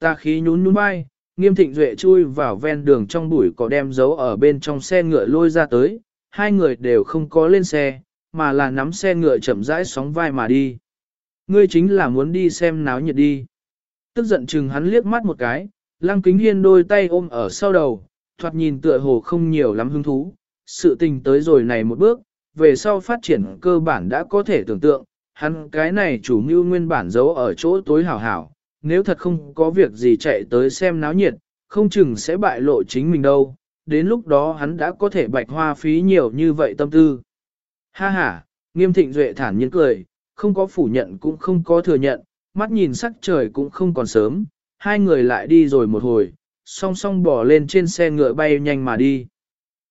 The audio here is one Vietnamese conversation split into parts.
Ta khí nhún nhún vai, nghiêm thịnh duệ chui vào ven đường trong bụi có đem dấu ở bên trong xe ngựa lôi ra tới, hai người đều không có lên xe, mà là nắm xe ngựa chậm rãi sóng vai mà đi. Ngươi chính là muốn đi xem náo nhiệt đi. Tức giận chừng hắn liếc mắt một cái, lăng kính hiên đôi tay ôm ở sau đầu, thoạt nhìn tựa hồ không nhiều lắm hứng thú. Sự tình tới rồi này một bước, về sau phát triển cơ bản đã có thể tưởng tượng, hắn cái này chủ mưu nguyên bản giấu ở chỗ tối hảo hảo, nếu thật không có việc gì chạy tới xem náo nhiệt, không chừng sẽ bại lộ chính mình đâu, đến lúc đó hắn đã có thể bạch hoa phí nhiều như vậy tâm tư. Ha ha, nghiêm thịnh duệ thản nhiên cười, không có phủ nhận cũng không có thừa nhận, mắt nhìn sắc trời cũng không còn sớm, hai người lại đi rồi một hồi, song song bỏ lên trên xe ngựa bay nhanh mà đi.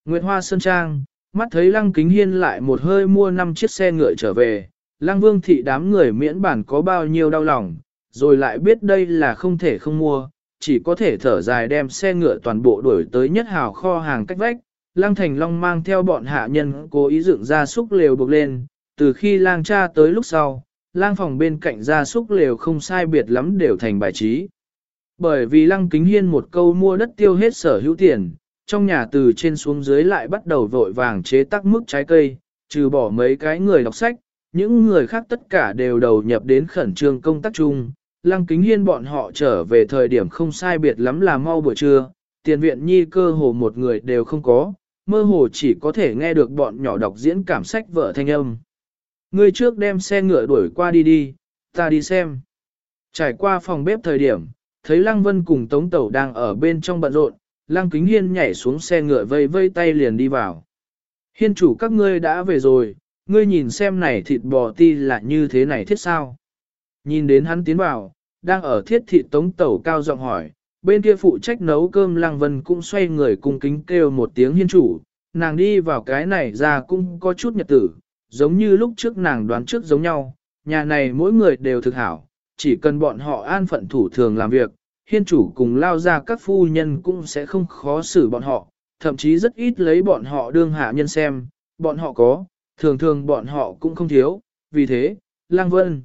Nguyệt Hoa Sơn Trang, mắt thấy Lăng Kính Hiên lại một hơi mua năm chiếc xe ngựa trở về, Lăng Vương thị đám người miễn bản có bao nhiêu đau lòng, rồi lại biết đây là không thể không mua, chỉ có thể thở dài đem xe ngựa toàn bộ đuổi tới nhất hào kho hàng cách vách. Lăng Thành Long mang theo bọn hạ nhân cố ý dựng ra súc lều buộc lên, từ khi lang cha tới lúc sau, lang phòng bên cạnh ra súc lều không sai biệt lắm đều thành bài trí. Bởi vì lăng kính hiên một câu mua đất tiêu hết sở hữu tiền, trong nhà từ trên xuống dưới lại bắt đầu vội vàng chế tác mức trái cây, trừ bỏ mấy cái người đọc sách, những người khác tất cả đều đầu nhập đến khẩn trương công tác chung. Lăng kính hiên bọn họ trở về thời điểm không sai biệt lắm là mau buổi trưa, tiền viện nhi cơ hồ một người đều không có, mơ hồ chỉ có thể nghe được bọn nhỏ đọc diễn cảm sách vợ thanh âm. Ngươi trước đem xe ngựa đuổi qua đi đi, ta đi xem. Trải qua phòng bếp thời điểm, thấy Lăng Vân cùng Tống Tẩu đang ở bên trong bận rộn, Lăng Kính Hiên nhảy xuống xe ngựa vây vây tay liền đi vào. Hiên chủ các ngươi đã về rồi, ngươi nhìn xem này thịt bò ti là như thế này thiết sao. Nhìn đến hắn tiến vào, đang ở thiết thị Tống Tẩu cao giọng hỏi, bên kia phụ trách nấu cơm Lăng Vân cũng xoay người cung kính kêu một tiếng hiên chủ, nàng đi vào cái này ra cũng có chút nhật tử, giống như lúc trước nàng đoán trước giống nhau, nhà này mỗi người đều thực hảo, chỉ cần bọn họ an phận thủ thường làm việc, hiên chủ cùng lao ra các phu nhân cũng sẽ không khó xử bọn họ, thậm chí rất ít lấy bọn họ đương hạ nhân xem, bọn họ có, thường thường bọn họ cũng không thiếu, vì thế, Lang Vân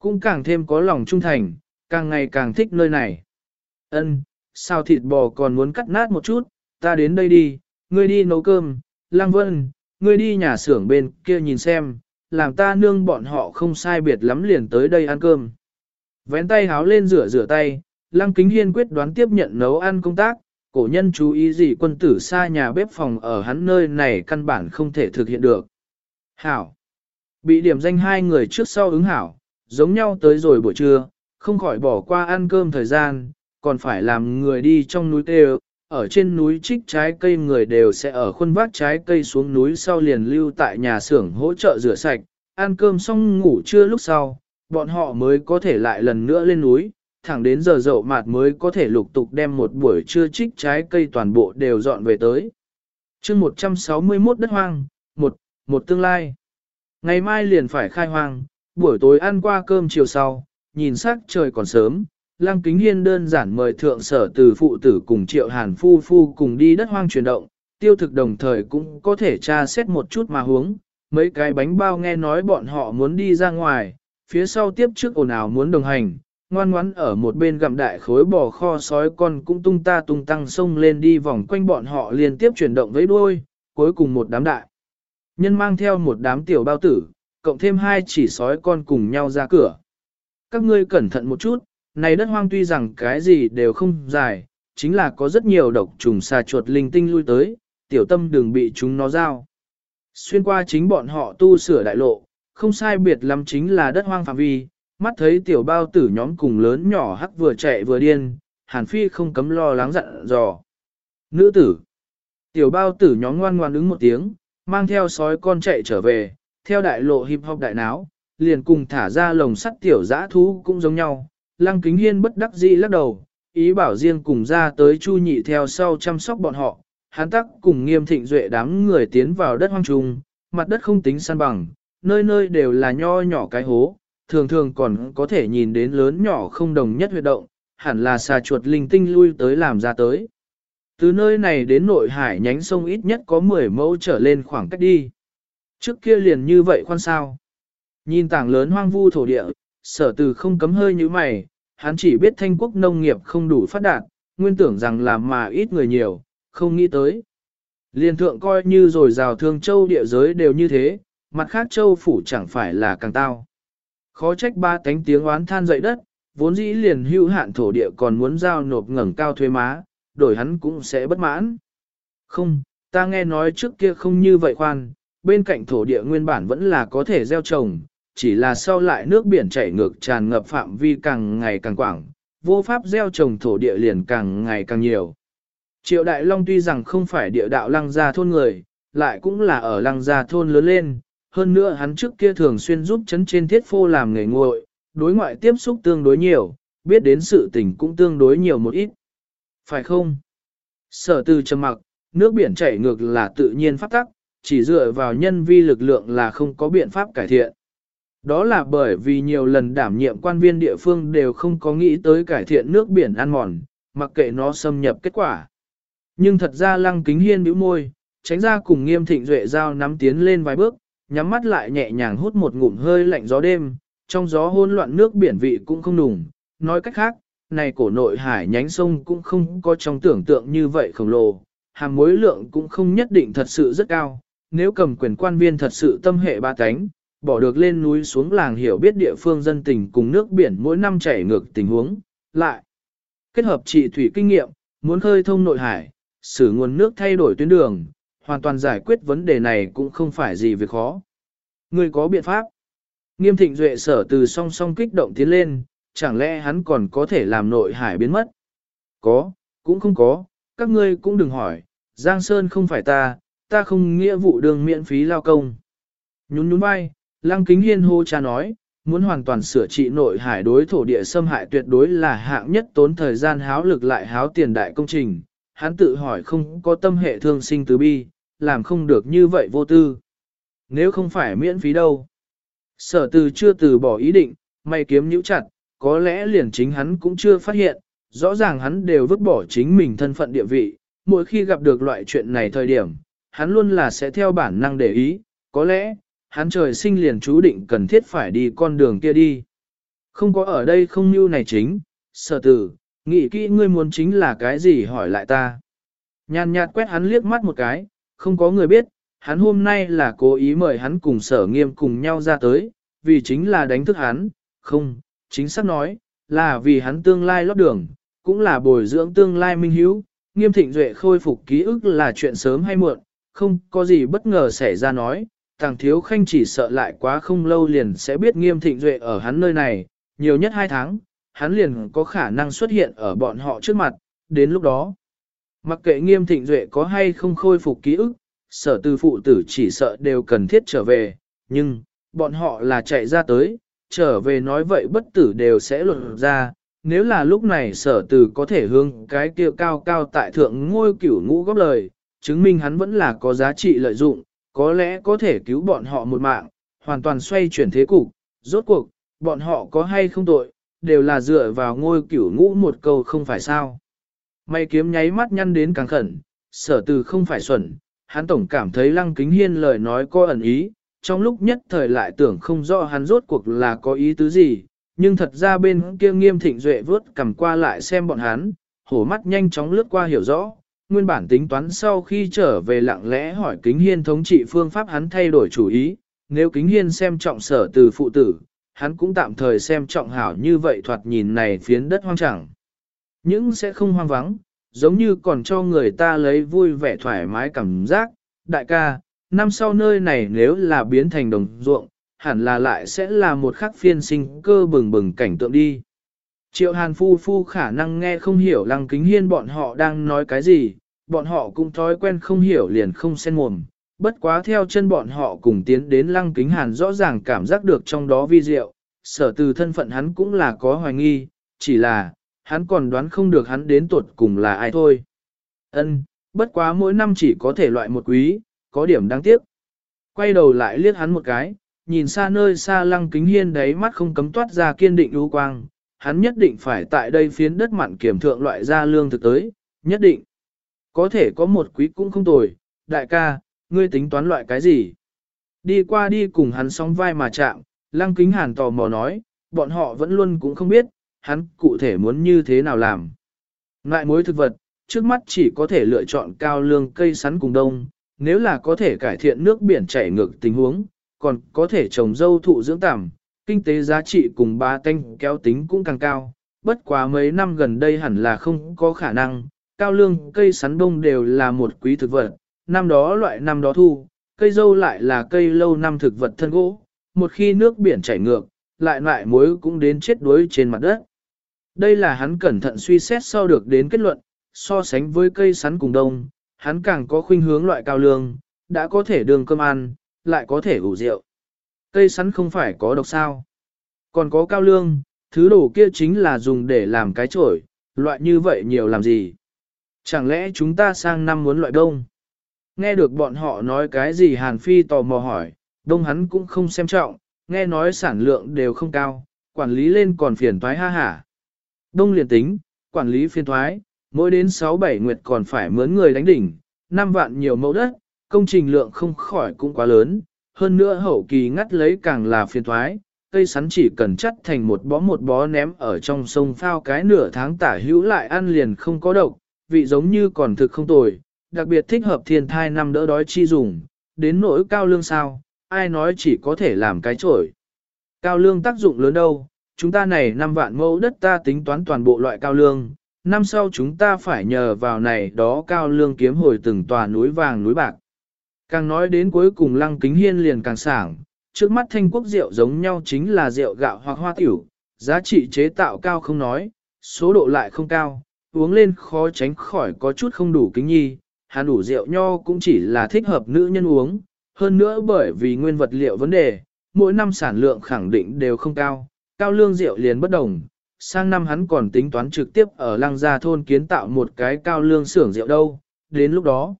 cũng càng thêm có lòng trung thành, càng ngày càng thích nơi này. Ân, sao thịt bò còn muốn cắt nát một chút, ta đến đây đi, ngươi đi nấu cơm, Lang Vân, ngươi đi nhà xưởng bên kia nhìn xem, làm ta nương bọn họ không sai biệt lắm liền tới đây ăn cơm. Vén tay háo lên rửa rửa tay, Lăng Kính Hiên quyết đoán tiếp nhận nấu ăn công tác, cổ nhân chú ý gì quân tử xa nhà bếp phòng ở hắn nơi này căn bản không thể thực hiện được. Hảo. Bị điểm danh hai người trước sau ứng hảo, giống nhau tới rồi buổi trưa, không khỏi bỏ qua ăn cơm thời gian, còn phải làm người đi trong núi tê ở trên núi trích trái cây người đều sẽ ở khuôn vác trái cây xuống núi sau liền lưu tại nhà xưởng hỗ trợ rửa sạch, ăn cơm xong ngủ trưa lúc sau, bọn họ mới có thể lại lần nữa lên núi, thẳng đến giờ dậu mạt mới có thể lục tục đem một buổi trưa trích trái cây toàn bộ đều dọn về tới. chương 161 đất hoang, một, một tương lai. Ngày mai liền phải khai hoang, buổi tối ăn qua cơm chiều sau, nhìn sắc trời còn sớm, Lăng Kính Hiên đơn giản mời thượng sở từ phụ tử cùng triệu hàn phu phu cùng đi đất hoang chuyển động, tiêu thực đồng thời cũng có thể tra xét một chút mà huống. Mấy cái bánh bao nghe nói bọn họ muốn đi ra ngoài, phía sau tiếp trước ồn ào muốn đồng hành, ngoan ngoãn ở một bên gặm đại khối bò kho sói con cũng tung ta tung tăng sông lên đi vòng quanh bọn họ liên tiếp chuyển động với đuôi, cuối cùng một đám đại. Nhân mang theo một đám tiểu bao tử, cộng thêm hai chỉ sói con cùng nhau ra cửa. Các ngươi cẩn thận một chút, này đất hoang tuy rằng cái gì đều không dài, chính là có rất nhiều độc trùng xà chuột linh tinh lui tới, tiểu tâm đừng bị chúng nó giao. Xuyên qua chính bọn họ tu sửa đại lộ, không sai biệt lắm chính là đất hoang phạm vi, mắt thấy tiểu bao tử nhóm cùng lớn nhỏ hắc vừa chạy vừa điên, Hàn Phi không cấm lo lắng dặn dò. Nữ tử. Tiểu bao tử nhóm ngoan ngoan ứng một tiếng, mang theo sói con chạy trở về, theo đại lộ hip hop đại náo, liền cùng thả ra lồng sắt tiểu dã thú cũng giống nhau, Lăng Kính Hiên bất đắc dĩ lắc đầu, ý bảo riêng cùng ra tới Chu Nhị theo sau chăm sóc bọn họ. Hán tắc cùng nghiêm thịnh duệ đám người tiến vào đất hoang trung, mặt đất không tính săn bằng, nơi nơi đều là nho nhỏ cái hố, thường thường còn có thể nhìn đến lớn nhỏ không đồng nhất huyệt động, hẳn là xà chuột linh tinh lui tới làm ra tới. Từ nơi này đến nội hải nhánh sông ít nhất có 10 mẫu trở lên khoảng cách đi. Trước kia liền như vậy khoan sao. Nhìn tảng lớn hoang vu thổ địa, sở từ không cấm hơi như mày, hắn chỉ biết thanh quốc nông nghiệp không đủ phát đạt, nguyên tưởng rằng là mà ít người nhiều, không nghĩ tới. Liên thượng coi như rồi rào thương châu địa giới đều như thế, mặt khác châu phủ chẳng phải là càng tao. Khó trách ba tánh tiếng oán than dậy đất, vốn dĩ liền hưu hạn thổ địa còn muốn giao nộp ngẩng cao thuế má, đổi hắn cũng sẽ bất mãn. Không, ta nghe nói trước kia không như vậy khoan, bên cạnh thổ địa nguyên bản vẫn là có thể gieo trồng, chỉ là sau lại nước biển chảy ngược tràn ngập phạm vi càng ngày càng quảng, vô pháp gieo trồng thổ địa liền càng ngày càng nhiều. Triệu Đại Long tuy rằng không phải địa đạo lăng gia thôn người, lại cũng là ở lăng gia thôn lớn lên, hơn nữa hắn trước kia thường xuyên giúp chấn trên thiết phô làm nghề nguội, đối ngoại tiếp xúc tương đối nhiều, biết đến sự tình cũng tương đối nhiều một ít. Phải không? Sở từ trầm mặc, nước biển chảy ngược là tự nhiên pháp tắc, chỉ dựa vào nhân vi lực lượng là không có biện pháp cải thiện. Đó là bởi vì nhiều lần đảm nhiệm quan viên địa phương đều không có nghĩ tới cải thiện nước biển ăn mòn, mặc kệ nó xâm nhập kết quả. Nhưng thật ra lăng kính hiên bĩu môi, tránh ra cùng nghiêm thịnh duệ giao nắm tiến lên vài bước, nhắm mắt lại nhẹ nhàng hút một ngụm hơi lạnh gió đêm, trong gió hôn loạn nước biển vị cũng không nùng. Nói cách khác, này cổ nội hải nhánh sông cũng không có trong tưởng tượng như vậy khổng lồ, hàm mối lượng cũng không nhất định thật sự rất cao. Nếu cầm quyền quan viên thật sự tâm hệ ba cánh, bỏ được lên núi xuống làng hiểu biết địa phương dân tình cùng nước biển mỗi năm chảy ngược tình huống, lại kết hợp trị thủy kinh nghiệm, muốn khơi thông nội hải, sử nguồn nước thay đổi tuyến đường, hoàn toàn giải quyết vấn đề này cũng không phải gì việc khó. Người có biện pháp. Nghiêm thịnh duệ sở từ song song kích động tiến lên, chẳng lẽ hắn còn có thể làm nội hải biến mất? Có, cũng không có, các ngươi cũng đừng hỏi, Giang Sơn không phải ta, ta không nghĩa vụ đường miễn phí lao công. Nhún nhún vai, Lăng Kính Hiên hô cha nói, muốn hoàn toàn sửa trị nội hải đối thổ địa xâm hại tuyệt đối là hạng nhất tốn thời gian háo lực lại háo tiền đại công trình. Hắn tự hỏi không có tâm hệ thương sinh từ bi, làm không được như vậy vô tư. Nếu không phải miễn phí đâu. Sở từ chưa từ bỏ ý định, may kiếm nhũ chặt, có lẽ liền chính hắn cũng chưa phát hiện, rõ ràng hắn đều vứt bỏ chính mình thân phận địa vị, mỗi khi gặp được loại chuyện này thời điểm, hắn luôn là sẽ theo bản năng để ý, có lẽ, hắn trời sinh liền chú định cần thiết phải đi con đường kia đi. Không có ở đây không như này chính, sở tử, nghĩ kỹ ngươi muốn chính là cái gì hỏi lại ta. Nhàn nhạt quét hắn liếc mắt một cái, không có người biết, hắn hôm nay là cố ý mời hắn cùng sở nghiêm cùng nhau ra tới, vì chính là đánh thức hắn, không, chính xác nói, là vì hắn tương lai lót đường, cũng là bồi dưỡng tương lai minh hiếu, nghiêm thịnh duệ khôi phục ký ức là chuyện sớm hay muộn, không có gì bất ngờ xảy ra nói, tàng thiếu khanh chỉ sợ lại quá không lâu liền sẽ biết nghiêm thịnh duệ ở hắn nơi này, nhiều nhất hai tháng, hắn liền có khả năng xuất hiện ở bọn họ trước mặt, đến lúc đó. Mặc kệ nghiêm thịnh duệ có hay không khôi phục ký ức, sở tư phụ tử chỉ sợ đều cần thiết trở về, nhưng, bọn họ là chạy ra tới, trở về nói vậy bất tử đều sẽ luận ra, nếu là lúc này sở tử có thể hương cái kia cao cao tại thượng ngôi cửu ngũ góp lời, chứng minh hắn vẫn là có giá trị lợi dụng, có lẽ có thể cứu bọn họ một mạng, hoàn toàn xoay chuyển thế cục, rốt cuộc, bọn họ có hay không tội, đều là dựa vào ngôi cửu ngũ một câu không phải sao. May kiếm nháy mắt nhăn đến càng khẩn, sở từ không phải xuẩn, hắn tổng cảm thấy lăng kính hiên lời nói có ẩn ý, trong lúc nhất thời lại tưởng không rõ hắn rốt cuộc là có ý tứ gì, nhưng thật ra bên kia nghiêm thịnh duệ vớt cầm qua lại xem bọn hắn, hổ mắt nhanh chóng lướt qua hiểu rõ, nguyên bản tính toán sau khi trở về lặng lẽ hỏi kính hiên thống trị phương pháp hắn thay đổi chủ ý, nếu kính hiên xem trọng sở từ phụ tử, hắn cũng tạm thời xem trọng hảo như vậy thoạt nhìn này phiến đất hoang chẳng. Nhưng sẽ không hoang vắng, giống như còn cho người ta lấy vui vẻ thoải mái cảm giác, đại ca, năm sau nơi này nếu là biến thành đồng ruộng, hẳn là lại sẽ là một khắc phiên sinh cơ bừng bừng cảnh tượng đi. Triệu hàn phu phu khả năng nghe không hiểu lăng kính hiên bọn họ đang nói cái gì, bọn họ cũng thói quen không hiểu liền không xen mồm. Bất quá theo chân bọn họ cùng tiến đến lăng kính hàn rõ ràng cảm giác được trong đó vi diệu, sở từ thân phận hắn cũng là có hoài nghi, chỉ là, hắn còn đoán không được hắn đến tuột cùng là ai thôi. Ân, bất quá mỗi năm chỉ có thể loại một quý, có điểm đáng tiếc. Quay đầu lại liếc hắn một cái, nhìn xa nơi xa lăng kính hiên đấy mắt không cấm toát ra kiên định ưu quang, hắn nhất định phải tại đây phiến đất mặn kiểm thượng loại ra lương thực tới, nhất định. Có thể có một quý cũng không tồi, đại ca, ngươi tính toán loại cái gì? Đi qua đi cùng hắn sóng vai mà chạm, lăng kính hàn tò mò nói, bọn họ vẫn luôn cũng không biết, hắn cụ thể muốn như thế nào làm. Ngại mối thực vật, trước mắt chỉ có thể lựa chọn cao lương cây sắn cùng đông, nếu là có thể cải thiện nước biển chảy ngược tình huống, còn có thể trồng dâu thụ dưỡng tằm, kinh tế giá trị cùng ba tanh kéo tính cũng càng cao. Bất quá mấy năm gần đây hẳn là không có khả năng, cao lương cây sắn đông đều là một quý thực vật, năm đó loại năm đó thu, cây dâu lại là cây lâu năm thực vật thân gỗ, một khi nước biển chảy ngược, lại loại muối cũng đến chết đuối trên mặt đất. Đây là hắn cẩn thận suy xét sau được đến kết luận, so sánh với cây sắn cùng đông, hắn càng có khuynh hướng loại cao lương, đã có thể đường cơm ăn, lại có thể ủ rượu. Cây sắn không phải có độc sao. Còn có cao lương, thứ đồ kia chính là dùng để làm cái chổi, loại như vậy nhiều làm gì. Chẳng lẽ chúng ta sang năm muốn loại đông? Nghe được bọn họ nói cái gì Hàn Phi tò mò hỏi, đông hắn cũng không xem trọng, nghe nói sản lượng đều không cao, quản lý lên còn phiền toái ha hả. Đông liền tính, quản lý phiền toái, mỗi đến 6-7 nguyệt còn phải mướn người đánh đỉnh, 5 vạn nhiều mẫu đất, công trình lượng không khỏi cũng quá lớn, hơn nữa hậu kỳ ngắt lấy càng là phiền thoái cây sắn chỉ cần chắt thành một bó một bó ném ở trong sông phao cái nửa tháng tả hữu lại ăn liền không có độc, vị giống như còn thực không tồi, đặc biệt thích hợp thiên thai năm đỡ đói chi dùng, đến nỗi cao lương sao, ai nói chỉ có thể làm cái trổi. Cao lương tác dụng lớn đâu, chúng ta này 5 vạn mẫu đất ta tính toán toàn bộ loại cao lương, năm sau chúng ta phải nhờ vào này đó cao lương kiếm hồi từng tòa núi vàng núi bạc. Càng nói đến cuối cùng lăng kính hiên liền càng sảng, trước mắt thanh quốc rượu giống nhau chính là rượu gạo hoặc hoa tiểu, giá trị chế tạo cao không nói, số độ lại không cao, uống lên khó tránh khỏi có chút không đủ kính nhi, hàn đủ rượu nho cũng chỉ là thích hợp nữ nhân uống, hơn nữa bởi vì nguyên vật liệu vấn đề, mỗi năm sản lượng khẳng định đều không cao, cao lương rượu liền bất đồng. Sang năm hắn còn tính toán trực tiếp ở lăng gia thôn kiến tạo một cái cao lương xưởng rượu đâu, đến lúc đó.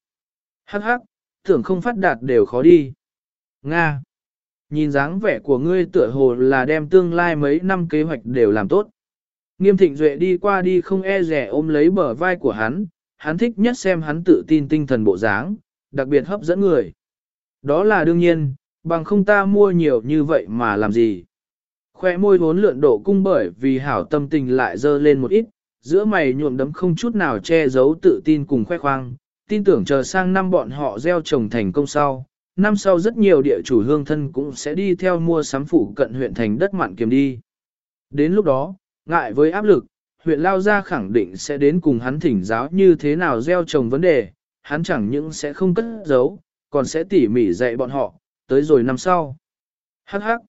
Hắc hắc, tưởng không phát đạt đều khó đi. Nga. Nhìn dáng vẻ của ngươi tựa hồ là đem tương lai mấy năm kế hoạch đều làm tốt. Nghiêm thịnh duệ đi qua đi không e rẻ ôm lấy bờ vai của hắn, hắn thích nhất xem hắn tự tin tinh thần bộ dáng, đặc biệt hấp dẫn người. Đó là đương nhiên, bằng không ta mua nhiều như vậy mà làm gì. Khoe môi vốn lượn độ cung bởi vì hảo tâm tình lại dơ lên một ít, giữa mày nhuộm đấm không chút nào che giấu tự tin cùng khoe khoang, tin tưởng chờ sang năm bọn họ gieo trồng thành công sau. Năm sau rất nhiều địa chủ hương thân cũng sẽ đi theo mua sắm phụ cận huyện thành đất mặn kiếm đi. Đến lúc đó, ngại với áp lực, huyện Lao Gia khẳng định sẽ đến cùng hắn thỉnh giáo như thế nào gieo trồng vấn đề, hắn chẳng những sẽ không cất giấu, còn sẽ tỉ mỉ dạy bọn họ, tới rồi năm sau. Hắc hắc.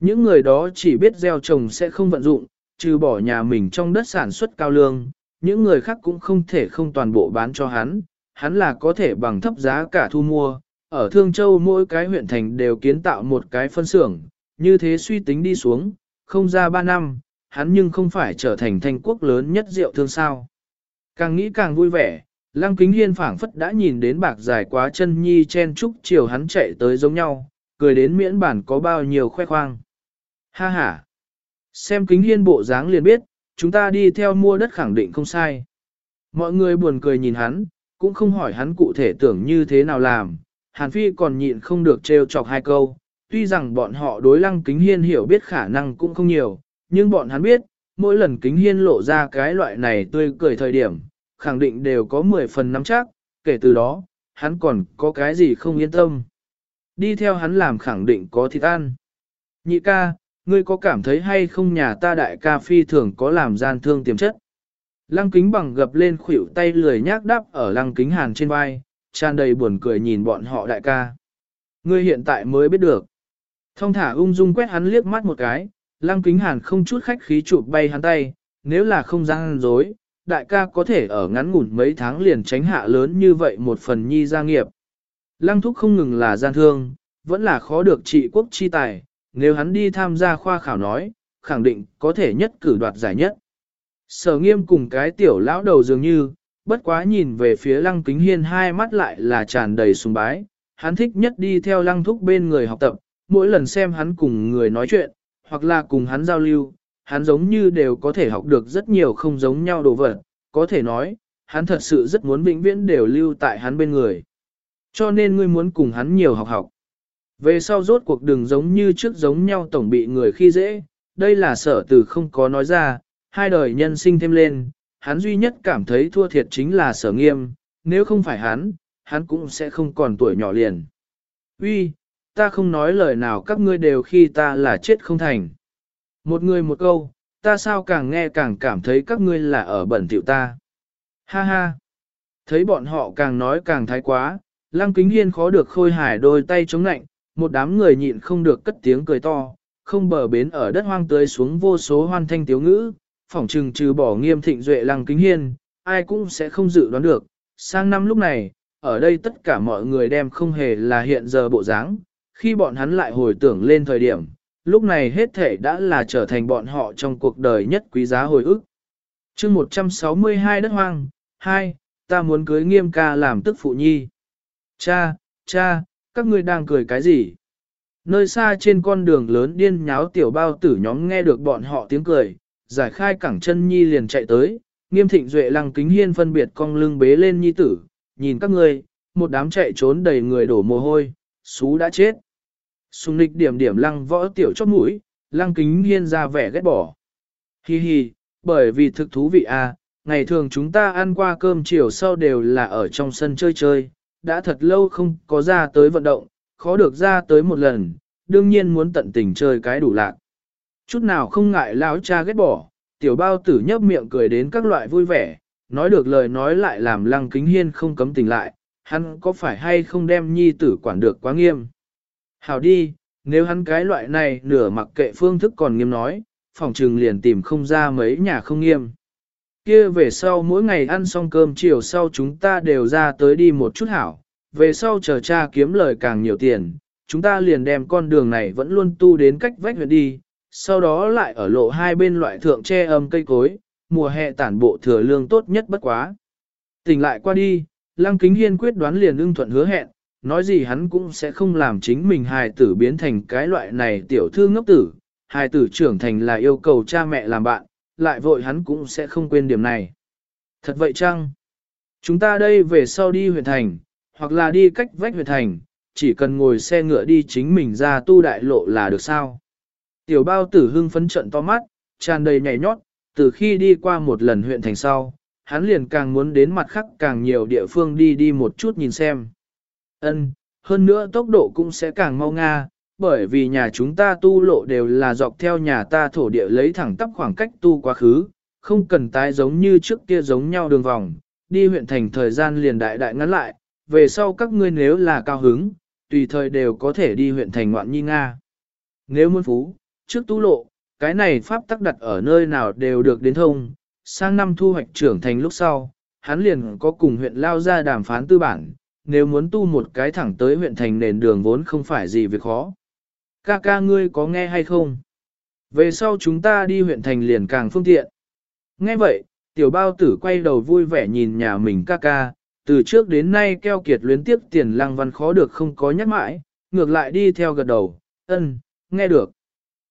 Những người đó chỉ biết gieo trồng sẽ không vận dụng, trừ bỏ nhà mình trong đất sản xuất cao lương, những người khác cũng không thể không toàn bộ bán cho hắn, hắn là có thể bằng thấp giá cả thu mua. Ở Thương Châu mỗi cái huyện thành đều kiến tạo một cái phân xưởng, như thế suy tính đi xuống, không ra 3 năm, hắn nhưng không phải trở thành thành quốc lớn nhất rượu thương sao. Càng nghĩ càng vui vẻ, Lăng Kính Hiên phảng phất đã nhìn đến bạc dài quá chân nhi chen trúc chiều hắn chạy tới giống nhau, cười đến miễn bản có bao nhiêu khoe khoang. Ha ha! Xem Kính Hiên bộ dáng liền biết, chúng ta đi theo mua đất khẳng định không sai. Mọi người buồn cười nhìn hắn, cũng không hỏi hắn cụ thể tưởng như thế nào làm. Hàn Phi còn nhịn không được trêu chọc hai câu, tuy rằng bọn họ đối lăng kính hiên hiểu biết khả năng cũng không nhiều, nhưng bọn hắn biết, mỗi lần kính hiên lộ ra cái loại này tươi cười thời điểm, khẳng định đều có 10 phần nắm chắc, kể từ đó, hắn còn có cái gì không yên tâm. Đi theo hắn làm khẳng định có thịt ăn. Nhị ca, ngươi có cảm thấy hay không nhà ta đại ca phi thường có làm gian thương tiềm chất. Lăng kính bằng gập lên khuỷu tay lười nhác đắp ở lăng kính hàn trên vai, tràn đầy buồn cười nhìn bọn họ đại ca. Ngươi hiện tại mới biết được. Thông thả ung dung quét hắn liếc mắt một cái, lăng kính hàn không chút khách khí chụp bay hắn tay, nếu là không gian dối, đại ca có thể ở ngắn ngủn mấy tháng liền tránh hạ lớn như vậy một phần nhi gia nghiệp. Lăng thúc không ngừng là gian thương, vẫn là khó được trị quốc chi tài, nếu hắn đi tham gia khoa khảo nói, khẳng định có thể nhất cử đoạt giải nhất. Sở nghiêm cùng cái tiểu lão đầu dường như, bất quá nhìn về phía lăng kính hiên hai mắt lại là tràn đầy sùng bái, hắn thích nhất đi theo lăng thúc bên người học tập, mỗi lần xem hắn cùng người nói chuyện, hoặc là cùng hắn giao lưu, hắn giống như đều có thể học được rất nhiều không giống nhau đồ vật, có thể nói, hắn thật sự rất muốn vĩnh viễn đều lưu tại hắn bên người. Cho nên ngươi muốn cùng hắn nhiều học học. Về sau rốt cuộc đừng giống như trước giống nhau tổng bị người khi dễ, đây là sở từ không có nói ra, hai đời nhân sinh thêm lên, hắn duy nhất cảm thấy thua thiệt chính là sở nghiêm, nếu không phải hắn, hắn cũng sẽ không còn tuổi nhỏ liền. Uy, ta không nói lời nào các ngươi đều khi ta là chết không thành. Một người một câu, ta sao càng nghe càng cảm thấy các ngươi là ở bẩn tiểu ta. Ha ha. Thấy bọn họ càng nói càng thái quá, lăng kính hiên khó được khôi hài đôi tay chống lạnh. một đám người nhịn không được cất tiếng cười to, không bờ bến ở đất hoang tươi xuống vô số hoan thanh tiếu ngữ, phỏng trừng trừ bỏ nghiêm thịnh duệ lăng kính hiên, ai cũng sẽ không dự đoán được. Sang năm lúc này, ở đây tất cả mọi người đem không hề là hiện giờ bộ dáng, khi bọn hắn lại hồi tưởng lên thời điểm, lúc này hết thể đã là trở thành bọn họ trong cuộc đời nhất quý giá hồi ức. chương 162 đất hoang, 2, ta muốn cưới nghiêm ca làm tức phụ nhi. Cha, cha, các ngươi đang cười cái gì? Nơi xa trên con đường lớn điên nháo tiểu bao tử nhóm nghe được bọn họ tiếng cười, giải khai cẳng chân nhi liền chạy tới, nghiêm thịnh duệ lăng kính hiên phân biệt cong lưng bế lên nhi tử, nhìn các ngươi, một đám chạy trốn đầy người đổ mồ hôi, xú đã chết. Xung nịch điểm điểm lăng võ tiểu chót mũi, lăng kính hiên ra vẻ ghét bỏ. Hi hi, bởi vì thực thú vị à, ngày thường chúng ta ăn qua cơm chiều sau đều là ở trong sân chơi chơi, đã thật lâu không có ra tới vận động, khó được ra tới một lần, đương nhiên muốn tận tình chơi cái đủ lạc. Chút nào không ngại lão cha ghét bỏ, tiểu bao tử nhấp miệng cười đến các loại vui vẻ, nói được lời nói lại làm lăng kính hiên không cấm tình lại, hắn có phải hay không đem nhi tử quản được quá nghiêm. Hảo đi, nếu hắn cái loại này nửa mặc kệ phương thức còn nghiêm nói, phòng trừng liền tìm không ra mấy nhà không nghiêm. Kia về sau mỗi ngày ăn xong cơm chiều sau chúng ta đều ra tới đi một chút hảo, về sau chờ cha kiếm lời càng nhiều tiền, chúng ta liền đem con đường này vẫn luôn tu đến cách vách huyện đi, sau đó lại ở lộ hai bên loại thượng che âm cây cối, mùa hè tản bộ thừa lương tốt nhất bất quá. Tỉnh lại qua đi, Lăng Kính Hiên quyết đoán liền ưng thuận hứa hẹn, nói gì hắn cũng sẽ không làm chính mình hài tử biến thành cái loại này tiểu thư ngốc tử, hài tử trưởng thành là yêu cầu cha mẹ làm bạn, lại vội hắn cũng sẽ không quên điểm này. Thật vậy chăng? Chúng ta đây về sau đi huyện thành, hoặc là đi cách vách huyện thành, chỉ cần ngồi xe ngựa đi chính mình ra tu đại lộ là được sao? Tiểu bao tử hưng phấn trận to mắt, tràn đầy nhảy nhót, từ khi đi qua một lần huyện thành sau, hắn liền càng muốn đến mặt khác càng nhiều địa phương đi đi một chút nhìn xem. Ân, hơn nữa tốc độ cũng sẽ càng mau nga, bởi vì nhà chúng ta tu lộ đều là dọc theo nhà ta thổ địa lấy thẳng tắp khoảng cách tu quá khứ, không cần tái giống như trước kia giống nhau đường vòng, đi huyện thành thời gian liền đại đại ngắn lại, về sau các ngươi nếu là cao hứng, tùy thời đều có thể đi huyện thành ngoạn nhi Nga. Nếu muốn phú, trước tu lộ, cái này pháp tắc đặt ở nơi nào đều được đến thông, sang năm thu hoạch trưởng thành lúc sau, hắn liền có cùng huyện lao ra đàm phán tư bản, nếu muốn tu một cái thẳng tới huyện thành nền đường vốn không phải gì việc khó. Ca ca ngươi có nghe hay không? Về sau chúng ta đi huyện thành liền càng phương tiện. Nghe vậy, tiểu bao tử quay đầu vui vẻ nhìn nhà mình ca ca, từ trước đến nay keo kiệt luyến tiếp tiền lăng văn khó được không có nhắc mãi, ngược lại đi theo gật đầu, ân, nghe được.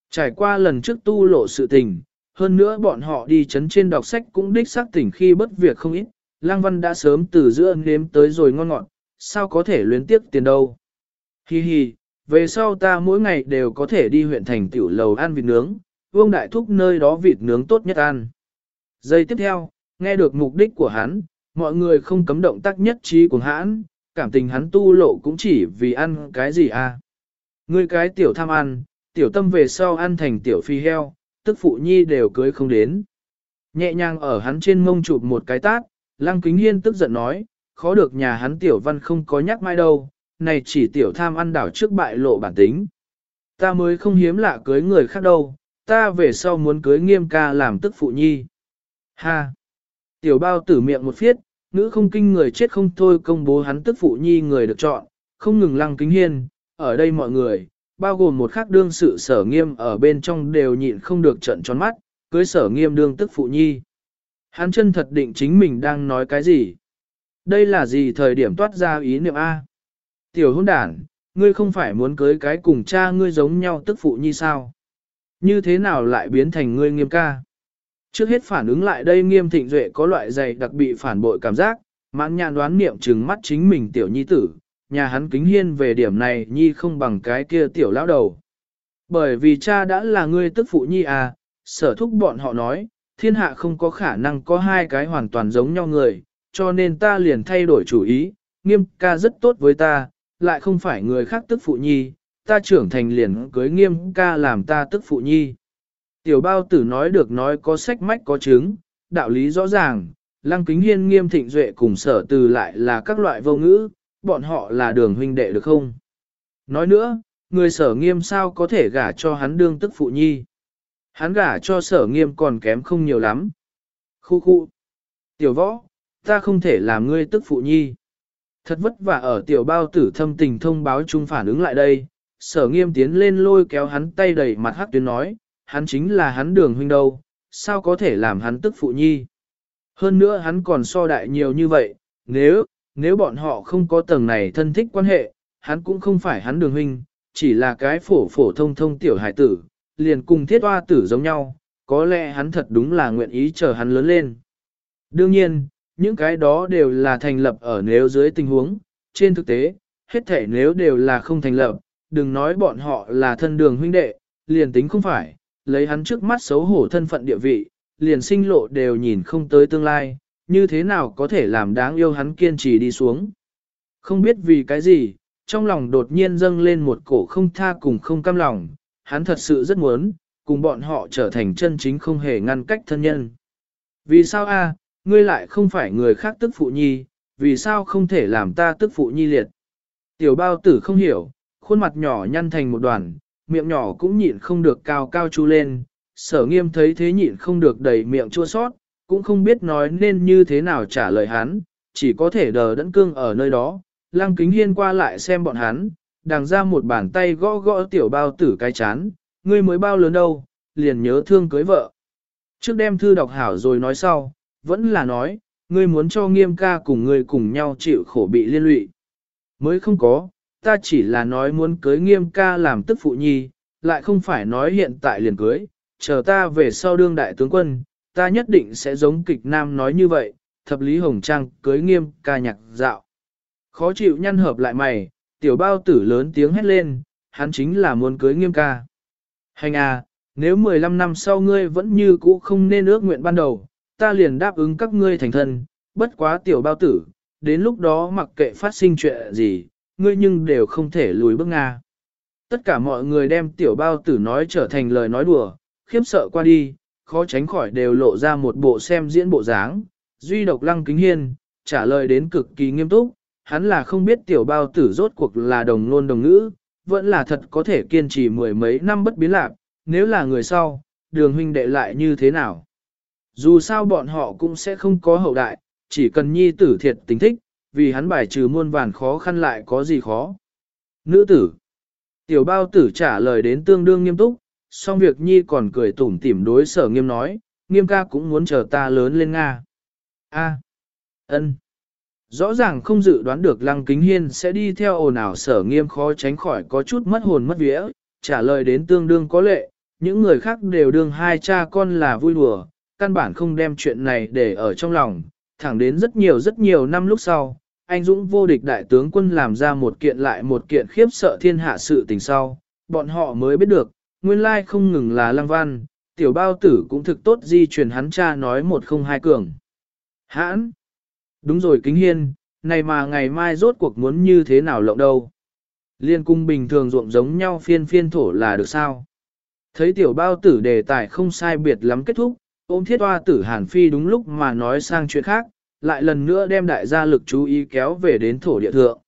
Trải qua lần trước tu lộ sự tình, hơn nữa bọn họ đi chấn trên đọc sách cũng đích xác tỉnh khi bất việc không ít, lăng văn đã sớm từ giữa nếm tới rồi ngon ngọt, sao có thể luyến tiếc tiền đâu. Hi hi, về sau ta mỗi ngày đều có thể đi huyện thành tiểu lầu ăn vịt nướng, vương đại thúc nơi đó vịt nướng tốt nhất ăn. Giây tiếp theo, nghe được mục đích của hắn, mọi người không cấm động tác nhất trí của hắn, cảm tình hắn tu lộ cũng chỉ vì ăn cái gì à. Ngươi cái tiểu tham ăn, tiểu tâm về sau ăn thành tiểu phi heo, tức phụ nhi đều cưới không đến. Nhẹ nhàng ở hắn trên mông chụp một cái tát, lăng kính hiên tức giận nói, khó được nhà hắn tiểu văn không có nhắc mai đâu, này chỉ tiểu tham ăn đảo trước bại lộ bản tính. Ta mới không hiếm lạ cưới người khác đâu, ta về sau muốn cưới nghiêm ca làm tức phụ nhi. Ha! Tiểu bao tử miệng một phiết, nữ không kinh người chết không thôi công bố hắn tức phụ nhi người được chọn, không ngừng lăng kính hiên, ở đây mọi người, bao gồm một khắc đương sự sở nghiêm ở bên trong đều nhịn không được trận tròn mắt, cưới sở nghiêm đương tức phụ nhi. Hắn chân thật định chính mình đang nói cái gì? Đây là gì thời điểm toát ra ý niệm A? Tiểu hôn đản, ngươi không phải muốn cưới cái cùng cha ngươi giống nhau tức phụ nhi sao? Như thế nào lại biến thành ngươi nghiêm ca? Trước hết phản ứng lại đây nghiêm thịnh duệ có loại dày đặc bị phản bội cảm giác, mãn nhàn đoán niệm trừng mắt chính mình tiểu nhi tử, nhà hắn kính hiên về điểm này nhi không bằng cái kia tiểu lão đầu. Bởi vì cha đã là ngươi tức phụ nhi à, sở thúc bọn họ nói, thiên hạ không có khả năng có hai cái hoàn toàn giống nhau người, cho nên ta liền thay đổi chủ ý, nghiêm ca rất tốt với ta, lại không phải người khác tức phụ nhi, ta trưởng thành liền cưới nghiêm ca làm ta tức phụ nhi. Tiểu bao tử nói được nói có sách mách có chứng, đạo lý rõ ràng, lăng kính hiên nghiêm thịnh duệ cùng sở từ lại là các loại vô ngữ, bọn họ là đường huynh đệ được không? Nói nữa, người sở nghiêm sao có thể gả cho hắn đương tức phụ nhi? Hắn gả cho sở nghiêm còn kém không nhiều lắm. Khu khu. Tiểu võ, ta không thể làm ngươi tức phụ nhi. Thật vất vả ở tiểu bao tử thâm tình thông báo chung phản ứng lại đây, sở nghiêm tiến lên lôi kéo hắn tay đầy mặt hắc tuyến nói, hắn chính là hắn đường huynh đâu, sao có thể làm hắn tức phụ nhi. Hơn nữa hắn còn so đại nhiều như vậy, nếu, nếu bọn họ không có tầng này thân thích quan hệ, hắn cũng không phải hắn đường huynh, chỉ là cái phổ phổ thông thông tiểu hải tử, liền cùng thiết hoa tử giống nhau, có lẽ hắn thật đúng là nguyện ý chờ hắn lớn lên. Đương nhiên, những cái đó đều là thành lập ở nếu dưới tình huống, trên thực tế, hết thể nếu đều là không thành lập, đừng nói bọn họ là thân đường huynh đệ, liền tính không phải, lấy hắn trước mắt xấu hổ thân phận địa vị, liền sinh lộ đều nhìn không tới tương lai, như thế nào có thể làm đáng yêu hắn kiên trì đi xuống. Không biết vì cái gì, trong lòng đột nhiên dâng lên một cổ không tha cùng không cam lòng, hắn thật sự rất muốn, cùng bọn họ trở thành chân chính không hề ngăn cách thân nhân. Vì sao a? ngươi lại không phải người khác tức phụ nhi, vì sao không thể làm ta tức phụ nhi liệt? Tiểu bao tử không hiểu, khuôn mặt nhỏ nhăn thành một đoàn, miệng nhỏ cũng nhịn không được cao cao chu lên, sở nghiêm thấy thế nhịn không được đầy miệng chua sót, cũng không biết nói nên như thế nào trả lời hắn, chỉ có thể đờ đẫn cương ở nơi đó, lăng kính hiên qua lại xem bọn hắn, đằng ra một bàn tay gõ gõ tiểu bao tử cái chán, ngươi mới bao lớn đâu, liền nhớ thương cưới vợ. Trước đem thư đọc hảo rồi nói sau, vẫn là nói, ngươi muốn cho nghiêm ca cùng ngươi cùng nhau chịu khổ bị liên lụy. Mới không có, ta chỉ là nói muốn cưới nghiêm ca làm tức phụ nhi, lại không phải nói hiện tại liền cưới, chờ ta về sau đương đại tướng quân, ta nhất định sẽ giống kịch nam nói như vậy, thập lý hồng trang cưới nghiêm ca nhạc dạo. Khó chịu nhăn hợp lại mày, tiểu bao tử lớn tiếng hét lên, hắn chính là muốn cưới nghiêm ca. Hành à, nếu 15 năm sau ngươi vẫn như cũ không nên ước nguyện ban đầu, ta liền đáp ứng các ngươi thành thân, bất quá tiểu bao tử, đến lúc đó mặc kệ phát sinh chuyện gì, ngươi nhưng đều không thể lùi bước Nga. Tất cả mọi người đem tiểu bao tử nói trở thành lời nói đùa, khiếp sợ qua đi, khó tránh khỏi đều lộ ra một bộ xem diễn bộ dáng. Duy độc lăng kính hiên, trả lời đến cực kỳ nghiêm túc, hắn là không biết tiểu bao tử rốt cuộc là đồng ngôn đồng ngữ, vẫn là thật có thể kiên trì mười mấy năm bất biến lạc, nếu là người sau, đường huynh đệ lại như thế nào. Dù sao bọn họ cũng sẽ không có hậu đại, chỉ cần nhi tử thiệt tính thích, vì hắn bài trừ muôn vàn khó khăn lại có gì khó. Nữ tử. Tiểu bao tử trả lời đến tương đương nghiêm túc, Xong việc nhi còn cười tủm tỉm đối sở nghiêm nói, nghiêm ca cũng muốn chờ ta lớn lên Nga. A. ân. Rõ ràng không dự đoán được lăng kính hiên sẽ đi theo ồn ào sở nghiêm khó tránh khỏi có chút mất hồn mất vía, trả lời đến tương đương có lệ, những người khác đều đương hai cha con là vui đùa, căn bản không đem chuyện này để ở trong lòng, thẳng đến rất nhiều rất nhiều năm lúc sau, anh Dũng vô địch đại tướng quân làm ra một kiện lại một kiện khiếp sợ thiên hạ sự tình sau, bọn họ mới biết được, nguyên lai không ngừng là lăng văn, tiểu bao tử cũng thực tốt di truyền hắn cha nói một không hai cường. Hãn! Đúng rồi kính hiên, này mà ngày mai rốt cuộc muốn như thế nào lộng đâu. Liên cung bình thường ruộng giống nhau phiên phiên thổ là được sao. Thấy tiểu bao tử đề tài không sai biệt lắm kết thúc, ôm thiết hoa tử Hàn Phi đúng lúc mà nói sang chuyện khác, lại lần nữa đem đại gia lực chú ý kéo về đến thổ địa thượng.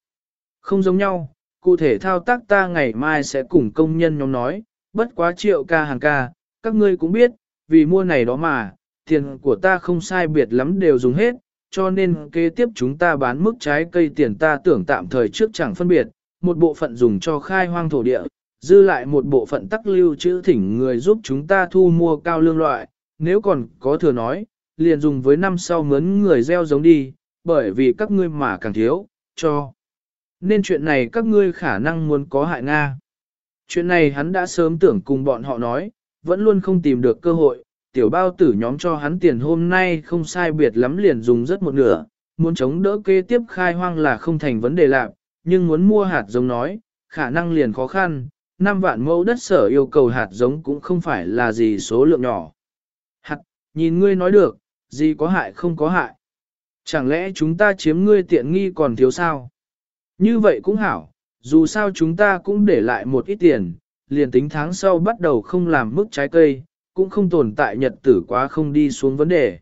Không giống nhau, cụ thể thao tác ta ngày mai sẽ cùng công nhân nhóm nói, bất quá triệu ca hàng ca, các ngươi cũng biết, vì mua này đó mà, tiền của ta không sai biệt lắm đều dùng hết, cho nên kế tiếp chúng ta bán mức trái cây tiền ta tưởng tạm thời trước chẳng phân biệt, một bộ phận dùng cho khai hoang thổ địa, dư lại một bộ phận tắc lưu chữ thỉnh người giúp chúng ta thu mua cao lương loại, nếu còn có thừa nói, liền dùng với năm sau mướn người gieo giống đi, bởi vì các ngươi mà càng thiếu, cho. Nên chuyện này các ngươi khả năng muốn có hại Nga. Chuyện này hắn đã sớm tưởng cùng bọn họ nói, vẫn luôn không tìm được cơ hội, tiểu bao tử nhóm cho hắn tiền hôm nay không sai biệt lắm liền dùng rất một nửa, muốn chống đỡ kế tiếp khai hoang là không thành vấn đề lạc, nhưng muốn mua hạt giống nói, khả năng liền khó khăn, 5 vạn mẫu đất sở yêu cầu hạt giống cũng không phải là gì số lượng nhỏ hạt Nhìn ngươi nói được, gì có hại không có hại. Chẳng lẽ chúng ta chiếm ngươi tiện nghi còn thiếu sao? Như vậy cũng hảo, dù sao chúng ta cũng để lại một ít tiền, liền tính tháng sau bắt đầu không làm mức trái cây, cũng không tồn tại nhật tử quá không đi xuống vấn đề.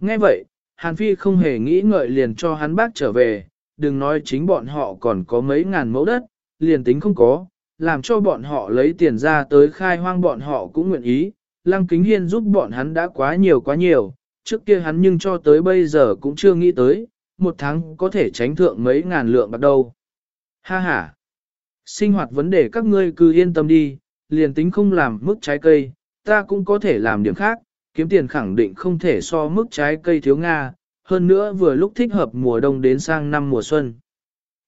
Nghe vậy, Hàn Phi không hề nghĩ ngợi liền cho hắn bác trở về, đừng nói chính bọn họ còn có mấy ngàn mẫu đất, liền tính không có, làm cho bọn họ lấy tiền ra tới khai hoang bọn họ cũng nguyện ý, Lăng Kính Hiên giúp bọn hắn đã quá nhiều quá nhiều, trước kia hắn nhưng cho tới bây giờ cũng chưa nghĩ tới, một tháng có thể tránh thượng mấy ngàn lượng bạc đâu. Ha ha! Sinh hoạt vấn đề các ngươi cứ yên tâm đi, liền tính không làm mức trái cây, ta cũng có thể làm điểm khác, kiếm tiền khẳng định không thể so mức trái cây thiếu Nga, hơn nữa vừa lúc thích hợp mùa đông đến sang năm mùa xuân.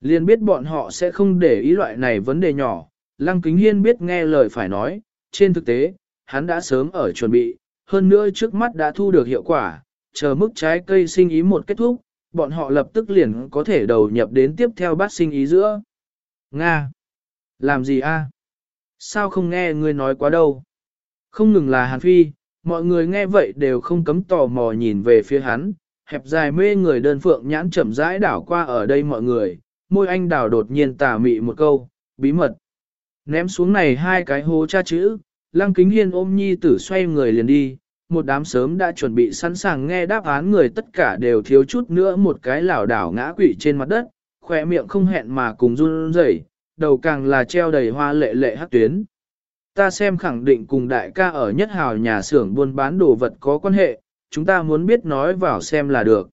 Liền biết bọn họ sẽ không để ý loại này vấn đề nhỏ, Lăng Kính Hiên biết nghe lời phải nói, trên thực tế, hắn đã sớm ở chuẩn bị, hơn nữa trước mắt đã thu được hiệu quả, chờ mức trái cây sinh ý một kết thúc, bọn họ lập tức liền có thể đầu nhập đến tiếp theo bát sinh ý giữa. Nga! Làm gì a? Sao không nghe ngươi nói quá đâu? Không ngừng là Hàn Phi, mọi người nghe vậy đều không cấm tò mò nhìn về phía hắn, hẹp dài mê người đơn phượng nhãn chậm rãi đảo qua ở đây mọi người, môi anh đảo đột nhiên tà mị một câu, bí mật. Ném xuống này hai cái hố cha chữ, lăng kính hiên ôm nhi tử xoay người liền đi, một đám sớm đã chuẩn bị sẵn sàng nghe đáp án người tất cả đều thiếu chút nữa một cái lảo đảo ngã quỵ trên mặt đất, khỏe miệng không hẹn mà cùng run rẩy, đầu càng là treo đầy hoa lệ lệ hát tuyến. Ta xem khẳng định cùng đại ca ở nhất hào nhà xưởng buôn bán đồ vật có quan hệ, chúng ta muốn biết nói vào xem là được.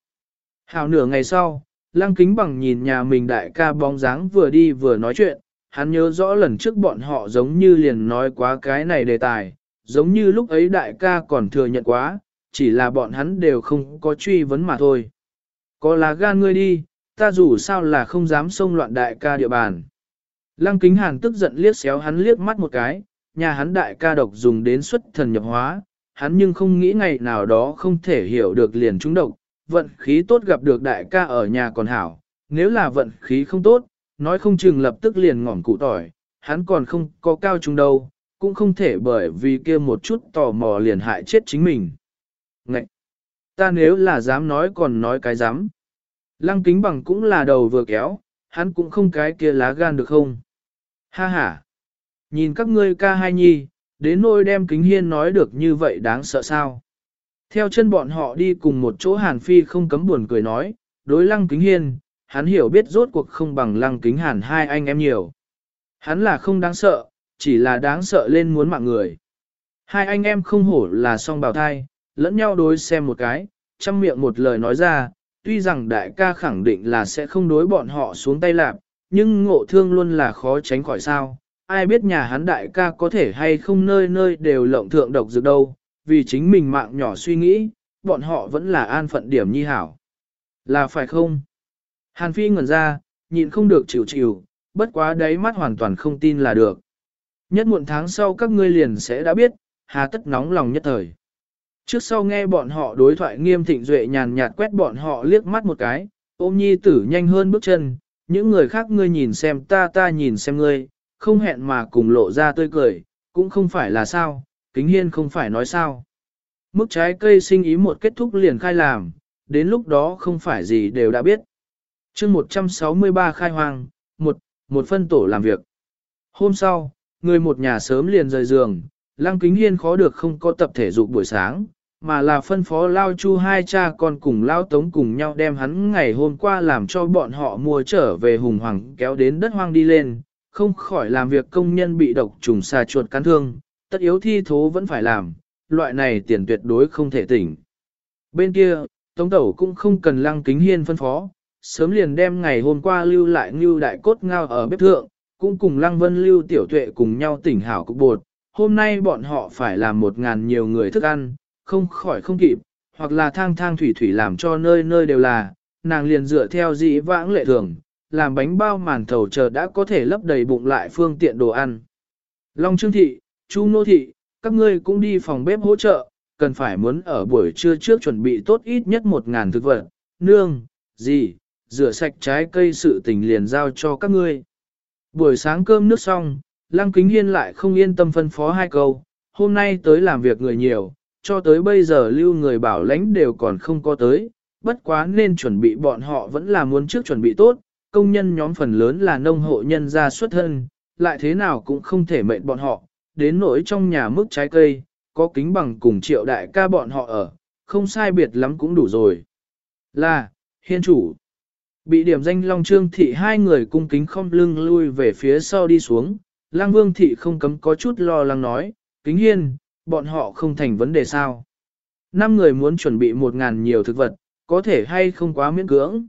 Hào nửa ngày sau, lăng kính bằng nhìn nhà mình đại ca bóng dáng vừa đi vừa nói chuyện, hắn nhớ rõ lần trước bọn họ giống như liền nói quá cái này đề tài, giống như lúc ấy đại ca còn thừa nhận quá, chỉ là bọn hắn đều không có truy vấn mà thôi. Có là gan ngươi đi, ta dù sao là không dám xông loạn đại ca địa bàn. Lăng kính hàn tức giận liếc xéo hắn liếc mắt một cái, nhà hắn đại ca độc dùng đến xuất thần nhập hóa, hắn nhưng không nghĩ ngày nào đó không thể hiểu được liền trúng độc, vận khí tốt gặp được đại ca ở nhà còn hảo, nếu là vận khí không tốt, nói không chừng lập tức liền ngỏm cụ tỏi, hắn còn không có cao trung đâu, cũng không thể bởi vì kia một chút tò mò liền hại chết chính mình. Ngậy! Ta nếu là dám nói còn nói cái dám. Lăng kính bằng cũng là đầu vừa kéo, hắn cũng không cái kia lá gan được không? Ha ha! Nhìn các ngươi ca hai nhi, đến nôi đem kính hiên nói được như vậy đáng sợ sao? Theo chân bọn họ đi cùng một chỗ Hàn Phi không cấm buồn cười nói, đối lăng kính hiên, hắn hiểu biết rốt cuộc không bằng lăng kính hàn hai anh em nhiều. Hắn là không đáng sợ, chỉ là đáng sợ lên muốn mạng người. Hai anh em không hổ là song bào thai, lẫn nhau đối xem một cái, chăm miệng một lời nói ra, tuy rằng đại ca khẳng định là sẽ không đối bọn họ xuống tay lạp, nhưng ngộ thương luôn là khó tránh khỏi sao. Ai biết nhà hắn đại ca có thể hay không nơi nơi đều lộng thượng độc dược đâu, vì chính mình mạng nhỏ suy nghĩ, bọn họ vẫn là an phận điểm nhi hảo. Là phải không? Hàn Phi ngẩn ra, nhịn không được chịu chịu, bất quá đáy mắt hoàn toàn không tin là được. Nhất muộn tháng sau các ngươi liền sẽ đã biết, hà tất nóng lòng nhất thời. Trước sau nghe bọn họ đối thoại nghiêm thịnh duệ nhàn nhạt quét bọn họ liếc mắt một cái, ôm nhi tử nhanh hơn bước chân, những người khác ngươi nhìn xem ta ta nhìn xem ngươi, không hẹn mà cùng lộ ra tươi cười, cũng không phải là sao, kính hiên không phải nói sao. Mức trái cây sinh ý một kết thúc liền khai làm, đến lúc đó không phải gì đều đã biết chương 163 khai hoang, một, một phân tổ làm việc. Hôm sau, người một nhà sớm liền rời giường, Lăng Kính Hiên khó được không có tập thể dục buổi sáng, mà là phân phó Lao Chu hai cha con cùng Lao Tống cùng nhau đem hắn ngày hôm qua làm cho bọn họ mua trở về hùng hoàng kéo đến đất hoang đi lên, không khỏi làm việc công nhân bị độc trùng xà chuột cắn thương, tất yếu thi thố vẫn phải làm, loại này tiền tuyệt đối không thể tỉnh. Bên kia, Tống Tẩu cũng không cần Lăng Kính Hiên phân phó, sớm liền đem ngày hôm qua lưu lại ngưu đại cốt ngao ở bếp thượng, cũng cùng lăng vân lưu tiểu tuệ cùng nhau tỉnh hảo cục bột. Hôm nay bọn họ phải làm một ngàn nhiều người thức ăn, không khỏi không kịp, hoặc là thang thang thủy thủy làm cho nơi nơi đều là, nàng liền dựa theo dĩ vãng lệ thường, làm bánh bao màn thầu chờ đã có thể lấp đầy bụng lại phương tiện đồ ăn. Long Trương Thị, Chu Nô Thị, các ngươi cũng đi phòng bếp hỗ trợ, cần phải muốn ở buổi trưa trước chuẩn bị tốt ít nhất một ngàn thực vật, nương, gì, rửa sạch trái cây sự tình liền giao cho các ngươi. Buổi sáng cơm nước xong, Lăng Kính Hiên lại không yên tâm phân phó hai câu, hôm nay tới làm việc người nhiều, cho tới bây giờ lưu người bảo lãnh đều còn không có tới, bất quá nên chuẩn bị bọn họ vẫn là muốn trước chuẩn bị tốt, công nhân nhóm phần lớn là nông hộ nhân gia xuất thân, lại thế nào cũng không thể mệnh bọn họ, đến nỗi trong nhà mức trái cây, có kính bằng cùng triệu đại ca bọn họ ở, không sai biệt lắm cũng đủ rồi. Là, hiên chủ. Bị điểm danh Long Trương Thị hai người cung kính không lưng lui về phía sau đi xuống, Lang Vương Thị không cấm có chút lo lắng nói, kính hiên, bọn họ không thành vấn đề sao. Năm người muốn chuẩn bị một ngàn nhiều thực vật, có thể hay không quá miễn cưỡng.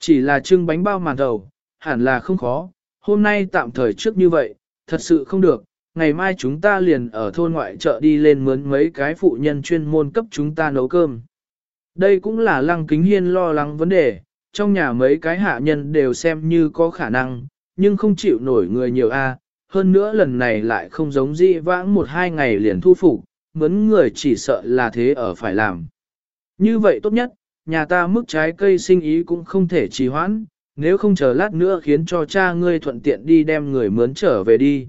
Chỉ là trưng bánh bao màn đầu, hẳn là không khó, hôm nay tạm thời trước như vậy, thật sự không được, ngày mai chúng ta liền ở thôn ngoại chợ đi lên mướn mấy cái phụ nhân chuyên môn cấp chúng ta nấu cơm. Đây cũng là lăng kính hiên lo lắng vấn đề, trong nhà mấy cái hạ nhân đều xem như có khả năng, nhưng không chịu nổi người nhiều a hơn nữa lần này lại không giống di vãng một hai ngày liền thu phục, mướn người chỉ sợ là thế ở phải làm. Như vậy tốt nhất, nhà ta mức trái cây sinh ý cũng không thể trì hoãn, nếu không chờ lát nữa khiến cho cha ngươi thuận tiện đi đem người mướn trở về đi.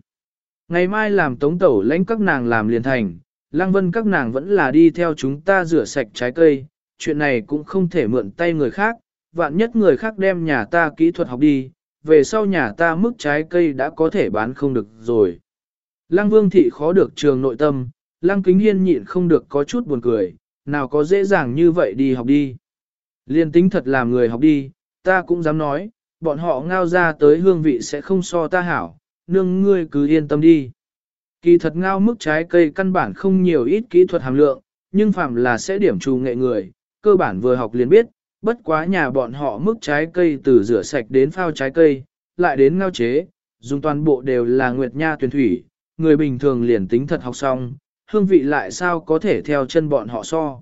Ngày mai làm tống tẩu lãnh các nàng làm liền thành, lang vân các nàng vẫn là đi theo chúng ta rửa sạch trái cây, chuyện này cũng không thể mượn tay người khác, vạn nhất người khác đem nhà ta kỹ thuật học đi, về sau nhà ta mức trái cây đã có thể bán không được rồi. Lăng vương thị khó được trường nội tâm, lăng kính hiên nhịn không được có chút buồn cười, nào có dễ dàng như vậy đi học đi. Liên tính thật làm người học đi, ta cũng dám nói, bọn họ ngao ra tới hương vị sẽ không so ta hảo, nương ngươi cứ yên tâm đi. Kỳ thật ngao mức trái cây căn bản không nhiều ít kỹ thuật hàm lượng, nhưng phạm là sẽ điểm trù nghệ người, cơ bản vừa học liền biết, bất quá nhà bọn họ mức trái cây từ rửa sạch đến phao trái cây, lại đến ngao chế, dùng toàn bộ đều là nguyệt nha tuyển thủy, người bình thường liền tính thật học xong, hương vị lại sao có thể theo chân bọn họ so.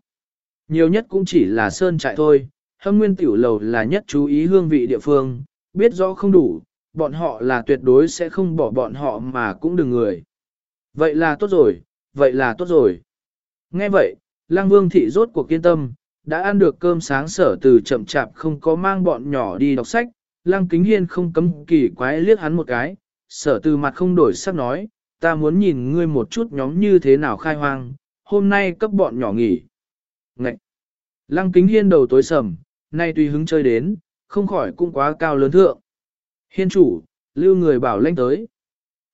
Nhiều nhất cũng chỉ là sơn trại thôi, hâm nguyên tiểu lầu là nhất chú ý hương vị địa phương, biết rõ không đủ, bọn họ là tuyệt đối sẽ không bỏ bọn họ mà cũng đừng người. Vậy là tốt rồi, vậy là tốt rồi. Nghe vậy, lang vương thị rốt cuộc kiên tâm, đã ăn được cơm sáng sở từ chậm chạp không có mang bọn nhỏ đi đọc sách, lang kính hiên không cấm kỳ quái liếc hắn một cái, sở từ mặt không đổi sắc nói, ta muốn nhìn ngươi một chút nhóm như thế nào khai hoang, hôm nay cấp bọn nhỏ nghỉ. Ngậy! Lăng kính hiên đầu tối sầm, nay tùy hứng chơi đến, không khỏi cũng quá cao lớn thượng. Hiên chủ, lưu người bảo lãnh tới.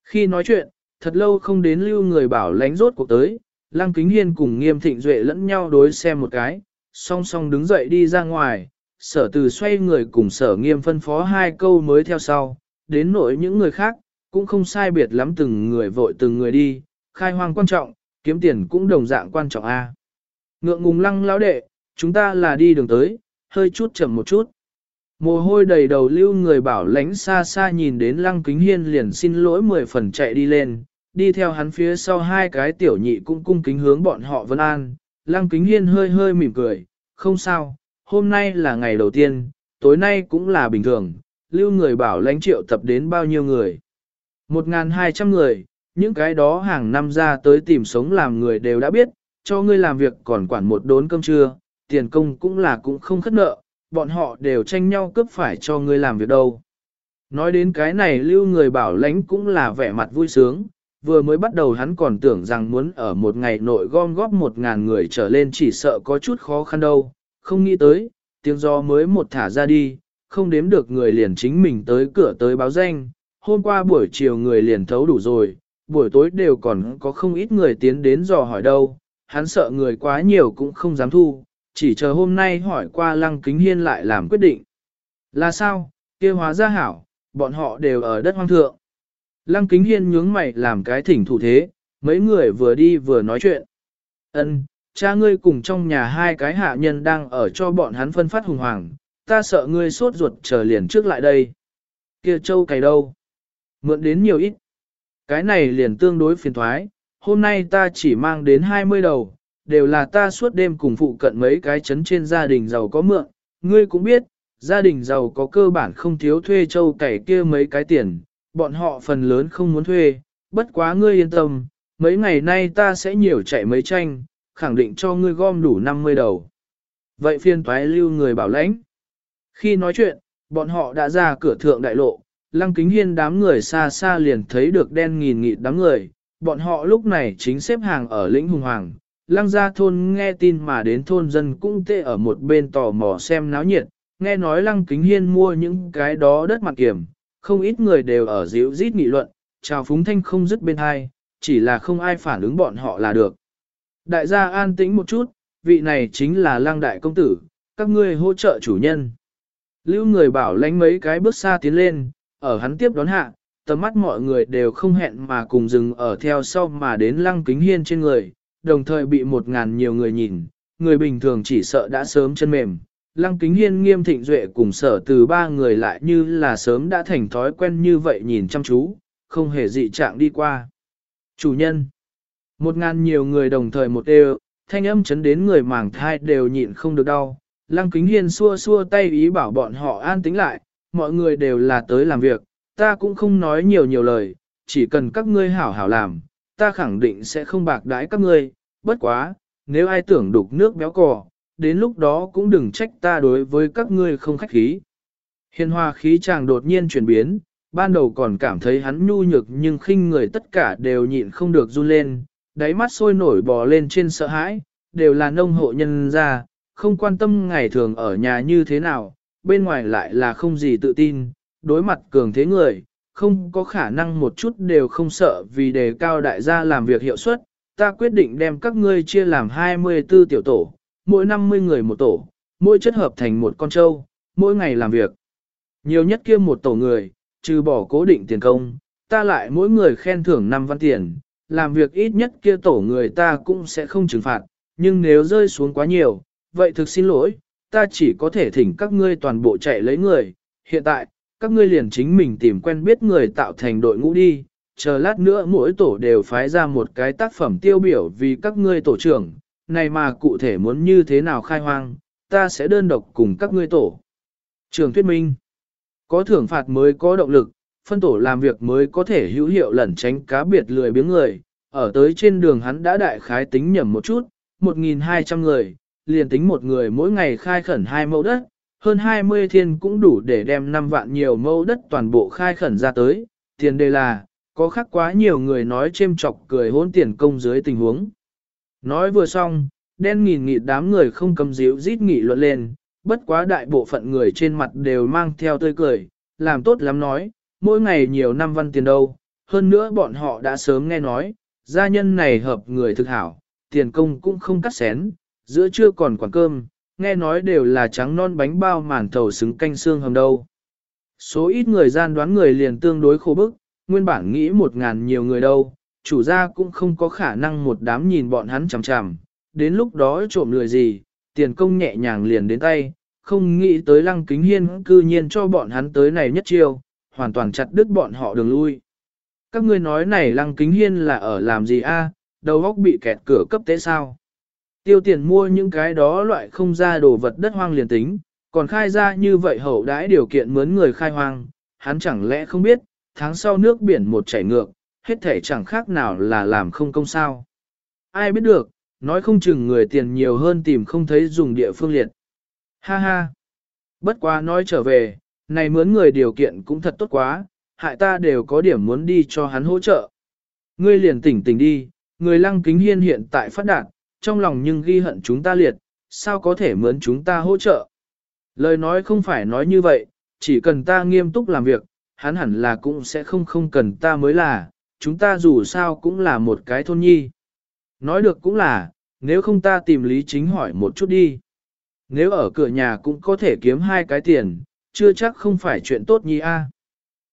Khi nói chuyện, thật lâu không đến lưu người bảo lãnh rốt cuộc tới, lăng kính hiên cùng nghiêm thịnh duệ lẫn nhau đối xem một cái, song song đứng dậy đi ra ngoài, sở từ xoay người cùng sở nghiêm phân phó hai câu mới theo sau, đến nỗi những người khác, cũng không sai biệt lắm từng người vội từng người đi, khai hoang quan trọng, kiếm tiền cũng đồng dạng quan trọng a. Ngượng ngùng lăng lão đệ, chúng ta là đi đường tới, hơi chút chậm một chút. Mồ hôi đầy đầu lưu người bảo lánh xa xa nhìn đến lăng kính hiên liền xin lỗi mười phần chạy đi lên, đi theo hắn phía sau hai cái tiểu nhị cũng cung kính hướng bọn họ vân an. Lăng kính hiên hơi hơi mỉm cười, không sao, hôm nay là ngày đầu tiên, tối nay cũng là bình thường, lưu người bảo lãnh triệu tập đến bao nhiêu người. Một ngàn hai trăm người, những cái đó hàng năm ra tới tìm sống làm người đều đã biết, cho ngươi làm việc còn quản một đốn cơm trưa, tiền công cũng là cũng không khất nợ, bọn họ đều tranh nhau cướp phải cho ngươi làm việc đâu. Nói đến cái này lưu người bảo lãnh cũng là vẻ mặt vui sướng, vừa mới bắt đầu hắn còn tưởng rằng muốn ở một ngày nội gom góp một ngàn người trở lên chỉ sợ có chút khó khăn đâu, không nghĩ tới, tiếng gió mới một thả ra đi, không đếm được người liền chính mình tới cửa tới báo danh, hôm qua buổi chiều người liền thấu đủ rồi, buổi tối đều còn có không ít người tiến đến dò hỏi đâu, hắn sợ người quá nhiều cũng không dám thu, chỉ chờ hôm nay hỏi qua lăng kính hiên lại làm quyết định. Là sao, kia hóa ra hảo, bọn họ đều ở đất hoang thượng. Lăng kính hiên nhướng mày làm cái thỉnh thủ thế, mấy người vừa đi vừa nói chuyện. Ân, cha ngươi cùng trong nhà hai cái hạ nhân đang ở cho bọn hắn phân phát hùng hoàng, ta sợ ngươi sốt ruột chờ liền trước lại đây. Kia châu cày đâu? Mượn đến nhiều ít. Cái này liền tương đối phiền thoái, hôm nay ta chỉ mang đến 20 đầu, đều là ta suốt đêm cùng phụ cận mấy cái chấn trên gia đình giàu có mượn, ngươi cũng biết, gia đình giàu có cơ bản không thiếu thuê châu cày kia mấy cái tiền, bọn họ phần lớn không muốn thuê, bất quá ngươi yên tâm, mấy ngày nay ta sẽ nhiều chạy mấy tranh, khẳng định cho ngươi gom đủ 50 đầu. Vậy phiên toái lưu người bảo lãnh. Khi nói chuyện, bọn họ đã ra cửa thượng đại lộ, lăng kính hiên đám người xa xa liền thấy được đen nghìn nghịt đám người, bọn họ lúc này chính xếp hàng ở lĩnh hùng hoàng, lăng gia thôn nghe tin mà đến thôn dân cũng tê ở một bên tò mò xem náo nhiệt, nghe nói lăng kính hiên mua những cái đó đất mặt kiểm, không ít người đều ở dịu rít nghị luận, chào phúng thanh không dứt bên hai, chỉ là không ai phản ứng bọn họ là được. Đại gia an tĩnh một chút, vị này chính là lang đại công tử, các ngươi hỗ trợ chủ nhân. Lưu người bảo lánh mấy cái bước xa tiến lên, ở hắn tiếp đón hạ, tầm mắt mọi người đều không hẹn mà cùng dừng ở theo sau mà đến lăng kính hiên trên người, đồng thời bị một ngàn nhiều người nhìn, người bình thường chỉ sợ đã sớm chân mềm. Lăng kính hiên nghiêm thịnh duệ cùng sở từ ba người lại như là sớm đã thành thói quen như vậy nhìn chăm chú, không hề dị trạng đi qua. Chủ nhân, một ngàn nhiều người đồng thời một đều, thanh âm chấn đến người màng thai đều nhịn không được đau. Lăng kính hiên xua xua tay ý bảo bọn họ an tính lại, mọi người đều là tới làm việc, ta cũng không nói nhiều nhiều lời, chỉ cần các ngươi hảo hảo làm, ta khẳng định sẽ không bạc đãi các ngươi, bất quá, nếu ai tưởng đục nước béo cò, đến lúc đó cũng đừng trách ta đối với các ngươi không khách khí. Hiền hòa khí chàng đột nhiên chuyển biến, ban đầu còn cảm thấy hắn nhu nhược nhưng khinh người tất cả đều nhịn không được run lên, đáy mắt sôi nổi bò lên trên sợ hãi, đều là nông hộ nhân ra, không quan tâm ngày thường ở nhà như thế nào, bên ngoài lại là không gì tự tin, đối mặt cường thế người, không có khả năng một chút đều không sợ vì đề cao đại gia làm việc hiệu suất, ta quyết định đem các ngươi chia làm 24 tiểu tổ, mỗi 50 người một tổ, mỗi chất hợp thành một con trâu, mỗi ngày làm việc. Nhiều nhất kia một tổ người, trừ bỏ cố định tiền công, ta lại mỗi người khen thưởng 5 văn tiền, làm việc ít nhất kia tổ người ta cũng sẽ không trừng phạt, nhưng nếu rơi xuống quá nhiều, vậy thực xin lỗi, ta chỉ có thể thỉnh các ngươi toàn bộ chạy lấy người, hiện tại, các ngươi liền chính mình tìm quen biết người tạo thành đội ngũ đi, chờ lát nữa mỗi tổ đều phái ra một cái tác phẩm tiêu biểu vì các ngươi tổ trưởng, này mà cụ thể muốn như thế nào khai hoang, ta sẽ đơn độc cùng các ngươi tổ. Trường thuyết minh, có thưởng phạt mới có động lực, phân tổ làm việc mới có thể hữu hiệu lẩn tránh cá biệt lười biếng người, ở tới trên đường hắn đã đại khái tính nhầm một chút, 1.200 người, liền tính một người mỗi ngày khai khẩn hai mẫu đất, hơn 20 thiên cũng đủ để đem 5 vạn nhiều mẫu đất toàn bộ khai khẩn ra tới, tiền đề là, có khác quá nhiều người nói chêm chọc cười hôn tiền công dưới tình huống. Nói vừa xong, đen nghìn nghịt đám người không cầm díu rít nghị luận lên, bất quá đại bộ phận người trên mặt đều mang theo tươi cười, làm tốt lắm nói, mỗi ngày nhiều năm văn tiền đâu, hơn nữa bọn họ đã sớm nghe nói, gia nhân này hợp người thực hảo, tiền công cũng không cắt xén, giữa trưa còn quản cơm, nghe nói đều là trắng non bánh bao màn thầu xứng canh xương hầm đâu. Số ít người gian đoán người liền tương đối khô bức, nguyên bản nghĩ một ngàn nhiều người đâu, chủ gia cũng không có khả năng một đám nhìn bọn hắn chằm chằm, đến lúc đó trộm lười gì, tiền công nhẹ nhàng liền đến tay, không nghĩ tới lăng kính hiên cư nhiên cho bọn hắn tới này nhất chiêu, hoàn toàn chặt đứt bọn họ đường lui. Các ngươi nói này lăng kính hiên là ở làm gì a? đầu óc bị kẹt cửa cấp tế sao? Tiêu tiền mua những cái đó loại không ra đồ vật đất hoang liền tính, còn khai ra như vậy hậu đãi điều kiện mướn người khai hoang, hắn chẳng lẽ không biết, tháng sau nước biển một chảy ngược, hết thể chẳng khác nào là làm không công sao. Ai biết được, nói không chừng người tiền nhiều hơn tìm không thấy dùng địa phương liệt. Ha ha! Bất quá nói trở về, này mướn người điều kiện cũng thật tốt quá, hại ta đều có điểm muốn đi cho hắn hỗ trợ. Ngươi liền tỉnh tỉnh đi, người lăng kính hiên hiện tại phát đạt, trong lòng nhưng ghi hận chúng ta liệt, sao có thể mướn chúng ta hỗ trợ. Lời nói không phải nói như vậy, chỉ cần ta nghiêm túc làm việc, hắn hẳn là cũng sẽ không không cần ta mới là, chúng ta dù sao cũng là một cái thôn nhi. Nói được cũng là, nếu không ta tìm lý chính hỏi một chút đi. Nếu ở cửa nhà cũng có thể kiếm hai cái tiền, chưa chắc không phải chuyện tốt nhi a.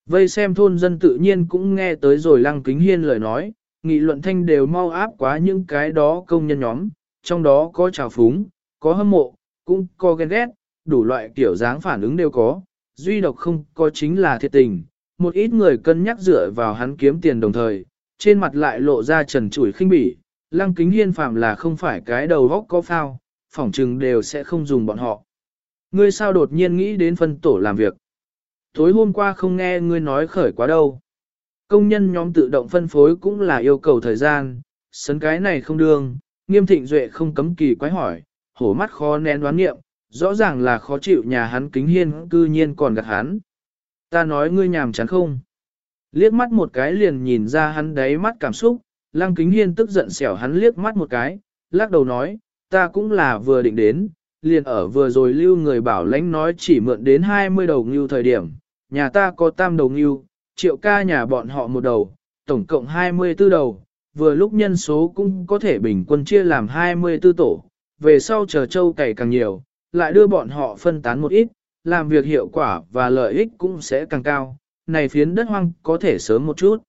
Vây xem thôn dân tự nhiên cũng nghe tới rồi lăng kính hiên lời nói, nghị luận thanh đều mau áp quá những cái đó công nhân nhóm, trong đó có trào phúng, có hâm mộ, cũng có ghen ghét, đủ loại kiểu dáng phản ứng đều có, duy độc không có chính là thiệt tình. Một ít người cân nhắc dựa vào hắn kiếm tiền đồng thời, trên mặt lại lộ ra trần trụi khinh bỉ, lăng kính hiên phạm là không phải cái đầu góc có phao, phỏng chừng đều sẽ không dùng bọn họ. Ngươi sao đột nhiên nghĩ đến phân tổ làm việc? Tối hôm qua không nghe ngươi nói khởi quá đâu. Công nhân nhóm tự động phân phối cũng là yêu cầu thời gian, sấn cái này không đương, nghiêm thịnh duệ không cấm kỳ quái hỏi, hổ mắt khó nén đoán nghiệm, rõ ràng là khó chịu nhà hắn kính hiên cư nhiên còn gạt hắn. Ta nói ngươi nhàm chán không? Liếc mắt một cái liền nhìn ra hắn đáy mắt cảm xúc, lăng kính hiên tức giận xẻo hắn liếc mắt một cái, lắc đầu nói, ta cũng là vừa định đến, liền ở vừa rồi lưu người bảo lãnh nói chỉ mượn đến 20 đầu ngưu thời điểm, nhà ta có tam đầu ngưu, triệu ca nhà bọn họ một đầu, tổng cộng 24 đầu, vừa lúc nhân số cũng có thể bình quân chia làm 24 tổ, về sau chờ châu cày càng nhiều, lại đưa bọn họ phân tán một ít, làm việc hiệu quả và lợi ích cũng sẽ càng cao, này phiến đất hoang có thể sớm một chút.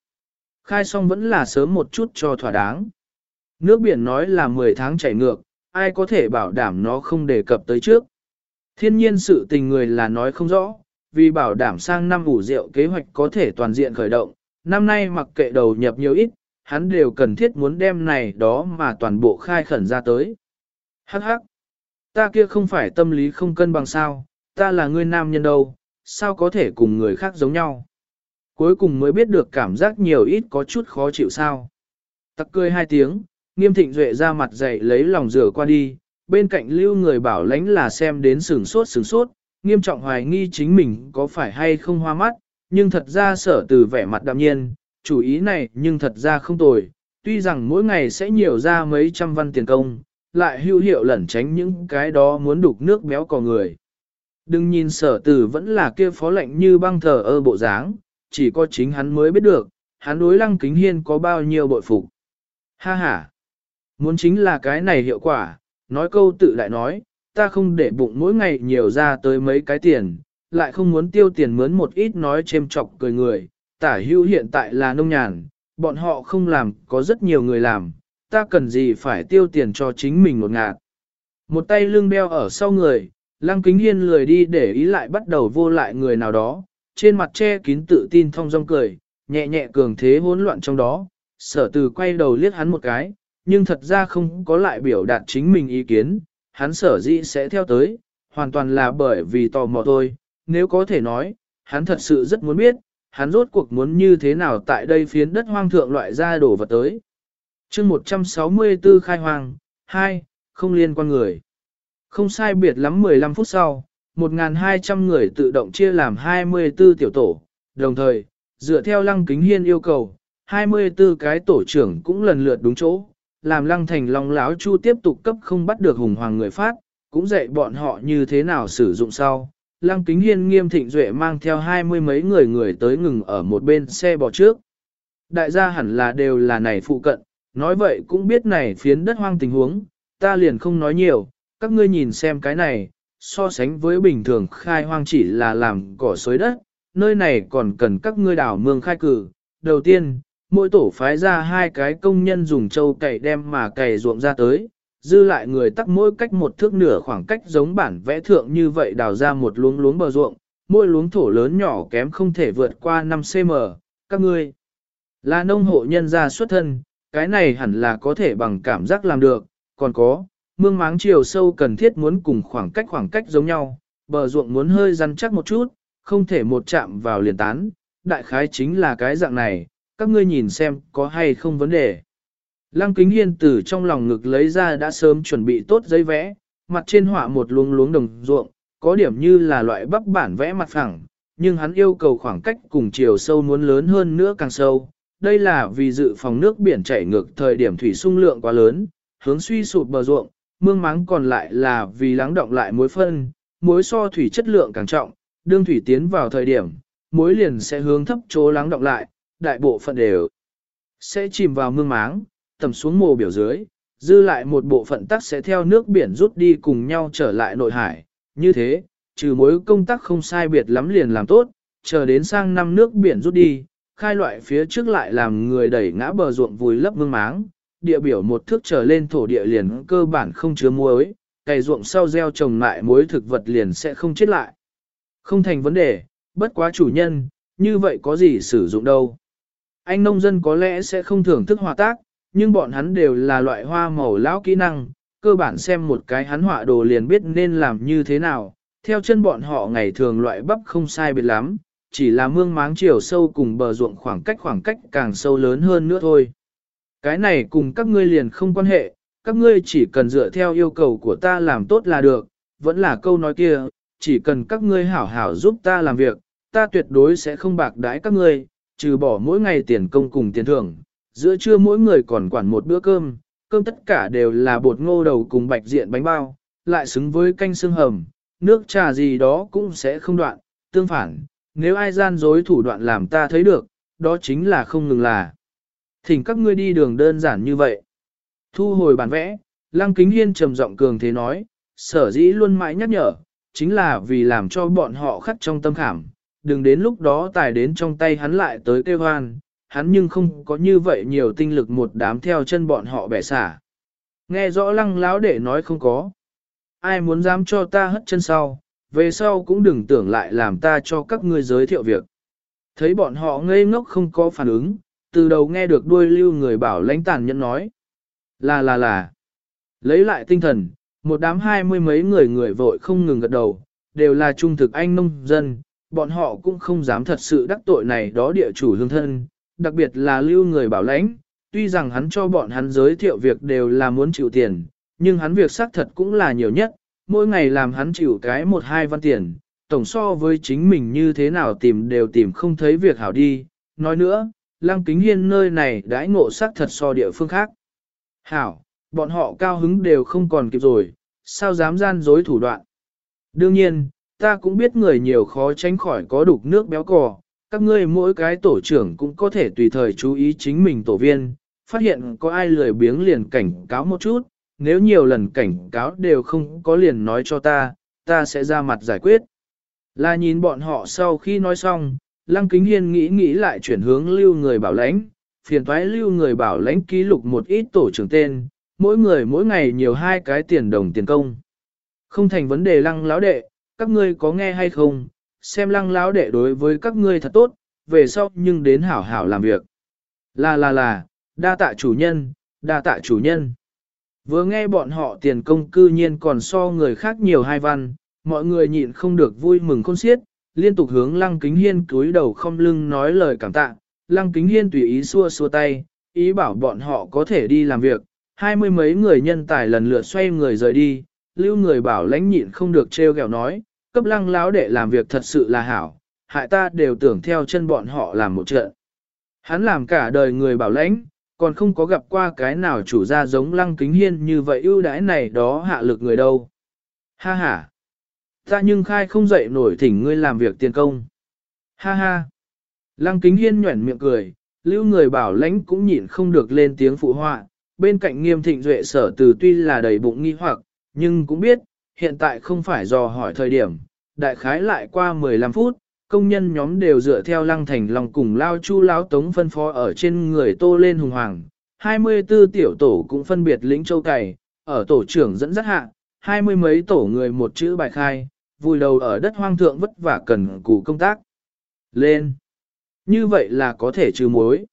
Khai xong vẫn là sớm một chút cho thỏa đáng. Nước biển nói là 10 tháng chảy ngược, ai có thể bảo đảm nó không đề cập tới trước. Thiên nhiên sự tình người là nói không rõ, vì bảo đảm sang năm ủ rượu kế hoạch có thể toàn diện khởi động, năm nay mặc kệ đầu nhập nhiều ít, hắn đều cần thiết muốn đem này đó mà toàn bộ khai khẩn ra tới. Hắc hắc, ta kia không phải tâm lý không cân bằng sao, ta là người nam nhân đâu, sao có thể cùng người khác giống nhau. Cuối cùng mới biết được cảm giác nhiều ít có chút khó chịu sao. tặc cười hai tiếng, nghiêm thịnh duệ ra mặt dậy lấy lòng rửa qua đi, bên cạnh lưu người bảo lãnh là xem đến sừng sốt sừng sốt, nghiêm trọng hoài nghi chính mình có phải hay không hoa mắt, nhưng thật ra sở từ vẻ mặt đạm nhiên, chủ ý này nhưng thật ra không tồi, tuy rằng mỗi ngày sẽ nhiều ra mấy trăm văn tiền công, lại hữu hiệu lẩn tránh những cái đó muốn đục nước béo cò người. Đừng nhìn sở tử vẫn là kia phó lệnh như băng thờ ơ bộ dáng, chỉ có chính hắn mới biết được, hắn đối lăng kính hiên có bao nhiêu bội phục. Ha ha! Muốn chính là cái này hiệu quả, nói câu tự lại nói, ta không để bụng mỗi ngày nhiều ra tới mấy cái tiền, lại không muốn tiêu tiền mướn một ít nói chêm chọc cười người, tả hưu hiện tại là nông nhàn, bọn họ không làm, có rất nhiều người làm, ta cần gì phải tiêu tiền cho chính mình một ngạt. Một tay lưng đeo ở sau người, lăng kính hiên lười đi để ý lại bắt đầu vô lại người nào đó, trên mặt che kín tự tin thong dong cười, nhẹ nhẹ cường thế hỗn loạn trong đó, sở từ quay đầu liếc hắn một cái, nhưng thật ra không có lại biểu đạt chính mình ý kiến, hắn sở dĩ sẽ theo tới, hoàn toàn là bởi vì tò mò thôi, nếu có thể nói, hắn thật sự rất muốn biết, hắn rốt cuộc muốn như thế nào tại đây phiến đất hoang thượng loại ra đổ vật tới. chương 164 khai hoang, 2, không liên quan người. Không sai biệt lắm 15 phút sau, 1.200 người tự động chia làm 24 tiểu tổ, đồng thời, dựa theo lăng kính hiên yêu cầu, 24 cái tổ trưởng cũng lần lượt đúng chỗ, làm lăng thành long láo chu tiếp tục cấp không bắt được hùng hoàng người phát, cũng dạy bọn họ như thế nào sử dụng sau. Lăng kính hiên nghiêm thịnh duệ mang theo hai mươi mấy người người tới ngừng ở một bên xe bò trước. Đại gia hẳn là đều là này phụ cận, nói vậy cũng biết này phiến đất hoang tình huống, ta liền không nói nhiều, các ngươi nhìn xem cái này, so sánh với bình thường khai hoang chỉ là làm cỏ xới đất, nơi này còn cần các ngươi đảo mương khai cử. Đầu tiên, mỗi tổ phái ra hai cái công nhân dùng trâu cày đem mà cày ruộng ra tới, dư lại người tắc mỗi cách một thước nửa khoảng cách giống bản vẽ thượng như vậy đào ra một luống luống bờ ruộng, mỗi luống thổ lớn nhỏ kém không thể vượt qua 5cm, các ngươi là nông hộ nhân gia xuất thân, cái này hẳn là có thể bằng cảm giác làm được, còn có, mương máng chiều sâu cần thiết muốn cùng khoảng cách khoảng cách giống nhau, bờ ruộng muốn hơi rắn chắc một chút, không thể một chạm vào liền tán, đại khái chính là cái dạng này, các ngươi nhìn xem có hay không vấn đề. Lăng kính hiên từ trong lòng ngực lấy ra đã sớm chuẩn bị tốt giấy vẽ, mặt trên họa một luống luống đồng ruộng, có điểm như là loại bắp bản vẽ mặt phẳng, nhưng hắn yêu cầu khoảng cách cùng chiều sâu muốn lớn hơn nữa càng sâu. Đây là vì dự phòng nước biển chảy ngược thời điểm thủy sung lượng quá lớn, hướng suy sụp bờ ruộng, mương máng còn lại là vì lắng động lại muối phân, muối so thủy chất lượng càng trọng, đương thủy tiến vào thời điểm, muối liền sẽ hướng thấp chỗ lắng động lại, đại bộ phận đều sẽ chìm vào mương máng, tầm xuống mồ biểu dưới, dư lại một bộ phận tắc sẽ theo nước biển rút đi cùng nhau trở lại nội hải. Như thế, trừ mối công tác không sai biệt lắm liền làm tốt, chờ đến sang năm nước biển rút đi, khai loại phía trước lại làm người đẩy ngã bờ ruộng vùi lấp mương máng, địa biểu một thước trở lên thổ địa liền cơ bản không chứa muối, cày ruộng sau gieo trồng lại muối thực vật liền sẽ không chết lại. Không thành vấn đề, bất quá chủ nhân, như vậy có gì sử dụng đâu. Anh nông dân có lẽ sẽ không thưởng thức hòa tác, nhưng bọn hắn đều là loại hoa màu lão kỹ năng, cơ bản xem một cái hắn họa đồ liền biết nên làm như thế nào. Theo chân bọn họ ngày thường loại bắp không sai biệt lắm, chỉ là mương máng chiều sâu cùng bờ ruộng khoảng cách khoảng cách càng sâu lớn hơn nữa thôi. Cái này cùng các ngươi liền không quan hệ, các ngươi chỉ cần dựa theo yêu cầu của ta làm tốt là được, vẫn là câu nói kia, chỉ cần các ngươi hảo hảo giúp ta làm việc, ta tuyệt đối sẽ không bạc đãi các ngươi, trừ bỏ mỗi ngày tiền công cùng tiền thưởng, giữa trưa mỗi người còn quản một bữa cơm, cơm tất cả đều là bột ngô đầu cùng bạch diện bánh bao, lại xứng với canh xương hầm, nước trà gì đó cũng sẽ không đoạn, tương phản, nếu ai gian dối thủ đoạn làm ta thấy được, đó chính là không ngừng là. Thỉnh các ngươi đi đường đơn giản như vậy. Thu hồi bản vẽ, Lăng Kính Hiên trầm giọng cường thế nói, sở dĩ luôn mãi nhắc nhở, chính là vì làm cho bọn họ khắc trong tâm khảm, đừng đến lúc đó tài đến trong tay hắn lại tới kêu hoan, hắn nhưng không có như vậy nhiều tinh lực một đám theo chân bọn họ bẻ xả. Nghe rõ lăng láo để nói không có. Ai muốn dám cho ta hất chân sau, về sau cũng đừng tưởng lại làm ta cho các ngươi giới thiệu việc. Thấy bọn họ ngây ngốc không có phản ứng, từ đầu nghe được đuôi lưu người bảo lãnh tàn nhẫn nói. Là là là. Lấy lại tinh thần, một đám hai mươi mấy người người vội không ngừng gật đầu, đều là trung thực anh nông dân, bọn họ cũng không dám thật sự đắc tội này đó địa chủ hương thân, đặc biệt là lưu người bảo lãnh, tuy rằng hắn cho bọn hắn giới thiệu việc đều là muốn chịu tiền, nhưng hắn việc xác thật cũng là nhiều nhất, mỗi ngày làm hắn chịu cái một hai văn tiền, tổng so với chính mình như thế nào tìm đều tìm không thấy việc hảo đi. Nói nữa, lăng kính hiên nơi này đãi ngộ sắc thật so địa phương khác. Hảo, bọn họ cao hứng đều không còn kịp rồi, sao dám gian dối thủ đoạn. Đương nhiên, ta cũng biết người nhiều khó tránh khỏi có đục nước béo cò, các ngươi mỗi cái tổ trưởng cũng có thể tùy thời chú ý chính mình tổ viên, phát hiện có ai lười biếng liền cảnh cáo một chút, nếu nhiều lần cảnh cáo đều không có liền nói cho ta, ta sẽ ra mặt giải quyết. Là nhìn bọn họ sau khi nói xong, Lăng Kính Hiên nghĩ nghĩ lại chuyển hướng lưu người bảo lãnh, phiền toái lưu người bảo lãnh ký lục một ít tổ trưởng tên, mỗi người mỗi ngày nhiều hai cái tiền đồng tiền công. Không thành vấn đề lăng lão đệ, các ngươi có nghe hay không, xem lăng lão đệ đối với các ngươi thật tốt, về sau nhưng đến hảo hảo làm việc. Là là là, đa tạ chủ nhân, đa tạ chủ nhân. Vừa nghe bọn họ tiền công cư nhiên còn so người khác nhiều hai văn, mọi người nhịn không được vui mừng khôn xiết, liên tục hướng lăng kính hiên cúi đầu không lưng nói lời cảm tạ, lăng kính hiên tùy ý xua xua tay, ý bảo bọn họ có thể đi làm việc, hai mươi mấy người nhân tài lần lượt xoay người rời đi, lưu người bảo lãnh nhịn không được trêu ghẹo nói, cấp lăng láo để làm việc thật sự là hảo, hại ta đều tưởng theo chân bọn họ làm một trận. Hắn làm cả đời người bảo lãnh, còn không có gặp qua cái nào chủ gia giống lăng kính hiên như vậy ưu đãi này đó hạ lực người đâu. Ha ha! Ta nhưng khai không dậy nổi thỉnh ngươi làm việc tiền công. Ha ha! Lăng kính hiên nhuẩn miệng cười, lưu người bảo lãnh cũng nhịn không được lên tiếng phụ họa, bên cạnh nghiêm thịnh duệ sở từ tuy là đầy bụng nghi hoặc, nhưng cũng biết, hiện tại không phải dò hỏi thời điểm, đại khái lại qua 15 phút, công nhân nhóm đều dựa theo lăng thành lòng cùng lao chu lao tống phân phó ở trên người tô lên hùng hoàng. 24 tiểu tổ cũng phân biệt lĩnh châu cày, ở tổ trưởng dẫn dắt hạ, hai mươi mấy tổ người một chữ bài khai, vùi đầu ở đất hoang thượng vất vả cần cù công tác. Lên! Như vậy là có thể trừ mối.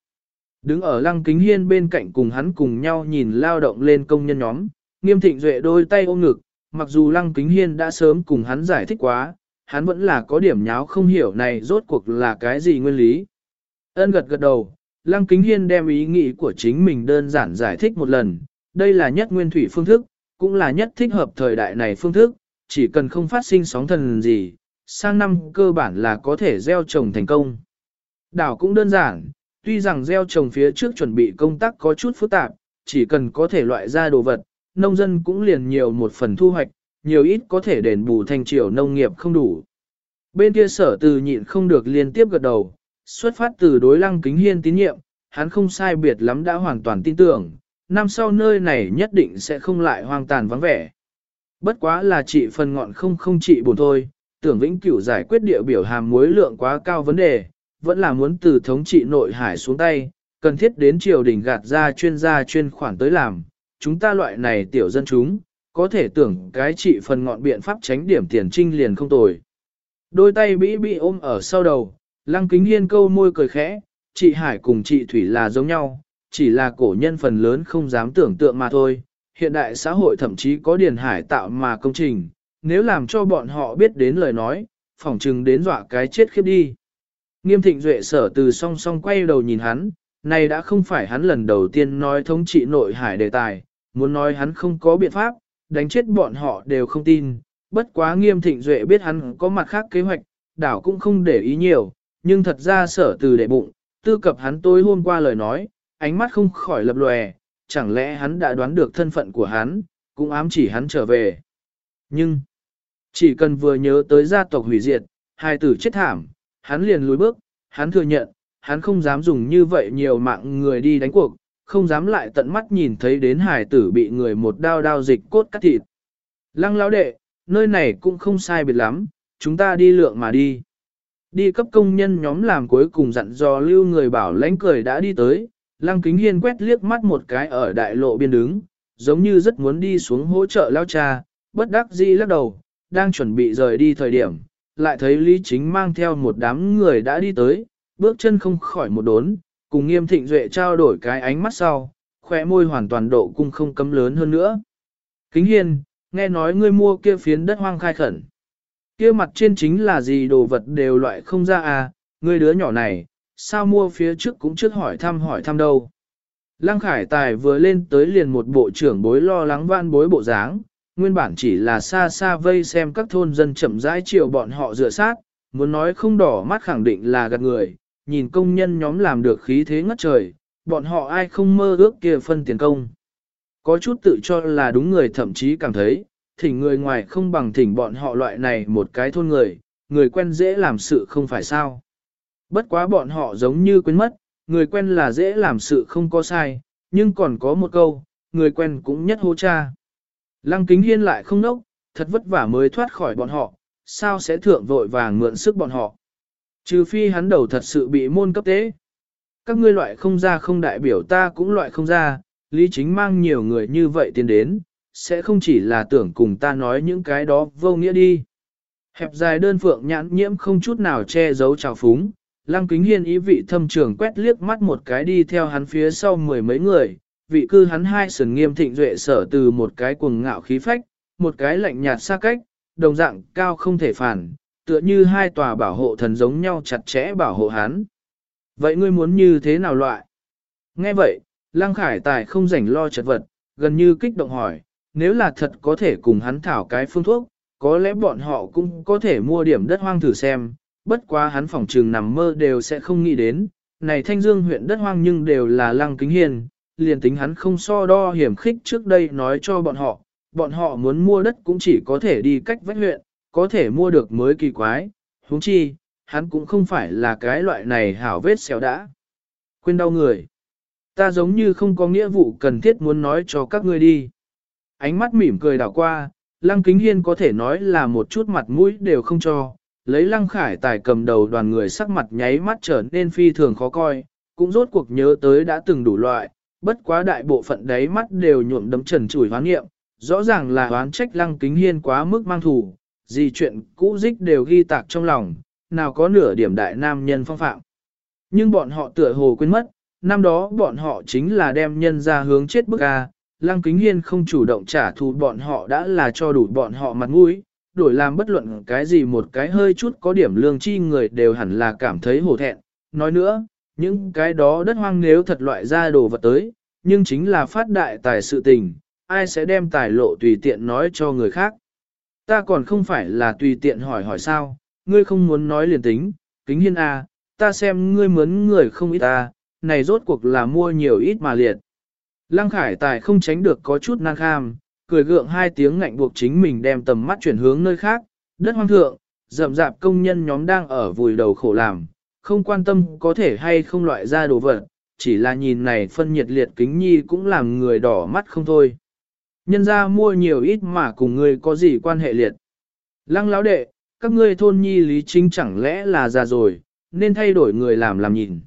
Đứng ở lăng kính hiên bên cạnh cùng hắn cùng nhau nhìn lao động lên công nhân nhóm, nghiêm thịnh duệ đôi tay ôm ngực, mặc dù lăng kính hiên đã sớm cùng hắn giải thích quá, hắn vẫn là có điểm nháo không hiểu này rốt cuộc là cái gì nguyên lý. Ân gật gật đầu, lăng kính hiên đem ý nghĩ của chính mình đơn giản giải thích một lần, đây là nhất nguyên thủy phương thức, cũng là nhất thích hợp thời đại này phương thức, chỉ cần không phát sinh sóng thần gì, sang năm cơ bản là có thể gieo trồng thành công. Đảo cũng đơn giản, tuy rằng gieo trồng phía trước chuẩn bị công tác có chút phức tạp, chỉ cần có thể loại ra đồ vật, nông dân cũng liền nhiều một phần thu hoạch, nhiều ít có thể đền bù thành triều nông nghiệp không đủ. Bên kia sở từ nhịn không được liên tiếp gật đầu, xuất phát từ đối lăng kính hiên tín nhiệm, hắn không sai biệt lắm đã hoàn toàn tin tưởng, năm sau nơi này nhất định sẽ không lại hoang tàn vắng vẻ. Bất quá là trị phần ngọn không không trị buồn thôi, tưởng vĩnh cửu giải quyết địa biểu hàm muối lượng quá cao vấn đề, vẫn là muốn từ thống trị nội hải xuống tay, cần thiết đến triều đình gạt ra chuyên gia chuyên khoản tới làm, chúng ta loại này tiểu dân chúng, có thể tưởng cái trị phần ngọn biện pháp tránh điểm tiền trinh liền không tồi. Đôi tay bĩ bị ôm ở sau đầu, lăng kính hiên câu môi cười khẽ, chị Hải cùng chị Thủy là giống nhau, chỉ là cổ nhân phần lớn không dám tưởng tượng mà thôi. Hiện đại xã hội thậm chí có điền hải tạo mà công trình, nếu làm cho bọn họ biết đến lời nói, phỏng chừng đến dọa cái chết khiếp đi. Nghiêm thịnh duệ sở từ song song quay đầu nhìn hắn, này đã không phải hắn lần đầu tiên nói thống trị nội hải đề tài, muốn nói hắn không có biện pháp, đánh chết bọn họ đều không tin. Bất quá nghiêm thịnh duệ biết hắn có mặt khác kế hoạch, đảo cũng không để ý nhiều, nhưng thật ra sở từ đệ bụng, tư cập hắn tối hôm qua lời nói, ánh mắt không khỏi lập lòe, chẳng lẽ hắn đã đoán được thân phận của hắn, cũng ám chỉ hắn trở về. Nhưng, chỉ cần vừa nhớ tới gia tộc hủy diệt, hai tử chết thảm, hắn liền lùi bước, hắn thừa nhận, hắn không dám dùng như vậy nhiều mạng người đi đánh cuộc, không dám lại tận mắt nhìn thấy đến hải tử bị người một đao đao dịch cốt cắt thịt. Lăng lão đệ, nơi này cũng không sai biệt lắm, chúng ta đi lượng mà đi. Đi cấp công nhân nhóm làm cuối cùng dặn dò lưu người bảo lãnh cười đã đi tới, lăng kính hiên quét liếc mắt một cái ở đại lộ biên đứng, giống như rất muốn đi xuống hỗ trợ lao cha, bất đắc dĩ lắc đầu, đang chuẩn bị rời đi thời điểm, lại thấy Lý Chính mang theo một đám người đã đi tới, bước chân không khỏi một đốn, cùng nghiêm thịnh duệ trao đổi cái ánh mắt sau, khỏe môi hoàn toàn độ cung không cấm lớn hơn nữa. Kính hiên, nghe nói ngươi mua kia phiến đất hoang khai khẩn. Kia mặt trên chính là gì đồ vật đều loại không ra à, ngươi đứa nhỏ này, sao mua phía trước cũng trước hỏi thăm hỏi thăm đâu. Lăng Khải Tài vừa lên tới liền một bộ trưởng bối lo lắng van bối bộ dáng, nguyên bản chỉ là xa xa vây xem các thôn dân chậm rãi chiều bọn họ dựa sát, muốn nói không đỏ mắt khẳng định là gạt người, nhìn công nhân nhóm làm được khí thế ngất trời, bọn họ ai không mơ ước kia phân tiền công. Có chút tự cho là đúng người thậm chí cảm thấy, thỉnh người ngoài không bằng thỉnh bọn họ loại này một cái thôn người, người quen dễ làm sự không phải sao. Bất quá bọn họ giống như quên mất, người quen là dễ làm sự không có sai, nhưng còn có một câu, người quen cũng nhất hô cha. Lăng kính hiên lại không nốc, thật vất vả mới thoát khỏi bọn họ, sao sẽ thượng vội vàng mượn sức bọn họ. Trừ phi hắn đầu thật sự bị môn cấp tế. Các ngươi loại không ra không đại biểu ta cũng loại không ra, lý chính mang nhiều người như vậy tiến đến, sẽ không chỉ là tưởng cùng ta nói những cái đó vô nghĩa đi. Hẹp dài đơn phượng nhãn nhiễm không chút nào che giấu trào phúng, lăng kính hiên ý vị thâm trường quét liếc mắt một cái đi theo hắn phía sau mười mấy người, vị cư hắn hai sườn nghiêm thịnh duệ sở từ một cái cuồng ngạo khí phách, một cái lạnh nhạt xa cách, đồng dạng cao không thể phản, tựa như hai tòa bảo hộ thần giống nhau chặt chẽ bảo hộ hắn. Vậy ngươi muốn như thế nào loại? Nghe vậy, Lăng Khải Tài không rảnh lo chật vật, gần như kích động hỏi, nếu là thật có thể cùng hắn thảo cái phương thuốc, có lẽ bọn họ cũng có thể mua điểm đất hoang thử xem, bất quá hắn phòng trường nằm mơ đều sẽ không nghĩ đến, này thanh dương huyện đất hoang nhưng đều là lăng kính hiền, liền tính hắn không so đo hiểm khích trước đây nói cho bọn họ, bọn họ muốn mua đất cũng chỉ có thể đi cách vách huyện, có thể mua được mới kỳ quái, huống chi, hắn cũng không phải là cái loại này hảo vết xéo đã. Quên đau người. Ta giống như không có nghĩa vụ cần thiết muốn nói cho các ngươi đi. Ánh mắt mỉm cười đảo qua, Lăng Kính Hiên có thể nói là một chút mặt mũi đều không cho, lấy Lăng Khải Tài cầm đầu đoàn người sắc mặt nháy mắt trở nên phi thường khó coi, cũng rốt cuộc nhớ tới đã từng đủ loại, bất quá đại bộ phận đáy mắt đều nhuộm đấm trần chủi hoán nghiệm, rõ ràng là hoán trách Lăng Kính Hiên quá mức mang thủ, gì chuyện cũ dích đều ghi tạc trong lòng, nào có nửa điểm đại nam nhân phong phạm. Nhưng bọn họ tựa hồ quên mất, năm đó bọn họ chính là đem nhân ra hướng chết bức a, Lăng Kính Hiên không chủ động trả thù bọn họ đã là cho đủ bọn họ mặt mũi, đổi làm bất luận cái gì một cái hơi chút có điểm lương chi người đều hẳn là cảm thấy hổ thẹn. Nói nữa, những cái đó đất hoang nếu thật loại ra đồ vật tới, nhưng chính là phát đại tài sự tình, ai sẽ đem tài lộ tùy tiện nói cho người khác. Ta còn không phải là tùy tiện hỏi hỏi sao, ngươi không muốn nói liền tính, kính hiên a, à, ta xem ngươi mướn người không ít ta, này rốt cuộc là mua nhiều ít mà liệt. Lăng Khải Tài không tránh được có chút năng kham, cười gượng hai tiếng ngạnh buộc chính mình đem tầm mắt chuyển hướng nơi khác, đất hoang thượng, rậm rạp công nhân nhóm đang ở vùi đầu khổ làm, không quan tâm có thể hay không loại ra đồ vật, chỉ là nhìn này phân nhiệt liệt kính nhi cũng làm người đỏ mắt không thôi. Nhân ra mua nhiều ít mà cùng ngươi có gì quan hệ liệt. Lăng lão đệ, các ngươi thôn nhi lý chính chẳng lẽ là già rồi, nên thay đổi người làm làm nhìn.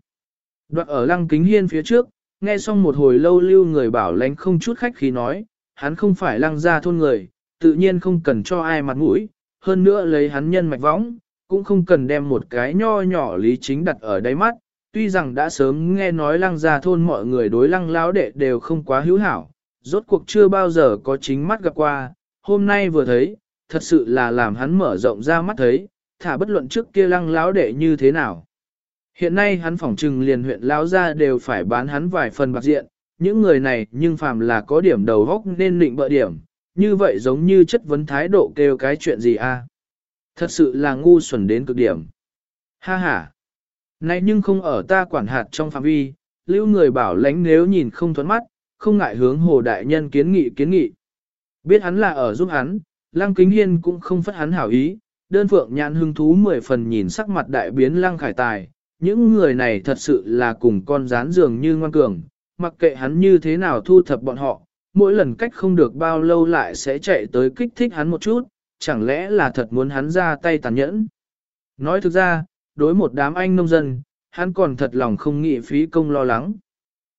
Đoạn ở lăng kính hiên phía trước, nghe xong một hồi lâu lưu người bảo lánh không chút khách khí nói, hắn không phải lăng ra thôn người, tự nhiên không cần cho ai mặt mũi, hơn nữa lấy hắn nhân mạch võng, cũng không cần đem một cái nho nhỏ lý chính đặt ở đáy mắt, tuy rằng đã sớm nghe nói lăng ra thôn mọi người đối lăng lão đệ đều không quá hữu hảo, rốt cuộc chưa bao giờ có chính mắt gặp qua, hôm nay vừa thấy, thật sự là làm hắn mở rộng ra mắt thấy, thả bất luận trước kia lăng lão đệ như thế nào. Hiện nay hắn phỏng trừng liền huyện lão ra đều phải bán hắn vài phần bạc diện, những người này nhưng phàm là có điểm đầu góc nên định bợ điểm, như vậy giống như chất vấn thái độ kêu cái chuyện gì a? Thật sự là ngu xuẩn đến cực điểm. Ha ha. Này nhưng không ở ta quản hạt trong phạm vi, lưu người bảo lãnh nếu nhìn không thoát mắt, không ngại hướng hồ đại nhân kiến nghị kiến nghị. Biết hắn là ở giúp hắn, lăng kính hiên cũng không phất hắn hảo ý, đơn phượng nhãn hưng thú mười phần nhìn sắc mặt đại biến lăng khải tài, những người này thật sự là cùng con rán dường như ngoan cường, mặc kệ hắn như thế nào thu thập bọn họ, mỗi lần cách không được bao lâu lại sẽ chạy tới kích thích hắn một chút, chẳng lẽ là thật muốn hắn ra tay tàn nhẫn. Nói thực ra, đối một đám anh nông dân, hắn còn thật lòng không nghĩ phí công lo lắng.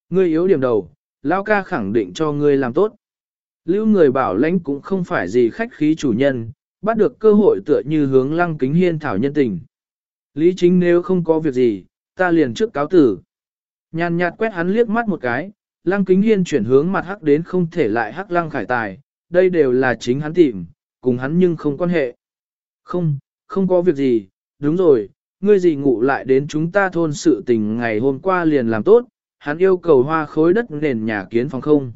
Ngươi yếu điểm đầu, Lao ca khẳng định cho ngươi làm tốt. Lưu người bảo lãnh cũng không phải gì khách khí chủ nhân, bắt được cơ hội tựa như hướng lăng kính hiên thảo nhân tình. Lý chính nếu không có việc gì, ta liền trước cáo tử. Nhàn nhạt quét hắn liếc mắt một cái, lăng kính hiên chuyển hướng mặt hắc đến không thể lại hắc lăng khải tài, đây đều là chính hắn tìm, cùng hắn nhưng không quan hệ. Không, không có việc gì, đúng rồi, ngươi gì ngủ lại đến chúng ta thôn sự tình ngày hôm qua liền làm tốt, hắn yêu cầu hoa khối đất nền nhà kiến phòng không.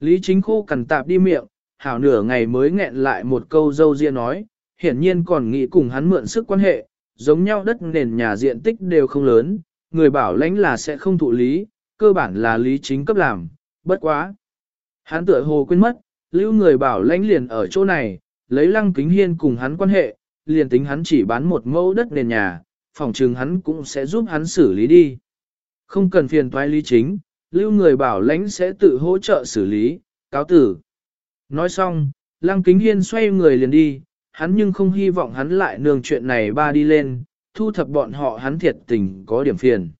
Lý chính khô cằn tạp đi miệng, hảo nửa ngày mới nghẹn lại một câu dâu ria nói, hiển nhiên còn nghĩ cùng hắn mượn sức quan hệ, giống nhau đất nền nhà diện tích đều không lớn, người bảo lãnh là sẽ không thụ lý, cơ bản là lý chính cấp làm, bất quá. Hắn tựa hồ quên mất, lưu người bảo lãnh liền ở chỗ này, lấy lăng kính hiên cùng hắn quan hệ, liền tính hắn chỉ bán một mẫu đất nền nhà, phòng trường hắn cũng sẽ giúp hắn xử lý đi. Không cần phiền toái lý chính, lưu người bảo lãnh sẽ tự hỗ trợ xử lý, cáo tử. Nói xong, lăng kính hiên xoay người liền đi, hắn nhưng không hy vọng hắn lại nương chuyện này ba đi lên, thu thập bọn họ hắn thiệt tình có điểm phiền.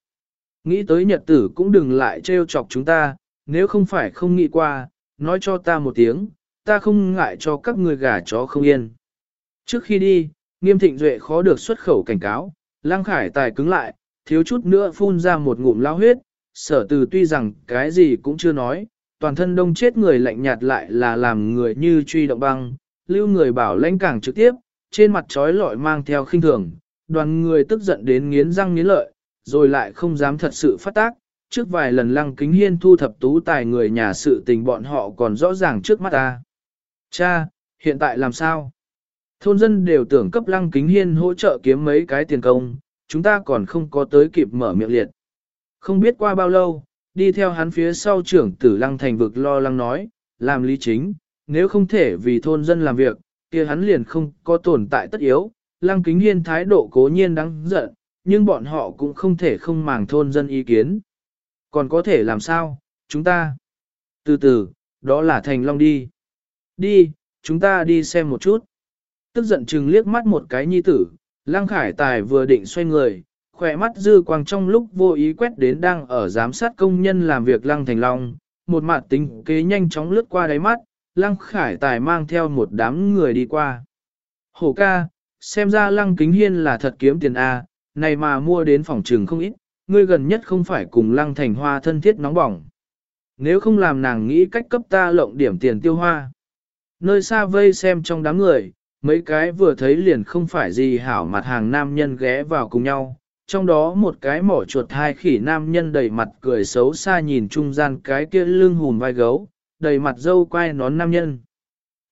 Nghĩ tới nhật tử cũng đừng lại trêu chọc chúng ta, nếu không phải không nghĩ qua, nói cho ta một tiếng, ta không ngại cho các người gà chó không yên. Trước khi đi, nghiêm thịnh duệ khó được xuất khẩu cảnh cáo, lang khải tài cứng lại, thiếu chút nữa phun ra một ngụm lao huyết, sở từ tuy rằng cái gì cũng chưa nói, toàn thân đông chết người lạnh nhạt lại là làm người như truy động băng, lưu người bảo lãnh càng trực tiếp, trên mặt trói lọi mang theo khinh thường, đoàn người tức giận đến nghiến răng nghiến lợi, rồi lại không dám thật sự phát tác, trước vài lần lăng kính hiên thu thập tú tài người nhà sự tình bọn họ còn rõ ràng trước mắt ta. Cha, hiện tại làm sao? Thôn dân đều tưởng cấp lăng kính hiên hỗ trợ kiếm mấy cái tiền công, chúng ta còn không có tới kịp mở miệng liệt. Không biết qua bao lâu, đi theo hắn phía sau trưởng tử lăng thành vực lo lăng nói, làm lý chính, nếu không thể vì thôn dân làm việc, kia hắn liền không có tồn tại tất yếu. Lăng kính hiên thái độ cố nhiên đáng giận, nhưng bọn họ cũng không thể không màng thôn dân ý kiến. Còn có thể làm sao, chúng ta? Từ từ, đó là thành long đi. Đi, chúng ta đi xem một chút. Tức giận chừng liếc mắt một cái nhi tử, Lăng Khải Tài vừa định xoay người, khỏe mắt dư quang trong lúc vô ý quét đến đang ở giám sát công nhân làm việc Lăng Thành Long, một mặt tính kế nhanh chóng lướt qua đáy mắt, Lăng Khải Tài mang theo một đám người đi qua. Hổ ca, xem ra Lăng Kính Hiên là thật kiếm tiền A, này mà mua đến phòng trường không ít, ngươi gần nhất không phải cùng Lăng Thành Hoa thân thiết nóng bỏng. Nếu không làm nàng nghĩ cách cấp ta lộng điểm tiền tiêu hoa. Nơi xa vây xem trong đám người, mấy cái vừa thấy liền không phải gì hảo mặt hàng nam nhân ghé vào cùng nhau. Trong đó một cái mỏ chuột hai khỉ nam nhân đầy mặt cười xấu xa nhìn trung gian cái kia lưng hùn vai gấu, đầy mặt dâu quai nón nam nhân.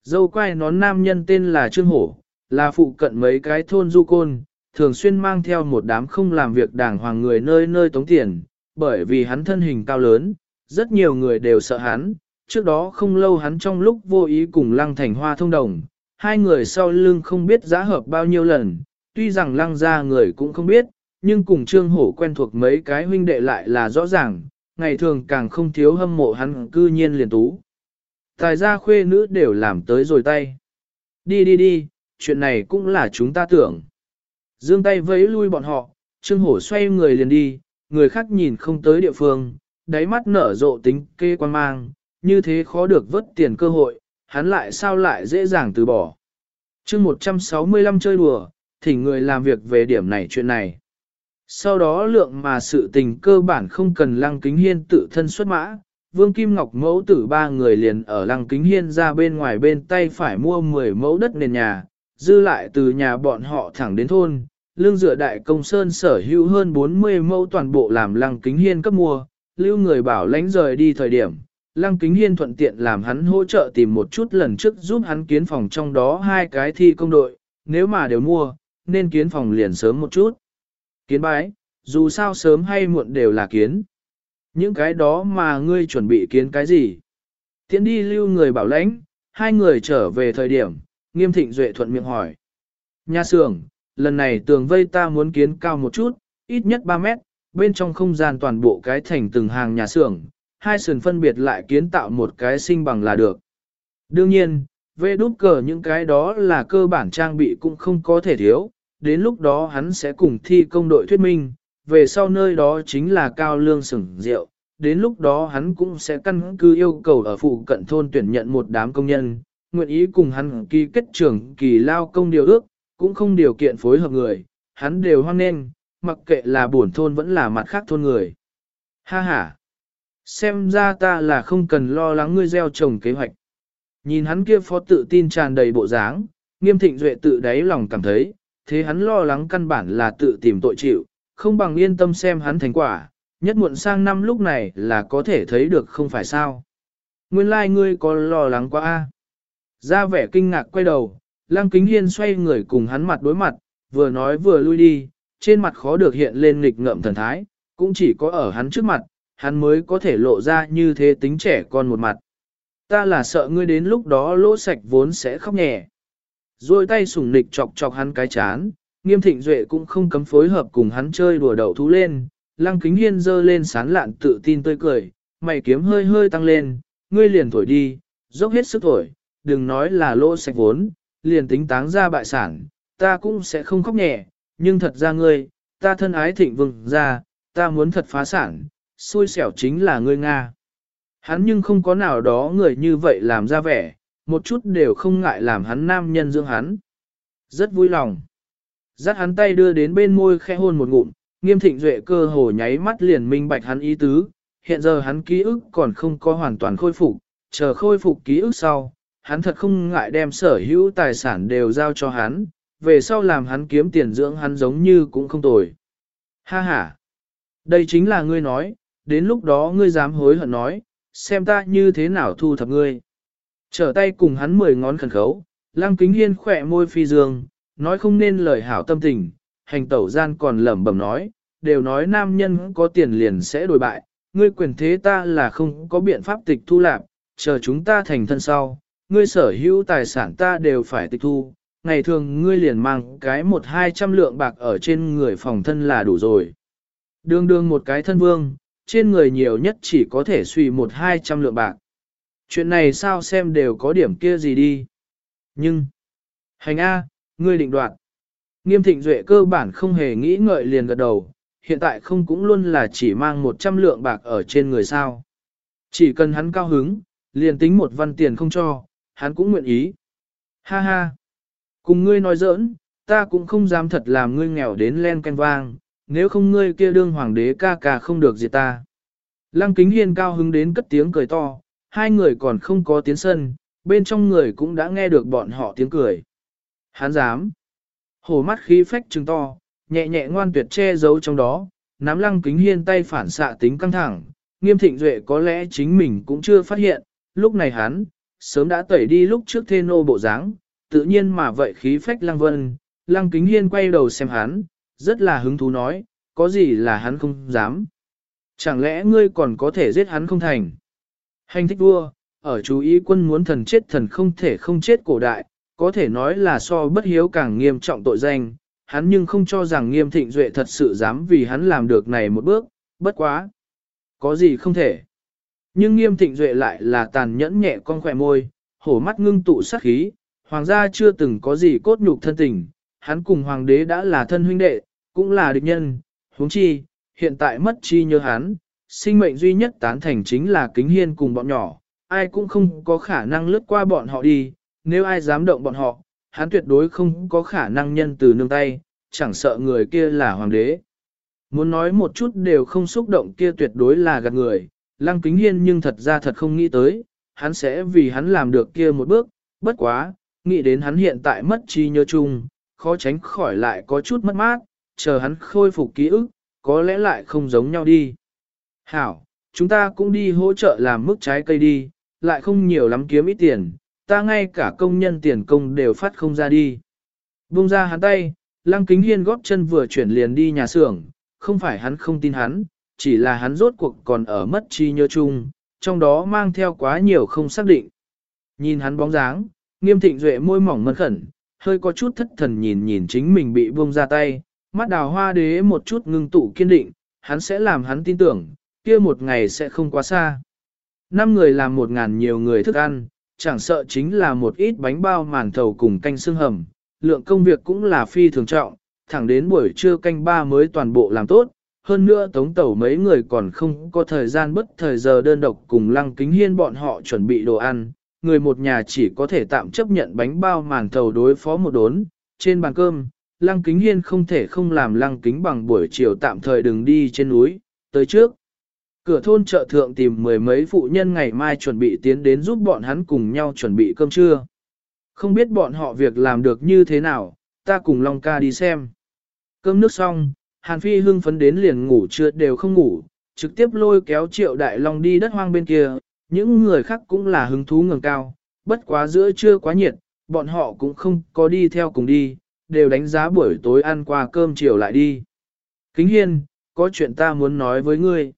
Dâu quai nón nam nhân tên là Trương Hổ, là phụ cận mấy cái thôn du côn, thường xuyên mang theo một đám không làm việc đàng hoàng người nơi nơi tống tiền, bởi vì hắn thân hình cao lớn, rất nhiều người đều sợ hắn. Trước đó không lâu hắn trong lúc vô ý cùng lăng thành hoa thông đồng, hai người sau lưng không biết giá hợp bao nhiêu lần, tuy rằng lăng ra người cũng không biết, nhưng cùng trương hổ quen thuộc mấy cái huynh đệ lại là rõ ràng, ngày thường càng không thiếu hâm mộ hắn cư nhiên liền tú. Tài gia khuê nữ đều làm tới rồi tay. Đi đi đi, chuyện này cũng là chúng ta tưởng. Dương tay vẫy lui bọn họ, trương hổ xoay người liền đi, người khác nhìn không tới địa phương, đáy mắt nở rộ tính kê quan mang, như thế khó được vớt tiền cơ hội, hắn lại sao lại dễ dàng từ bỏ. chương 165 chơi đùa, thỉnh người làm việc về điểm này chuyện này. Sau đó lượng mà sự tình cơ bản không cần lăng kính hiên tự thân xuất mã, Vương Kim Ngọc mẫu tử ba người liền ở lăng kính hiên ra bên ngoài bên tay phải mua 10 mẫu đất nền nhà, dư lại từ nhà bọn họ thẳng đến thôn, lương dựa đại công sơn sở hữu hơn 40 mẫu toàn bộ làm lăng kính hiên cấp mua, lưu người bảo lãnh rời đi thời điểm, Lăng Kính Hiên thuận tiện làm hắn hỗ trợ tìm một chút lần trước giúp hắn kiến phòng trong đó hai cái thi công đội, nếu mà đều mua, nên kiến phòng liền sớm một chút. Kiến bái, dù sao sớm hay muộn đều là kiến. Những cái đó mà ngươi chuẩn bị kiến cái gì? Tiến đi lưu người bảo lãnh, hai người trở về thời điểm, nghiêm thịnh duệ thuận miệng hỏi. Nhà xưởng, lần này tường vây ta muốn kiến cao một chút, ít nhất 3 mét, bên trong không gian toàn bộ cái thành từng hàng nhà xưởng, hai sườn phân biệt lại kiến tạo một cái sinh bằng là được. Đương nhiên, về đút cờ những cái đó là cơ bản trang bị cũng không có thể thiếu, đến lúc đó hắn sẽ cùng thi công đội thuyết minh, về sau nơi đó chính là cao lương sửng rượu, đến lúc đó hắn cũng sẽ căn cứ yêu cầu ở phụ cận thôn tuyển nhận một đám công nhân, nguyện ý cùng hắn ký kết trưởng kỳ lao công điều ước, cũng không điều kiện phối hợp người, hắn đều hoan nghênh, mặc kệ là buồn thôn vẫn là mặt khác thôn người. Ha ha! Xem ra ta là không cần lo lắng ngươi gieo trồng kế hoạch. Nhìn hắn kia phó tự tin tràn đầy bộ dáng, nghiêm thịnh duệ tự đáy lòng cảm thấy, thế hắn lo lắng căn bản là tự tìm tội chịu, không bằng yên tâm xem hắn thành quả, nhất muộn sang năm lúc này là có thể thấy được không phải sao. Nguyên lai like ngươi có lo lắng quá a. Ra vẻ kinh ngạc quay đầu, Lăng Kính Hiên xoay người cùng hắn mặt đối mặt, vừa nói vừa lui đi, trên mặt khó được hiện lên nghịch ngợm thần thái, cũng chỉ có ở hắn trước mặt, hắn mới có thể lộ ra như thế tính trẻ con một mặt. Ta là sợ ngươi đến lúc đó lỗ sạch vốn sẽ khóc nhẹ. Rồi tay sủng nịch chọc chọc hắn cái chán, nghiêm thịnh duệ cũng không cấm phối hợp cùng hắn chơi đùa đậu thú lên, lăng kính hiên dơ lên sán lạn tự tin tươi cười, mày kiếm hơi hơi tăng lên, ngươi liền thổi đi, dốc hết sức thổi, đừng nói là lỗ sạch vốn, liền tính táng ra bại sản, ta cũng sẽ không khóc nhẹ, nhưng thật ra ngươi, ta thân ái thịnh vừng ra, ta muốn thật phá sản, xui xẻo chính là ngươi Nga. Hắn nhưng không có nào đó người như vậy làm ra vẻ, một chút đều không ngại làm hắn nam nhân dưỡng hắn. Rất vui lòng. Dắt hắn tay đưa đến bên môi khẽ hôn một ngụm, nghiêm thịnh duệ cơ hồ nháy mắt liền minh bạch hắn ý tứ, hiện giờ hắn ký ức còn không có hoàn toàn khôi phục, chờ khôi phục ký ức sau, hắn thật không ngại đem sở hữu tài sản đều giao cho hắn, về sau làm hắn kiếm tiền dưỡng hắn giống như cũng không tồi. Ha ha! Đây chính là ngươi nói, đến lúc đó ngươi dám hối hận nói, xem ta như thế nào thu thập ngươi. Trở tay cùng hắn mười ngón khẩn khấu, lăng kính hiên khỏe môi phi dương, nói không nên lời hảo tâm tình, hành tẩu gian còn lẩm bẩm nói, đều nói nam nhân có tiền liền sẽ đổi bại, ngươi quyền thế ta là không có biện pháp tịch thu lạc, chờ chúng ta thành thân sau, ngươi sở hữu tài sản ta đều phải tịch thu, ngày thường ngươi liền mang cái một hai trăm lượng bạc ở trên người phòng thân là đủ rồi. Đương đương một cái thân vương, trên người nhiều nhất chỉ có thể suy một hai trăm lượng bạc. Chuyện này sao xem đều có điểm kia gì đi. Nhưng, hành A, ngươi định đoạt. Nghiêm thịnh duệ cơ bản không hề nghĩ ngợi liền gật đầu, hiện tại không cũng luôn là chỉ mang một trăm lượng bạc ở trên người sao. Chỉ cần hắn cao hứng, liền tính một văn tiền không cho, hắn cũng nguyện ý. Ha ha, cùng ngươi nói giỡn, ta cũng không dám thật làm ngươi nghèo đến len canh vang, nếu không ngươi kia đương hoàng đế ca ca không được gì ta. Lăng kính hiên cao hứng đến cất tiếng cười to, hai người còn không có tiến sân, bên trong người cũng đã nghe được bọn họ tiếng cười. Hắn dám. Hổ mắt khí phách trừng to, nhẹ nhẹ ngoan tuyệt che giấu trong đó, nắm lăng kính hiên tay phản xạ tính căng thẳng, nghiêm thịnh duệ có lẽ chính mình cũng chưa phát hiện, lúc này hắn, sớm đã tẩy đi lúc trước thê nô bộ dáng, tự nhiên mà vậy khí phách lăng vân, lăng kính hiên quay đầu xem hắn, rất là hứng thú nói, có gì là hắn không dám. Chẳng lẽ ngươi còn có thể giết hắn không thành? Hành thích vua, ở chú ý quân muốn thần chết thần không thể không chết cổ đại, có thể nói là so bất hiếu càng nghiêm trọng tội danh, hắn nhưng không cho rằng nghiêm thịnh duệ thật sự dám vì hắn làm được này một bước, bất quá. Có gì không thể. Nhưng nghiêm thịnh duệ lại là tàn nhẫn nhẹ con khỏe môi, hổ mắt ngưng tụ sát khí, hoàng gia chưa từng có gì cốt nhục thân tình, hắn cùng hoàng đế đã là thân huynh đệ, cũng là địch nhân, huống chi, hiện tại mất chi nhớ hắn, sinh mệnh duy nhất tán thành chính là kính hiên cùng bọn nhỏ, ai cũng không có khả năng lướt qua bọn họ đi, nếu ai dám động bọn họ, hắn tuyệt đối không có khả năng nhân từ nương tay, chẳng sợ người kia là hoàng đế. Muốn nói một chút đều không xúc động kia tuyệt đối là gạt người, lăng kính hiên nhưng thật ra thật không nghĩ tới, hắn sẽ vì hắn làm được kia một bước, bất quá, nghĩ đến hắn hiện tại mất trí nhớ chung, khó tránh khỏi lại có chút mất mát, chờ hắn khôi phục ký ức, có lẽ lại không giống nhau đi. Hảo, chúng ta cũng đi hỗ trợ làm mức trái cây đi, lại không nhiều lắm kiếm ít tiền, ta ngay cả công nhân tiền công đều phát không ra đi. Bung ra hắn tay, lăng kính hiên góp chân vừa chuyển liền đi nhà xưởng, không phải hắn không tin hắn, chỉ là hắn rốt cuộc còn ở mất trí nhớ chung, trong đó mang theo quá nhiều không xác định. Nhìn hắn bóng dáng, nghiêm thịnh duệ môi mỏng mân khẩn, hơi có chút thất thần nhìn nhìn chính mình bị buông ra tay, mắt đào hoa đế một chút ngưng tụ kiên định, hắn sẽ làm hắn tin tưởng, kia một ngày sẽ không quá xa. Năm người làm một ngàn nhiều người thức ăn, chẳng sợ chính là một ít bánh bao màn thầu cùng canh xương hầm, lượng công việc cũng là phi thường trọng, thẳng đến buổi trưa canh ba mới toàn bộ làm tốt, hơn nữa tống tẩu mấy người còn không có thời gian bất thời giờ đơn độc cùng lăng kính hiên bọn họ chuẩn bị đồ ăn, người một nhà chỉ có thể tạm chấp nhận bánh bao màn thầu đối phó một đốn, trên bàn cơm, lăng kính hiên không thể không làm lăng kính bằng buổi chiều tạm thời đừng đi trên núi, tới trước. Cửa thôn chợ thượng tìm mười mấy phụ nhân ngày mai chuẩn bị tiến đến giúp bọn hắn cùng nhau chuẩn bị cơm trưa. Không biết bọn họ việc làm được như thế nào, ta cùng Long ca đi xem. Cơm nước xong, Hàn Phi hưng phấn đến liền ngủ chưa đều không ngủ, trực tiếp lôi kéo triệu đại long đi đất hoang bên kia, những người khác cũng là hứng thú ngẩng cao, bất quá giữa trưa quá nhiệt, bọn họ cũng không có đi theo cùng đi, đều đánh giá buổi tối ăn qua cơm chiều lại đi. Kính Hiên, có chuyện ta muốn nói với ngươi.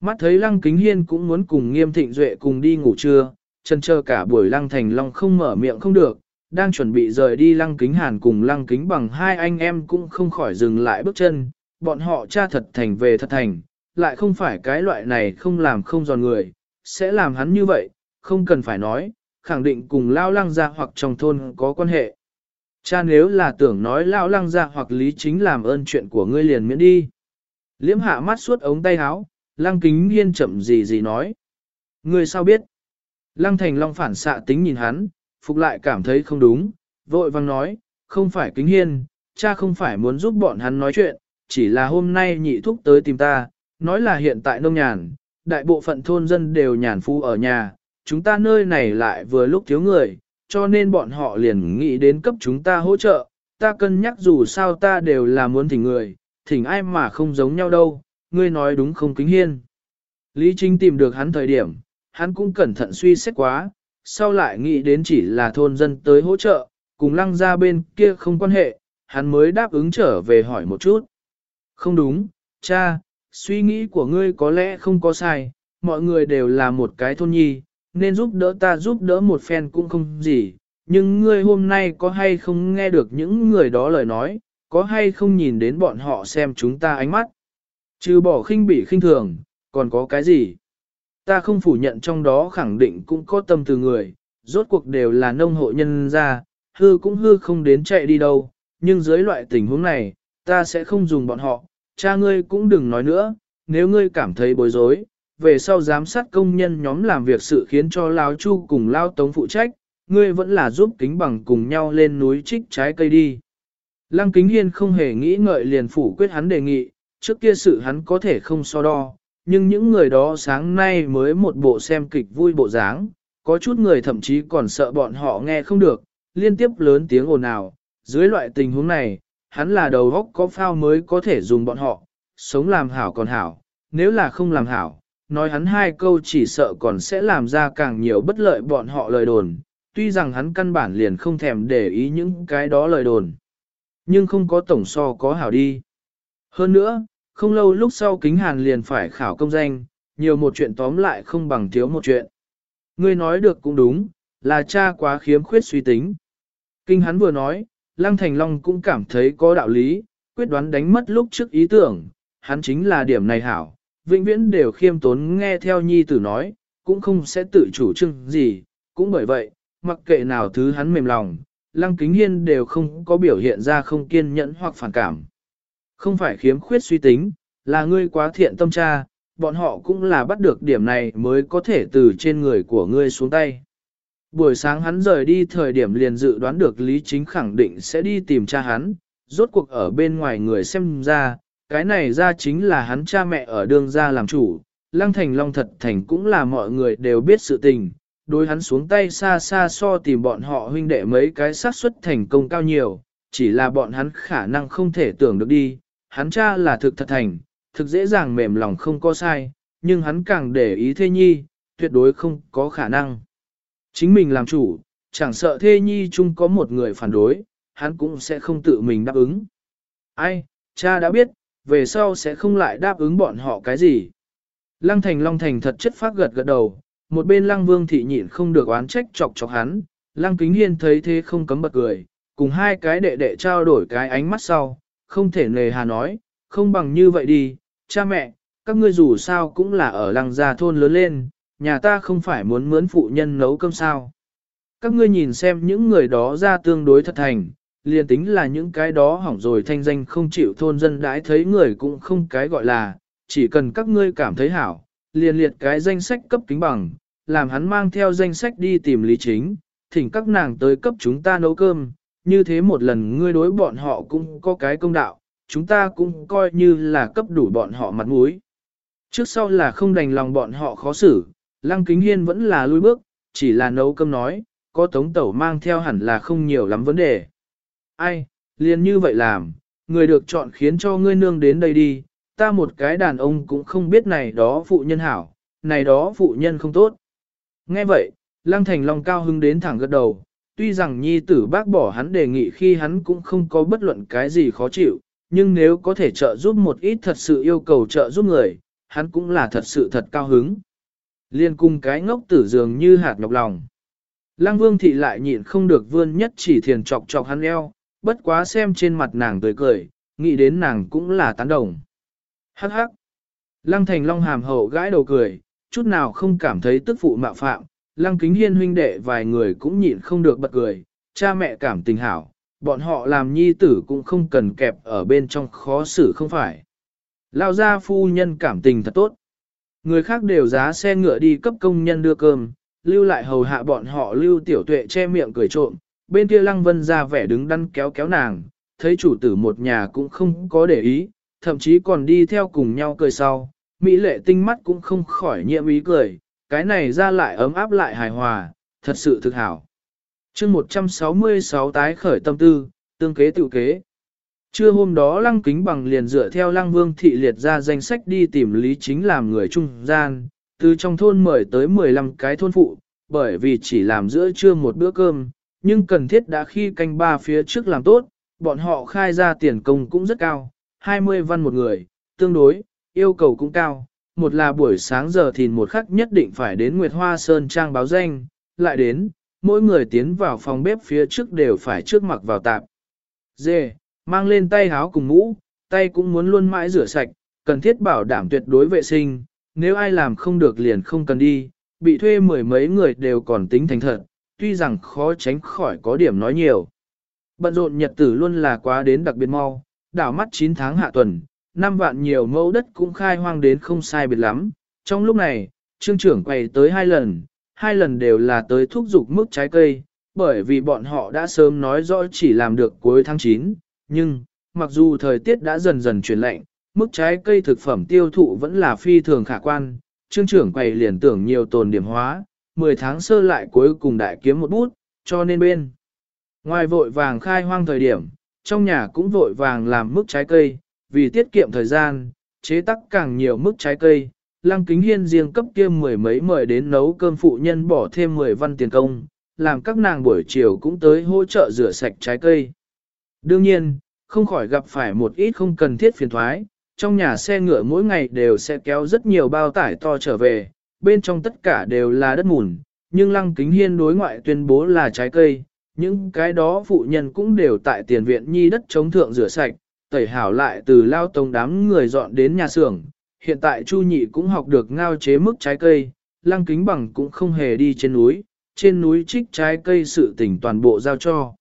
Mắt thấy Lăng Kính Hiên cũng muốn cùng Nghiêm Thịnh Duệ cùng đi ngủ trưa, chân chờ cả buổi Lăng Thành Long không mở miệng không được, đang chuẩn bị rời đi Lăng Kính Hàn cùng Lăng Kính bằng hai anh em cũng không khỏi dừng lại bước chân, bọn họ cha thật thành về thật thành, lại không phải cái loại này không làm không giòn người, sẽ làm hắn như vậy, không cần phải nói, khẳng định cùng Lao Lăng gia hoặc trong thôn có quan hệ. Cha nếu là tưởng nói Lao Lăng gia hoặc Lý Chính làm ơn chuyện của ngươi liền miễn đi. Liễm hạ mắt suốt ống tay áo, Lăng Kính Hiên chậm gì gì nói. Ngươi sao biết? Lăng Thành Long phản xạ tính nhìn hắn, phục lại cảm thấy không đúng, vội vang nói, không phải Kính Hiên, cha không phải muốn giúp bọn hắn nói chuyện, chỉ là hôm nay nhị thúc tới tìm ta, nói là hiện tại nông nhàn, đại bộ phận thôn dân đều nhàn phu ở nhà, chúng ta nơi này lại vừa lúc thiếu người, cho nên bọn họ liền nghĩ đến cấp chúng ta hỗ trợ, ta cân nhắc dù sao ta đều là muốn thỉnh người, thỉnh ai mà không giống nhau đâu, ngươi nói đúng không kính hiên. Lý Trinh tìm được hắn thời điểm, hắn cũng cẩn thận suy xét quá, sau lại nghĩ đến chỉ là thôn dân tới hỗ trợ, cùng lăng ra bên kia không quan hệ, hắn mới đáp ứng trở về hỏi một chút. Không đúng, cha, suy nghĩ của ngươi có lẽ không có sai, mọi người đều là một cái thôn nhi, nên giúp đỡ ta giúp đỡ một phen cũng không gì, nhưng ngươi hôm nay có hay không nghe được những người đó lời nói, có hay không nhìn đến bọn họ xem chúng ta ánh mắt. Trừ bỏ khinh bỉ khinh thường, còn có cái gì? Ta không phủ nhận trong đó khẳng định cũng có tâm từ người, rốt cuộc đều là nông hộ nhân ra, hư cũng hư không đến chạy đi đâu, nhưng dưới loại tình huống này, ta sẽ không dùng bọn họ, cha ngươi cũng đừng nói nữa, nếu ngươi cảm thấy bối rối, về sau giám sát công nhân nhóm làm việc sự khiến cho Lao Chu cùng Lao Tống phụ trách, ngươi vẫn là giúp kính bằng cùng nhau lên núi trích trái cây đi. Lăng Kính Hiên không hề nghĩ ngợi liền phủ quyết hắn đề nghị, trước kia sự hắn có thể không so đo, nhưng những người đó sáng nay mới một bộ xem kịch vui bộ dáng, có chút người thậm chí còn sợ bọn họ nghe không được, liên tiếp lớn tiếng ồn ào. Dưới loại tình huống này, hắn là đầu góc có phao mới có thể dùng bọn họ, sống làm hảo còn hảo, nếu là không làm hảo, nói hắn hai câu chỉ sợ còn sẽ làm ra càng nhiều bất lợi bọn họ lời đồn, tuy rằng hắn căn bản liền không thèm để ý những cái đó lời đồn. Nhưng không có tổng so có hảo đi. Hơn nữa, không lâu lúc sau kính hàn liền phải khảo công danh, nhiều một chuyện tóm lại không bằng thiếu một chuyện. Ngươi nói được cũng đúng, là cha quá khiếm khuyết suy tính. Kinh hắn vừa nói, Lăng Thành Long cũng cảm thấy có đạo lý, quyết đoán đánh mất lúc trước ý tưởng, hắn chính là điểm này hảo, vĩnh viễn đều khiêm tốn nghe theo nhi tử nói, cũng không sẽ tự chủ trưng gì, cũng bởi vậy, mặc kệ nào thứ hắn mềm lòng, Lăng Kính Hiên đều không có biểu hiện ra không kiên nhẫn hoặc phản cảm. Không phải khiếm khuyết suy tính, là ngươi quá thiện tâm tra, bọn họ cũng là bắt được điểm này mới có thể từ trên người của ngươi xuống tay. Buổi sáng hắn rời đi thời điểm liền dự đoán được Lý Chính khẳng định sẽ đi tìm cha hắn, rốt cuộc ở bên ngoài người xem ra, cái này ra chính là hắn cha mẹ ở đường ra làm chủ, Lăng Thành Long thật thành cũng là mọi người đều biết sự tình, đối hắn xuống tay xa xa so tìm bọn họ huynh đệ mấy cái xác suất thành công cao nhiều, chỉ là bọn hắn khả năng không thể tưởng được đi, hắn cha là thực thật thành, thực dễ dàng mềm lòng không có sai, nhưng hắn càng để ý thê nhi, tuyệt đối không có khả năng. Chính mình làm chủ, chẳng sợ thê nhi chung có một người phản đối, hắn cũng sẽ không tự mình đáp ứng. Ai, cha đã biết, về sau sẽ không lại đáp ứng bọn họ cái gì. Lăng Thành Long Thành thật chất phát gật gật đầu, một bên Lăng Vương thị nhịn không được oán trách chọc chọc hắn, Lăng Kính Hiên thấy thế không cấm bật cười, cùng hai cái đệ đệ trao đổi cái ánh mắt sau, không thể nề hà nói, không bằng như vậy đi, cha mẹ, các ngươi dù sao cũng là ở làng gia thôn lớn lên, nhà ta không phải muốn mướn phụ nhân nấu cơm sao. Các ngươi nhìn xem những người đó ra tương đối thật thành, liền tính là những cái đó hỏng rồi thanh danh không chịu thôn dân đãi thấy người cũng không cái gọi là, chỉ cần các ngươi cảm thấy hảo, liền liệt cái danh sách cấp kính bằng, làm hắn mang theo danh sách đi tìm lý chính, thỉnh các nàng tới cấp chúng ta nấu cơm, như thế một lần ngươi đối bọn họ cũng có cái công đạo, chúng ta cũng coi như là cấp đủ bọn họ mặt mũi. Trước sau là không đành lòng bọn họ khó xử, Lăng Kính Hiên vẫn là lui bước, chỉ là nấu cơm nói, có tống tẩu mang theo hẳn là không nhiều lắm vấn đề. Ai, liền như vậy làm, người được chọn khiến cho ngươi nương đến đây đi, ta một cái đàn ông cũng không biết này đó phụ nhân hảo, này đó phụ nhân không tốt. Nghe vậy, Lăng Thành Long cao hứng đến thẳng gật đầu, tuy rằng nhi tử bác bỏ hắn đề nghị khi hắn cũng không có bất luận cái gì khó chịu, nhưng nếu có thể trợ giúp một ít thật sự yêu cầu trợ giúp người, hắn cũng là thật sự thật cao hứng. Liên cung cái ngốc tử dường như hạt nhọc lòng. Lăng vương thị lại nhịn không được vươn nhất chỉ thiền chọc chọc hắn eo, bất quá xem trên mặt nàng tươi cười, nghĩ đến nàng cũng là tán đồng. Hắc hắc. Lăng thành long hàm hậu gãi đầu cười, chút nào không cảm thấy tức phụ mạo phạm, lăng kính hiên huynh đệ vài người cũng nhịn không được bật cười, cha mẹ cảm tình hảo, bọn họ làm nhi tử cũng không cần kẹp ở bên trong khó xử không phải. Lao gia phu nhân cảm tình thật tốt. Người khác đều giá xe ngựa đi cấp công nhân đưa cơm, lưu lại hầu hạ bọn họ lưu tiểu tuệ che miệng cười trộm, bên kia lăng vân ra vẻ đứng đắn kéo kéo nàng, thấy chủ tử một nhà cũng không có để ý, thậm chí còn đi theo cùng nhau cười sau, Mỹ lệ tinh mắt cũng không khỏi nhiệm ý cười, cái này ra lại ấm áp lại hài hòa, thật sự thực hảo. chương 166 tái khởi tâm tư, tương kế tự kế. Trưa hôm đó lăng kính bằng liền dựa theo lăng vương thị liệt ra danh sách đi tìm lý chính làm người trung gian, từ trong thôn mời tới 15 cái thôn phụ, bởi vì chỉ làm giữa trưa một bữa cơm, nhưng cần thiết đã khi canh ba phía trước làm tốt, bọn họ khai ra tiền công cũng rất cao, 20 văn một người, tương đối, yêu cầu cũng cao. Một là buổi sáng giờ thì một khắc nhất định phải đến Nguyệt Hoa Sơn Trang báo danh, lại đến, mỗi người tiến vào phòng bếp phía trước đều phải trước mặc vào tạp. Dê, mang lên tay háo cùng mũ, tay cũng muốn luôn mãi rửa sạch, cần thiết bảo đảm tuyệt đối vệ sinh, nếu ai làm không được liền không cần đi, bị thuê mười mấy người đều còn tính thành thật, tuy rằng khó tránh khỏi có điểm nói nhiều. Bận rộn nhật tử luôn là quá đến đặc biệt mau, đảo mắt 9 tháng hạ tuần, năm vạn nhiều mẫu đất cũng khai hoang đến không sai biệt lắm. Trong lúc này, trương trưởng quay tới hai lần, hai lần đều là tới thúc giục mức trái cây, bởi vì bọn họ đã sớm nói rõ chỉ làm được cuối tháng 9, nhưng, mặc dù thời tiết đã dần dần chuyển lạnh, mức trái cây thực phẩm tiêu thụ vẫn là phi thường khả quan, trương trưởng quầy liền tưởng nhiều tồn điểm hóa, 10 tháng sơ lại cuối cùng đại kiếm một bút, cho nên bên. Ngoài vội vàng khai hoang thời điểm, trong nhà cũng vội vàng làm mức trái cây, vì tiết kiệm thời gian, chế tắc càng nhiều mức trái cây. Lăng kính hiên riêng cấp kia mười mấy mời đến nấu cơm phụ nhân bỏ thêm 10 văn tiền công, làm các nàng buổi chiều cũng tới hỗ trợ rửa sạch trái cây. Đương nhiên, không khỏi gặp phải một ít không cần thiết phiền thoái, trong nhà xe ngựa mỗi ngày đều sẽ kéo rất nhiều bao tải to trở về, bên trong tất cả đều là đất mùn, nhưng lăng kính hiên đối ngoại tuyên bố là trái cây, những cái đó phụ nhân cũng đều tại tiền viện nhi đất chống thượng rửa sạch, tẩy hảo lại từ lao tông đám người dọn đến nhà xưởng. Hiện tại Chu Nhị cũng học được ngao chế mức trái cây, lăng kính bằng cũng không hề đi trên núi, trên núi trích trái cây sự tỉnh toàn bộ giao cho.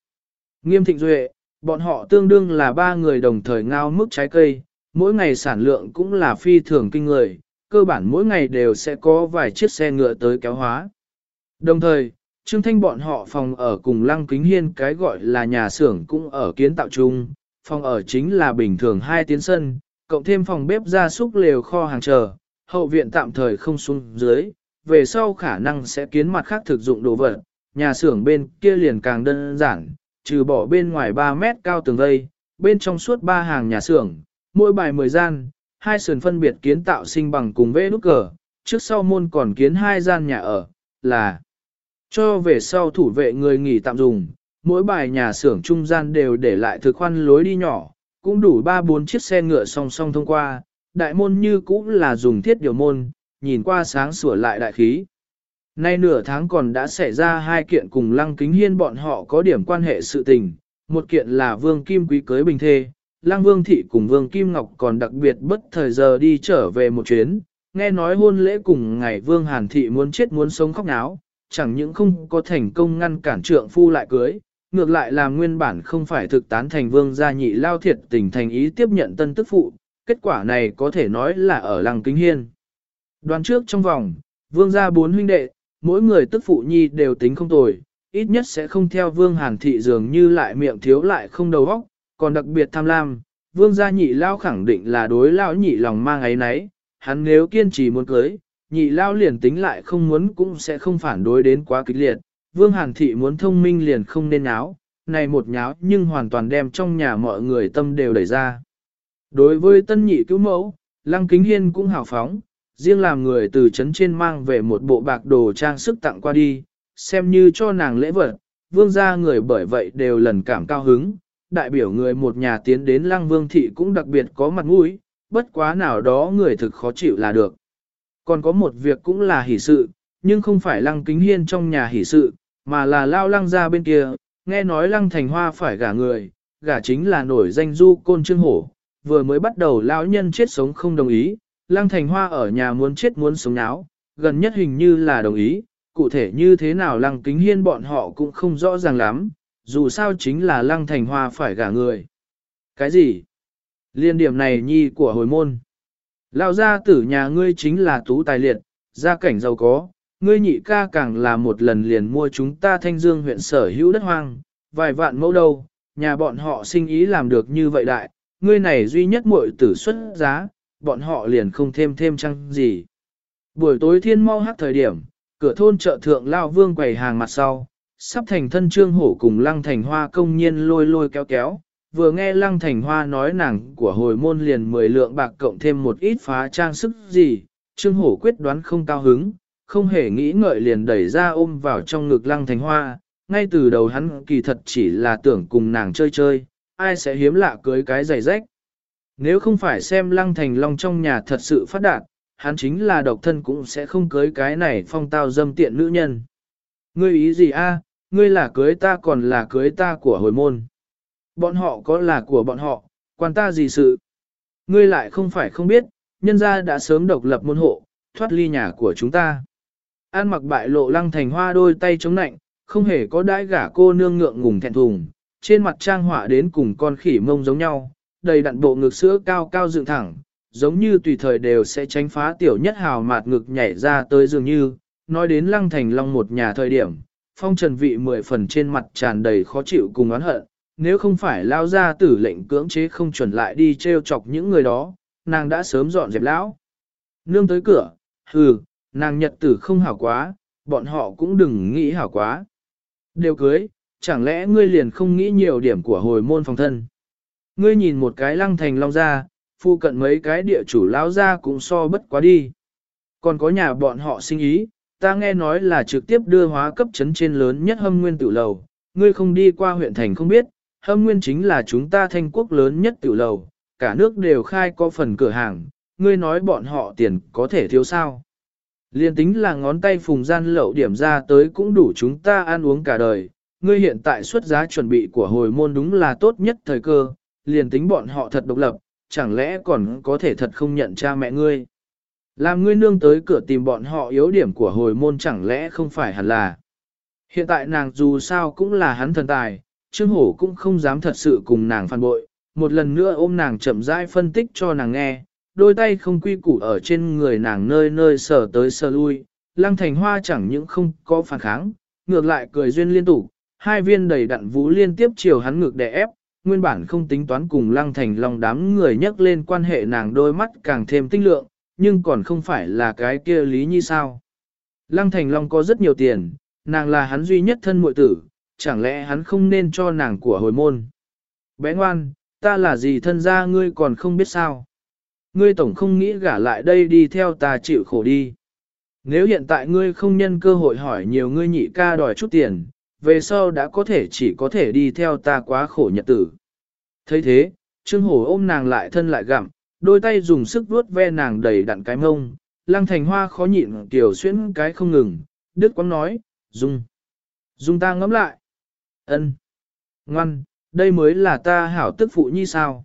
Nghiêm thịnh duệ, bọn họ tương đương là ba người đồng thời ngao mức trái cây, mỗi ngày sản lượng cũng là phi thường kinh người, cơ bản mỗi ngày đều sẽ có vài chiếc xe ngựa tới kéo hóa. Đồng thời, Trương Thanh bọn họ phòng ở cùng Lăng Kính Hiên cái gọi là nhà xưởng cũng ở kiến tạo chung, phòng ở chính là bình thường hai tiến sân, cộng thêm phòng bếp gia súc lều kho hàng chờ, hậu viện tạm thời không xuống dưới, về sau khả năng sẽ kiến mặt khác thực dụng đồ vật, nhà xưởng bên kia liền càng đơn giản, trừ bỏ bên ngoài 3 mét cao tường vây, bên trong suốt ba hàng nhà xưởng, mỗi bài 10 gian, hai sườn phân biệt kiến tạo sinh bằng cùng vẽ nút cờ, trước sau môn còn kiến hai gian nhà ở, là cho về sau thủ vệ người nghỉ tạm dùng, mỗi bài nhà xưởng trung gian đều để lại thực khoan lối đi nhỏ, cũng đủ ba bốn chiếc xe ngựa song song thông qua, đại môn như cũng là dùng thiết điều môn, nhìn qua sáng sủa lại đại khí. Nay nửa tháng còn đã xảy ra hai kiện cùng Lăng Kính Hiên bọn họ có điểm quan hệ sự tình, một kiện là Vương Kim Quý cưới bình thê, Lăng Vương Thị cùng Vương Kim Ngọc còn đặc biệt bất thời giờ đi trở về một chuyến, nghe nói hôn lễ cùng ngày Vương Hàn Thị muốn chết muốn sống khóc náo, chẳng những không có thành công ngăn cản trượng phu lại cưới, ngược lại là nguyên bản không phải thực tán thành Vương gia nhị lao thiệt tình thành ý tiếp nhận tân tức phụ, kết quả này có thể nói là ở Lăng Kính Hiên. Đoàn trước trong vòng, Vương gia bốn huynh đệ, mỗi người tức phụ nhi đều tính không tồi, ít nhất sẽ không theo vương hàn thị dường như lại miệng thiếu lại không đầu óc, còn đặc biệt tham lam. Vương gia nhị lao khẳng định là đối lao nhị lòng mang ấy nấy, hắn nếu kiên trì muốn cưới, nhị lao liền tính lại không muốn cũng sẽ không phản đối đến quá kịch liệt. Vương hàn thị muốn thông minh liền không nên nháo, này một nháo nhưng hoàn toàn đem trong nhà mọi người tâm đều đẩy ra. Đối với tân nhị cứu mẫu, lăng kính hiên cũng hào phóng, riêng làm người từ trấn trên mang về một bộ bạc đồ trang sức tặng qua đi, xem như cho nàng lễ vật, vương gia người bởi vậy đều lần cảm cao hứng, đại biểu người một nhà tiến đến lăng vương thị cũng đặc biệt có mặt mũi, bất quá nào đó người thực khó chịu là được. Còn có một việc cũng là hỷ sự, nhưng không phải lăng kính hiên trong nhà hỷ sự, mà là lao lăng ra bên kia, nghe nói lăng thành hoa phải gả người, gả chính là nổi danh du côn trương hổ, vừa mới bắt đầu lão nhân chết sống không đồng ý, Lăng Thành Hoa ở nhà muốn chết muốn sống náo, gần nhất hình như là đồng ý, cụ thể như thế nào Lăng Kính Hiên bọn họ cũng không rõ ràng lắm, dù sao chính là Lăng Thành Hoa phải gả người. Cái gì? Liên điểm này nhi của hồi môn. Lão gia tử nhà ngươi chính là tú tài liệt, gia cảnh giàu có, ngươi nhị ca càng là một lần liền mua chúng ta thanh dương huyện sở hữu đất hoang, vài vạn mẫu đâu, nhà bọn họ sinh ý làm được như vậy đại, ngươi này duy nhất muội tử xuất giá, bọn họ liền không thêm thêm chăng gì. Buổi tối thiên mau hát thời điểm, cửa thôn chợ thượng lao vương quầy hàng mặt sau, sắp thành thân trương hổ cùng lăng thành hoa công nhiên lôi lôi kéo kéo, vừa nghe lăng thành hoa nói nàng của hồi môn liền 10 lượng bạc cộng thêm một ít phá trang sức gì, trương hổ quyết đoán không cao hứng, không hề nghĩ ngợi liền đẩy ra ôm vào trong ngực lăng thành hoa, ngay từ đầu hắn kỳ thật chỉ là tưởng cùng nàng chơi chơi, ai sẽ hiếm lạ cưới cái giày rách. Nếu không phải xem lăng thành long trong nhà thật sự phát đạt, hắn chính là độc thân cũng sẽ không cưới cái này phong tao dâm tiện nữ nhân. Ngươi ý gì a? ngươi là cưới ta còn là cưới ta của hồi môn. Bọn họ có là của bọn họ, quan ta gì sự. Ngươi lại không phải không biết, nhân gia đã sớm độc lập môn hộ, thoát ly nhà của chúng ta. An mặc bại lộ lăng thành hoa đôi tay chống nạnh, không hề có đãi gả cô nương ngượng ngùng thẹn thùng, trên mặt trang họa đến cùng con khỉ mông giống nhau, đầy đặn bộ ngực sữa cao cao dựng thẳng, giống như tùy thời đều sẽ tránh phá tiểu nhất hào mạt ngực nhảy ra tới dường như, nói đến lăng thành long một nhà thời điểm, phong trần vị mười phần trên mặt tràn đầy khó chịu cùng oán hận, nếu không phải lao ra tử lệnh cưỡng chế không chuẩn lại đi treo chọc những người đó, nàng đã sớm dọn dẹp lão. Nương tới cửa, hừ, nàng nhật tử không hảo quá, bọn họ cũng đừng nghĩ hảo quá. Đều cưới, chẳng lẽ ngươi liền không nghĩ nhiều điểm của hồi môn phòng thân. Ngươi nhìn một cái lăng thành long ra, phụ cận mấy cái địa chủ lão ra cũng so bất quá đi. Còn có nhà bọn họ sinh ý, ta nghe nói là trực tiếp đưa hóa cấp chấn trên lớn nhất hâm nguyên tử lầu. Ngươi không đi qua huyện thành không biết, hâm nguyên chính là chúng ta thanh quốc lớn nhất tử lầu, cả nước đều khai có phần cửa hàng, ngươi nói bọn họ tiền có thể thiếu sao. Liên tính là ngón tay phùng gian lậu điểm ra tới cũng đủ chúng ta ăn uống cả đời, ngươi hiện tại xuất giá chuẩn bị của hồi môn đúng là tốt nhất thời cơ, liền tính bọn họ thật độc lập, chẳng lẽ còn có thể thật không nhận cha mẹ ngươi. Làm ngươi nương tới cửa tìm bọn họ yếu điểm của hồi môn chẳng lẽ không phải hẳn là. Hiện tại nàng dù sao cũng là hắn thần tài, Trương Hổ cũng không dám thật sự cùng nàng phản bội, một lần nữa ôm nàng chậm rãi phân tích cho nàng nghe, đôi tay không quy củ ở trên người nàng nơi nơi sờ tới sờ lui, lăng thành hoa chẳng những không có phản kháng, ngược lại cười duyên liên tục, hai viên đầy đặn vũ liên tiếp chiều hắn ngược đè ép, nguyên bản không tính toán cùng lăng thành lòng đám người nhắc lên quan hệ nàng đôi mắt càng thêm tinh lượng, nhưng còn không phải là cái kia lý như sao. Lăng thành long có rất nhiều tiền, nàng là hắn duy nhất thân muội tử, chẳng lẽ hắn không nên cho nàng của hồi môn. Bé ngoan, ta là gì thân gia ngươi còn không biết sao. Ngươi tổng không nghĩ gả lại đây đi theo ta chịu khổ đi. Nếu hiện tại ngươi không nhân cơ hội hỏi nhiều ngươi nhị ca đòi chút tiền, về sau đã có thể chỉ có thể đi theo ta quá khổ nhật tử. thấy thế, Trương Hổ ôm nàng lại thân lại gặm, đôi tay dùng sức vuốt ve nàng đầy đặn cái mông, Lăng Thành Hoa khó nhịn tiểu xuyên cái không ngừng, Đức Quang nói, Dung, Dung ta ngẫm lại. ân, Ngoan, đây mới là ta hảo tức phụ nhi sao.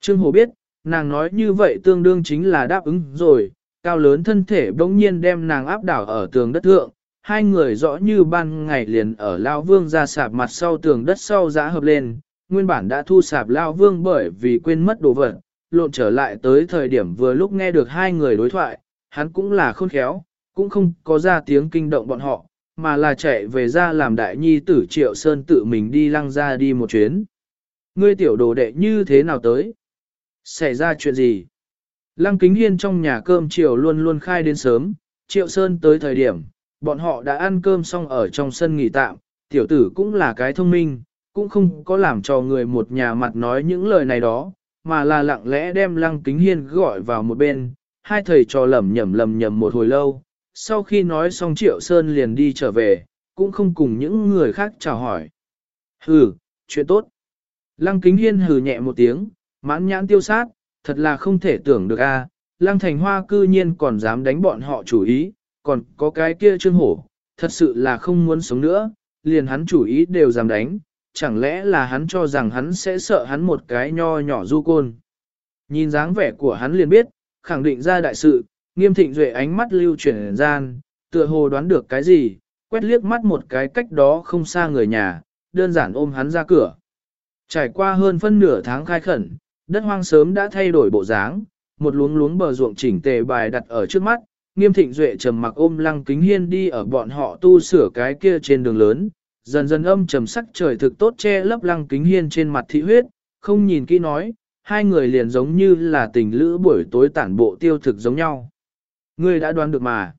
Trương Hổ biết, nàng nói như vậy tương đương chính là đáp ứng rồi, cao lớn thân thể bỗng nhiên đem nàng áp đảo ở tường đất thượng, hai người rõ như ban ngày liền ở Lao Vương ra sạp mặt sau tường đất sau giã hợp lên, nguyên bản đã thu sạp Lao Vương bởi vì quên mất đồ vật, lộn trở lại tới thời điểm vừa lúc nghe được hai người đối thoại, hắn cũng là khôn khéo, cũng không có ra tiếng kinh động bọn họ, mà là chạy về ra làm đại nhi tử Triệu Sơn tự mình đi lăng ra đi một chuyến. Ngươi tiểu đồ đệ như thế nào tới? Xảy ra chuyện gì? Lăng Kính Hiên trong nhà cơm chiều luôn luôn khai đến sớm, Triệu Sơn tới thời điểm, bọn họ đã ăn cơm xong ở trong sân nghỉ tạm, tiểu tử cũng là cái thông minh, cũng không có làm cho người một nhà mặt nói những lời này đó, mà là lặng lẽ đem Lăng Kính Hiên gọi vào một bên, hai thầy trò lầm nhầm lầm nhầm một hồi lâu, sau khi nói xong Triệu Sơn liền đi trở về, cũng không cùng những người khác chào hỏi. Hừ, chuyện tốt. Lăng Kính Hiên hừ nhẹ một tiếng, mãn nhãn tiêu sát, thật là không thể tưởng được a. Lăng Thành Hoa cư nhiên còn dám đánh bọn họ chủ ý, còn có cái kia trương hổ, thật sự là không muốn sống nữa, liền hắn chủ ý đều dám đánh, chẳng lẽ là hắn cho rằng hắn sẽ sợ hắn một cái nho nhỏ du côn. Nhìn dáng vẻ của hắn liền biết, khẳng định ra đại sự, nghiêm thịnh duệ ánh mắt lưu chuyển gian, tựa hồ đoán được cái gì, quét liếc mắt một cái cách đó không xa người nhà, đơn giản ôm hắn ra cửa. Trải qua hơn phân nửa tháng khai khẩn, đất hoang sớm đã thay đổi bộ dáng, một luống luống bờ ruộng chỉnh tề bài đặt ở trước mắt, nghiêm thịnh duệ trầm mặc ôm lăng kính hiên đi ở bọn họ tu sửa cái kia trên đường lớn, dần dần âm trầm sắc trời thực tốt che lấp lăng kính hiên trên mặt thị huyết, không nhìn kỹ nói, hai người liền giống như là tình lữ buổi tối tản bộ tiêu thực giống nhau. Ngươi đã đoán được mà.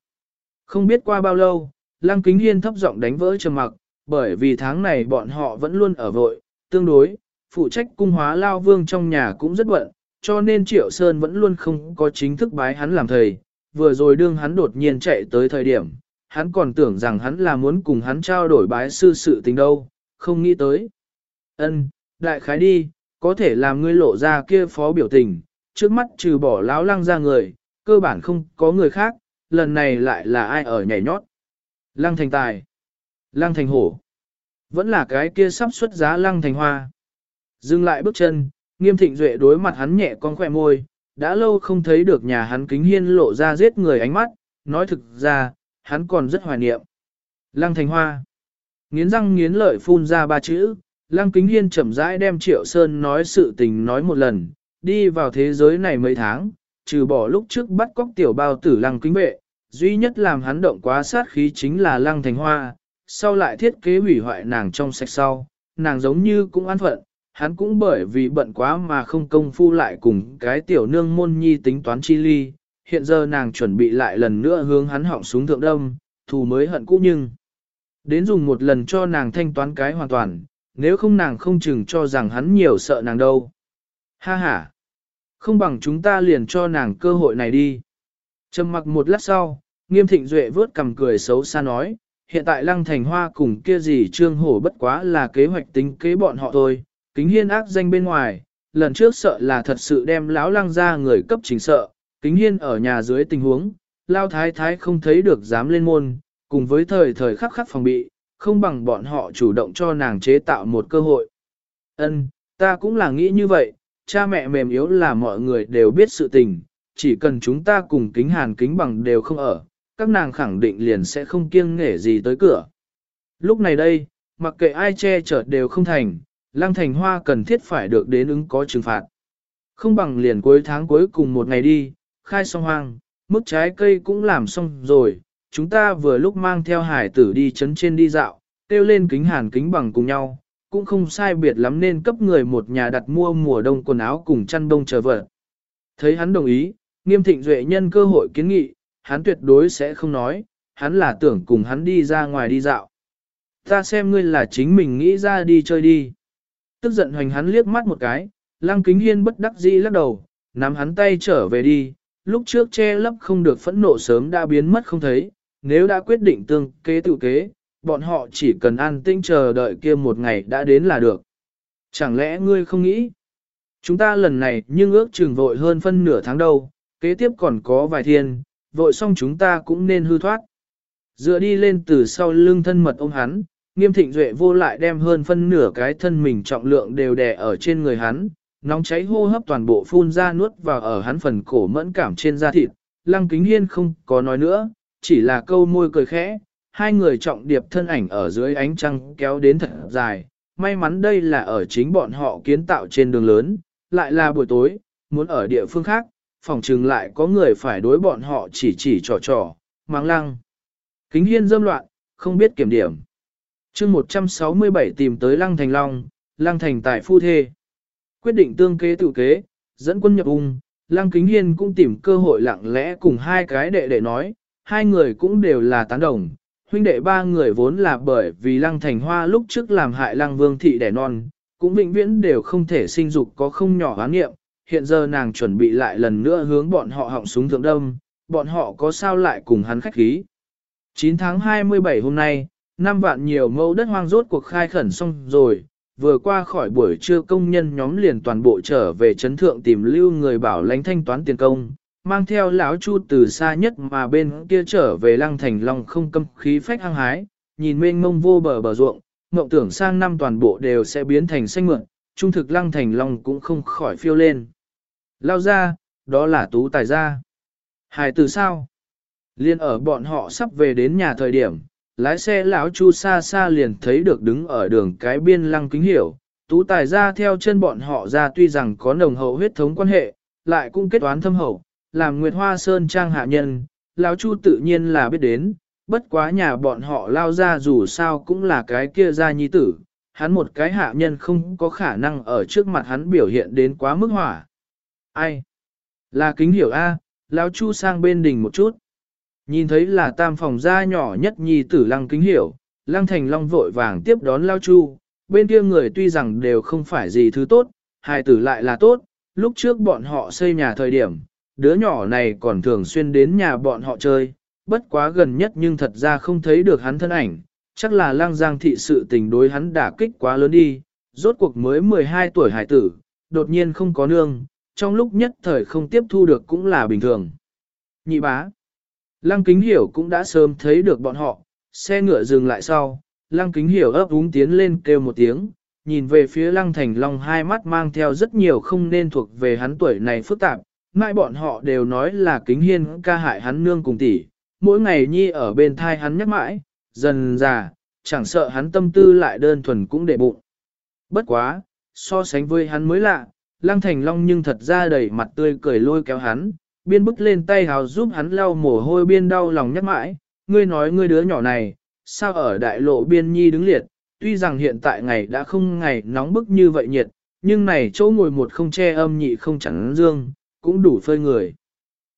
Không biết qua bao lâu, lăng kính hiên thấp giọng đánh vỡ trầm mặc, bởi vì tháng này bọn họ vẫn luôn ở vội, tương đối, phụ trách cung hóa lao vương trong nhà cũng rất bận, cho nên Triệu Sơn vẫn luôn không có chính thức bái hắn làm thầy, vừa rồi đương hắn đột nhiên chạy tới thời điểm, hắn còn tưởng rằng hắn là muốn cùng hắn trao đổi bái sư sự tình đâu, không nghĩ tới. Ân, đại khái đi, có thể làm ngươi lộ ra kia phó biểu tình, trước mắt trừ bỏ lão lăng ra người, cơ bản không có người khác, lần này lại là ai ở nhảy nhót. Lăng thành tài, lăng thành hổ, vẫn là cái kia sắp xuất giá lăng thành hoa. Dừng lại bước chân, nghiêm thịnh duệ đối mặt hắn nhẹ con khỏe môi, đã lâu không thấy được nhà hắn kính hiên lộ ra giết người ánh mắt, nói thực ra, hắn còn rất hoài niệm. Lăng thành hoa, nghiến răng nghiến lợi phun ra ba chữ, lăng kính hiên chậm rãi đem triệu sơn nói sự tình nói một lần, đi vào thế giới này mấy tháng, trừ bỏ lúc trước bắt cóc tiểu bao tử lăng kính vệ, duy nhất làm hắn động quá sát khí chính là lăng thành hoa, sau lại thiết kế hủy hoại nàng trong sạch sau, nàng giống như cũng an phận, hắn cũng bởi vì bận quá mà không công phu lại cùng cái tiểu nương môn nhi tính toán chi ly, hiện giờ nàng chuẩn bị lại lần nữa hướng hắn họng súng thượng đông, thù mới hận cũ nhưng. Đến dùng một lần cho nàng thanh toán cái hoàn toàn, nếu không nàng không chừng cho rằng hắn nhiều sợ nàng đâu. Ha ha! Không bằng chúng ta liền cho nàng cơ hội này đi. Trầm mặc một lát sau, nghiêm thịnh duệ vớt cầm cười xấu xa nói, hiện tại lăng thành hoa cùng kia gì trương hổ bất quá là kế hoạch tính kế bọn họ thôi, kính hiên ác danh bên ngoài, lần trước sợ là thật sự đem lão lăng ra người cấp chính sợ, kính hiên ở nhà dưới tình huống, lao thái thái không thấy được dám lên môn, cùng với thời thời khắc khắc phòng bị, không bằng bọn họ chủ động cho nàng chế tạo một cơ hội. Ân, ta cũng là nghĩ như vậy, cha mẹ mềm yếu là mọi người đều biết sự tình, chỉ cần chúng ta cùng kính hàn kính bằng đều không ở, các nàng khẳng định liền sẽ không kiêng nghể gì tới cửa. Lúc này đây, mặc kệ ai che chở đều không thành, Lăng Thành Hoa cần thiết phải được đến ứng có trừng phạt. Không bằng liền cuối tháng cuối cùng một ngày đi, khai xong hoang, mức trái cây cũng làm xong rồi, chúng ta vừa lúc mang theo hải tử đi chấn trên đi dạo, tiêu lên kính hàn kính bằng cùng nhau, cũng không sai biệt lắm nên cấp người một nhà đặt mua mùa đông quần áo cùng chăn đông chờ vợ. Thấy hắn đồng ý, nghiêm thịnh duệ nhân cơ hội kiến nghị, hắn tuyệt đối sẽ không nói, hắn là tưởng cùng hắn đi ra ngoài đi dạo. Ta xem ngươi là chính mình nghĩ ra đi chơi đi. Tức giận hoành hắn liếc mắt một cái, lăng kính hiên bất đắc dĩ lắc đầu, nắm hắn tay trở về đi, lúc trước che lấp không được phẫn nộ sớm đã biến mất không thấy, nếu đã quyết định tương kế tự kế, bọn họ chỉ cần an tinh chờ đợi kia một ngày đã đến là được. Chẳng lẽ ngươi không nghĩ? Chúng ta lần này nhưng ước chừng vội hơn phân nửa tháng đâu, kế tiếp còn có vài thiên, vội xong chúng ta cũng nên hư thoát. Dựa đi lên từ sau lưng thân mật ôm hắn, nghiêm thịnh duệ vô lại đem hơn phân nửa cái thân mình trọng lượng đều đè ở trên người hắn, nóng cháy hô hấp toàn bộ phun ra nuốt vào ở hắn phần cổ mẫn cảm trên da thịt. Lăng kính hiên không có nói nữa, chỉ là câu môi cười khẽ, hai người trọng điệp thân ảnh ở dưới ánh trăng kéo đến thật dài. May mắn đây là ở chính bọn họ kiến tạo trên đường lớn, lại là buổi tối, muốn ở địa phương khác, phòng trừng lại có người phải đối bọn họ chỉ chỉ trò trò, mang lăng. Kính hiên dâm loạn, không biết kiểm điểm chương 167 tìm tới lăng thành long, lăng thành tại phu thê. Quyết định tương kế tự kế, dẫn quân nhập ung, lăng kính hiên cũng tìm cơ hội lặng lẽ cùng hai cái đệ đệ nói, hai người cũng đều là tán đồng. Huynh đệ ba người vốn là bởi vì lăng thành hoa lúc trước làm hại lăng vương thị đẻ non, cũng vĩnh viễn đều không thể sinh dục có không nhỏ hán nghiệm, hiện giờ nàng chuẩn bị lại lần nữa hướng bọn họ họng súng thượng đông, bọn họ có sao lại cùng hắn khách khí. 9 tháng 27 hôm nay, năm vạn nhiều mẫu đất hoang rốt cuộc khai khẩn xong rồi, vừa qua khỏi buổi trưa công nhân nhóm liền toàn bộ trở về chấn thượng tìm lưu người bảo lãnh thanh toán tiền công, mang theo lão chu từ xa nhất mà bên kia trở về lăng thành long không câm khí phách hăng hái, nhìn mênh mông vô bờ bờ ruộng, mộng tưởng sang năm toàn bộ đều sẽ biến thành xanh mượn, trung thực lăng thành long cũng không khỏi phiêu lên. Lao ra, đó là tú tài gia. Hài từ sao? Liên ở bọn họ sắp về đến nhà thời điểm, lái xe lão chu xa xa liền thấy được đứng ở đường cái biên lăng kính hiểu. Tú tài ra theo chân bọn họ ra tuy rằng có nồng hậu huyết thống quan hệ, lại cũng kết toán thâm hậu, làm Nguyệt Hoa Sơn trang hạ nhân, lão chu tự nhiên là biết đến, bất quá nhà bọn họ lao ra dù sao cũng là cái kia gia nhi tử, hắn một cái hạ nhân không có khả năng ở trước mặt hắn biểu hiện đến quá mức hỏa. Ai? Là kính hiểu A, lão chu sang bên đỉnh một chút. Nhìn thấy là tam phòng gia nhỏ nhất nhi tử lăng kính hiểu, lăng thành long vội vàng tiếp đón lao chu, bên kia người tuy rằng đều không phải gì thứ tốt, hài tử lại là tốt, lúc trước bọn họ xây nhà thời điểm, đứa nhỏ này còn thường xuyên đến nhà bọn họ chơi, bất quá gần nhất nhưng thật ra không thấy được hắn thân ảnh, chắc là lang giang thị sự tình đối hắn đả kích quá lớn đi, rốt cuộc mới 12 tuổi hải tử, đột nhiên không có nương, trong lúc nhất thời không tiếp thu được cũng là bình thường. Nhị bá. Lăng kính hiểu cũng đã sớm thấy được bọn họ, xe ngựa dừng lại sau, lăng kính hiểu ấp úng tiến lên kêu một tiếng, nhìn về phía lăng thành long hai mắt mang theo rất nhiều không nên thuộc về hắn tuổi này phức tạp, mãi bọn họ đều nói là kính hiên ca hại hắn nương cùng tỷ, mỗi ngày nhi ở bên thai hắn nhắc mãi, dần già, chẳng sợ hắn tâm tư lại đơn thuần cũng để bụng. Bất quá, so sánh với hắn mới lạ, lăng thành long nhưng thật ra đầy mặt tươi cười lôi kéo hắn, biên bức lên tay hào giúp hắn lau mồ hôi biên đau lòng nhắc mãi, ngươi nói ngươi đứa nhỏ này, sao ở đại lộ biên nhi đứng liệt, tuy rằng hiện tại ngày đã không ngày nóng bức như vậy nhiệt, nhưng này chỗ ngồi một không che âm nhị không chắn dương, cũng đủ phơi người.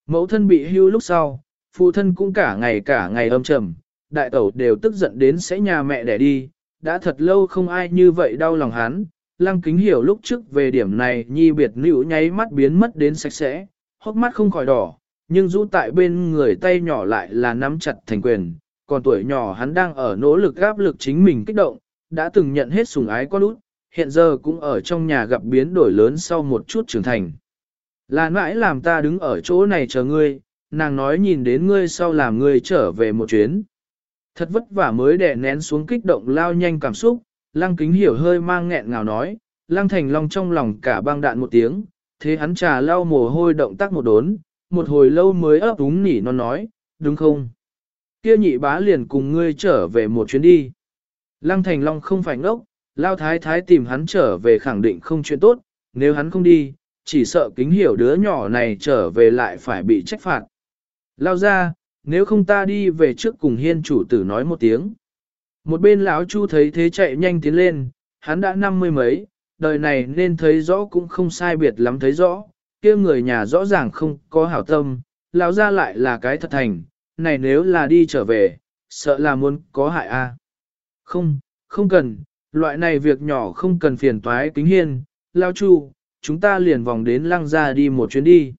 Mẫu thân bị hưu lúc sau, phụ thân cũng cả ngày cả ngày âm trầm, đại tẩu đều tức giận đến sẽ nhà mẹ đẻ đi, đã thật lâu không ai như vậy đau lòng hắn, lăng kính hiểu lúc trước về điểm này nhi biệt nữ nháy mắt biến mất đến sạch sẽ, hốc mắt không khỏi đỏ, nhưng rũ tại bên người tay nhỏ lại là nắm chặt thành quyền, còn tuổi nhỏ hắn đang ở nỗ lực gáp lực chính mình kích động, đã từng nhận hết sủng ái con út, hiện giờ cũng ở trong nhà gặp biến đổi lớn sau một chút trưởng thành. Là mãi làm ta đứng ở chỗ này chờ ngươi, nàng nói nhìn đến ngươi sau làm ngươi trở về một chuyến. Thật vất vả mới đè nén xuống kích động lao nhanh cảm xúc, lăng kính hiểu hơi mang nghẹn ngào nói, lăng thành long trong lòng cả băng đạn một tiếng, thế hắn trà lau mồ hôi động tác một đốn, một hồi lâu mới ấp úng nỉ non nói, đúng không? Kia nhị bá liền cùng ngươi trở về một chuyến đi. Lăng Thành Long không phải ngốc, Lao Thái Thái tìm hắn trở về khẳng định không chuyện tốt, nếu hắn không đi, chỉ sợ kính hiểu đứa nhỏ này trở về lại phải bị trách phạt. Lao ra, nếu không ta đi về trước cùng hiên chủ tử nói một tiếng. Một bên lão Chu thấy thế chạy nhanh tiến lên, hắn đã năm mươi mấy, đời này nên thấy rõ cũng không sai biệt lắm thấy rõ, kia người nhà rõ ràng không có hảo tâm, lão ra lại là cái thật thành, này nếu là đi trở về, sợ là muốn có hại a. Không, không cần, loại này việc nhỏ không cần phiền toái kính hiên, lao chu, chúng ta liền vòng đến lăng ra đi một chuyến đi.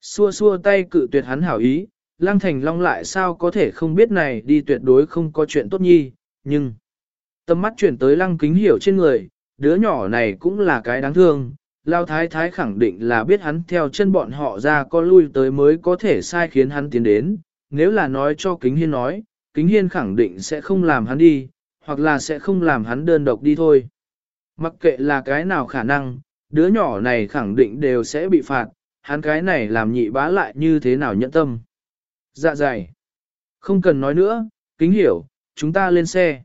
Xua xua tay cự tuyệt hắn hảo ý, lăng thành long lại sao có thể không biết này đi tuyệt đối không có chuyện tốt nhi, nhưng... Tâm mắt chuyển tới lăng kính hiểu trên người, đứa nhỏ này cũng là cái đáng thương, Lao Thái Thái khẳng định là biết hắn theo chân bọn họ ra có lui tới mới có thể sai khiến hắn tiến đến, nếu là nói cho Kính Hiên nói, Kính Hiên khẳng định sẽ không làm hắn đi, hoặc là sẽ không làm hắn đơn độc đi thôi. Mặc kệ là cái nào khả năng, đứa nhỏ này khẳng định đều sẽ bị phạt, hắn cái này làm nhị bá lại như thế nào nhẫn tâm. Dạ dày. Không cần nói nữa, kính hiểu, chúng ta lên xe.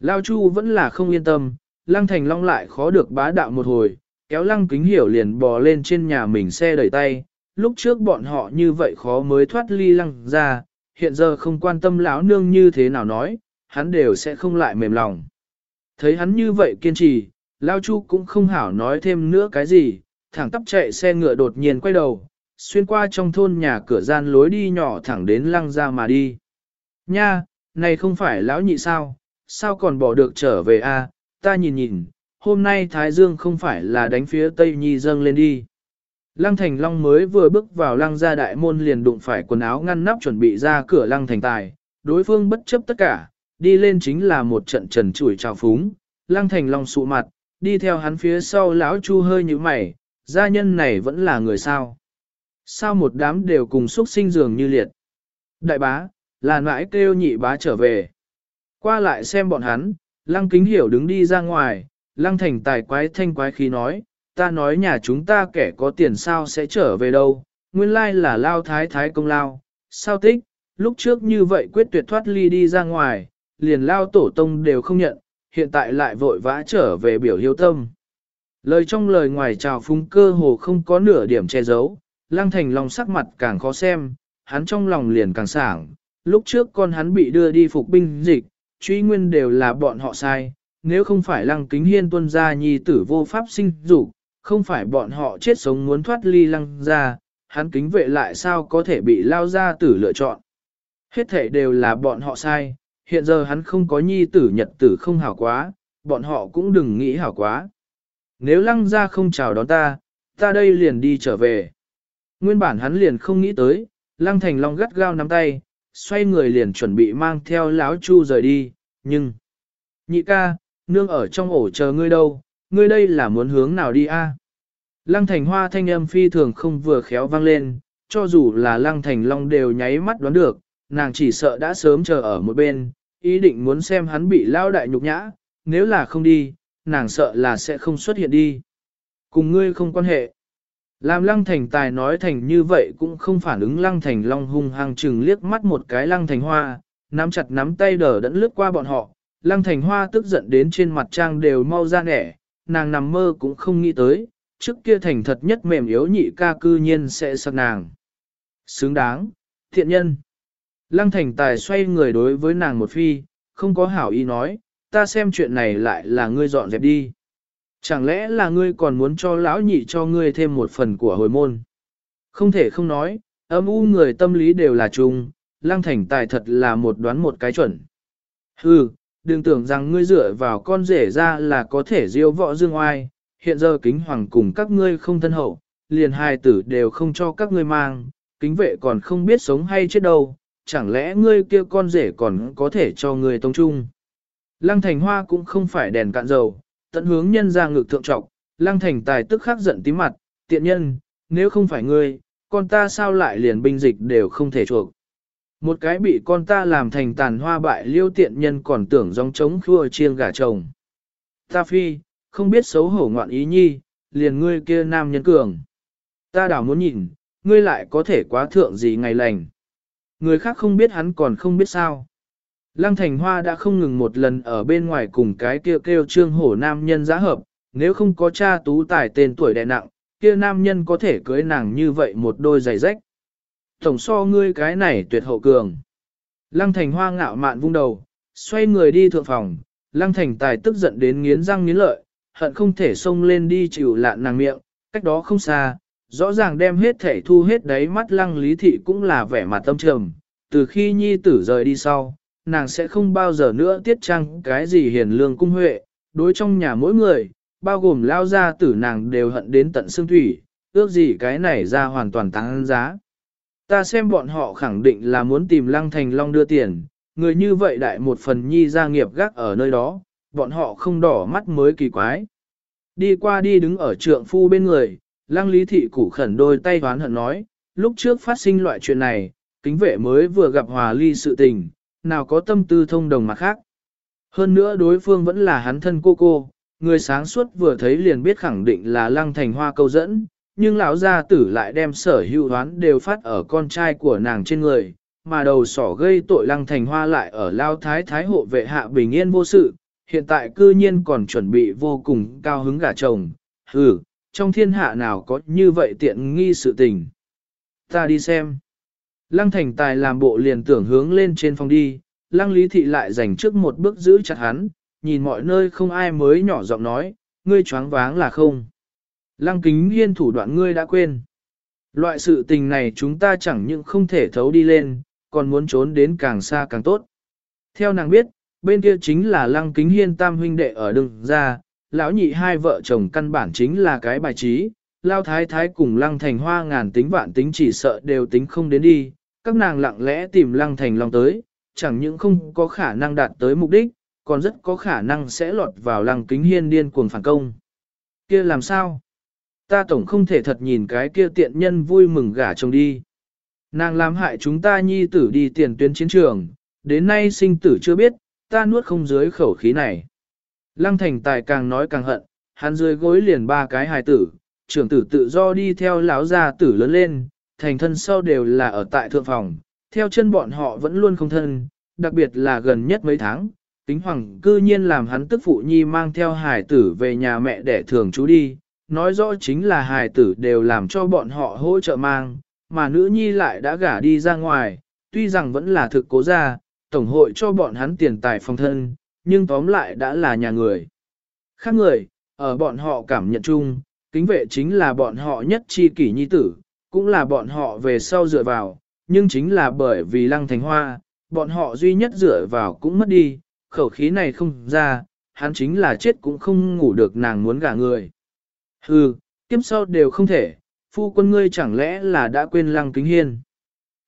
Lao Chu vẫn là không yên tâm, Lăng Thành Long lại khó được bá đạo một hồi, kéo Lăng Kính Hiểu liền bò lên trên nhà mình xe đẩy tay. Lúc trước bọn họ như vậy khó mới thoát ly Lăng ra, hiện giờ không quan tâm lão nương như thế nào nói, hắn đều sẽ không lại mềm lòng. Thấy hắn như vậy kiên trì, Lao Chu cũng không hảo nói thêm nữa cái gì, thẳng tắp chạy xe ngựa đột nhiên quay đầu, xuyên qua trong thôn nhà cửa gian lối đi nhỏ thẳng đến lăng ra mà đi. Nha, này không phải lão nhị sao, sao còn bỏ được trở về a? Ta nhìn nhìn, hôm nay Thái Dương không phải là đánh phía Tây Nhi dâng lên đi. Lăng Thành Long mới vừa bước vào lăng gia đại môn liền đụng phải quần áo ngăn nắp chuẩn bị ra cửa lăng thành tài, đối phương bất chấp tất cả, đi lên chính là một trận trần chủi trào phúng, lăng thành Long sụ mặt, đi theo hắn phía sau lão chu hơi như mày, gia nhân này vẫn là người sao. Sao một đám đều cùng xuất sinh dường như liệt. Đại bá, là nãi kêu nhị bá trở về. Qua lại xem bọn hắn, lăng kính hiểu đứng đi ra ngoài, lăng thành tài quái thanh quái khí nói, ta nói nhà chúng ta kẻ có tiền sao sẽ trở về đâu, nguyên lai là lao thái thái công lao, sao tích, lúc trước như vậy quyết tuyệt thoát ly đi ra ngoài, liền lao tổ tông đều không nhận, hiện tại lại vội vã trở về biểu hiếu tâm. Lời trong lời ngoài trào phúng cơ hồ không có nửa điểm che giấu, lang thành lòng sắc mặt càng khó xem, hắn trong lòng liền càng sảng, lúc trước con hắn bị đưa đi phục binh dịch, truy nguyên đều là bọn họ sai, nếu không phải lăng kính hiên tuân gia nhi tử vô pháp sinh dục, không phải bọn họ chết sống muốn thoát ly lăng ra, hắn kính vệ lại sao có thể bị lao ra tử lựa chọn. Hết thể đều là bọn họ sai, hiện giờ hắn không có nhi tử nhật tử không hảo quá, bọn họ cũng đừng nghĩ hảo quá. Nếu lăng ra không chào đón ta, ta đây liền đi trở về. Nguyên bản hắn liền không nghĩ tới, lăng thành long gắt gao nắm tay, xoay người liền chuẩn bị mang theo láo chu rời đi, nhưng... Nhị ca, nương ở trong ổ chờ ngươi đâu, ngươi đây là muốn hướng nào đi a? Lăng thành hoa thanh âm phi thường không vừa khéo vang lên, cho dù là lăng thành long đều nháy mắt đoán được, nàng chỉ sợ đã sớm chờ ở một bên, ý định muốn xem hắn bị lao đại nhục nhã, nếu là không đi, nàng sợ là sẽ không xuất hiện đi. Cùng ngươi không quan hệ. Làm lăng thành tài nói thành như vậy cũng không phản ứng lăng thành long hung hăng chừng liếc mắt một cái lăng thành hoa, nắm chặt nắm tay đờ đẫn lướt qua bọn họ, lăng thành hoa tức giận đến trên mặt trang đều mau ra nẻ, nàng nằm mơ cũng không nghĩ tới, trước kia thành thật nhất mềm yếu nhị ca cư nhiên sẽ sạc nàng. Xứng đáng, thiện nhân. Lăng thành tài xoay người đối với nàng một phi, không có hảo ý nói, ta xem chuyện này lại là ngươi dọn dẹp đi. Chẳng lẽ là ngươi còn muốn cho lão nhị cho ngươi thêm một phần của hồi môn? Không thể không nói, âm u người tâm lý đều là chung, lăng thành tài thật là một đoán một cái chuẩn. Hừ, đừng tưởng rằng ngươi dựa vào con rể ra là có thể diêu võ dương oai, hiện giờ kính hoàng cùng các ngươi không thân hậu, liền hai tử đều không cho các ngươi mang, kính vệ còn không biết sống hay chết đâu, chẳng lẽ ngươi kia con rể còn có thể cho ngươi tông trung. Lăng thành hoa cũng không phải đèn cạn dầu, tận hướng nhân ra ngực thượng trọng, lăng thành tài tức khắc giận tím mặt, tiện nhân, nếu không phải ngươi, con ta sao lại liền binh dịch đều không thể chuộc. Một cái bị con ta làm thành tàn hoa bại liêu tiện nhân còn tưởng dòng trống khua chiêng gà chồng. Ta phi, không biết xấu hổ ngoạn ý nhi, liền ngươi kia nam nhân cường. Ta đảo muốn nhìn, ngươi lại có thể quá thượng gì ngày lành. Người khác không biết hắn còn không biết sao. Lăng Thành Hoa đã không ngừng một lần ở bên ngoài cùng cái kia kêu, kêu trương hổ nam nhân giá hợp, nếu không có cha tú tài tên tuổi đè nặng, kia nam nhân có thể cưới nàng như vậy một đôi giày rách. Tổng so ngươi cái này tuyệt hậu cường. Lăng Thành Hoa ngạo mạn vung đầu, xoay người đi thượng phòng, Lăng Thành Tài tức giận đến nghiến răng nghiến lợi, hận không thể xông lên đi chịu lạn nàng miệng, cách đó không xa, rõ ràng đem hết thể thu hết đáy mắt Lăng Lý Thị cũng là vẻ mặt tâm trầm, từ khi nhi tử rời đi sau, nàng sẽ không bao giờ nữa tiết trang cái gì hiền lương cung huệ, đối trong nhà mỗi người, bao gồm lao gia tử nàng đều hận đến tận xương thủy, ước gì cái này ra hoàn toàn tăng giá. Ta xem bọn họ khẳng định là muốn tìm Lăng Thành Long đưa tiền, người như vậy đại một phần nhi gia nghiệp gác ở nơi đó, bọn họ không đỏ mắt mới kỳ quái. Đi qua đi đứng ở trượng phu bên người, lăng lý thị củ khẩn đôi tay hoán hận nói, lúc trước phát sinh loại chuyện này, kính vệ mới vừa gặp hòa ly sự tình, nào có tâm tư thông đồng mặt khác. Hơn nữa đối phương vẫn là hắn thân cô cô, người sáng suốt vừa thấy liền biết khẳng định là lăng thành hoa câu dẫn, nhưng lão gia tử lại đem sở hữu hoán đều phát ở con trai của nàng trên người, mà đầu sỏ gây tội lăng thành hoa lại ở lao thái thái hộ vệ hạ bình yên vô sự, hiện tại cư nhiên còn chuẩn bị vô cùng cao hứng gả chồng, Ừ, trong thiên hạ nào có như vậy tiện nghi sự tình. Ta đi xem. Lăng thành tài làm bộ liền tưởng hướng lên trên phòng đi, lăng lý thị lại dành trước một bước giữ chặt hắn, nhìn mọi nơi không ai mới nhỏ giọng nói, ngươi choáng váng là không. Lăng kính hiên thủ đoạn ngươi đã quên. Loại sự tình này chúng ta chẳng những không thể thấu đi lên, còn muốn trốn đến càng xa càng tốt. Theo nàng biết, bên kia chính là lăng kính hiên tam huynh đệ ở đường ra, lão nhị hai vợ chồng căn bản chính là cái bài trí, lao thái thái cùng lăng thành hoa ngàn tính vạn tính chỉ sợ đều tính không đến đi, các nàng lặng lẽ tìm lăng thành long tới, chẳng những không có khả năng đạt tới mục đích, còn rất có khả năng sẽ lọt vào lăng kính hiên điên cuồng phản công. kia làm sao? Ta tổng không thể thật nhìn cái kia tiện nhân vui mừng gả chồng đi. Nàng làm hại chúng ta nhi tử đi tiền tuyến chiến trường, đến nay sinh tử chưa biết, ta nuốt không dưới khẩu khí này. Lăng thành tài càng nói càng hận, hắn dưới gối liền ba cái hài tử, trưởng tử tự do đi theo lão gia tử lớn lên, thành thân sau đều là ở tại thượng phòng, theo chân bọn họ vẫn luôn không thân, đặc biệt là gần nhất mấy tháng, tính hoàng cư nhiên làm hắn tức phụ nhi mang theo hài tử về nhà mẹ để thường chú đi, nói rõ chính là hài tử đều làm cho bọn họ hỗ trợ mang, mà nữ nhi lại đã gả đi ra ngoài, tuy rằng vẫn là thực cố gia, tổng hội cho bọn hắn tiền tài phòng thân, nhưng tóm lại đã là nhà người. Khác người, ở bọn họ cảm nhận chung, kính vệ chính là bọn họ nhất chi kỷ nhi tử, cũng là bọn họ về sau dựa vào, nhưng chính là bởi vì lăng thành hoa, bọn họ duy nhất dựa vào cũng mất đi, khẩu khí này không ra, hắn chính là chết cũng không ngủ được nàng muốn gả người. Hừ, kiếp sau đều không thể, phu quân ngươi chẳng lẽ là đã quên lăng kính hiên.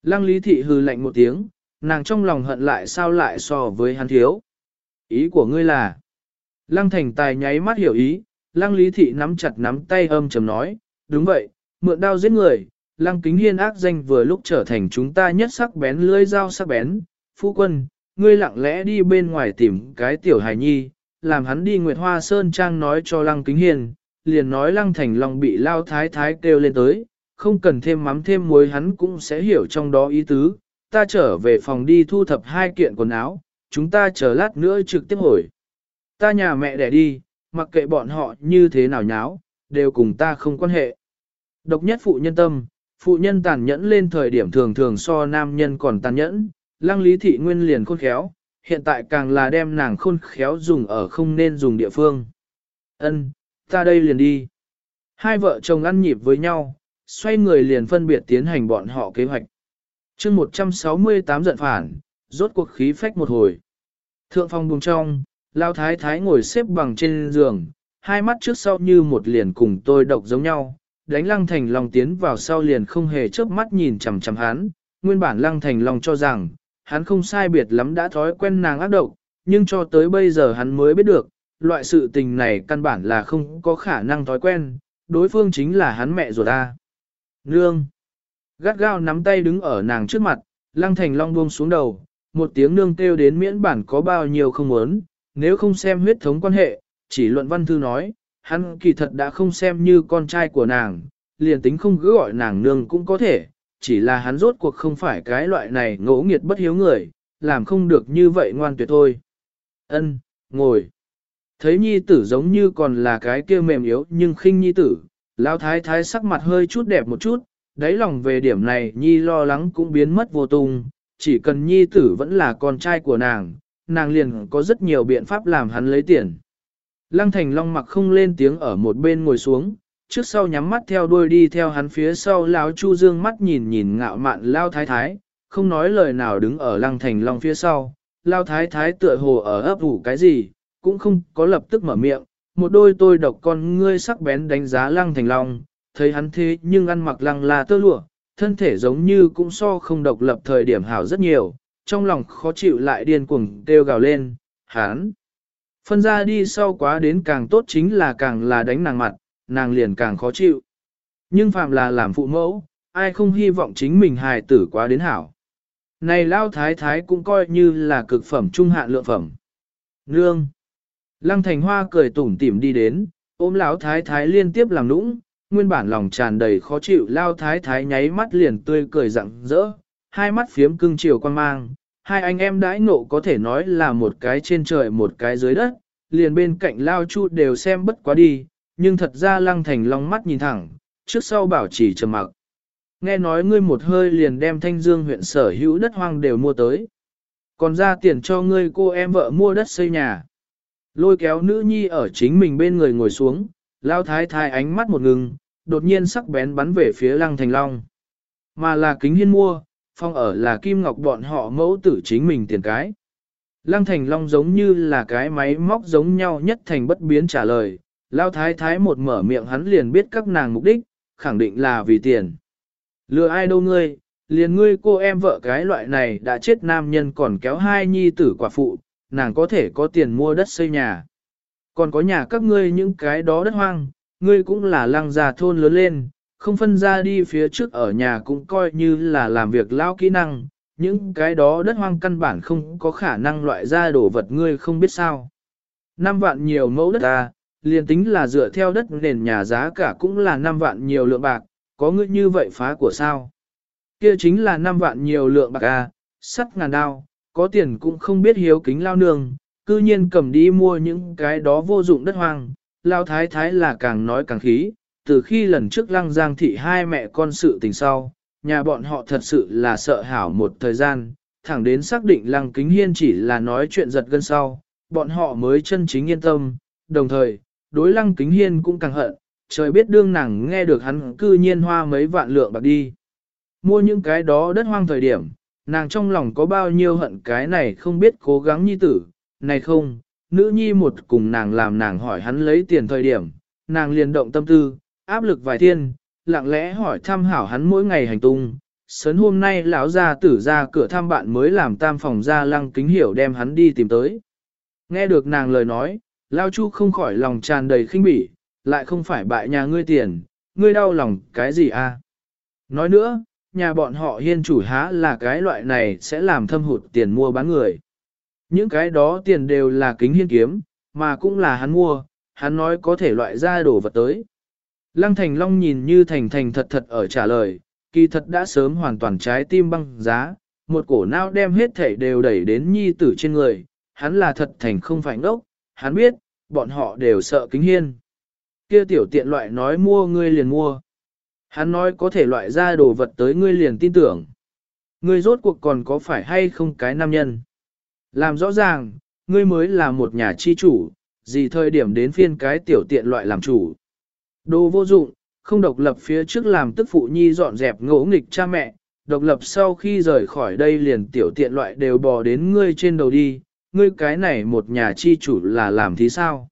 Lăng lý thị hừ lạnh một tiếng, nàng trong lòng hận lại sao lại so với hắn thiếu. Ý của ngươi là, lăng thành tài nháy mắt hiểu ý, lăng lý thị nắm chặt nắm tay âm trầm nói, đúng vậy, mượn đao giết người, lăng kính hiên ác danh vừa lúc trở thành chúng ta nhất sắc bén lưỡi dao sắc bén, phu quân, ngươi lặng lẽ đi bên ngoài tìm cái tiểu hài nhi, làm hắn đi Nguyệt Hoa Sơn Trang nói cho lăng kính hiên, liền nói lăng thành long bị lao thái thái kêu lên tới, không cần thêm mắm thêm muối hắn cũng sẽ hiểu trong đó ý tứ, ta trở về phòng đi thu thập hai kiện quần áo, chúng ta chờ lát nữa trực tiếp hồi. Ta nhà mẹ đẻ đi, mặc kệ bọn họ như thế nào nháo, đều cùng ta không quan hệ. Độc nhất phụ nhân tâm, phụ nhân tàn nhẫn lên thời điểm thường thường so nam nhân còn tàn nhẫn, lăng lý thị nguyên liền khôn khéo, hiện tại càng là đem nàng khôn khéo dùng ở không nên dùng địa phương. Ân, ta đây liền đi. Hai vợ chồng ăn nhịp với nhau, xoay người liền phân biệt tiến hành bọn họ kế hoạch. chương 168 giận phản, rốt cuộc khí phách một hồi. Thượng phòng buồng trong, lao thái thái ngồi xếp bằng trên giường, hai mắt trước sau như một liền cùng tôi độc giống nhau, đánh lăng thành lòng tiến vào sau liền không hề chớp mắt nhìn chằm chằm hắn, nguyên bản lăng thành lòng cho rằng, hắn không sai biệt lắm đã thói quen nàng ác độc, nhưng cho tới bây giờ hắn mới biết được, loại sự tình này căn bản là không có khả năng thói quen, đối phương chính là hắn mẹ ruột ta. Nương! Gắt gao nắm tay đứng ở nàng trước mặt, lăng thành long buông xuống đầu, một tiếng nương kêu đến miễn bản có bao nhiêu không muốn, nếu không xem huyết thống quan hệ, chỉ luận văn thư nói, hắn kỳ thật đã không xem như con trai của nàng, liền tính không cứ gọi nàng nương cũng có thể, chỉ là hắn rốt cuộc không phải cái loại này ngỗ nghiệt bất hiếu người, làm không được như vậy ngoan tuyệt thôi. Ân, ngồi. Thấy nhi tử giống như còn là cái kia mềm yếu nhưng khinh nhi tử, lão thái thái sắc mặt hơi chút đẹp một chút, đáy lòng về điểm này nhi lo lắng cũng biến mất vô tung, chỉ cần nhi tử vẫn là con trai của nàng, nàng liền có rất nhiều biện pháp làm hắn lấy tiền. Lăng Thành Long mặc không lên tiếng ở một bên ngồi xuống, trước sau nhắm mắt theo đuôi đi theo hắn phía sau lão Chu Dương mắt nhìn nhìn ngạo mạn lao thái thái, không nói lời nào đứng ở Lăng Thành Long phía sau, lao thái thái tựa hồ ở ấp ủ cái gì, cũng không có lập tức mở miệng, một đôi tôi độc con ngươi sắc bén đánh giá Lăng Thành Long, thấy hắn thế nhưng ăn mặc lăng là tơ lụa, thân thể giống như cũng so không độc lập thời điểm hảo rất nhiều, trong lòng khó chịu lại điên cuồng kêu gào lên, hắn. Phân ra đi sau quá đến càng tốt chính là càng là đánh nàng mặt, nàng liền càng khó chịu. Nhưng phạm là làm phụ mẫu, ai không hy vọng chính mình hài tử quá đến hảo. Này lao thái thái cũng coi như là cực phẩm trung hạn lượng phẩm. Nương. Lăng thành hoa cười tủm tỉm đi đến, ôm lão thái thái liên tiếp làm nũng, nguyên bản lòng tràn đầy khó chịu lao thái thái nháy mắt liền tươi cười rặng rỡ, hai mắt phiếm cưng chiều quan mang, hai anh em đãi nộ có thể nói là một cái trên trời một cái dưới đất, liền bên cạnh lao chu đều xem bất quá đi, nhưng thật ra lăng thành long mắt nhìn thẳng, trước sau bảo chỉ trầm mặc. Nghe nói ngươi một hơi liền đem thanh dương huyện sở hữu đất hoang đều mua tới. Còn ra tiền cho ngươi cô em vợ mua đất xây nhà. Lôi kéo nữ nhi ở chính mình bên người ngồi xuống, lao thái thái ánh mắt một ngừng, đột nhiên sắc bén bắn về phía lăng thành long. Mà là kính hiên mua, phong ở là kim ngọc bọn họ mẫu tử chính mình tiền cái. Lăng thành long giống như là cái máy móc giống nhau nhất thành bất biến trả lời, lao thái thái một mở miệng hắn liền biết các nàng mục đích, khẳng định là vì tiền. Lừa ai đâu ngươi, liền ngươi cô em vợ cái loại này đã chết nam nhân còn kéo hai nhi tử quả phụ, nàng có thể có tiền mua đất xây nhà. Còn có nhà các ngươi những cái đó đất hoang, ngươi cũng là lăng già thôn lớn lên, không phân ra đi phía trước ở nhà cũng coi như là làm việc lao kỹ năng, những cái đó đất hoang căn bản không có khả năng loại ra đồ vật ngươi không biết sao. Năm vạn nhiều mẫu đất ta, liền tính là dựa theo đất nền nhà giá cả cũng là năm vạn nhiều lượng bạc, có ngươi như vậy phá của sao? Kia chính là năm vạn nhiều lượng bạc a, sắt ngàn đao, có tiền cũng không biết hiếu kính lao nương, cư nhiên cầm đi mua những cái đó vô dụng đất hoang, lao thái thái là càng nói càng khí, từ khi lần trước lăng giang thị hai mẹ con sự tình sau, nhà bọn họ thật sự là sợ hảo một thời gian, thẳng đến xác định lăng kính hiên chỉ là nói chuyện giật gân sau, bọn họ mới chân chính yên tâm, đồng thời, đối lăng kính hiên cũng càng hận, trời biết đương nàng nghe được hắn cư nhiên hoa mấy vạn lượng bạc đi. Mua những cái đó đất hoang thời điểm, nàng trong lòng có bao nhiêu hận cái này không biết cố gắng nhi tử, này không, nữ nhi một cùng nàng làm nàng hỏi hắn lấy tiền thời điểm, nàng liền động tâm tư, áp lực vài thiên, lặng lẽ hỏi thăm hảo hắn mỗi ngày hành tung. Sớn hôm nay lão gia tử ra cửa thăm bạn mới làm tam phòng ra lăng kính hiểu đem hắn đi tìm tới. Nghe được nàng lời nói, Lao Chu không khỏi lòng tràn đầy khinh bỉ, lại không phải bại nhà ngươi tiền, ngươi đau lòng cái gì a? À? Nói nữa, nhà bọn họ hiên chủ há là cái loại này sẽ làm thâm hụt tiền mua bán người. Những cái đó tiền đều là kính hiên kiếm, mà cũng là hắn mua, hắn nói có thể loại ra đồ vật tới. Lăng Thành Long nhìn như thành thành thật thật ở trả lời, kỳ thật đã sớm hoàn toàn trái tim băng giá, một cổ não đem hết thể đều đẩy đến nhi tử trên người, hắn là thật thành không phải ngốc, hắn biết, bọn họ đều sợ kính hiên. Kia tiểu tiện loại nói mua ngươi liền mua. Hắn nói có thể loại ra đồ vật tới ngươi liền tin tưởng. Ngươi rốt cuộc còn có phải hay không cái nam nhân. Làm rõ ràng, ngươi mới là một nhà chi chủ, gì thời điểm đến phiên cái tiểu tiện loại làm chủ. Đồ vô dụng, không độc lập phía trước làm tức phụ nhi dọn dẹp ngỗ nghịch cha mẹ, độc lập sau khi rời khỏi đây liền tiểu tiện loại đều bò đến ngươi trên đầu đi, ngươi cái này một nhà chi chủ là làm thế sao?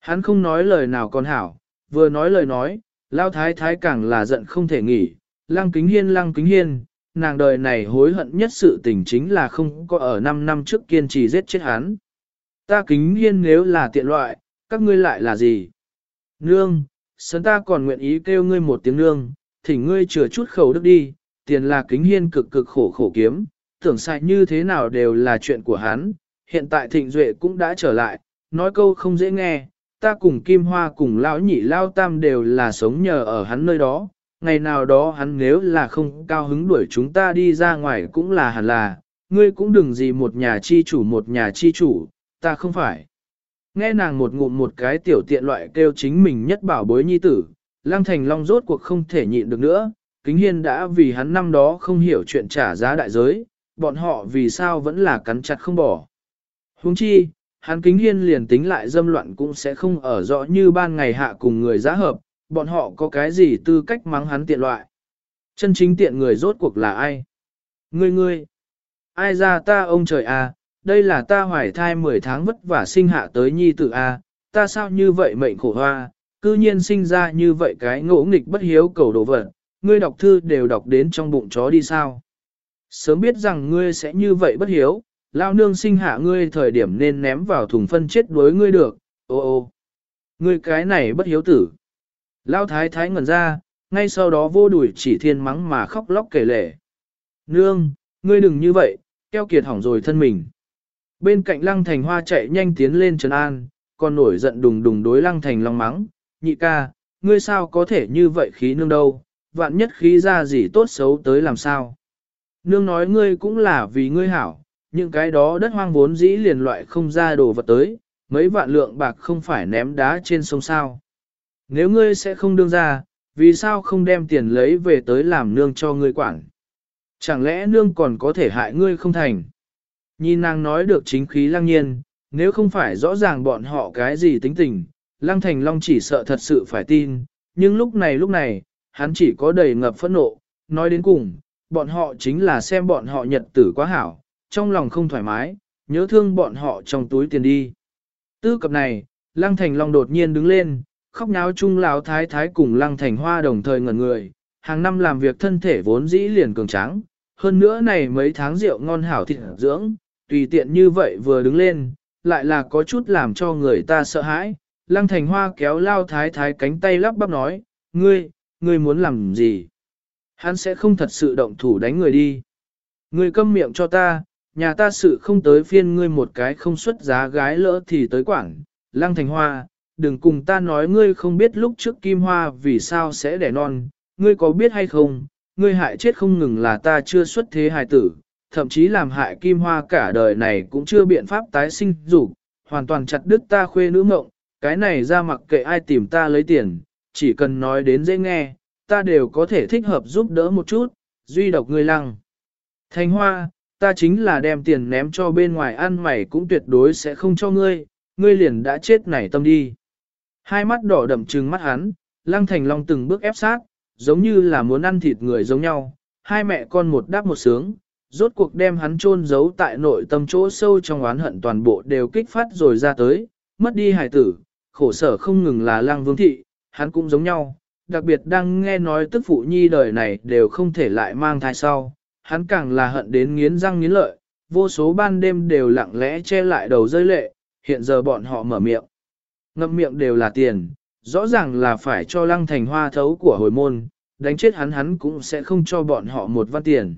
Hắn không nói lời nào còn hảo, vừa nói lời nói, lao thái thái càng là giận không thể nghỉ, lăng kính hiên lăng kính hiên, nàng đời này hối hận nhất sự tình chính là không có ở 5 năm trước kiên trì giết chết hắn. Ta kính hiên nếu là tiện loại, các ngươi lại là gì? Nương, sớm ta còn nguyện ý kêu ngươi một tiếng nương, thỉnh ngươi chừa chút khẩu đức đi, tiền là kính hiên cực cực khổ khổ kiếm, tưởng sai như thế nào đều là chuyện của hắn, hiện tại thịnh duệ cũng đã trở lại, nói câu không dễ nghe, ta cùng Kim Hoa cùng lão nhị lao tam đều là sống nhờ ở hắn nơi đó, ngày nào đó hắn nếu là không cao hứng đuổi chúng ta đi ra ngoài cũng là hẳn là, ngươi cũng đừng gì một nhà chi chủ một nhà chi chủ, ta không phải. Nghe nàng một ngụm một cái tiểu tiện loại kêu chính mình nhất bảo bối nhi tử, lang thành long rốt cuộc không thể nhịn được nữa, kính hiên đã vì hắn năm đó không hiểu chuyện trả giá đại giới, bọn họ vì sao vẫn là cắn chặt không bỏ. Huống chi, hắn kính hiên liền tính lại dâm loạn cũng sẽ không ở rõ như ban ngày hạ cùng người giá hợp, bọn họ có cái gì tư cách mắng hắn tiện loại. Chân chính tiện người rốt cuộc là ai? Ngươi ngươi! Ai ra ta ông trời à, đây là ta hoài thai 10 tháng vất vả sinh hạ tới nhi tử a ta sao như vậy mệnh khổ hoa, cư nhiên sinh ra như vậy cái ngỗ nghịch bất hiếu cầu đồ vật, ngươi đọc thư đều đọc đến trong bụng chó đi sao. Sớm biết rằng ngươi sẽ như vậy bất hiếu, lao nương sinh hạ ngươi thời điểm nên ném vào thùng phân chết đối ngươi được, ô ô. Ngươi cái này bất hiếu tử. Lao thái thái ngẩn ra, ngay sau đó vô đuổi chỉ thiên mắng mà khóc lóc kể lể. Nương, ngươi đừng như vậy, keo kiệt hỏng rồi thân mình. Bên cạnh lăng thành hoa chạy nhanh tiến lên trấn an, còn nổi giận đùng đùng đối lăng thành long mắng, nhị ca, ngươi sao có thể như vậy khí nương đâu, vạn nhất khí ra gì tốt xấu tới làm sao. Nương nói ngươi cũng là vì ngươi hảo, những cái đó đất hoang vốn dĩ liền loại không ra đồ vật tới, mấy vạn lượng bạc không phải ném đá trên sông sao. Nếu ngươi sẽ không đương ra, vì sao không đem tiền lấy về tới làm nương cho ngươi quản? Chẳng lẽ nương còn có thể hại ngươi không thành? Nhìn nàng nói được chính khí lăng nhiên, nếu không phải rõ ràng bọn họ cái gì tính tình, lăng thành long chỉ sợ thật sự phải tin, nhưng lúc này lúc này, hắn chỉ có đầy ngập phẫn nộ, nói đến cùng, bọn họ chính là xem bọn họ nhật tử quá hảo, trong lòng không thoải mái, nhớ thương bọn họ trong túi tiền đi. Tư cập này, lăng thành long đột nhiên đứng lên, khóc náo chung lão thái thái cùng lăng thành hoa đồng thời ngẩn người, hàng năm làm việc thân thể vốn dĩ liền cường tráng, hơn nữa này mấy tháng rượu ngon hảo thịt dưỡng, tùy tiện như vậy vừa đứng lên, lại là có chút làm cho người ta sợ hãi. Lăng thành hoa kéo lao thái thái cánh tay lắp bắp nói, ngươi, ngươi muốn làm gì? Hắn sẽ không thật sự động thủ đánh người đi. Ngươi câm miệng cho ta, nhà ta sự không tới phiên ngươi một cái không xuất giá gái lỡ thì tới quảng. Lăng thành hoa, đừng cùng ta nói ngươi không biết lúc trước kim hoa vì sao sẽ đẻ non, ngươi có biết hay không, ngươi hại chết không ngừng là ta chưa xuất thế hài tử, thậm chí làm hại kim hoa cả đời này cũng chưa biện pháp tái sinh dục hoàn toàn chặt đứt ta khuê nữ mộng, cái này ra mặc kệ ai tìm ta lấy tiền, chỉ cần nói đến dễ nghe, ta đều có thể thích hợp giúp đỡ một chút, duy độc ngươi lăng. Thành hoa, ta chính là đem tiền ném cho bên ngoài ăn mày cũng tuyệt đối sẽ không cho ngươi, ngươi liền đã chết nảy tâm đi. Hai mắt đỏ đậm trừng mắt hắn, lăng thành long từng bước ép sát, giống như là muốn ăn thịt người giống nhau, hai mẹ con một đáp một sướng, rốt cuộc đem hắn chôn giấu tại nội tâm chỗ sâu trong oán hận toàn bộ đều kích phát rồi ra tới, mất đi hải tử, khổ sở không ngừng là Lang vương thị, hắn cũng giống nhau, đặc biệt đang nghe nói tức phụ nhi đời này đều không thể lại mang thai sau, hắn càng là hận đến nghiến răng nghiến lợi, vô số ban đêm đều lặng lẽ che lại đầu rơi lệ, hiện giờ bọn họ mở miệng. Ngậm miệng đều là tiền, rõ ràng là phải cho lăng thành hoa thấu của hồi môn, đánh chết hắn hắn cũng sẽ không cho bọn họ một văn tiền.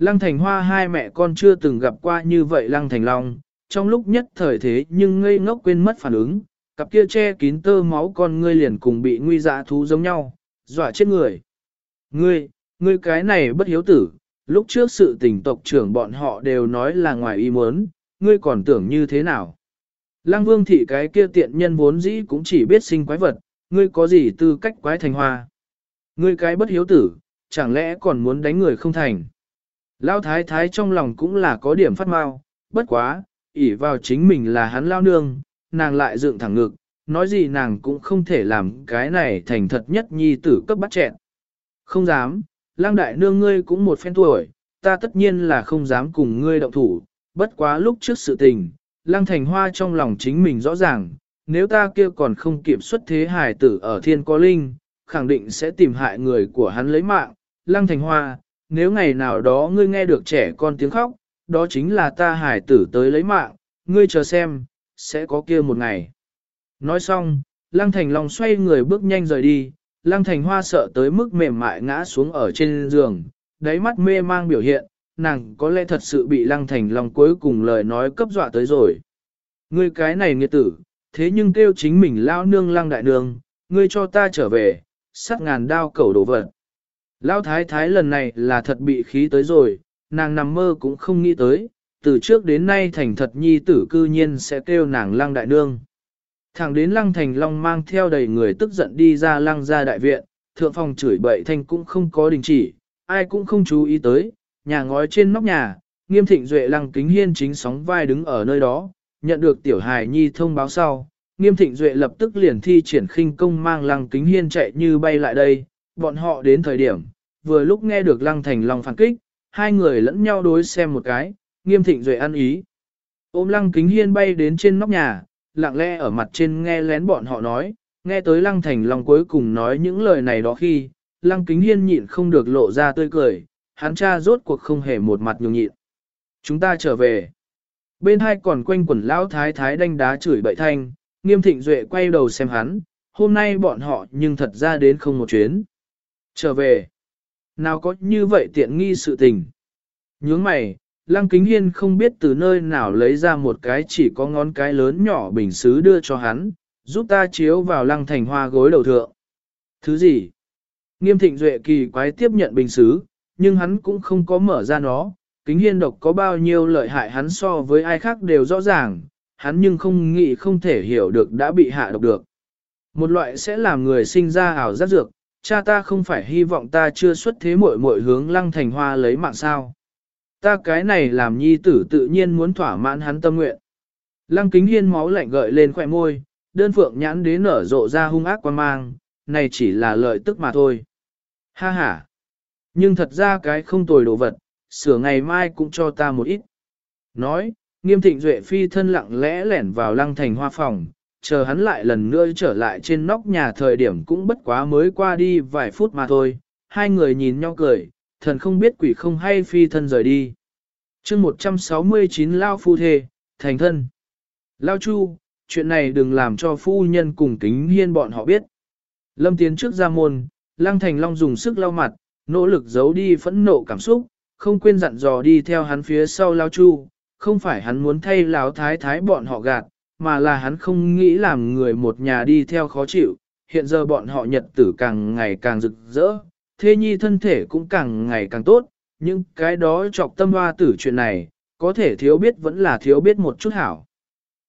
Lăng thành hoa hai mẹ con chưa từng gặp qua như vậy lăng thành long, trong lúc nhất thời thế nhưng ngây ngốc quên mất phản ứng, cặp kia che kín tơ máu con ngươi liền cùng bị nguy dạ thú giống nhau, dọa chết người. Ngươi, ngươi cái này bất hiếu tử, lúc trước sự tình tộc trưởng bọn họ đều nói là ngoài ý muốn, ngươi còn tưởng như thế nào? Lăng vương thị cái kia tiện nhân vốn dĩ cũng chỉ biết sinh quái vật, ngươi có gì tư cách quái thành hoa. Ngươi cái bất hiếu tử, chẳng lẽ còn muốn đánh người không thành. Lao thái thái trong lòng cũng là có điểm phát mau, bất quá, ỷ vào chính mình là hắn lao nương, nàng lại dựng thẳng ngực, nói gì nàng cũng không thể làm cái này thành thật nhất nhi tử cấp bắt chẹn. Không dám, lang đại nương ngươi cũng một phen tuổi, ta tất nhiên là không dám cùng ngươi động thủ, bất quá lúc trước sự tình, Lang Thành Hoa trong lòng chính mình rõ ràng, nếu ta kia còn không kiểm soát thế hài tử ở thiên có linh, khẳng định sẽ tìm hại người của hắn lấy mạng. Lang Thành Hoa, nếu ngày nào đó ngươi nghe được trẻ con tiếng khóc, đó chính là ta hải tử tới lấy mạng, ngươi chờ xem, sẽ có kia một ngày. Nói xong, Lăng Thành Long xoay người bước nhanh rời đi, Lăng Thành Hoa sợ tới mức mềm mại ngã xuống ở trên giường, đáy mắt mê mang biểu hiện, nàng có lẽ thật sự bị lăng thành long cuối cùng lời nói cấp dọa tới rồi. Ngươi cái này nghiệt tử, thế nhưng kêu chính mình lao nương lăng đại nương, ngươi cho ta trở về, sát ngàn đao cẩu đổ vật. Lão thái thái lần này là thật bị khí tới rồi, nàng nằm mơ cũng không nghĩ tới, từ trước đến nay thành thật nhi tử cư nhiên sẽ kêu nàng lăng đại nương. Thẳng đến lăng thành long mang theo đầy người tức giận đi ra lăng ra đại viện, thượng phòng chửi bậy thanh cũng không có đình chỉ, ai cũng không chú ý tới, nhà ngói trên nóc nhà, nghiêm thịnh duệ lăng kính hiên chính sóng vai đứng ở nơi đó, nhận được tiểu hài nhi thông báo sau, nghiêm thịnh duệ lập tức liền thi triển khinh công mang lăng kính hiên chạy như bay lại đây, bọn họ đến thời điểm, vừa lúc nghe được lăng thành long phản kích, hai người lẫn nhau đối xem một cái, nghiêm thịnh duệ ăn ý. Ôm lăng kính hiên bay đến trên nóc nhà, lặng lẽ ở mặt trên nghe lén bọn họ nói, nghe tới lăng thành long cuối cùng nói những lời này đó khi, lăng kính hiên nhịn không được lộ ra tươi cười, hắn cha rốt cuộc không hề một mặt nhường nhịn. Chúng ta trở về. Bên hai còn quanh quẩn lão thái thái đánh đá chửi bậy thanh, nghiêm thịnh duệ quay đầu xem hắn, hôm nay bọn họ nhưng thật ra đến không một chuyến. Trở về, nào có như vậy tiện nghi sự tình. Nhướng mày, Lăng Kính Hiên không biết từ nơi nào lấy ra một cái chỉ có ngón cái lớn nhỏ bình xứ đưa cho hắn, giúp ta chiếu vào lăng thành hoa gối đầu thượng. Thứ gì? Nghiêm thịnh duệ kỳ quái tiếp nhận bình xứ, nhưng hắn cũng không có mở ra nó. Kính hiên độc có bao nhiêu lợi hại hắn so với ai khác đều rõ ràng, hắn nhưng không nghĩ không thể hiểu được đã bị hạ độc được. Một loại sẽ làm người sinh ra ảo giác dược, cha ta không phải hy vọng ta chưa xuất thế muội muội hướng lăng thành hoa lấy mạng sao. Ta cái này làm nhi tử tự nhiên muốn thỏa mãn hắn tâm nguyện. Lăng kính hiên máu lạnh gợi lên khỏe môi, đơn phượng nhãn đế nở rộ ra hung ác quan mang, này chỉ là lợi tức mà thôi. Ha ha! Nhưng thật ra cái không tồi đồ vật, sửa ngày mai cũng cho ta một ít. Nói, nghiêm thịnh duệ phi thân lặng lẽ lẻn vào lăng thành hoa phòng, chờ hắn lại lần nữa trở lại trên nóc nhà thời điểm cũng bất quá mới qua đi vài phút mà thôi. Hai người nhìn nhau cười, thần không biết quỷ không hay phi thân rời đi. chương 169 Lao Phu Thê, thành thân. Lao Chu, chuyện này đừng làm cho phu nhân cùng kính hiên bọn họ biết. Lâm tiến trước ra môn, Lăng Thành Long dùng sức lau mặt, nỗ lực giấu đi phẫn nộ cảm xúc, không quên dặn dò đi theo hắn phía sau Lao Chu, không phải hắn muốn thay Lão Thái Thái bọn họ gạt, mà là hắn không nghĩ làm người một nhà đi theo khó chịu, hiện giờ bọn họ nhật tử càng ngày càng rực rỡ, thế nhi thân thể cũng càng ngày càng tốt, nhưng cái đó chọc tâm hoa tử chuyện này, có thể thiếu biết vẫn là thiếu biết một chút hảo.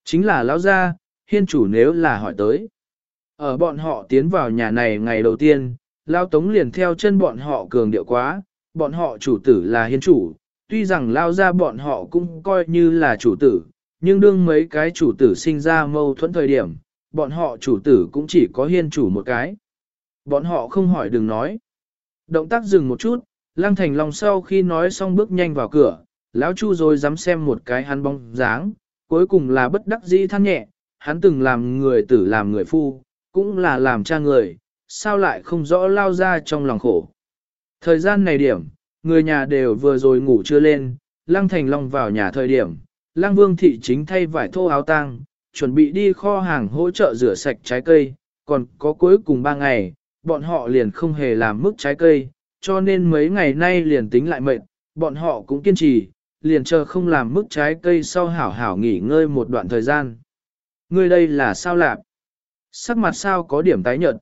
Chính là lão gia, hiên chủ nếu là hỏi tới. Ở bọn họ tiến vào nhà này ngày đầu tiên, Lao Tống liền theo chân bọn họ cường điệu quá, bọn họ chủ tử là hiên chủ, tuy rằng Lao ra bọn họ cũng coi như là chủ tử, nhưng đương mấy cái chủ tử sinh ra mâu thuẫn thời điểm, bọn họ chủ tử cũng chỉ có hiên chủ một cái. Bọn họ không hỏi đừng nói. Động tác dừng một chút, Lăng Thành Long sau khi nói xong bước nhanh vào cửa, lão Chu rồi dám xem một cái hắn bóng dáng, cuối cùng là bất đắc dĩ than nhẹ, hắn từng làm người tử làm người phu, cũng là làm cha người, sao lại không rõ lao ra trong lòng khổ. Thời gian này điểm, người nhà đều vừa rồi ngủ chưa lên, Lăng Thành Long vào nhà thời điểm, Lăng Vương Thị chính thay vải thô áo tang, chuẩn bị đi kho hàng hỗ trợ rửa sạch trái cây, còn có cuối cùng ba ngày, bọn họ liền không hề làm mức trái cây, cho nên mấy ngày nay liền tính lại mệt, bọn họ cũng kiên trì, liền chờ không làm mức trái cây sau hảo hảo nghỉ ngơi một đoạn thời gian. Ngươi đây là sao lạp? Sắc mặt sao có điểm tái nhợt?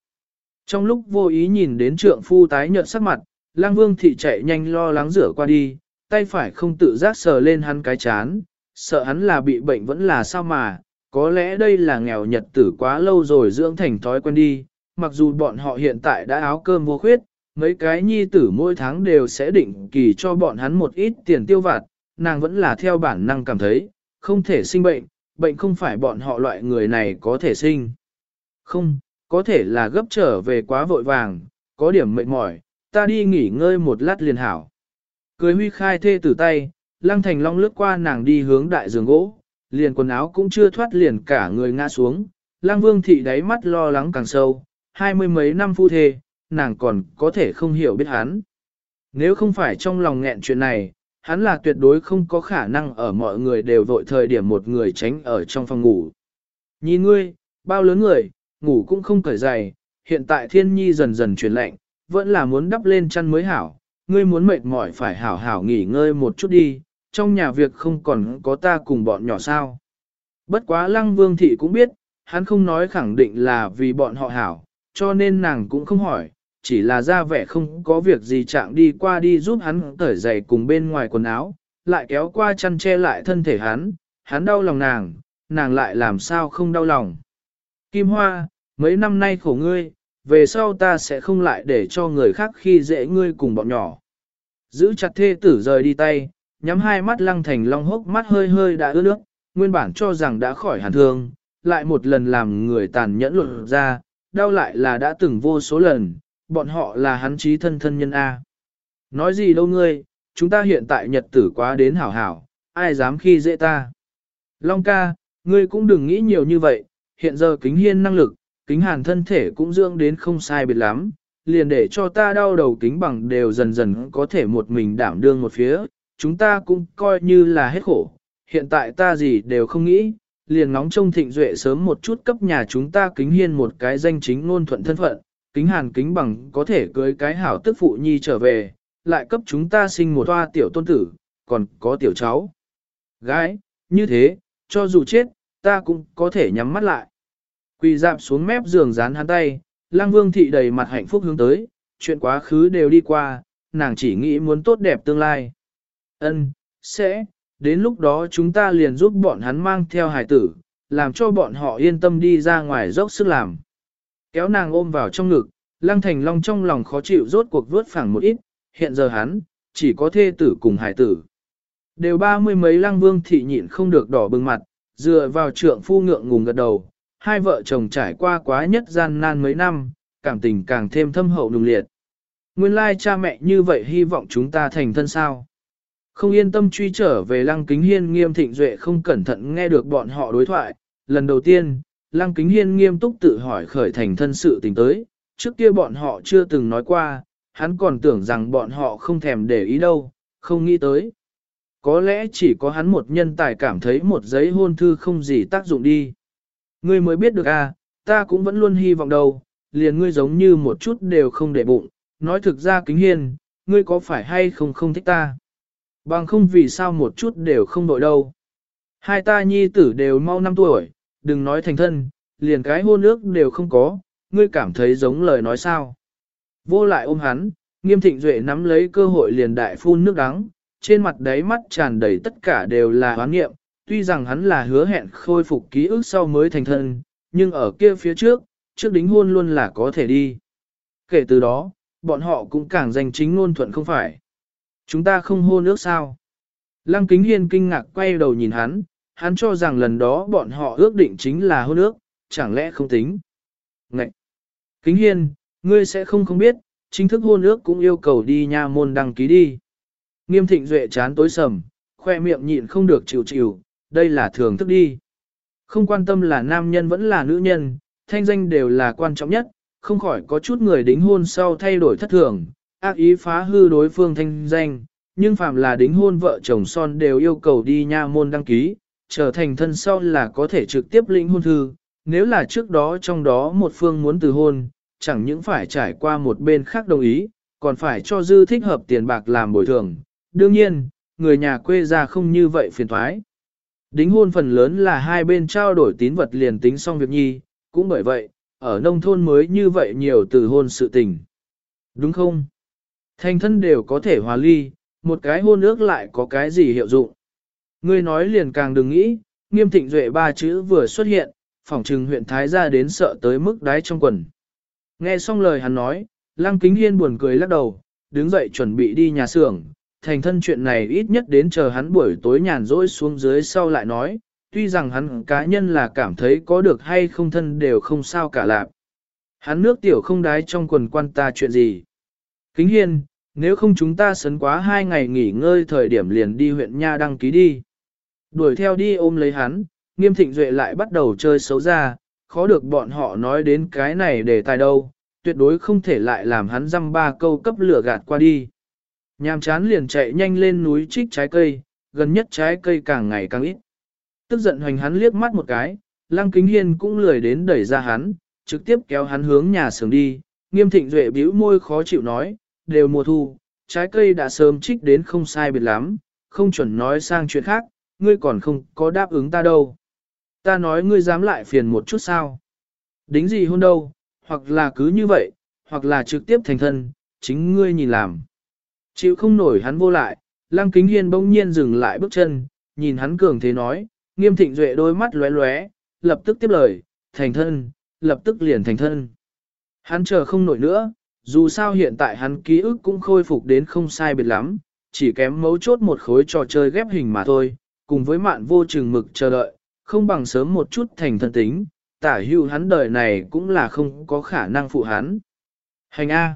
Trong lúc vô ý nhìn đến trượng phu tái nhợt sắc mặt, lang vương thị chạy nhanh lo lắng rửa qua đi, tay phải không tự giác sờ lên hắn cái chán, sợ hắn là bị bệnh vẫn là sao mà, có lẽ đây là nghèo nhật tử quá lâu rồi dưỡng thành thói quen đi, mặc dù bọn họ hiện tại đã áo cơm vô khuyết, mấy cái nhi tử mỗi tháng đều sẽ định kỳ cho bọn hắn một ít tiền tiêu vặt, nàng vẫn là theo bản năng cảm thấy, không thể sinh bệnh, bệnh không phải bọn họ loại người này có thể sinh. Không, có thể là gấp trở về quá vội vàng, có điểm mệt mỏi, ta đi nghỉ ngơi một lát liền hảo. Cười huy khai thê tử tay, lăng thành long lướt qua nàng đi hướng đại giường gỗ, liền quần áo cũng chưa thoát liền cả người ngã xuống, lăng vương thị đáy mắt lo lắng càng sâu, hai mươi mấy năm phu thê, nàng còn có thể không hiểu biết hắn. Nếu không phải trong lòng nghẹn chuyện này, hắn là tuyệt đối không có khả năng ở mọi người đều vội thời điểm một người tránh ở trong phòng ngủ. Nhìn ngươi, bao lớn người, ngủ cũng không cởi giày, hiện tại thiên nhi dần dần chuyển lạnh, vẫn là muốn đắp lên chăn mới hảo, ngươi muốn mệt mỏi phải hảo hảo nghỉ ngơi một chút đi, trong nhà việc không còn có ta cùng bọn nhỏ sao. Bất quá lăng vương thị cũng biết, hắn không nói khẳng định là vì bọn họ hảo, cho nên nàng cũng không hỏi, chỉ là ra vẻ không có việc gì chạm đi qua đi giúp hắn tởi giày cùng bên ngoài quần áo, lại kéo qua chăn che lại thân thể hắn, hắn đau lòng nàng, nàng lại làm sao không đau lòng. Kim Hoa, mấy năm nay khổ ngươi, về sau ta sẽ không lại để cho người khác khi dễ ngươi cùng bọn nhỏ. Giữ chặt thê tử rời đi tay, nhắm hai mắt lăng thành long hốc mắt hơi hơi đã ướt nước, nguyên bản cho rằng đã khỏi hàn thương, lại một lần làm người tàn nhẫn luận ra, đau lại là đã từng vô số lần, bọn họ là hắn trí thân thân nhân A. Nói gì đâu ngươi, chúng ta hiện tại nhật tử quá đến hảo hảo, ai dám khi dễ ta. Long ca, ngươi cũng đừng nghĩ nhiều như vậy, hiện giờ kính hiên năng lực, kính hàn thân thể cũng dưỡng đến không sai biệt lắm, liền để cho ta đau đầu kính bằng đều dần dần có thể một mình đảm đương một phía, chúng ta cũng coi như là hết khổ, hiện tại ta gì đều không nghĩ, liền nóng trông thịnh duệ sớm một chút cấp nhà chúng ta kính hiên một cái danh chính ngôn thuận thân phận, kính hàn kính bằng có thể cưới cái hảo tức phụ nhi trở về, lại cấp chúng ta sinh một toa tiểu tôn tử, còn có tiểu cháu. Gái, như thế, cho dù chết, ta cũng có thể nhắm mắt lại. Quỳ dạp xuống mép giường dán hắn tay, lang vương thị đầy mặt hạnh phúc hướng tới, chuyện quá khứ đều đi qua, nàng chỉ nghĩ muốn tốt đẹp tương lai. Ân, sẽ, đến lúc đó chúng ta liền giúp bọn hắn mang theo hải tử, làm cho bọn họ yên tâm đi ra ngoài dốc sức làm. Kéo nàng ôm vào trong ngực, Lăng Thành Long trong lòng khó chịu rốt cuộc vớt phẳng một ít, hiện giờ hắn, chỉ có thê tử cùng hải tử. Đều ba mươi mấy lăng vương thị nhịn không được đỏ bừng mặt, dựa vào trượng phu ngượng ngùng gật đầu, hai vợ chồng trải qua quá nhất gian nan mấy năm, cảm tình càng thêm thâm hậu nùng liệt. Nguyên lai cha mẹ như vậy hy vọng chúng ta thành thân sao. Không yên tâm truy trở về lăng kính hiên nghiêm thịnh duệ không cẩn thận nghe được bọn họ đối thoại. Lần đầu tiên, lăng kính hiên nghiêm túc tự hỏi khởi thành thân sự tình tới, trước kia bọn họ chưa từng nói qua, hắn còn tưởng rằng bọn họ không thèm để ý đâu, không nghĩ tới. Có lẽ chỉ có hắn một nhân tài cảm thấy một giấy hôn thư không gì tác dụng đi. Ngươi mới biết được à, ta cũng vẫn luôn hy vọng đâu, liền ngươi giống như một chút đều không để bụng, nói thực ra kính hiên, ngươi có phải hay không không thích ta. Bằng không vì sao một chút đều không đội đâu. Hai ta nhi tử đều mau năm tuổi, đừng nói thành thân, liền cái hôn ước đều không có, ngươi cảm thấy giống lời nói sao. Vô lại ôm hắn, nghiêm thịnh duệ nắm lấy cơ hội liền đại phun nước đắng, trên mặt đáy mắt tràn đầy tất cả đều là hoán nghiệm, tuy rằng hắn là hứa hẹn khôi phục ký ức sau mới thành thân, nhưng ở kia phía trước, trước đính hôn luôn là có thể đi. Kể từ đó, bọn họ cũng càng danh chính ngôn thuận không phải. Chúng ta không hôn ước sao? Lăng Kính Hiên kinh ngạc quay đầu nhìn hắn, hắn cho rằng lần đó bọn họ ước định chính là hôn ước, chẳng lẽ không tính? Ngậy! Kính Hiên, ngươi sẽ không không biết, chính thức hôn ước cũng yêu cầu đi nha môn đăng ký đi. Nghiêm thịnh duệ chán tối sầm, khoe miệng nhịn không được chịu chịu, đây là thường thức đi. Không quan tâm là nam nhân vẫn là nữ nhân, thanh danh đều là quan trọng nhất, không khỏi có chút người đính hôn sau thay đổi thất thường, ác ý phá hư đối phương thanh danh, nhưng phạm là đính hôn vợ chồng son đều yêu cầu đi nha môn đăng ký, trở thành thân sau là có thể trực tiếp lĩnh hôn thư, nếu là trước đó trong đó một phương muốn từ hôn, chẳng những phải trải qua một bên khác đồng ý, còn phải cho dư thích hợp tiền bạc làm bồi thường. Đương nhiên, người nhà quê ra không như vậy phiền thoái. Đính hôn phần lớn là hai bên trao đổi tín vật liền tính xong việc nhi, cũng bởi vậy, ở nông thôn mới như vậy nhiều từ hôn sự tình. Đúng không? Thành thân đều có thể hòa ly, một cái hôn ước lại có cái gì hiệu dụng. Ngươi nói liền càng đừng nghĩ, nghiêm thịnh duệ ba chữ vừa xuất hiện, phỏng trừng huyện Thái gia đến sợ tới mức đáy trong quần. Nghe xong lời hắn nói, Lăng Kính Hiên buồn cười lắc đầu, đứng dậy chuẩn bị đi nhà xưởng. Thành thân chuyện này ít nhất đến chờ hắn buổi tối nhàn rỗi xuống dưới sau lại nói, tuy rằng hắn cá nhân là cảm thấy có được hay không thân đều không sao cả lạc. Hắn nước tiểu không đái trong quần quan ta chuyện gì. Kính Hiên, nếu không chúng ta sấn quá hai ngày nghỉ ngơi thời điểm liền đi huyện Nha đăng ký đi. Đuổi theo đi ôm lấy hắn, nghiêm thịnh duệ lại bắt đầu chơi xấu ra, khó được bọn họ nói đến cái này để tài đâu, tuyệt đối không thể lại làm hắn dăm ba câu cấp lửa gạt qua đi. Nhàm chán liền chạy nhanh lên núi trích trái cây, gần nhất trái cây càng ngày càng ít. Tức giận hoành hắn liếc mắt một cái, lăng kính hiên cũng lười đến đẩy ra hắn, trực tiếp kéo hắn hướng nhà xưởng đi, nghiêm thịnh duệ bĩu môi khó chịu nói, đều mùa thu, trái cây đã sớm trích đến không sai biệt lắm, không chuẩn nói sang chuyện khác, ngươi còn không có đáp ứng ta đâu. Ta nói ngươi dám lại phiền một chút sao? Đính gì hôn đâu, hoặc là cứ như vậy, hoặc là trực tiếp thành thân, chính ngươi nhìn làm. Chịu không nổi hắn vô lại, Lăng Kính Hiên bỗng nhiên dừng lại bước chân, nhìn hắn cường thế nói, nghiêm thịnh duệ đôi mắt lóe lóe, lập tức tiếp lời, thành thân, lập tức liền thành thân. Hắn chờ không nổi nữa, dù sao hiện tại hắn ký ức cũng khôi phục đến không sai biệt lắm, chỉ kém mấu chốt một khối trò chơi ghép hình mà thôi, cùng với mạn vô chừng mực chờ đợi, không bằng sớm một chút thành thân tính, tả hưu hắn đời này cũng là không có khả năng phụ hắn. Hành A.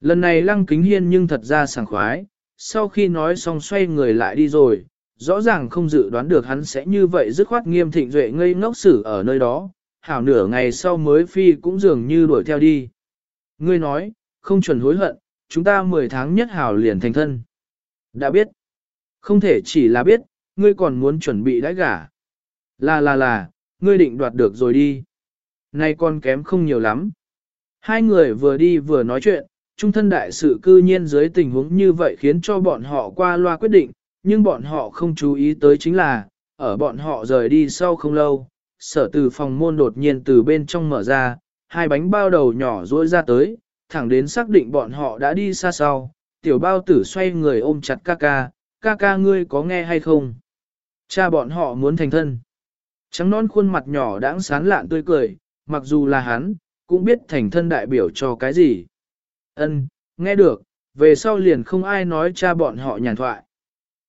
Lần này lăng kính hiên nhưng thật ra sảng khoái, sau khi nói xong xoay người lại đi rồi, rõ ràng không dự đoán được hắn sẽ như vậy dứt khoát nghiêm thịnh duệ ngây ngốc xử ở nơi đó, hảo nửa ngày sau mới phi cũng dường như đuổi theo đi. Ngươi nói, không chuẩn hối hận, chúng ta 10 tháng nhất hảo liền thành thân. Đã biết, không thể chỉ là biết, ngươi còn muốn chuẩn bị đãi gả. Là là là, ngươi định đoạt được rồi đi. Nay con kém không nhiều lắm. Hai người vừa đi vừa nói chuyện, trung thân đại sự cư nhiên dưới tình huống như vậy khiến cho bọn họ qua loa quyết định, nhưng bọn họ không chú ý tới chính là, ở bọn họ rời đi sau không lâu, sở từ phòng môn đột nhiên từ bên trong mở ra, hai bánh bao đầu nhỏ rỗi ra tới, thẳng đến xác định bọn họ đã đi xa sau, tiểu bao tử xoay người ôm chặt ca ca, ca ca ngươi có nghe hay không? Cha bọn họ muốn thành thân. Trắng non khuôn mặt nhỏ đãng sán lạn tươi cười, mặc dù là hắn, cũng biết thành thân đại biểu cho cái gì. Ân, nghe được, về sau liền không ai nói cha bọn họ nhàn thoại.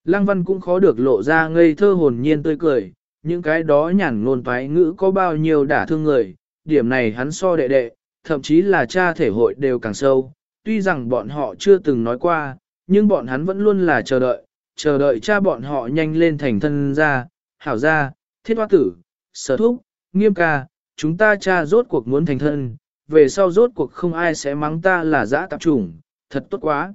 Lăng văn cũng khó được lộ ra ngây thơ hồn nhiên tươi cười, những cái đó nhàn ngôn toái ngữ có bao nhiêu đả thương người, điểm này hắn so đệ đệ, thậm chí là cha thể hội đều càng sâu, tuy rằng bọn họ chưa từng nói qua, nhưng bọn hắn vẫn luôn là chờ đợi, chờ đợi cha bọn họ nhanh lên thành thân ra, hảo ra, thiết hoa tử, sở thúc, nghiêm ca, chúng ta cha rốt cuộc muốn thành thân, về sau rốt cuộc không ai sẽ mắng ta là dã tạp trùng, thật tốt quá.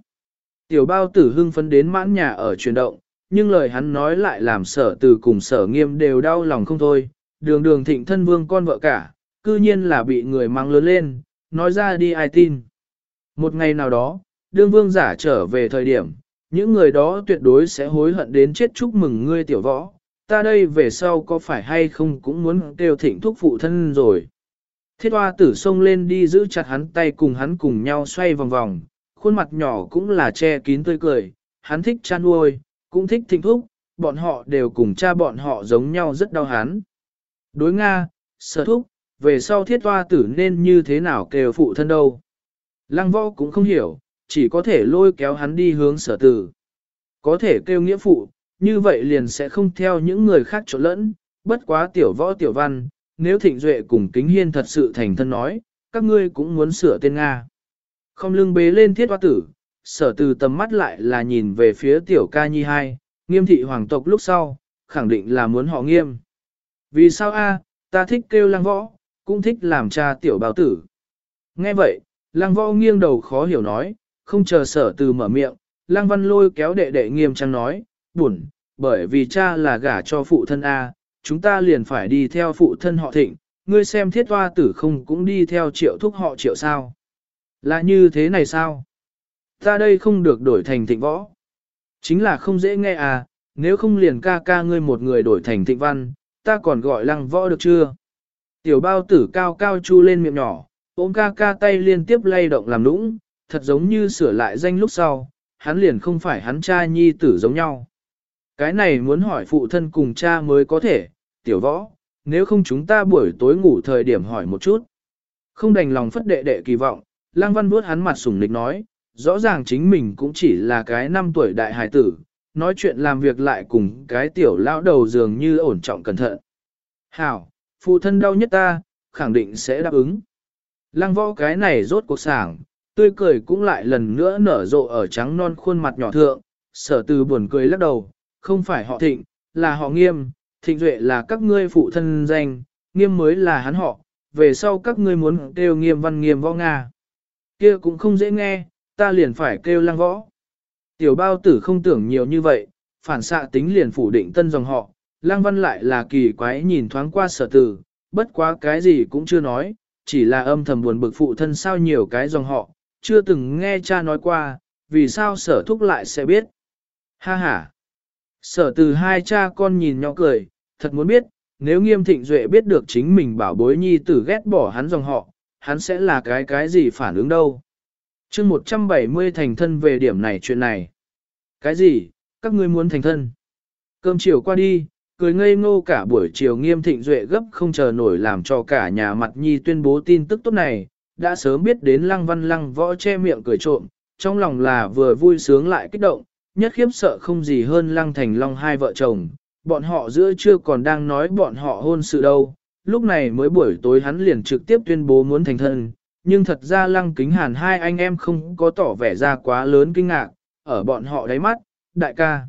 Tiểu bao tử hưng phấn đến mãn nhà ở chuyển động, nhưng lời hắn nói lại làm sở từ cùng sở nghiêm đều đau lòng không thôi, đường đường thịnh thân vương con vợ cả, cư nhiên là bị người mang lớn lên, nói ra đi ai tin. Một ngày nào đó, đương vương giả trở về thời điểm, những người đó tuyệt đối sẽ hối hận đến chết chúc mừng ngươi tiểu võ, ta đây về sau có phải hay không cũng muốn kêu thịnh thúc phụ thân rồi. Thiết hoa tử xông lên đi giữ chặt hắn tay cùng hắn cùng nhau xoay vòng vòng, khuôn mặt nhỏ cũng là che kín tươi cười, hắn thích chăn nuôi, cũng thích thịnh thúc, bọn họ đều cùng cha bọn họ giống nhau rất đau hắn. Đối Nga, sở thúc, về sau thiết toa tử nên như thế nào kêu phụ thân đâu. Lăng võ cũng không hiểu, chỉ có thể lôi kéo hắn đi hướng sở tử. Có thể kêu nghĩa phụ, như vậy liền sẽ không theo những người khác trộn lẫn, bất quá tiểu võ tiểu văn, nếu thịnh duệ cùng kính hiên thật sự thành thân nói, các ngươi cũng muốn sửa tên Nga. Không lưng bế lên thiết hoa tử, sở từ tầm mắt lại là nhìn về phía tiểu ca nhi hai, nghiêm thị hoàng tộc lúc sau, khẳng định là muốn họ nghiêm. Vì sao a? ta thích kêu lăng võ, cũng thích làm cha tiểu bào tử. Nghe vậy, lăng võ nghiêng đầu khó hiểu nói, không chờ sở từ mở miệng, lăng văn lôi kéo đệ đệ nghiêm trang nói, buồn, bởi vì cha là gả cho phụ thân A, chúng ta liền phải đi theo phụ thân họ thịnh, ngươi xem thiết hoa tử không cũng đi theo triệu thúc họ triệu sao. Là như thế này sao? Ta đây không được đổi thành thịnh võ. Chính là không dễ nghe à, nếu không liền ca ca ngươi một người đổi thành thịnh văn, ta còn gọi lăng võ được chưa? Tiểu bao tử cao cao chu lên miệng nhỏ, ôm ca ca tay liên tiếp lay động làm nũng, thật giống như sửa lại danh lúc sau, hắn liền không phải hắn cha nhi tử giống nhau. Cái này muốn hỏi phụ thân cùng cha mới có thể, tiểu võ, nếu không chúng ta buổi tối ngủ thời điểm hỏi một chút. Không đành lòng phất đệ đệ kỳ vọng, Lang Văn vuốt hắn mặt sủng nịch nói, rõ ràng chính mình cũng chỉ là cái năm tuổi đại hài tử, nói chuyện làm việc lại cùng cái tiểu lão đầu dường như ổn trọng cẩn thận. Hảo, phụ thân đau nhất ta, khẳng định sẽ đáp ứng. Lăng võ cái này rốt cuộc sảng, tươi cười cũng lại lần nữa nở rộ ở trắng non khuôn mặt nhỏ thượng, sở từ buồn cười lắc đầu, không phải họ thịnh, là họ nghiêm, thịnh duệ là các ngươi phụ thân danh, nghiêm mới là hắn họ, về sau các ngươi muốn kêu nghiêm văn nghiêm võ Nga. kia cũng không dễ nghe, ta liền phải kêu lăng võ. Tiểu bao tử không tưởng nhiều như vậy, phản xạ tính liền phủ định tân dòng họ, lăng văn lại là kỳ quái nhìn thoáng qua sở tử, bất quá cái gì cũng chưa nói, chỉ là âm thầm buồn bực phụ thân sao nhiều cái dòng họ, chưa từng nghe cha nói qua, vì sao sở thúc lại sẽ biết. Ha ha! Sở từ hai cha con nhìn nhau cười, thật muốn biết, nếu nghiêm thịnh duệ biết được chính mình bảo bối nhi tử ghét bỏ hắn dòng họ, hắn sẽ là cái cái gì phản ứng đâu. chương 170 thành thân về điểm này chuyện này. Cái gì, các ngươi muốn thành thân? Cơm chiều qua đi, cười ngây ngô cả buổi chiều nghiêm thịnh duệ gấp không chờ nổi làm cho cả nhà mặt nhi tuyên bố tin tức tốt này, đã sớm biết đến lăng văn lăng võ che miệng cười trộm, trong lòng là vừa vui sướng lại kích động, nhất khiếp sợ không gì hơn lăng thành long hai vợ chồng, bọn họ giữa chưa còn đang nói bọn họ hôn sự đâu, lúc này mới buổi tối hắn liền trực tiếp tuyên bố muốn thành thân, nhưng thật ra lăng kính hàn hai anh em không có tỏ vẻ ra quá lớn kinh ngạc, ở bọn họ đáy mắt, đại ca.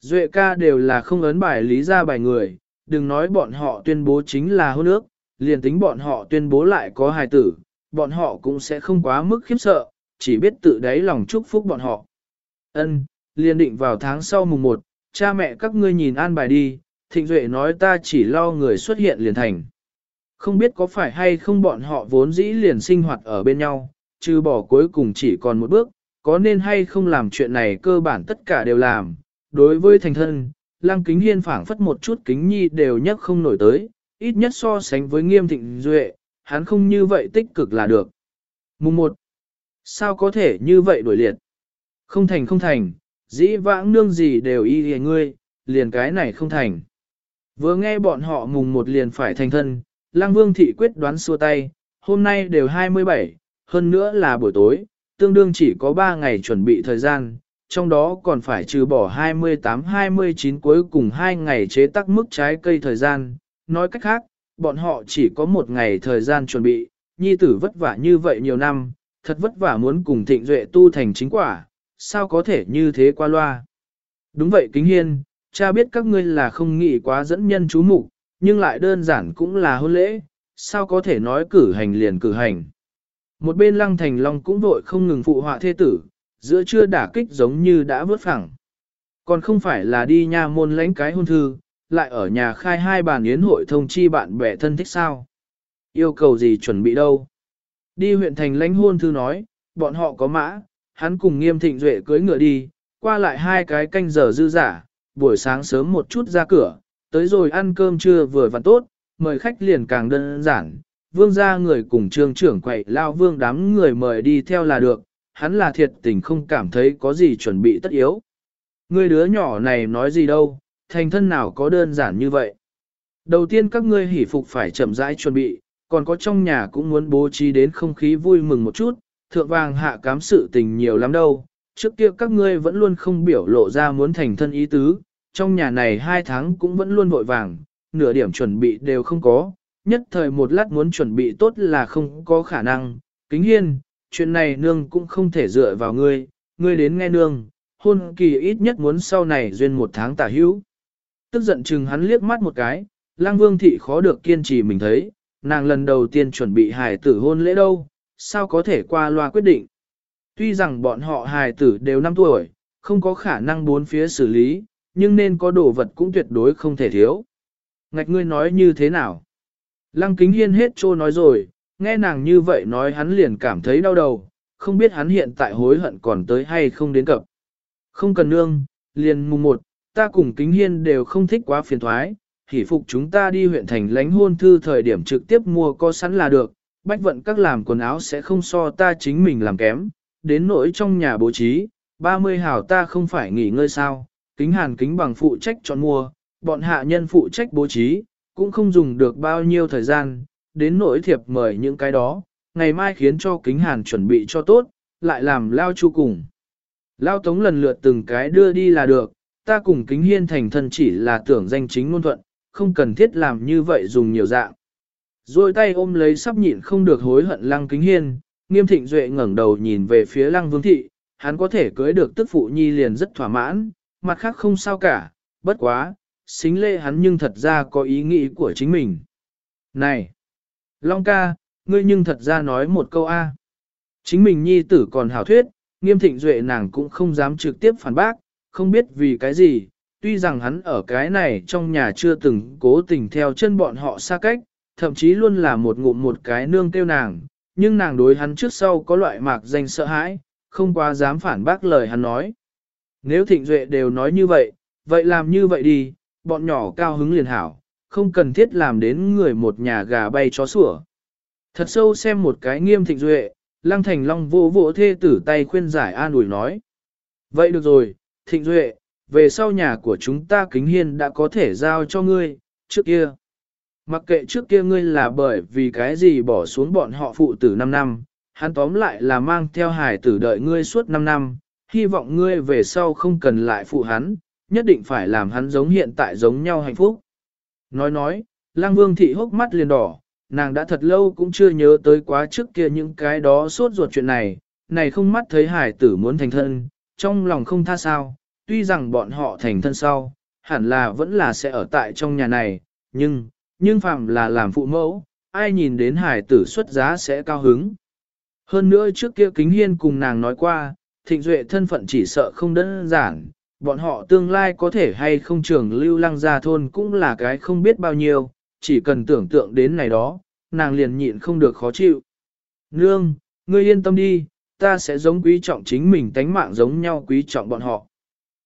Duệ ca đều là không ấn bài lý ra bài người, đừng nói bọn họ tuyên bố chính là hôn ước, liền tính bọn họ tuyên bố lại có hài tử, bọn họ cũng sẽ không quá mức khiếp sợ, chỉ biết tự đáy lòng chúc phúc bọn họ. Ân, liền định vào tháng sau mùng 1, cha mẹ các ngươi nhìn an bài đi, Thịnh Duệ nói ta chỉ lo người xuất hiện liền thành. Không biết có phải hay không bọn họ vốn dĩ liền sinh hoạt ở bên nhau, trừ bỏ cuối cùng chỉ còn một bước, có nên hay không làm chuyện này cơ bản tất cả đều làm. Đối với thành thân, Lăng Kính Hiên phảng phất một chút kính nhi đều nhất không nổi tới, ít nhất so sánh với nghiêm thịnh duệ, hắn không như vậy tích cực là được. Mùng 1. Sao có thể như vậy đổi liệt? Không thành không thành, dĩ vãng nương gì đều y hề ngươi, liền cái này không thành. Vừa nghe bọn họ mùng một liền phải thành thân, Lăng Vương Thị quyết đoán xua tay, hôm nay đều 27, hơn nữa là buổi tối, tương đương chỉ có 3 ngày chuẩn bị thời gian, trong đó còn phải trừ bỏ 28-29 cuối cùng 2 ngày chế tác mức trái cây thời gian. Nói cách khác, bọn họ chỉ có một ngày thời gian chuẩn bị, nhi tử vất vả như vậy nhiều năm, thật vất vả muốn cùng thịnh duệ tu thành chính quả, sao có thể như thế qua loa. Đúng vậy kính hiên, cha biết các ngươi là không nghĩ quá dẫn nhân chú mục, nhưng lại đơn giản cũng là hôn lễ, sao có thể nói cử hành liền cử hành. Một bên lăng thành long cũng vội không ngừng phụ họa thê tử, giữa chưa đả kích giống như đã vớt phẳng. Còn không phải là đi nha môn lãnh cái hôn thư, lại ở nhà khai hai bàn yến hội thông chi bạn bè thân thích sao. Yêu cầu gì chuẩn bị đâu. Đi huyện thành lãnh hôn thư nói, bọn họ có mã, hắn cùng nghiêm thịnh duệ cưới ngựa đi, qua lại hai cái canh giờ dư giả, buổi sáng sớm một chút ra cửa, tới rồi ăn cơm trưa vừa vặn tốt, mời khách liền càng đơn giản. Vương gia người cùng trương trưởng quậy lao vương đám người mời đi theo là được, hắn là thiệt tình không cảm thấy có gì chuẩn bị tất yếu. Người đứa nhỏ này nói gì đâu, thành thân nào có đơn giản như vậy. Đầu tiên các ngươi hỉ phục phải chậm rãi chuẩn bị, còn có trong nhà cũng muốn bố trí đến không khí vui mừng một chút, thượng vàng hạ cám sự tình nhiều lắm đâu. Trước kia các ngươi vẫn luôn không biểu lộ ra muốn thành thân ý tứ, trong nhà này hai tháng cũng vẫn luôn vội vàng, nửa điểm chuẩn bị đều không có, nhất thời một lát muốn chuẩn bị tốt là không có khả năng. Kính hiên, chuyện này nương cũng không thể dựa vào ngươi, ngươi đến nghe nương, hôn kỳ ít nhất muốn sau này duyên một tháng tả hữu. Tức giận chừng hắn liếc mắt một cái, lang vương thị khó được kiên trì mình thấy, nàng lần đầu tiên chuẩn bị hài tử hôn lễ đâu, sao có thể qua loa quyết định. Tuy rằng bọn họ hài tử đều 5 tuổi, không có khả năng bốn phía xử lý, nhưng nên có đồ vật cũng tuyệt đối không thể thiếu. Ngạch ngươi nói như thế nào? Lăng kính hiên hết trô nói rồi, nghe nàng như vậy nói hắn liền cảm thấy đau đầu, không biết hắn hiện tại hối hận còn tới hay không đến cập. Không cần nương, liền mùng một, ta cùng kính hiên đều không thích quá phiền thoái, hỉ phục chúng ta đi huyện thành lánh hôn thư thời điểm trực tiếp mua có sẵn là được, bách vận các làm quần áo sẽ không so ta chính mình làm kém, đến nỗi trong nhà bố trí, 30 hào ta không phải nghỉ ngơi sao, kính hàn kính bằng phụ trách chọn mua, bọn hạ nhân phụ trách bố trí, cũng không dùng được bao nhiêu thời gian, đến nỗi thiệp mời những cái đó, ngày mai khiến cho kính hàn chuẩn bị cho tốt, lại làm lao chu cùng. Lao tống lần lượt từng cái đưa đi là được, ta cùng kính hiên thành thân chỉ là tưởng danh chính ngôn thuận, không cần thiết làm như vậy dùng nhiều dạng. Rồi tay ôm lấy sắp nhịn không được hối hận lăng kính hiên, nghiêm thịnh duệ ngẩng đầu nhìn về phía lăng vương thị, hắn có thể cưới được tức phụ nhi liền rất thỏa mãn, mặt khác không sao cả, bất quá, xính lê hắn nhưng thật ra có ý nghĩ của chính mình. Này! Long ca, ngươi nhưng thật ra nói một câu A. Chính mình nhi tử còn hảo thuyết, nghiêm thịnh duệ nàng cũng không dám trực tiếp phản bác, không biết vì cái gì, tuy rằng hắn ở cái này trong nhà chưa từng cố tình theo chân bọn họ xa cách, thậm chí luôn là một ngụm một cái nương tiêu nàng, nhưng nàng đối hắn trước sau có loại mạc danh sợ hãi, không quá dám phản bác lời hắn nói. Nếu thịnh duệ đều nói như vậy, vậy làm như vậy đi, bọn nhỏ cao hứng liền hảo, không cần thiết làm đến người một nhà gà bay chó sủa. Thật sâu xem một cái nghiêm thịnh duệ, lăng thành long vô vỗ thê tử tay khuyên giải an ủi nói. Vậy được rồi, thịnh duệ, về sau nhà của chúng ta kính hiên đã có thể giao cho ngươi, trước kia. Mặc kệ trước kia ngươi là bởi vì cái gì bỏ xuống bọn họ phụ tử 5 năm, hắn tóm lại là mang theo hài tử đợi ngươi suốt 5 năm, hy vọng ngươi về sau không cần lại phụ hắn, nhất định phải làm hắn giống hiện tại giống nhau hạnh phúc. Nói nói, lang vương thị hốc mắt liền đỏ, nàng đã thật lâu cũng chưa nhớ tới quá trước kia những cái đó suốt ruột chuyện này, này không mắt thấy hải tử muốn thành thân, trong lòng không tha sao, tuy rằng bọn họ thành thân sau, hẳn là vẫn là sẽ ở tại trong nhà này, nhưng, nhưng phạm là làm phụ mẫu, ai nhìn đến hải tử xuất giá sẽ cao hứng. Hơn nữa trước kia kính hiên cùng nàng nói qua, thịnh duệ thân phận chỉ sợ không đơn giản, bọn họ tương lai có thể hay không trưởng lưu lăng gia thôn cũng là cái không biết bao nhiêu, chỉ cần tưởng tượng đến này đó, nàng liền nhịn không được khó chịu. Nương, ngươi yên tâm đi, ta sẽ giống quý trọng chính mình tánh mạng giống nhau quý trọng bọn họ.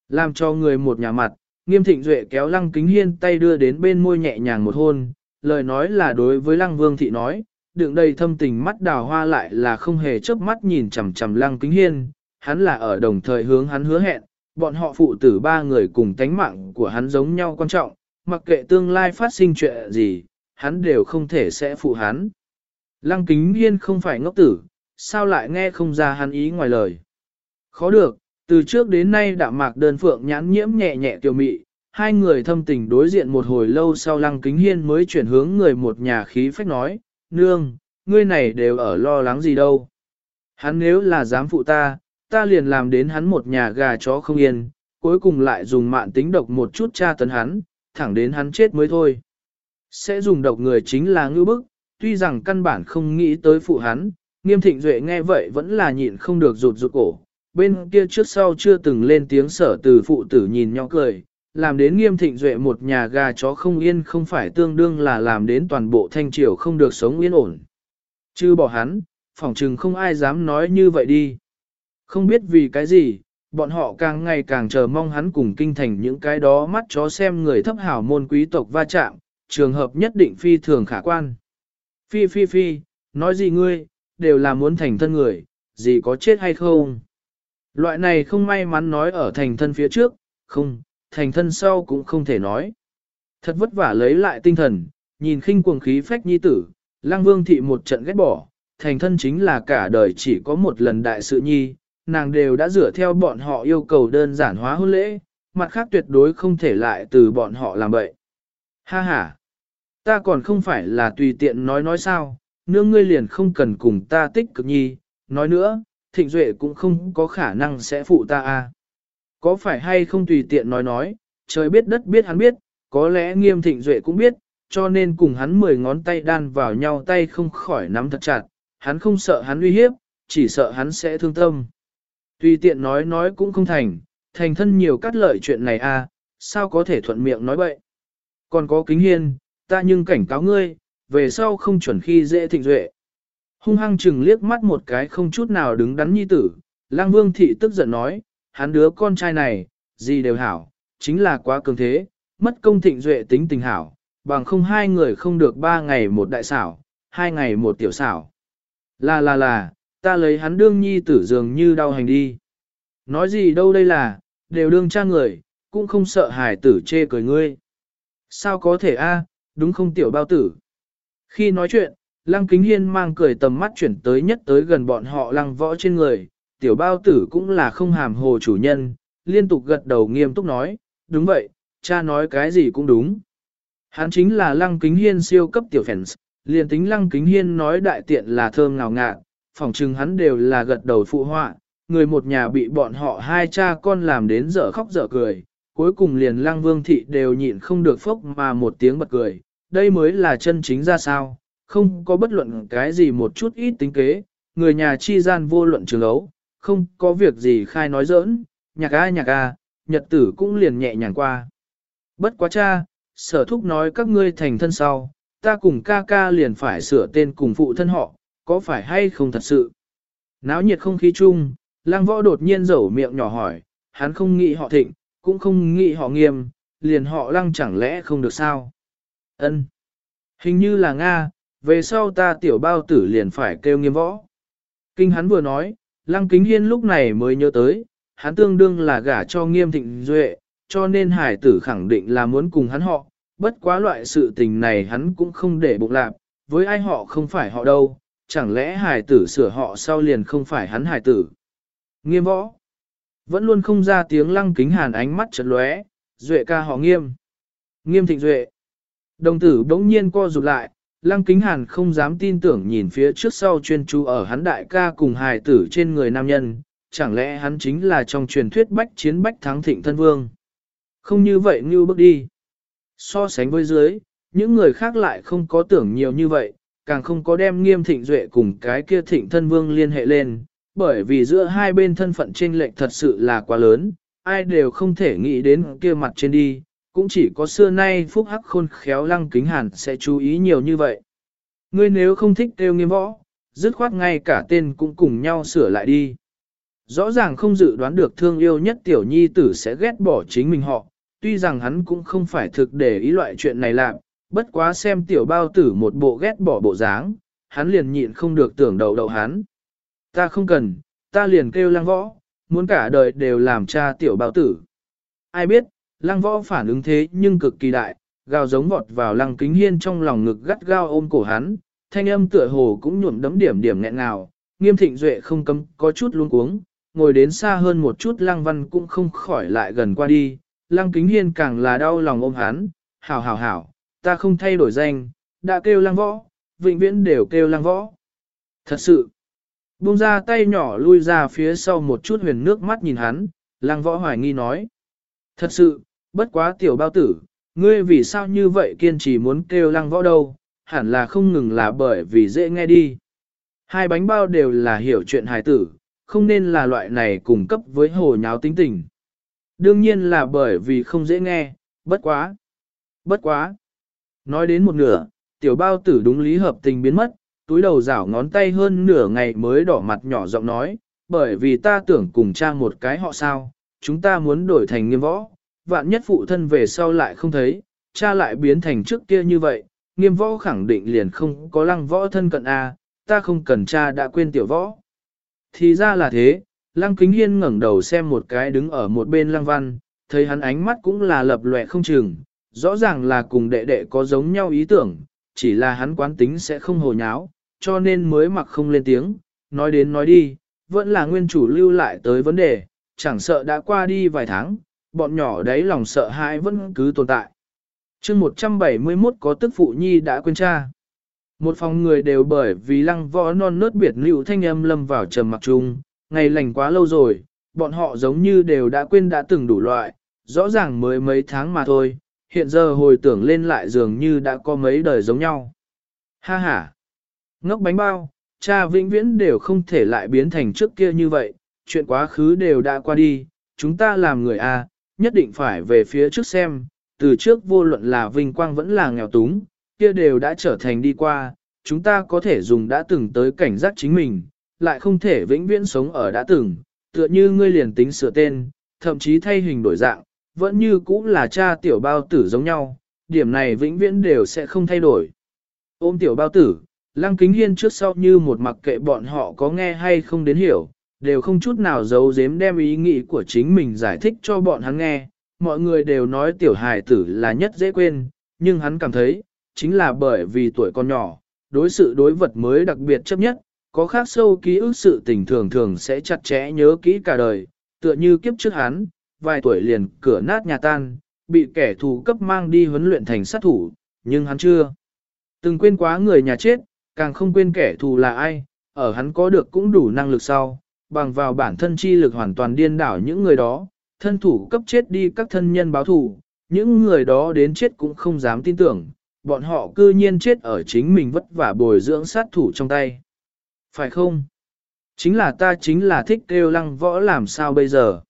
Làm cho người một nhà mặt, nghiêm thịnh duệ kéo lăng kính hiên tay đưa đến bên môi nhẹ nhàng một hôn, lời nói là đối với lăng vương thị nói, đựng đầy thâm tình mắt đào hoa lại là không hề chớp mắt nhìn chằm chằm lăng kính hiên, hắn là ở đồng thời hướng hắn hứa hẹn, bọn họ phụ tử ba người cùng tánh mạng của hắn giống nhau quan trọng, mặc kệ tương lai phát sinh chuyện gì, hắn đều không thể sẽ phụ hắn. Lăng kính hiên không phải ngốc tử, sao lại nghe không ra hắn ý ngoài lời. Khó được, từ trước đến nay đạm mạc đơn phượng nhãn nhiễm nhẹ nhẹ tiểu mị, hai người thâm tình đối diện một hồi lâu sau lăng kính hiên mới chuyển hướng người một nhà khí phách nói, nương, ngươi này đều ở lo lắng gì đâu. Hắn nếu là dám phụ ta, ta liền làm đến hắn một nhà gà chó không yên, cuối cùng lại dùng mạn tính độc một chút tra tấn hắn, thẳng đến hắn chết mới thôi. Sẽ dùng độc người chính là ngư bức, tuy rằng căn bản không nghĩ tới phụ hắn, nghiêm thịnh duệ nghe vậy vẫn là nhịn không được rụt rụt cổ. Bên kia trước sau chưa từng lên tiếng sở từ phụ tử nhìn nhau cười, làm đến nghiêm thịnh duệ một nhà gà chó không yên không phải tương đương là làm đến toàn bộ thanh triều không được sống yên ổn. Chứ bỏ hắn, phỏng chừng không ai dám nói như vậy đi. Không biết vì cái gì, bọn họ càng ngày càng chờ mong hắn cùng kinh thành những cái đó mắt chó xem người thấp hảo môn quý tộc va chạm, trường hợp nhất định phi thường khả quan. Phi phi phi, nói gì ngươi, đều là muốn thành thân người, gì có chết hay không. Loại này không may mắn nói ở thành thân phía trước, không, thành thân sau cũng không thể nói. Thật vất vả lấy lại tinh thần, nhìn khinh cuồng khí phách nhi tử, lang vương thị một trận ghét bỏ, thành thân chính là cả đời chỉ có một lần đại sự nhi, nàng đều đã dựa theo bọn họ yêu cầu đơn giản hóa hôn lễ, mặt khác tuyệt đối không thể lại từ bọn họ làm vậy. Ha ha! Ta còn không phải là tùy tiện nói nói sao, nương ngươi liền không cần cùng ta tích cực nhi, nói nữa, thịnh duệ cũng không có khả năng sẽ phụ ta a. À. Có phải hay không tùy tiện nói nói, trời biết đất biết hắn biết, có lẽ nghiêm thịnh duệ cũng biết, cho nên cùng hắn mười ngón tay đan vào nhau tay không khỏi nắm thật chặt, hắn không sợ hắn uy hiếp, chỉ sợ hắn sẽ thương tâm. Tùy tiện nói nói cũng không thành, thành thân nhiều cắt lợi chuyện này a, à, sao có thể thuận miệng nói bậy. Còn có kính hiên, ta nhưng cảnh cáo ngươi, về sau không chuẩn khi dễ thịnh duệ. Hung hăng chừng liếc mắt một cái không chút nào đứng đắn nhi tử, lang vương thị tức giận nói, hắn đứa con trai này, gì đều hảo, chính là quá cường thế, mất công thịnh duệ tính tình hảo, bằng không hai người không được ba ngày một đại xảo, hai ngày một tiểu xảo. Là là là, ta lấy hắn đương nhi tử dường như đau hành đi. Nói gì đâu đây là, đều đương cha người, cũng không sợ hài tử chê cười ngươi. Sao có thể a? đúng không tiểu bao tử? Khi nói chuyện, lăng kính hiên mang cười tầm mắt chuyển tới nhất tới gần bọn họ lăng võ trên người, tiểu bao tử cũng là không hàm hồ chủ nhân, liên tục gật đầu nghiêm túc nói, đúng vậy, cha nói cái gì cũng đúng. Hắn chính là lăng kính hiên siêu cấp tiểu fans, liền tính lăng kính hiên nói đại tiện là thơm ngào ngạt, phỏng chừng hắn đều là gật đầu phụ họa, người một nhà bị bọn họ hai cha con làm đến dở khóc dở cười, cuối cùng liền lăng vương thị đều nhịn không được phốc mà một tiếng bật cười, đây mới là chân chính ra sao, không có bất luận cái gì một chút ít tính kế, người nhà chi gian vô luận trường ấu, không có việc gì khai nói giỡn, nhạc a nhạc a, nhật tử cũng liền nhẹ nhàng qua. Bất quá cha, sở thúc nói các ngươi thành thân sau, ta cùng ca ca liền phải sửa tên cùng phụ thân họ, có phải hay không thật sự? Náo nhiệt không khí chung, lang võ đột nhiên rầu miệng nhỏ hỏi, hắn không nghĩ họ thịnh, cũng không nghĩ họ nghiêm, liền họ lăng chẳng lẽ không được sao? Ân, Hình như là Nga, về sau ta tiểu bao tử liền phải kêu nghiêm võ. Kinh hắn vừa nói, lăng kính hiên lúc này mới nhớ tới, hắn tương đương là gả cho nghiêm thịnh duệ, cho nên hải tử khẳng định là muốn cùng hắn họ, bất quá loại sự tình này hắn cũng không để bụng lạc, với ai họ không phải họ đâu, chẳng lẽ hải tử sửa họ sau liền không phải hắn hải tử. Nghiêm võ, vẫn luôn không ra tiếng lăng kính hàn ánh mắt chật lóe, duệ ca họ nghiêm. Nghiêm thịnh duệ. Đồng tử đống nhiên co rụt lại, lăng kính hàn không dám tin tưởng nhìn phía trước sau chuyên chú ở hắn đại ca cùng hài tử trên người nam nhân, chẳng lẽ hắn chính là trong truyền thuyết bách chiến bách thắng thịnh thân vương. Không như vậy như bước đi. So sánh với dưới, những người khác lại không có tưởng nhiều như vậy, càng không có đem nghiêm thịnh duệ cùng cái kia thịnh thân vương liên hệ lên, bởi vì giữa hai bên thân phận chênh lệch thật sự là quá lớn, ai đều không thể nghĩ đến kia mặt trên đi, cũng chỉ có xưa nay phúc hắc khôn khéo lăng kính hàn sẽ chú ý nhiều như vậy. Ngươi nếu không thích kêu nghiêm võ, dứt khoát ngay cả tên cũng cùng nhau sửa lại đi. Rõ ràng không dự đoán được thương yêu nhất tiểu nhi tử sẽ ghét bỏ chính mình họ, tuy rằng hắn cũng không phải thực để ý loại chuyện này làm, bất quá xem tiểu bao tử một bộ ghét bỏ bộ dáng, hắn liền nhịn không được tưởng đầu đầu hắn. Ta không cần, ta liền kêu lăng võ, muốn cả đời đều làm cha tiểu bao tử. Ai biết, lăng võ phản ứng thế nhưng cực kỳ đại, gào giống vọt vào lăng kính hiên trong lòng ngực gắt gao ôm cổ hắn, thanh âm tựa hồ cũng nhuộm đấm điểm điểm nghẹn ngào, nghiêm thịnh duệ không cấm có chút luống cuống, ngồi đến xa hơn một chút lăng văn cũng không khỏi lại gần qua đi, lăng kính hiên càng là đau lòng ôm hắn, hảo hảo hảo, ta không thay đổi danh, đã kêu lăng võ, vĩnh viễn đều kêu lăng võ. Thật sự, buông ra tay nhỏ lui ra phía sau một chút huyền nước mắt nhìn hắn, lăng võ hoài nghi nói. Thật sự, bất quá tiểu bao tử, ngươi vì sao như vậy kiên trì muốn kêu lăng võ đâu, hẳn là không ngừng là bởi vì dễ nghe đi. Hai bánh bao đều là hiểu chuyện hài tử, không nên là loại này cung cấp với hồ nháo tính tình. Đương nhiên là bởi vì không dễ nghe, bất quá. Bất quá. Nói đến một nửa, tiểu bao tử đúng lý hợp tình biến mất, túi đầu rảo ngón tay hơn nửa ngày mới đỏ mặt nhỏ giọng nói, bởi vì ta tưởng cùng cha một cái họ sao, chúng ta muốn đổi thành nghiêm võ, vạn nhất phụ thân về sau lại không thấy, cha lại biến thành trước kia như vậy, nghiêm võ khẳng định liền không có lăng võ thân cận A, ta không cần cha đã quên tiểu võ. Thì ra là thế, lăng kính hiên ngẩng đầu xem một cái đứng ở một bên lăng văn, thấy hắn ánh mắt cũng là lập lòe không chừng, rõ ràng là cùng đệ đệ có giống nhau ý tưởng, chỉ là hắn quán tính sẽ không hồ nháo, cho nên mới mặc không lên tiếng, nói đến nói đi, vẫn là nguyên chủ lưu lại tới vấn đề, chẳng sợ đã qua đi vài tháng, bọn nhỏ đấy lòng sợ hãi vẫn cứ tồn tại. chương 171 có tức phụ nhi đã quên cha. Một phòng người đều bởi vì lăng võ non nớt biệt lưu thanh âm lâm vào trầm mặc chung, ngày lành quá lâu rồi, bọn họ giống như đều đã quên đã từng đủ loại, rõ ràng mới mấy tháng mà thôi, hiện giờ hồi tưởng lên lại dường như đã có mấy đời giống nhau. Ha ha! Ngốc bánh bao, cha vĩnh viễn đều không thể lại biến thành trước kia như vậy, chuyện quá khứ đều đã qua đi, chúng ta làm người A, nhất định phải về phía trước xem, từ trước vô luận là vinh quang vẫn là nghèo túng, kia đều đã trở thành đi qua, chúng ta có thể dùng đã từng tới cảnh giác chính mình, lại không thể vĩnh viễn sống ở đã từng, tựa như ngươi liền tính sửa tên, thậm chí thay hình đổi dạng, vẫn như cũ là cha tiểu bao tử giống nhau, điểm này vĩnh viễn đều sẽ không thay đổi. Ôm tiểu bao tử, lăng kính hiên trước sau như một mặc kệ bọn họ có nghe hay không đến hiểu, đều không chút nào giấu giếm đem ý nghĩ của chính mình giải thích cho bọn hắn nghe. Mọi người đều nói tiểu hài tử là nhất dễ quên, nhưng hắn cảm thấy, chính là bởi vì tuổi còn nhỏ, đối sự đối vật mới đặc biệt chấp nhất, có khác sâu ký ức sự tình thường thường sẽ chặt chẽ nhớ kỹ cả đời, tựa như kiếp trước hắn, vài tuổi liền cửa nát nhà tan, bị kẻ thù cấp mang đi huấn luyện thành sát thủ, nhưng hắn chưa. Từng quên quá người nhà chết, càng không quên kẻ thù là ai, ở hắn có được cũng đủ năng lực sau, bằng vào bản thân chi lực hoàn toàn điên đảo những người đó, thân thủ cấp chết đi các thân nhân báo thù, những người đó đến chết cũng không dám tin tưởng, bọn họ cư nhiên chết ở chính mình vất vả bồi dưỡng sát thủ trong tay. Phải không? Chính là ta chính là thích kêu lăng võ làm sao bây giờ?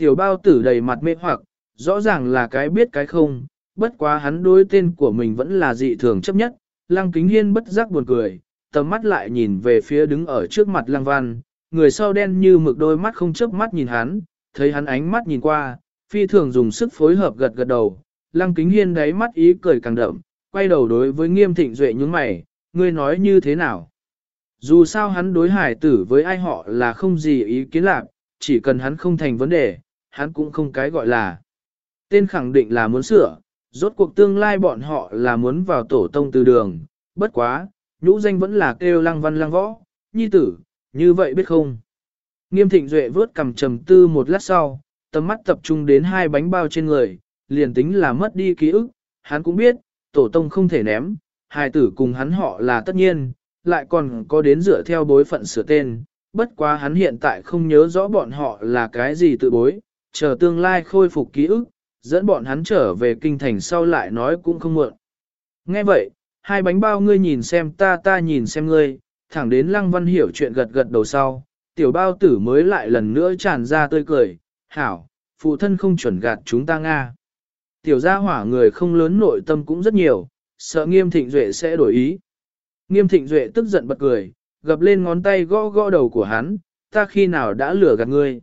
Tiểu bao tử đầy mặt mê hoặc, rõ ràng là cái biết cái không, bất quá hắn đối tên của mình vẫn là dị thường chấp nhất, lăng kính hiên bất giác buồn cười, tầm mắt lại nhìn về phía đứng ở trước mặt lăng văn, người sau đen như mực đôi mắt không chớp mắt nhìn hắn, thấy hắn ánh mắt nhìn qua, phi thường dùng sức phối hợp gật gật đầu, lăng kính hiên đáy mắt ý cười càng đậm, quay đầu đối với nghiêm thịnh duệ nhướng mày, ngươi nói như thế nào? Dù sao hắn đối hải tử với ai họ là không gì ý kiến lạc, chỉ cần hắn không thành vấn đề, hắn cũng không cái gọi là. Tên khẳng định là muốn sửa, rốt cuộc tương lai bọn họ là muốn vào tổ tông từ đường, bất quá, nhũ danh vẫn là kêu lăng văn lăng võ, nhi tử, như vậy biết không? Nghiêm thịnh duệ vớt cầm trầm tư một lát sau, tầm mắt tập trung đến hai bánh bao trên người, liền tính là mất đi ký ức, hắn cũng biết, tổ tông không thể ném, hài tử cùng hắn họ là tất nhiên, lại còn có đến dựa theo bối phận sửa tên, bất quá hắn hiện tại không nhớ rõ bọn họ là cái gì tự bối, chờ tương lai khôi phục ký ức, dẫn bọn hắn trở về kinh thành sau lại nói cũng không muộn. Nghe vậy, hai bánh bao ngươi nhìn xem ta ta nhìn xem ngươi, thẳng đến lăng văn hiểu chuyện gật gật đầu sau, tiểu bao tử mới lại lần nữa tràn ra tươi cười, hảo, phụ thân không chuẩn gạt chúng ta Nga. Tiểu gia hỏa người không lớn nội tâm cũng rất nhiều, sợ nghiêm thịnh duệ sẽ đổi ý. Nghiêm thịnh duệ tức giận bật cười, gập lên ngón tay gõ gõ đầu của hắn, ta khi nào đã lừa gạt ngươi.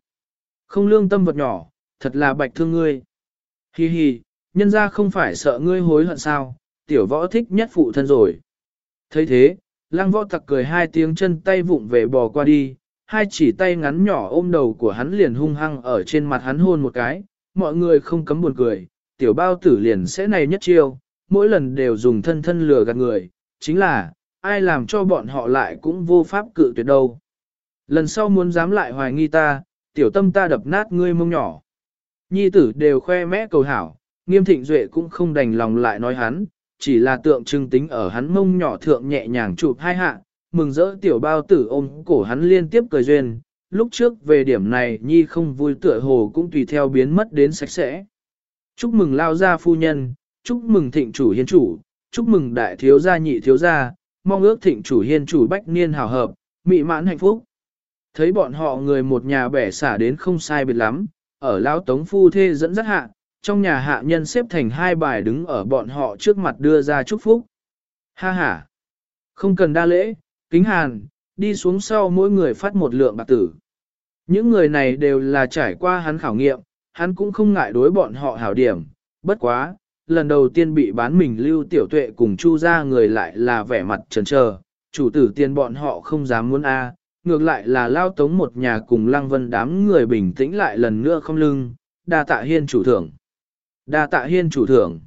Không lương tâm vật nhỏ, thật là bạch thương ngươi. Hi hi, nhân ra không phải sợ ngươi hối hận sao, tiểu võ thích nhất phụ thân rồi. thấy thế, Lang võ tặc cười hai tiếng chân tay vụng về bò qua đi, hai chỉ tay ngắn nhỏ ôm đầu của hắn liền hung hăng ở trên mặt hắn hôn một cái, mọi người không cấm buồn cười, tiểu bao tử liền sẽ này nhất chiêu, mỗi lần đều dùng thân thân lừa gạt người, chính là, ai làm cho bọn họ lại cũng vô pháp cự tuyệt đâu. Lần sau muốn dám lại hoài nghi ta, tiểu tâm ta đập nát ngươi mông nhỏ. Nhi tử đều khoe mẽ cầu hảo, nghiêm thịnh duệ cũng không đành lòng lại nói hắn, chỉ là tượng trưng tính ở hắn mông nhỏ thượng nhẹ nhàng chụp hai hạ, mừng rỡ tiểu bao tử ôm cổ hắn liên tiếp cười duyên. Lúc trước về điểm này Nhi không vui tựa hồ cũng tùy theo biến mất đến sạch sẽ. Chúc mừng lao gia phu nhân, chúc mừng thịnh chủ hiên chủ, chúc mừng đại thiếu gia nhị thiếu gia, mong ước thịnh chủ hiên chủ bách niên hào hợp, mị mãn hạnh phúc. Thấy bọn họ người một nhà bẻ xả đến không sai biệt lắm, ở lao tống phu thê dẫn dắt hạ, trong nhà hạ nhân xếp thành hai bài đứng ở bọn họ trước mặt đưa ra chúc phúc. Ha ha! Không cần đa lễ, kính hàn, đi xuống sau mỗi người phát một lượng bạc tử. Những người này đều là trải qua hắn khảo nghiệm, hắn cũng không ngại đối bọn họ hảo điểm, bất quá, lần đầu tiên bị bán mình lưu tiểu tuệ cùng chu ra người lại là vẻ mặt trần trờ, chủ tử tiền bọn họ không dám muốn a ngược lại là lao tống một nhà cùng lăng vân đám người bình tĩnh lại lần nữa không lưng, đa tạ hiên chủ thưởng. Đa tạ hiên chủ thưởng.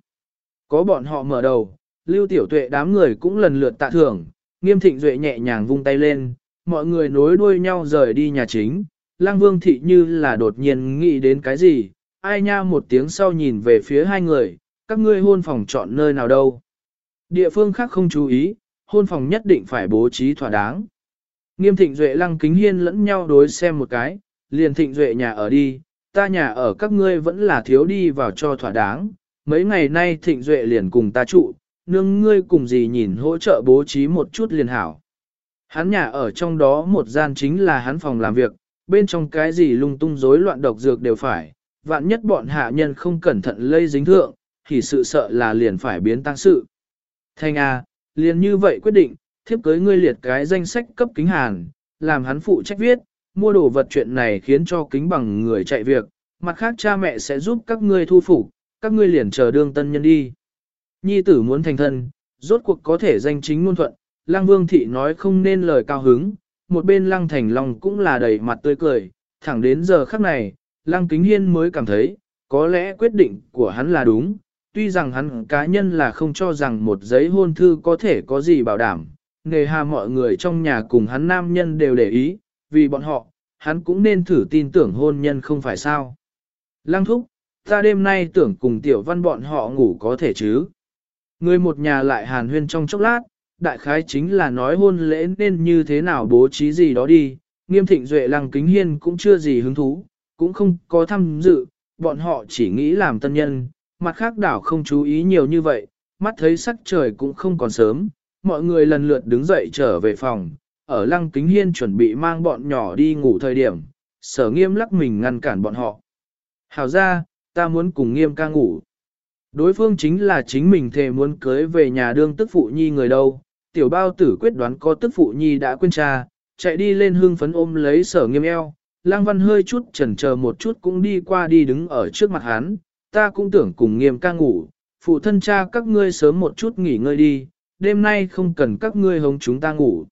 Có bọn họ mở đầu, lưu tiểu tuệ đám người cũng lần lượt tạ thưởng, nghiêm thịnh duệ nhẹ nhàng vung tay lên, mọi người nối đuôi nhau rời đi nhà chính, lăng vương thị như là đột nhiên nghĩ đến cái gì, ai nha một tiếng sau nhìn về phía hai người, các ngươi hôn phòng chọn nơi nào đâu. Địa phương khác không chú ý, hôn phòng nhất định phải bố trí thỏa đáng. Nghiêm thịnh duệ lăng kính hiên lẫn nhau đối xem một cái, liền thịnh duệ nhà ở đi, ta nhà ở các ngươi vẫn là thiếu đi vào cho thỏa đáng. Mấy ngày nay thịnh duệ liền cùng ta trụ, nương ngươi cùng gì nhìn hỗ trợ bố trí một chút liền hảo. Hắn nhà ở trong đó một gian chính là hắn phòng làm việc, bên trong cái gì lung tung rối loạn độc dược đều phải, vạn nhất bọn hạ nhân không cẩn thận lây dính thượng, thì sự sợ là liền phải biến tăng sự. Thanh A, liền như vậy quyết định, thiếp cưới ngươi liệt cái danh sách cấp kính hàn, làm hắn phụ trách viết, mua đồ vật chuyện này khiến cho kính bằng người chạy việc, mặt khác cha mẹ sẽ giúp các ngươi thu phục, các ngươi liền chờ đương tân nhân đi. Nhi tử muốn thành thân, rốt cuộc có thể danh chính ngôn thuận, Lăng Vương Thị nói không nên lời cao hứng, một bên Lăng Thành Long cũng là đầy mặt tươi cười, thẳng đến giờ khắc này, Lăng Kính Hiên mới cảm thấy, có lẽ quyết định của hắn là đúng, tuy rằng hắn cá nhân là không cho rằng một giấy hôn thư có thể có gì bảo đảm, nghề hà mọi người trong nhà cùng hắn nam nhân đều để ý, vì bọn họ, hắn cũng nên thử tin tưởng hôn nhân không phải sao. Lăng thúc, ta đêm nay tưởng cùng tiểu văn bọn họ ngủ có thể chứ. Người một nhà lại hàn huyên trong chốc lát, đại khái chính là nói hôn lễ nên như thế nào bố trí gì đó đi, nghiêm thịnh duệ lăng kính hiên cũng chưa gì hứng thú, cũng không có tham dự, bọn họ chỉ nghĩ làm tân nhân, mặt khác đảo không chú ý nhiều như vậy, mắt thấy sắc trời cũng không còn sớm, mọi người lần lượt đứng dậy trở về phòng, ở lăng kính hiên chuẩn bị mang bọn nhỏ đi ngủ thời điểm, sở nghiêm lắc mình ngăn cản bọn họ. Hảo ra, ta muốn cùng nghiêm ca ngủ. Đối phương chính là chính mình thề muốn cưới về nhà đương tức phụ nhi người đâu, tiểu bao tử quyết đoán có tức phụ nhi đã quên cha, chạy đi lên hương phấn ôm lấy sở nghiêm eo, lang văn hơi chút chần chờ một chút cũng đi qua đi đứng ở trước mặt hắn, ta cũng tưởng cùng nghiêm ca ngủ, phụ thân cha các ngươi sớm một chút nghỉ ngơi đi, đêm nay không cần các ngươi hống chúng ta ngủ.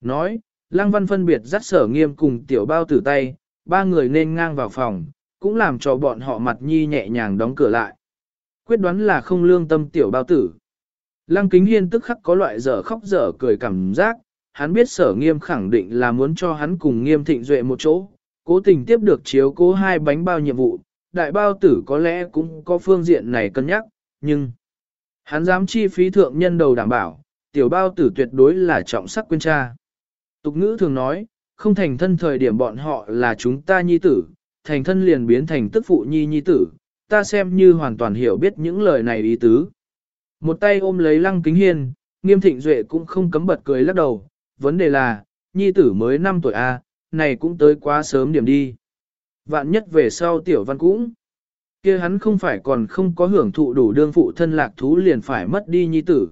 Nói, Lăng Văn phân biệt dắt sở nghiêm cùng tiểu bao tử tay, ba người nên ngang vào phòng, cũng làm cho bọn họ mặt nhi nhẹ nhàng đóng cửa lại. Quyết đoán là không lương tâm tiểu bao tử. Lăng Kính Hiên tức khắc có loại dở khóc dở cười cảm giác, hắn biết sở nghiêm khẳng định là muốn cho hắn cùng nghiêm thịnh duệ một chỗ, cố tình tiếp được chiếu cố hai bánh bao nhiệm vụ, đại bao tử có lẽ cũng có phương diện này cân nhắc, nhưng hắn dám chi phí thượng nhân đầu đảm bảo, tiểu bao tử tuyệt đối là trọng sắc quên cha. Tục ngữ thường nói, không thành thân thời điểm bọn họ là chúng ta nhi tử, thành thân liền biến thành tức phụ nhi nhi tử, ta xem như hoàn toàn hiểu biết những lời này ý tứ. Một tay ôm lấy lăng kính hiên, nghiêm thịnh duệ cũng không cấm bật cười lắc đầu, vấn đề là, nhi tử mới 5 tuổi A, này cũng tới quá sớm điểm đi. Vạn nhất về sau tiểu văn cũng, kia hắn không phải còn không có hưởng thụ đủ đương phụ thân lạc thú liền phải mất đi nhi tử.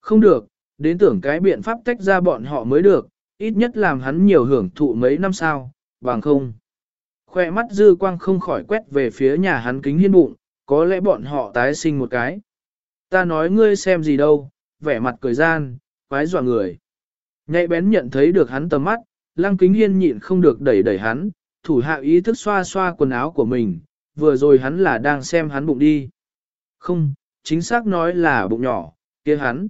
Không được, đến tưởng cái biện pháp tách ra bọn họ mới được, ít nhất làm hắn nhiều hưởng thụ mấy năm sau, bằng không. Khoe mắt dư quang không khỏi quét về phía nhà hắn kính hiên bụng, có lẽ bọn họ tái sinh một cái. Ta nói ngươi xem gì đâu, vẻ mặt cười gian, quái dọa người. Nhạy bén nhận thấy được hắn tầm mắt, lăng kính hiên nhịn không được đẩy đẩy hắn, thủ hạ ý thức xoa xoa quần áo của mình, vừa rồi hắn là đang xem hắn bụng đi. Không, chính xác nói là bụng nhỏ, kia hắn.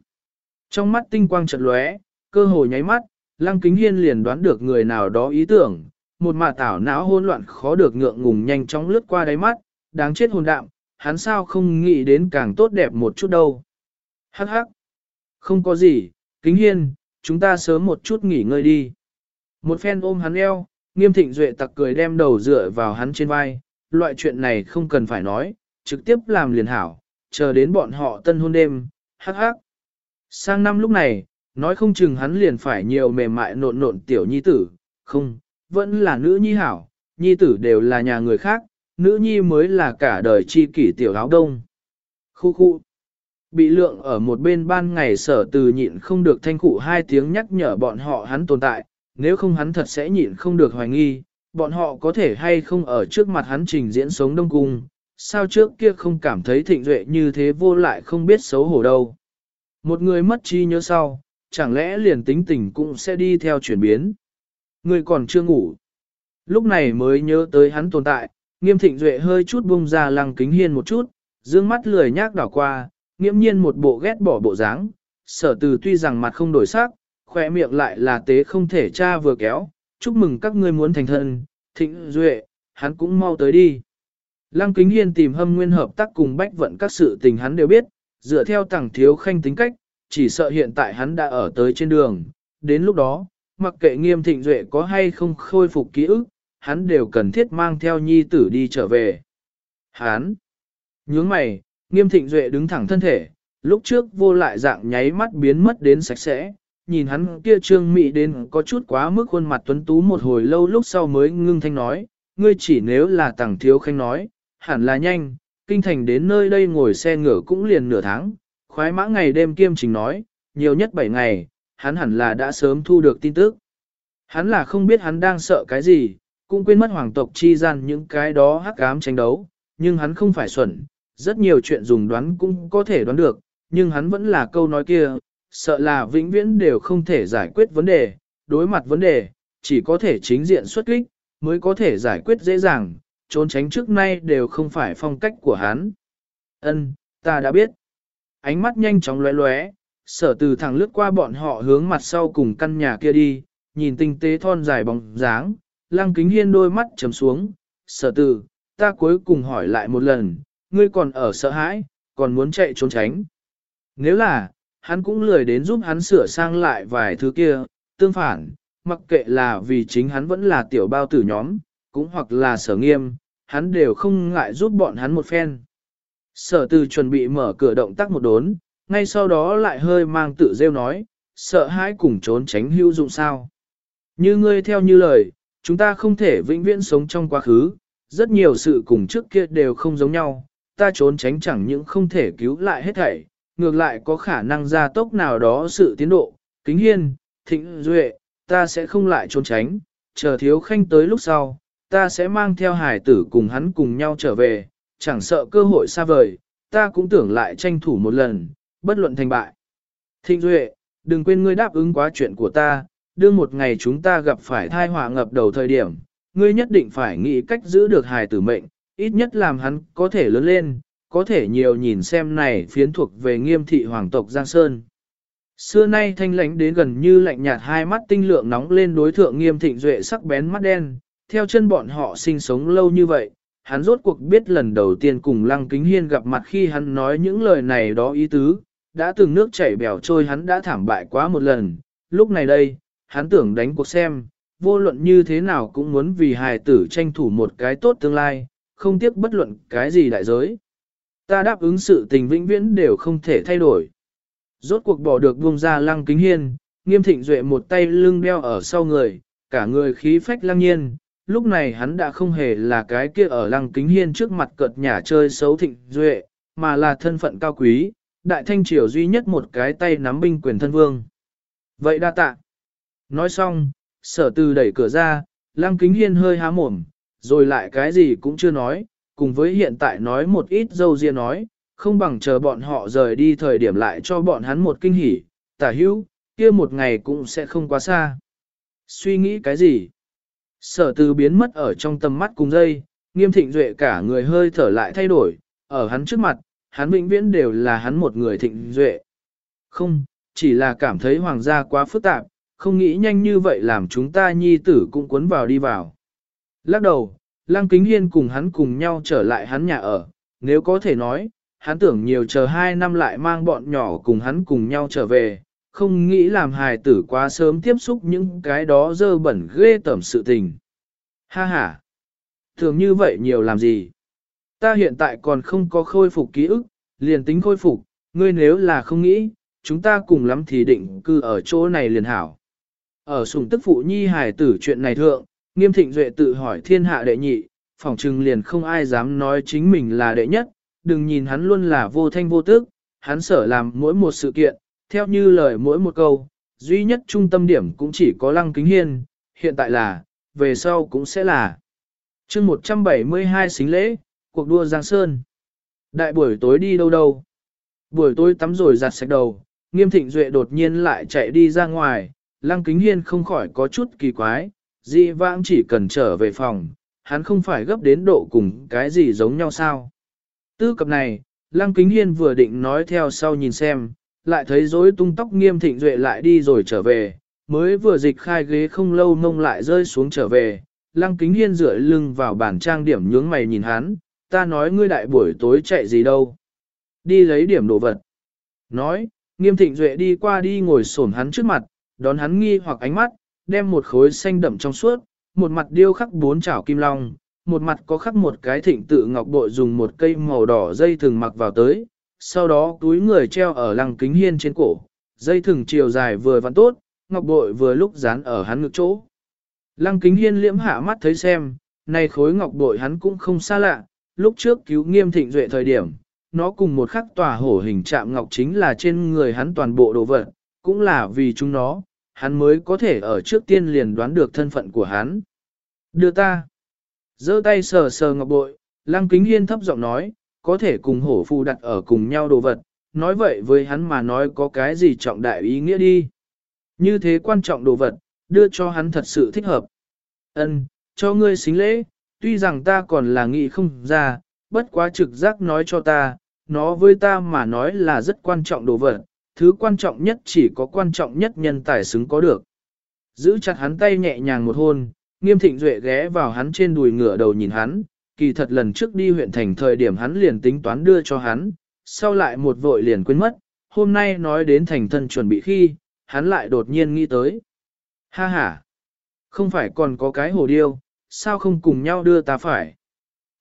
Trong mắt tinh quang chợt lóe, cơ hồ nháy mắt, lăng kính hiên liền đoán được người nào đó ý tưởng, một mạ tảo não hỗn loạn khó được ngượng ngùng nhanh chóng lướt qua đáy mắt, đáng chết hồn đạm, hắn sao không nghĩ đến càng tốt đẹp một chút đâu. Hắc hắc, không có gì, kính hiên, chúng ta sớm một chút nghỉ ngơi đi. Một phen ôm hắn eo, nghiêm thịnh duệ tặc cười đem đầu dựa vào hắn trên vai, loại chuyện này không cần phải nói, trực tiếp làm liền hảo, chờ đến bọn họ tân hôn đêm, hắc hắc. Sang năm lúc này, nói không chừng hắn liền phải nhiều mềm mại nộn nộn tiểu nhi tử, không, vẫn là nữ nhi hảo, nhi tử đều là nhà người khác, nữ nhi mới là cả đời chi kỷ tiểu áo đông. Khu khu. Bị lượng ở một bên ban ngày sở từ nhịn không được thanh cụ hai tiếng nhắc nhở bọn họ hắn tồn tại, nếu không hắn thật sẽ nhịn không được hoài nghi, bọn họ có thể hay không ở trước mặt hắn trình diễn sống đông cung, sao trước kia không cảm thấy thịnh duệ như thế vô lại không biết xấu hổ đâu. Một người mất chi nhớ sau, chẳng lẽ liền tính tình cũng sẽ đi theo chuyển biến. Người còn chưa ngủ. Lúc này mới nhớ tới hắn tồn tại, nghiêm thịnh duệ hơi chút bung ra lăng kính hiên một chút, dương mắt lười nhác đảo qua, nghiễm nhiên một bộ ghét bỏ bộ dáng. Sở từ tuy rằng mặt không đổi sắc, khỏe miệng lại là tế không thể cha vừa kéo, chúc mừng các ngươi muốn thành thân, thịnh duệ, hắn cũng mau tới đi. Lăng kính hiên tìm hâm nguyên hợp tác cùng bách vận các sự tình hắn đều biết, dựa theo tàng thiếu khanh tính cách, chỉ sợ hiện tại hắn đã ở tới trên đường, đến lúc đó, mặc kệ nghiêm thịnh duệ có hay không khôi phục ký ức, hắn đều cần thiết mang theo nhi tử đi trở về. Hắn, nhướng mày, nghiêm thịnh duệ đứng thẳng thân thể, lúc trước vô lại dạng nháy mắt biến mất đến sạch sẽ, nhìn hắn kia trương mị đến có chút quá mức khuôn mặt tuấn tú một hồi lâu lúc sau mới ngưng thanh nói, ngươi chỉ nếu là tàng thiếu khanh nói, hẳn là nhanh, kinh thành đến nơi đây ngồi xe ngựa cũng liền nửa tháng, khoái mã ngày đêm kiêm trình nói, nhiều nhất 7 ngày, hắn hẳn là đã sớm thu được tin tức. Hắn là không biết hắn đang sợ cái gì, cũng quên mất hoàng tộc chi gian những cái đó hắc ám tranh đấu, nhưng hắn không phải xuẩn, rất nhiều chuyện dùng đoán cũng có thể đoán được, nhưng hắn vẫn là câu nói kia, sợ là vĩnh viễn đều không thể giải quyết vấn đề, đối mặt vấn đề, chỉ có thể chính diện xuất kích, mới có thể giải quyết dễ dàng, trốn tránh trước nay đều không phải phong cách của hắn. Ân, ta đã biết. Ánh mắt nhanh chóng lóe lóe, sở từ thẳng lướt qua bọn họ hướng mặt sau cùng căn nhà kia đi, nhìn tinh tế thon dài bóng dáng, lăng kính hiên đôi mắt chấm xuống, sở từ, ta cuối cùng hỏi lại một lần, ngươi còn ở sợ hãi, còn muốn chạy trốn tránh. Nếu là, hắn cũng lười đến giúp hắn sửa sang lại vài thứ kia, tương phản, mặc kệ là vì chính hắn vẫn là tiểu bao tử nhóm, cũng hoặc là sở nghiêm, hắn đều không ngại giúp bọn hắn một phen. Sở từ chuẩn bị mở cửa động tác một đốn, ngay sau đó lại hơi mang tự rêu nói, sợ hãi cùng trốn tránh hữu dụng sao. Như ngươi theo như lời, chúng ta không thể vĩnh viễn sống trong quá khứ, rất nhiều sự cùng trước kia đều không giống nhau, ta trốn tránh chẳng những không thể cứu lại hết thảy, ngược lại có khả năng gia tốc nào đó sự tiến độ. Kính hiên, thịnh duệ, ta sẽ không lại trốn tránh, chờ thiếu khanh tới lúc sau, ta sẽ mang theo hải tử cùng hắn cùng nhau trở về, chẳng sợ cơ hội xa vời, ta cũng tưởng lại tranh thủ một lần, bất luận thành bại. Thịnh duệ, đừng quên ngươi đáp ứng quá chuyện của ta, đương một ngày chúng ta gặp phải thai họa ngập đầu thời điểm, ngươi nhất định phải nghĩ cách giữ được hài tử mệnh, ít nhất làm hắn có thể lớn lên, có thể nhiều nhìn xem này phiến thuộc về nghiêm thị hoàng tộc Giang Sơn. Xưa nay thanh lãnh đến gần như lạnh nhạt hai mắt tinh lượng nóng lên đối thượng nghiêm thịnh duệ sắc bén mắt đen, theo chân bọn họ sinh sống lâu như vậy, hắn rốt cuộc biết lần đầu tiên cùng Lăng Kính Hiên gặp mặt khi hắn nói những lời này đó ý tứ, đã từng nước chảy bèo trôi hắn đã thảm bại quá một lần, lúc này đây, hắn tưởng đánh cuộc xem, vô luận như thế nào cũng muốn vì hài tử tranh thủ một cái tốt tương lai, không tiếc bất luận cái gì đại giới. Ta đáp ứng sự tình vĩnh viễn đều không thể thay đổi. Rốt cuộc bỏ được buông ra lăng kính hiên, nghiêm thịnh duệ một tay lưng đeo ở sau người, cả người khí phách lăng nhiên, lúc này hắn đã không hề là cái kia ở lăng kính hiên trước mặt cợt nhà chơi xấu thịnh duệ, mà là thân phận cao quý, đại thanh triều duy nhất một cái tay nắm binh quyền thân vương. Vậy đa tạ. Nói xong, sở từ đẩy cửa ra, lăng kính hiên hơi há mồm, rồi lại cái gì cũng chưa nói, cùng với hiện tại nói một ít dâu riêng nói, không bằng chờ bọn họ rời đi thời điểm lại cho bọn hắn một kinh hỉ, tả hữu, kia một ngày cũng sẽ không quá xa. Suy nghĩ cái gì? Sở từ biến mất ở trong tầm mắt cùng dây, nghiêm thịnh duệ cả người hơi thở lại thay đổi, ở hắn trước mặt, hắn vĩnh viễn đều là hắn một người thịnh duệ. Không, chỉ là cảm thấy hoàng gia quá phức tạp, không nghĩ nhanh như vậy làm chúng ta nhi tử cũng cuốn vào đi vào. Lắc đầu, Lăng Kính Hiên cùng hắn cùng nhau trở lại hắn nhà ở, nếu có thể nói, hắn tưởng nhiều chờ hai năm lại mang bọn nhỏ cùng hắn cùng nhau trở về, không nghĩ làm hài tử quá sớm tiếp xúc những cái đó dơ bẩn ghê tẩm sự tình. Ha ha! Thường như vậy nhiều làm gì? Ta hiện tại còn không có khôi phục ký ức, liền tính khôi phục, ngươi nếu là không nghĩ, chúng ta cùng lắm thì định cư ở chỗ này liền hảo. Ở sùng tức phụ nhi hài tử chuyện này thượng, nghiêm thịnh duệ tự hỏi thiên hạ đệ nhị, phỏng trừng liền không ai dám nói chính mình là đệ nhất, đừng nhìn hắn luôn là vô thanh vô tức, hắn sở làm mỗi một sự kiện, theo như lời mỗi một câu, duy nhất trung tâm điểm cũng chỉ có lăng kính hiên, hiện tại là, về sau cũng sẽ là. chương 172 xính lễ, cuộc đua Giang Sơn. Đại buổi tối đi đâu đâu? Buổi tối tắm rồi giặt sạch đầu, nghiêm thịnh duệ đột nhiên lại chạy đi ra ngoài, lăng kính hiên không khỏi có chút kỳ quái, Di vãng chỉ cần trở về phòng, hắn không phải gấp đến độ cùng cái gì giống nhau sao. Tư cập này, lăng kính hiên vừa định nói theo sau nhìn xem, lại thấy rối tung tóc nghiêm thịnh duệ lại đi rồi trở về, mới vừa dịch khai ghế không lâu mông lại rơi xuống trở về, lăng kính hiên rửa lưng vào bàn trang điểm nhướng mày nhìn hắn, ta nói ngươi đại buổi tối chạy gì đâu. Đi lấy điểm đồ vật. Nói, nghiêm thịnh duệ đi qua đi ngồi xổm hắn trước mặt, đón hắn nghi hoặc ánh mắt, đem một khối xanh đậm trong suốt, một mặt điêu khắc bốn chảo kim long, một mặt có khắc một cái thịnh tự ngọc bội dùng một cây màu đỏ dây thừng mặc vào tới, sau đó túi người treo ở lăng kính hiên trên cổ, dây thừng chiều dài vừa vặn tốt, ngọc bội vừa lúc dán ở hắn ngực chỗ. Lăng kính hiên liễm hạ mắt thấy xem, này khối ngọc bội hắn cũng không xa lạ, lúc trước cứu nghiêm thịnh duệ thời điểm, nó cùng một khắc tòa hổ hình chạm ngọc chính là trên người hắn toàn bộ đồ vật, cũng là vì chúng nó, hắn mới có thể ở trước tiên liền đoán được thân phận của hắn. Đưa ta. giơ tay sờ sờ ngọc bội, lăng kính hiên thấp giọng nói, có thể cùng hổ phu đặt ở cùng nhau đồ vật, nói vậy với hắn mà nói có cái gì trọng đại ý nghĩa đi. Như thế quan trọng đồ vật, đưa cho hắn thật sự thích hợp. Ân, cho ngươi xính lễ, tuy rằng ta còn là nghị không ra, bất quá trực giác nói cho ta, nó với ta mà nói là rất quan trọng đồ vật, thứ quan trọng nhất chỉ có quan trọng nhất nhân tài xứng có được. Giữ chặt hắn tay nhẹ nhàng một hôn, nghiêm thịnh duệ ghé vào hắn trên đùi ngửa đầu nhìn hắn, kỳ thật lần trước đi huyện thành thời điểm hắn liền tính toán đưa cho hắn, sau lại một vội liền quên mất, hôm nay nói đến thành thân chuẩn bị khi, hắn lại đột nhiên nghĩ tới. Ha ha! Không phải còn có cái hồ điêu, sao không cùng nhau đưa ta phải?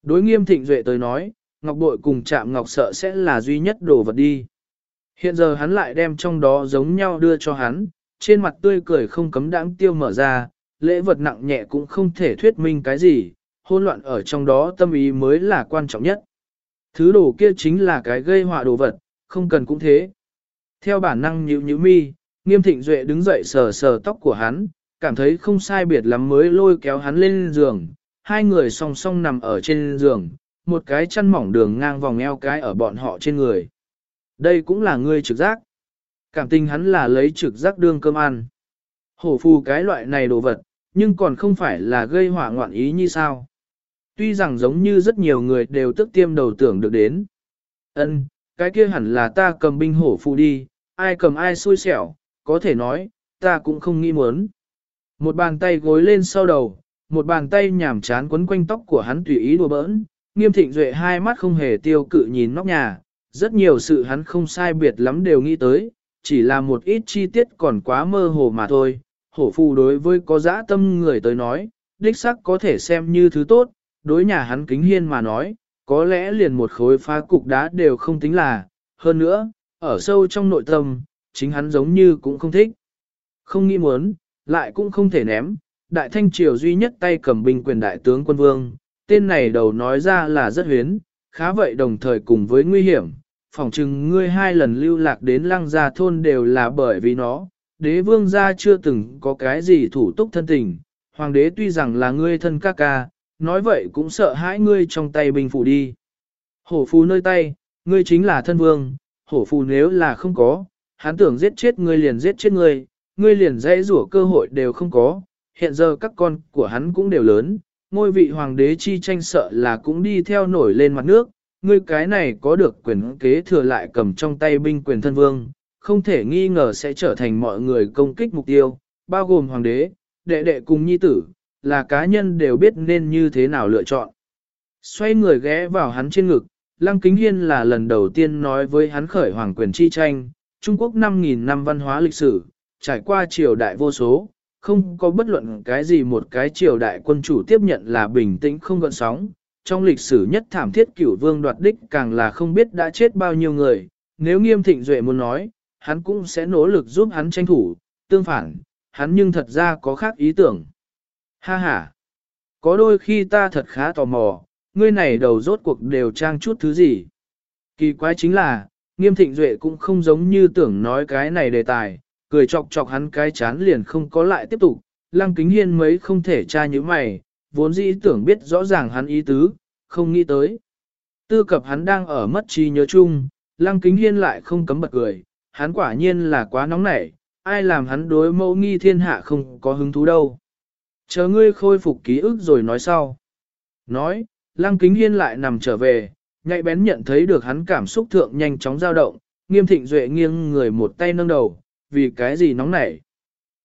Đối nghiêm thịnh duệ tới nói, ngọc bội cùng chạm ngọc sợ sẽ là duy nhất đồ vật đi. Hiện giờ hắn lại đem trong đó giống nhau đưa cho hắn, trên mặt tươi cười không cấm đãng tiêu mở ra, lễ vật nặng nhẹ cũng không thể thuyết minh cái gì, hôn loạn ở trong đó tâm ý mới là quan trọng nhất. Thứ đồ kia chính là cái gây họa đồ vật, không cần cũng thế. Theo bản năng nhíu nhíu mi, nghiêm thịnh duệ đứng dậy sờ sờ tóc của hắn, cảm thấy không sai biệt lắm mới lôi kéo hắn lên giường, hai người song song nằm ở trên giường, một cái chăn mỏng đường ngang vòng eo cái ở bọn họ trên người. Đây cũng là ngươi trực giác. Cảm tình hắn là lấy trực giác đương cơm ăn. Hổ phù cái loại này đồ vật, nhưng còn không phải là gây hỏa ngoạn ý như sao. Tuy rằng giống như rất nhiều người đều tức tiêm đầu tưởng được đến. ân cái kia hẳn là ta cầm binh hổ phù đi, ai cầm ai xui xẻo, có thể nói, ta cũng không nghĩ muốn. Một bàn tay gối lên sau đầu, một bàn tay nhảm chán quấn quanh tóc của hắn tùy ý đùa bỡn, nghiêm thịnh duệ hai mắt không hề tiêu cự nhìn nóc nhà, rất nhiều sự hắn không sai biệt lắm đều nghĩ tới, chỉ là một ít chi tiết còn quá mơ hồ mà thôi. Hổ phù đối với có dã tâm người tới nói, đích sắc có thể xem như thứ tốt, đối nhà hắn kính hiên mà nói, có lẽ liền một khối phá cục đá đều không tính là, hơn nữa, ở sâu trong nội tâm, chính hắn giống như cũng không thích. Không nghĩ muốn, lại cũng không thể ném, đại thanh triều duy nhất tay cầm binh quyền đại tướng quân vương, tên này đầu nói ra là rất huyến, khá vậy đồng thời cùng với nguy hiểm, phỏng chừng ngươi hai lần lưu lạc đến lăng gia thôn đều là bởi vì nó, đế vương gia chưa từng có cái gì thủ túc thân tình, hoàng đế tuy rằng là ngươi thân ca ca, nói vậy cũng sợ hãi ngươi trong tay binh phủ đi. Hổ phù nơi tay, ngươi chính là thân vương, hổ phù nếu là không có, hắn tưởng giết chết ngươi liền giết chết ngươi, ngươi liền dễ rủa cơ hội đều không có, hiện giờ các con của hắn cũng đều lớn, ngôi vị hoàng đế chi tranh sợ là cũng đi theo nổi lên mặt nước, ngươi cái này có được quyền kế thừa lại cầm trong tay binh quyền thân vương, không thể nghi ngờ sẽ trở thành mọi người công kích mục tiêu, bao gồm hoàng đế, đệ đệ cùng nhi tử, là cá nhân đều biết nên như thế nào lựa chọn. Xoay người ghé vào hắn trên ngực, Lăng Kính Hiên là lần đầu tiên nói với hắn khởi hoàng quyền chi tranh, Trung Quốc 5.000 năm văn hóa lịch sử, trải qua triều đại vô số, không có bất luận cái gì một cái triều đại quân chủ tiếp nhận là bình tĩnh không gợn sóng. Trong lịch sử nhất thảm thiết cửu vương đoạt đích càng là không biết đã chết bao nhiêu người, nếu nghiêm thịnh duệ muốn nói, hắn cũng sẽ nỗ lực giúp hắn tranh thủ, tương phản, hắn nhưng thật ra có khác ý tưởng. Ha ha! Có đôi khi ta thật khá tò mò, ngươi này đầu rốt cuộc đều trang chút thứ gì. Kỳ quái chính là, nghiêm thịnh duệ cũng không giống như tưởng nói cái này đề tài, cười chọc chọc hắn cái chán liền không có lại tiếp tục, lăng kính hiên mấy không thể tra như mày, vốn dĩ tưởng biết rõ ràng hắn ý tứ, không nghĩ tới. Tư cập hắn đang ở mất trí nhớ chung, lăng kính hiên lại không cấm bật cười, hắn quả nhiên là quá nóng nảy, ai làm hắn đối mẫu nghi thiên hạ không có hứng thú đâu. Chờ ngươi khôi phục ký ức rồi nói sau. Nói, lăng kính hiên lại nằm trở về, nhạy bén nhận thấy được hắn cảm xúc thượng nhanh chóng dao động, nghiêm thịnh duệ nghiêng người một tay nâng đầu, vì cái gì nóng nảy.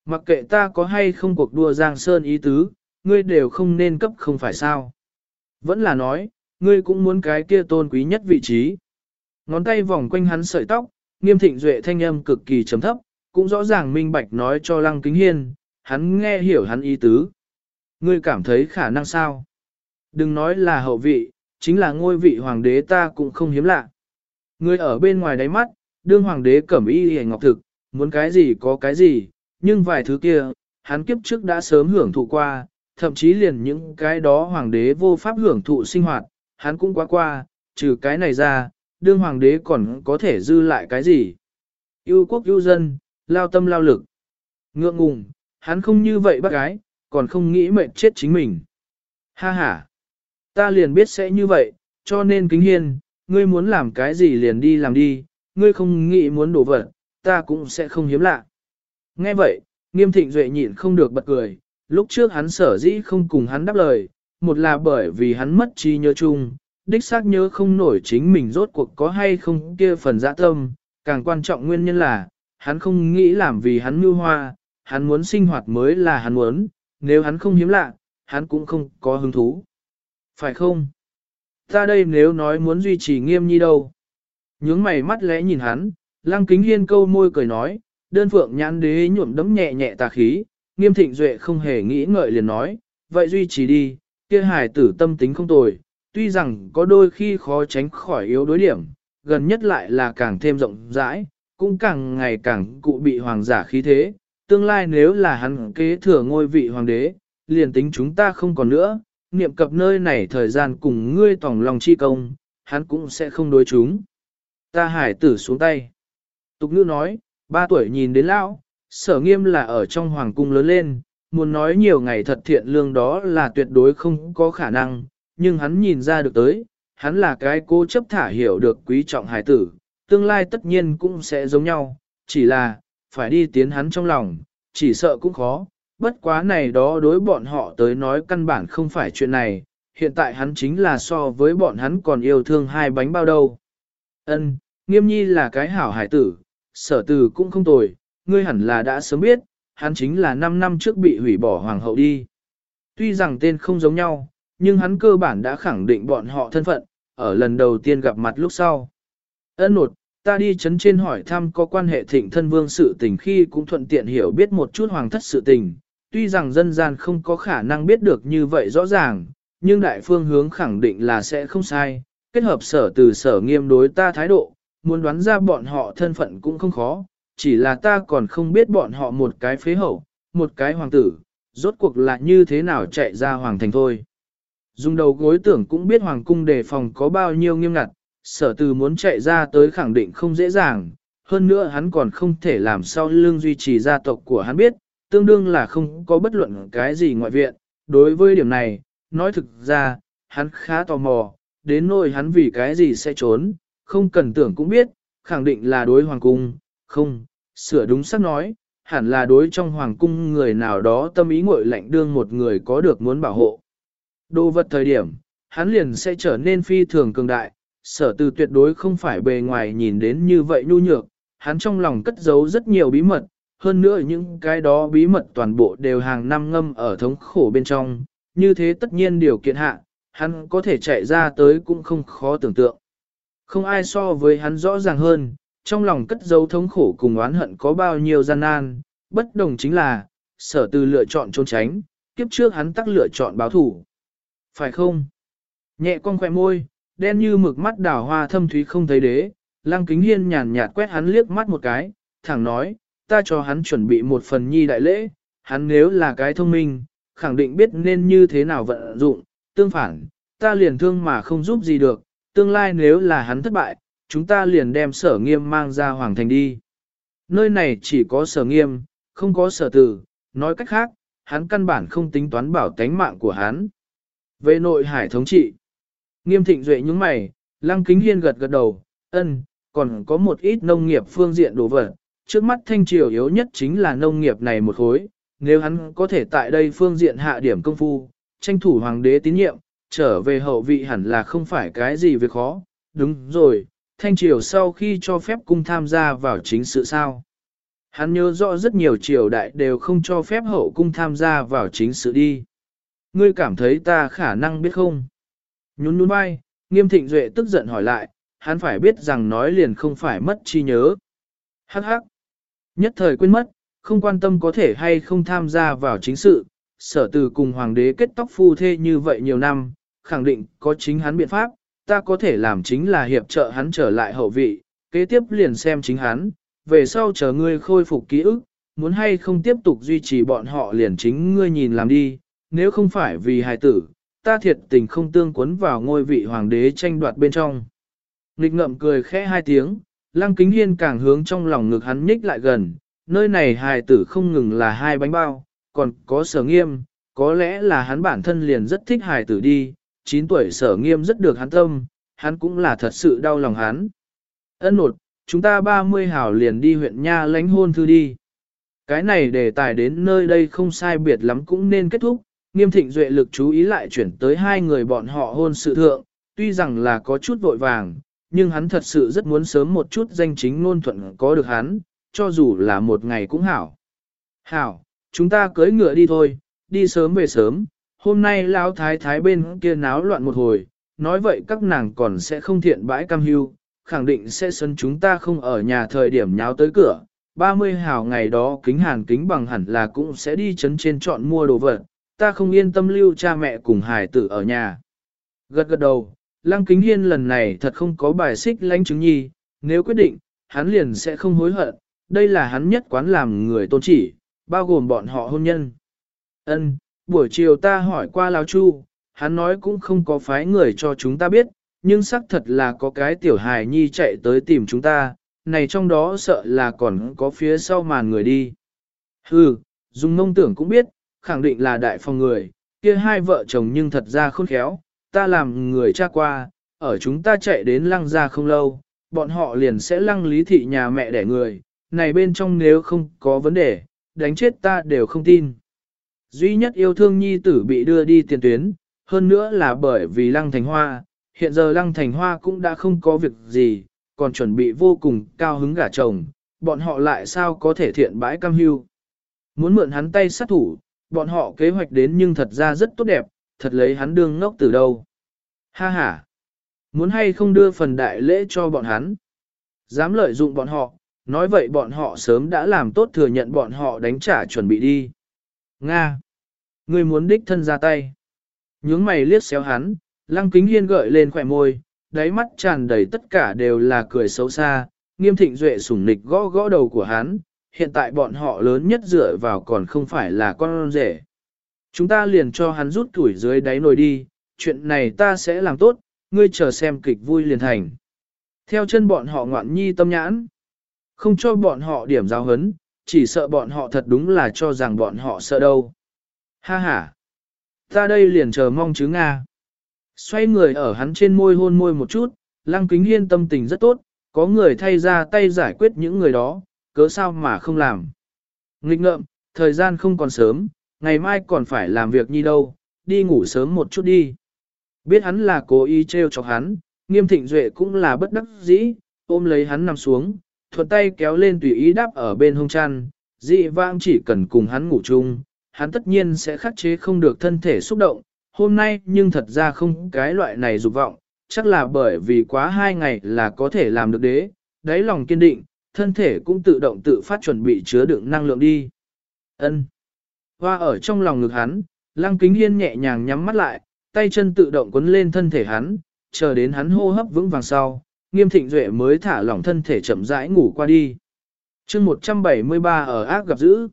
Mặc kệ ta có hay không cuộc đua Giang Sơn ý tứ, ngươi đều không nên cấp không phải sao. Vẫn là nói, ngươi cũng muốn cái kia tôn quý nhất vị trí. Ngón tay vòng quanh hắn sợi tóc, nghiêm thịnh duệ thanh âm cực kỳ trầm thấp, cũng rõ ràng minh bạch nói cho lăng kính hiên, hắn nghe hiểu hắn ý tứ. Ngươi cảm thấy khả năng sao? Đừng nói là hậu vị, chính là ngôi vị hoàng đế ta cũng không hiếm lạ. Ngươi ở bên ngoài đáy mắt, đương hoàng đế cẩm y hề ngọc thực, muốn cái gì có cái gì, nhưng vài thứ kia, hắn kiếp trước đã sớm hưởng thụ qua, thậm chí liền những cái đó hoàng đế vô pháp hưởng thụ sinh hoạt, hắn cũng quá qua, trừ cái này ra, đương hoàng đế còn có thể dư lại cái gì. Yêu quốc yêu dân, lao tâm lao lực. Ngượng ngùng, hắn không như vậy bác gái, còn không nghĩ mệnh chết chính mình. Ha ha, ta liền biết sẽ như vậy, cho nên kính hiên, ngươi muốn làm cái gì liền đi làm đi, ngươi không nghĩ muốn đổ vật, ta cũng sẽ không hiếm lạ. Nghe vậy, nghiêm thịnh duệ nhịn không được bật cười, lúc trước hắn sở dĩ không cùng hắn đáp lời, một là bởi vì hắn mất trí nhớ chung, đích xác nhớ không nổi chính mình rốt cuộc có hay không kia phần dạ tâm, càng quan trọng nguyên nhân là, hắn không nghĩ làm vì hắn mưu hoa, hắn muốn sinh hoạt mới là hắn muốn, nếu hắn không hiếm lạ, hắn cũng không có hứng thú. Phải không? Ta đây nếu nói muốn duy trì nghiêm nhi đâu? Nhướng mày mắt lẽ nhìn hắn, lăng kính hiên câu môi cười nói, đơn phượng nhãn đế nhuộm đấm nhẹ nhẹ tà khí, nghiêm thịnh duệ không hề nghĩ ngợi liền nói, vậy duy trì đi, kia hài tử tâm tính không tồi, tuy rằng có đôi khi khó tránh khỏi yếu đối điểm, gần nhất lại là càng thêm rộng rãi, cũng càng ngày càng cụ bị hoàng giả khí thế, tương lai nếu là hắn kế thừa ngôi vị hoàng đế, liền tính chúng ta không còn nữa, niệm cập nơi này thời gian cùng ngươi tòng lòng chi công, hắn cũng sẽ không đối chúng. Ta hải tử xuống tay. Tục ngữ nói, ba tuổi nhìn đến lão, sở nghiêm là ở trong hoàng cung lớn lên, muốn nói nhiều ngày thật thiện lương đó là tuyệt đối không có khả năng, nhưng hắn nhìn ra được tới, hắn là cái cố chấp thả hiểu được quý trọng hải tử, tương lai tất nhiên cũng sẽ giống nhau, chỉ là, phải đi tiến hắn trong lòng, chỉ sợ cũng khó, bất quá này đó đối bọn họ tới nói căn bản không phải chuyện này, hiện tại hắn chính là so với bọn hắn còn yêu thương hai bánh bao đâu. Ân, nghiêm nhi là cái hảo hải tử, sở từ cũng không tồi, ngươi hẳn là đã sớm biết, hắn chính là 5 năm trước bị hủy bỏ hoàng hậu đi. Tuy rằng tên không giống nhau, nhưng hắn cơ bản đã khẳng định bọn họ thân phận, ở lần đầu tiên gặp mặt lúc sau. Ân nột, ta đi chấn trên hỏi thăm có quan hệ thịnh thân vương sự tình khi cũng thuận tiện hiểu biết một chút hoàng thất sự tình. Tuy rằng dân gian không có khả năng biết được như vậy rõ ràng, nhưng đại phương hướng khẳng định là sẽ không sai. Kết hợp sở từ sở nghiêm đối ta thái độ, muốn đoán ra bọn họ thân phận cũng không khó, chỉ là ta còn không biết bọn họ một cái phế hậu, một cái hoàng tử, rốt cuộc là như thế nào chạy ra hoàng thành thôi. Dùng đầu gối tưởng cũng biết hoàng cung đề phòng có bao nhiêu nghiêm ngặt, sở từ muốn chạy ra tới khẳng định không dễ dàng, hơn nữa hắn còn không thể làm sao lương duy trì gia tộc của hắn biết, tương đương là không có bất luận cái gì ngoại viện. Đối với điểm này, nói thực ra, hắn khá tò mò, đến nỗi hắn vì cái gì sẽ trốn, không cần tưởng cũng biết, khẳng định là đối hoàng cung, không, sửa đúng sắc nói, hẳn là đối trong hoàng cung người nào đó tâm ý ngội lạnh đương một người có được muốn bảo hộ. Đồ vật thời điểm, hắn liền sẽ trở nên phi thường cường đại, sở từ tuyệt đối không phải bề ngoài nhìn đến như vậy nhu nhược, hắn trong lòng cất giấu rất nhiều bí mật, hơn nữa những cái đó bí mật toàn bộ đều hàng năm ngâm ở thống khổ bên trong, như thế tất nhiên điều kiện hạ, hắn có thể chạy ra tới cũng không khó tưởng tượng. Không ai so với hắn rõ ràng hơn, trong lòng cất giấu thống khổ cùng oán hận có bao nhiêu gian nan, bất đồng chính là, sở từ lựa chọn trốn tránh, kiếp trước hắn tắc lựa chọn báo thủ. Phải không? Nhẹ con khỏe môi, đen như mực mắt đào hoa thâm thúy không thấy đế, lăng kính hiên nhàn nhạt quét hắn liếc mắt một cái, thẳng nói, ta cho hắn chuẩn bị một phần nhi đại lễ, hắn nếu là cái thông minh, khẳng định biết nên như thế nào vận dụng, tương phản, ta liền thương mà không giúp gì được, tương lai nếu là hắn thất bại, chúng ta liền đem sở nghiêm mang ra hoàng thành đi. Nơi này chỉ có sở nghiêm, không có sở tử, nói cách khác, hắn căn bản không tính toán bảo tánh mạng của hắn. Về nội hải thống trị, nghiêm thịnh duệ những mày, lăng kính hiên gật gật đầu, ân, còn có một ít nông nghiệp phương diện đồ vật, trước mắt thanh triều yếu nhất chính là nông nghiệp này một khối, nếu hắn có thể tại đây phương diện hạ điểm công phu, tranh thủ hoàng đế tín nhiệm, trở về hậu vị hẳn là không phải cái gì việc khó, đúng rồi, thanh triều sau khi cho phép cung tham gia vào chính sự sao. Hắn nhớ rõ rất nhiều triều đại đều không cho phép hậu cung tham gia vào chính sự đi. Ngươi cảm thấy ta khả năng biết không? Nhún nhún vai, nghiêm thịnh duệ tức giận hỏi lại, hắn phải biết rằng nói liền không phải mất chi nhớ. Hắc hắc. Nhất thời quên mất, không quan tâm có thể hay không tham gia vào chính sự, sở từ cùng hoàng đế kết tóc phu thê như vậy nhiều năm, khẳng định có chính hắn biện pháp, ta có thể làm chính là hiệp trợ hắn trở lại hậu vị, kế tiếp liền xem chính hắn, về sau chờ ngươi khôi phục ký ức, muốn hay không tiếp tục duy trì bọn họ liền chính ngươi nhìn làm đi, nếu không phải vì hài tử, ta thiệt tình không tương quấn vào ngôi vị hoàng đế tranh đoạt bên trong. Nghịch ngậm cười khẽ hai tiếng, lăng kính hiên càng hướng trong lòng ngực hắn nhích lại gần, nơi này hài tử không ngừng là hai bánh bao, còn có sở nghiêm, có lẽ là hắn bản thân liền rất thích hài tử đi, 9 tuổi sở nghiêm rất được hắn tâm, hắn cũng là thật sự đau lòng hắn. Ân nột, chúng ta 30 hảo liền đi huyện Nha lãnh hôn thư đi. Cái này đề tài đến nơi đây không sai biệt lắm cũng nên kết thúc, nghiêm thịnh duệ lực chú ý lại chuyển tới hai người bọn họ hôn sự thượng, tuy rằng là có chút vội vàng, nhưng hắn thật sự rất muốn sớm một chút danh chính ngôn thuận có được hắn, cho dù là một ngày cũng hảo. Hảo, chúng ta cưới ngựa đi thôi, đi sớm về sớm, hôm nay lão thái thái bên kia náo loạn một hồi, nói vậy các nàng còn sẽ không thiện bãi cam hưu, khẳng định sẽ sân chúng ta không ở nhà thời điểm nháo tới cửa. 30 hào ngày đó kính hàn kính bằng hẳn là cũng sẽ đi chấn trên chọn mua đồ vật, ta không yên tâm lưu cha mẹ cùng hài tử ở nhà. Gật gật đầu, lăng kính hiên lần này thật không có bài xích lãnh chứng nhi, nếu quyết định, hắn liền sẽ không hối hận, đây là hắn nhất quán làm người tôn chỉ, bao gồm bọn họ hôn nhân. Ân, buổi chiều ta hỏi qua Lão Chu, hắn nói cũng không có phái người cho chúng ta biết, nhưng xác thật là có cái tiểu hài nhi chạy tới tìm chúng ta, này trong đó sợ là còn có phía sau màn người đi. Hừ, dùng mông tưởng cũng biết, khẳng định là đại phòng người, kia hai vợ chồng nhưng thật ra khôn khéo, ta làm người cha qua, ở chúng ta chạy đến lăng ra không lâu, bọn họ liền sẽ lăng lý thị nhà mẹ đẻ người, này bên trong nếu không có vấn đề, đánh chết ta đều không tin. Duy nhất yêu thương nhi tử bị đưa đi tiền tuyến, hơn nữa là bởi vì lăng thành hoa, hiện giờ lăng thành hoa cũng đã không có việc gì, còn chuẩn bị vô cùng cao hứng gả chồng, bọn họ lại sao có thể thiện bãi cam hưu. Muốn mượn hắn tay sát thủ, bọn họ kế hoạch đến nhưng thật ra rất tốt đẹp, thật lấy hắn đương ngốc từ đâu. Ha ha! Muốn hay không đưa phần đại lễ cho bọn hắn? Dám lợi dụng bọn họ, nói vậy bọn họ sớm đã làm tốt thừa nhận bọn họ đánh trả chuẩn bị đi. Nga! ngươi muốn đích thân ra tay. Nhướng mày liếc xéo hắn, lăng kính hiên gợi lên khỏe môi, đáy mắt tràn đầy tất cả đều là cười xấu xa, nghiêm thịnh duệ sủng nịch gõ gõ đầu của hắn, hiện tại bọn họ lớn nhất dựa vào còn không phải là con rể. Chúng ta liền cho hắn rút tuổi dưới đáy nồi đi, chuyện này ta sẽ làm tốt, ngươi chờ xem kịch vui liền thành. Theo chân bọn họ ngoạn nhi tâm nhãn, không cho bọn họ điểm giáo hấn, chỉ sợ bọn họ thật đúng là cho rằng bọn họ sợ đâu. Ha ha! Ta đây liền chờ mong chứ Nga. Xoay người ở hắn trên môi hôn môi một chút, lăng kính hiên tâm tình rất tốt, có người thay ra tay giải quyết những người đó, cớ sao mà không làm. Nghịch ngợm, thời gian không còn sớm, ngày mai còn phải làm việc như đâu, đi ngủ sớm một chút đi. Biết hắn là cố ý trêu chọc hắn, nghiêm thịnh duệ cũng là bất đắc dĩ, ôm lấy hắn nằm xuống, thuận tay kéo lên tùy ý đáp ở bên hông chăn, dị vãng chỉ cần cùng hắn ngủ chung, hắn tất nhiên sẽ khắc chế không được thân thể xúc động, hôm nay nhưng thật ra không cái loại này dục vọng, chắc là bởi vì quá hai ngày là có thể làm được đế, đáy lòng kiên định, thân thể cũng tự động tự phát chuẩn bị chứa đựng năng lượng đi. Ân. Hoa ở trong lòng ngực hắn, lăng kính hiên nhẹ nhàng nhắm mắt lại, tay chân tự động quấn lên thân thể hắn, chờ đến hắn hô hấp vững vàng sau, nghiêm thịnh duệ mới thả lỏng thân thể chậm rãi ngủ qua đi. chương 173 ở ác gặp dữ.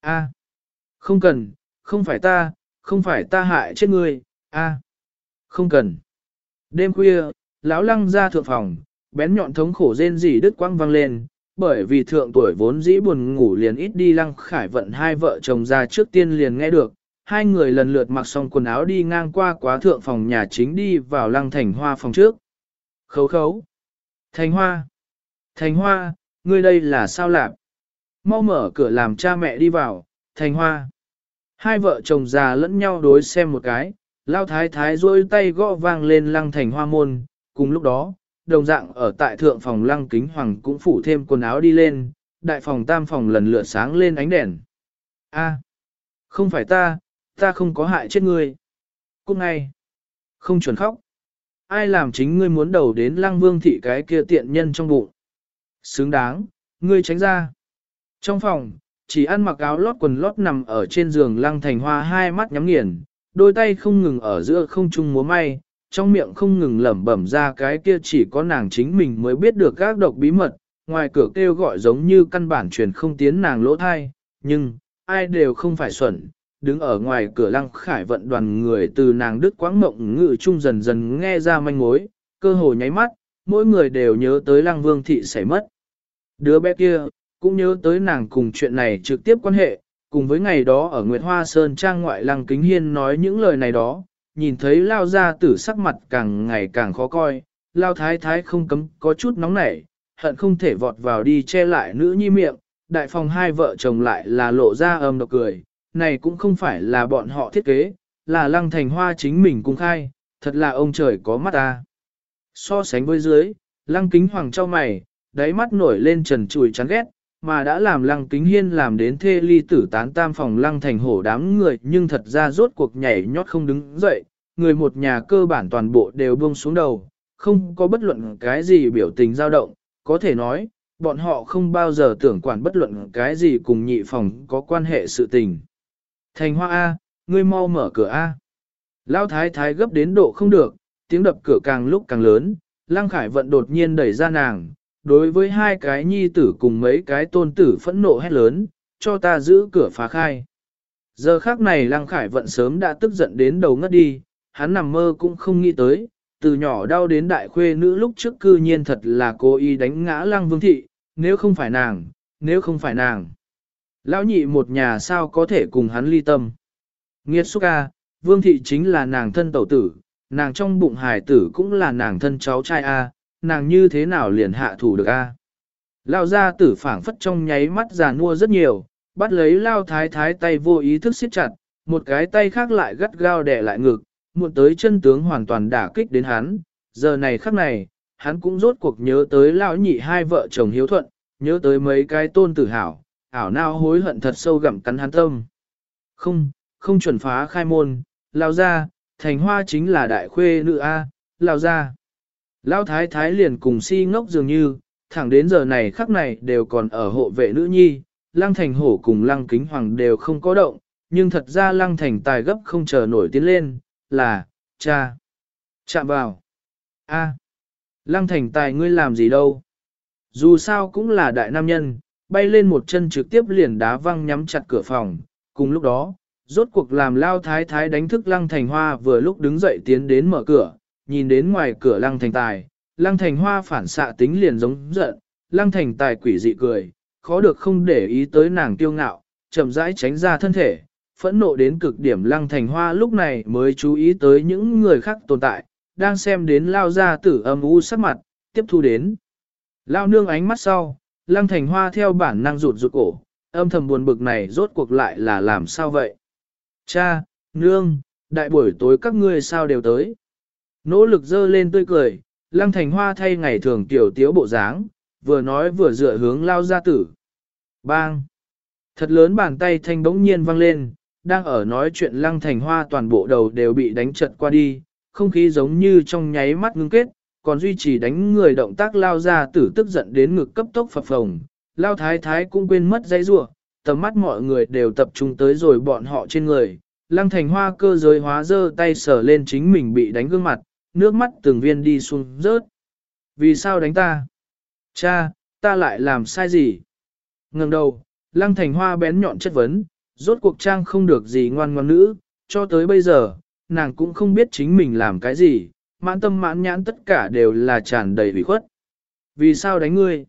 A. Không cần, không phải ta, không phải ta hại chết ngươi, a. Không cần. Đêm khuya, lão lăng ra thượng phòng, bén nhọn thống khổ rên rỉ đứt quăng vang lên, bởi vì thượng tuổi vốn dĩ buồn ngủ liền ít đi lăng khải vận hai vợ chồng ra trước tiên liền nghe được, hai người lần lượt mặc xong quần áo đi ngang qua quá thượng phòng nhà chính đi vào lăng thành hoa phòng trước. Khấu khấu. Thành hoa. Thành hoa, ngươi đây là sao lạc? Mau mở cửa làm cha mẹ đi vào, thành hoa. Hai vợ chồng già lẫn nhau đối xem một cái, lao thái thái rôi tay gõ vang lên lăng thành hoa môn, cùng lúc đó, đồng dạng ở tại thượng phòng lăng kính hoàng cũng phủ thêm quần áo đi lên, đại phòng tam phòng lần lượt sáng lên ánh đèn. A, không phải ta, ta không có hại chết ngươi. Cút ngay. Không chuẩn khóc. Ai làm chính ngươi muốn đầu đến lăng vương thị cái kia tiện nhân trong bụng. Xứng đáng, ngươi tránh ra. Trong phòng, chỉ ăn mặc áo lót quần lót nằm ở trên giường lăng thành hoa hai mắt nhắm nghiền, đôi tay không ngừng ở giữa không trung múa may, trong miệng không ngừng lẩm bẩm ra cái kia chỉ có nàng chính mình mới biết được các độc bí mật, ngoài cửa kêu gọi giống như căn bản truyền không tiến nàng lỗ thai, nhưng, ai đều không phải xuẩn, đứng ở ngoài cửa lăng khải vận đoàn người từ nàng đức quãng mộng ngự chung dần dần nghe ra manh mối, cơ hồ nháy mắt, mỗi người đều nhớ tới lăng vương thị xảy mất. Đứa bé kia, cũng nhớ tới nàng cùng chuyện này trực tiếp quan hệ, cùng với ngày đó ở Nguyệt Hoa Sơn Trang ngoại lăng kính hiên nói những lời này đó, nhìn thấy lao ra tử sắc mặt càng ngày càng khó coi, lao thái thái không cấm có chút nóng nảy, hận không thể vọt vào đi che lại nữ nhi miệng, đại phòng hai vợ chồng lại là lộ ra âm độc cười, này cũng không phải là bọn họ thiết kế, là lăng thành hoa chính mình cung khai, thật là ông trời có mắt ta. So sánh với dưới, lăng kính hoàng trao mày, đáy mắt nổi lên trần chùi chán ghét, mà đã làm lăng kính hiên làm đến thê ly tử tán tam phòng lăng thành hổ đám người nhưng thật ra rốt cuộc nhảy nhót không đứng dậy, người một nhà cơ bản toàn bộ đều buông xuống đầu, không có bất luận cái gì biểu tình dao động, có thể nói, bọn họ không bao giờ tưởng quản bất luận cái gì cùng nhị phòng có quan hệ sự tình. Thành hoa A, ngươi mau mở cửa A. Lão thái thái gấp đến độ không được, tiếng đập cửa càng lúc càng lớn, Lăng Khải vận đột nhiên đẩy ra nàng, đối với hai cái nhi tử cùng mấy cái tôn tử phẫn nộ hét lớn, cho ta giữ cửa phá khai. Giờ khác này Lăng Khải vận sớm đã tức giận đến đầu ngất đi, hắn nằm mơ cũng không nghĩ tới, từ nhỏ đau đến đại khuê nữ lúc trước cư nhiên thật là cố ý đánh ngã Lăng Vương Thị, nếu không phải nàng, nếu không phải nàng. Lão nhị một nhà sao có thể cùng hắn ly tâm. Nghiệt xúc a, Vương Thị chính là nàng thân tẩu tử, nàng trong bụng hài tử cũng là nàng thân cháu trai a, nàng như thế nào liền hạ thủ được a? Lao gia tử phảng phất trong nháy mắt già nua rất nhiều, bắt lấy lao thái thái tay vô ý thức siết chặt, một cái tay khác lại gắt gao đè lại ngực, muộn tới chân tướng hoàn toàn đả kích đến hắn, giờ này khắc này, hắn cũng rốt cuộc nhớ tới Lão nhị hai vợ chồng hiếu thuận, nhớ tới mấy cái tôn tử hảo, ảo nao hối hận thật sâu gặm cắn hắn tâm. Không, không chuẩn phá khai môn, lao ra, thành hoa chính là đại khuê nữ A, lao ra. lao thái thái liền cùng si ngốc dường như, thẳng đến giờ này khắc này đều còn ở hộ vệ nữ nhi, lăng thành hổ cùng lăng kính hoàng đều không có động, nhưng thật ra lăng thành tài gấp không chờ nổi tiến lên, là, cha, chạm vào, a, lăng thành tài ngươi làm gì đâu, dù sao cũng là đại nam nhân, bay lên một chân trực tiếp liền đá văng nhắm chặt cửa phòng, cùng lúc đó, rốt cuộc làm lao thái thái đánh thức lăng thành hoa vừa lúc đứng dậy tiến đến mở cửa, nhìn đến ngoài cửa lăng thành tài, lăng thành hoa phản xạ tính liền giống giận, lăng thành tài quỷ dị cười, khó được không để ý tới nàng tiêu ngạo, chậm rãi tránh ra thân thể, phẫn nộ đến cực điểm lăng thành hoa lúc này mới chú ý tới những người khác tồn tại, đang xem đến lao ra tử âm u sắc mặt, tiếp thu đến. Lao nương ánh mắt sau, lăng thành hoa theo bản năng rụt rụt cổ, âm thầm buồn bực này rốt cuộc lại là làm sao vậy? Cha, nương, đại buổi tối các ngươi sao đều tới? Nỗ lực dơ lên tươi cười, lăng thành hoa thay ngày thường tiểu tiếu bộ dáng, vừa nói vừa dựa hướng lao ra tử. Bang! Thật lớn bàn tay thanh bỗng nhiên vang lên, đang ở nói chuyện lăng thành hoa toàn bộ đầu đều bị đánh trật qua đi, không khí giống như trong nháy mắt ngưng kết, còn duy trì đánh người động tác lao ra tử tức giận đến ngực cấp tốc phập phồng. Lao thái thái cũng quên mất dãy rua, tầm mắt mọi người đều tập trung tới rồi bọn họ trên người. Lăng thành hoa cơ giới hóa dơ tay sờ lên chính mình bị đánh gương mặt, nước mắt từng viên đi xuống rớt. Vì sao đánh ta? Cha, ta lại làm sai gì? Ngừng đầu, lăng thành hoa bén nhọn chất vấn, rốt cuộc trang không được gì ngoan ngoan nữ, cho tới bây giờ, nàng cũng không biết chính mình làm cái gì, mãn tâm mãn nhãn tất cả đều là tràn đầy ủy khuất. Vì sao đánh ngươi?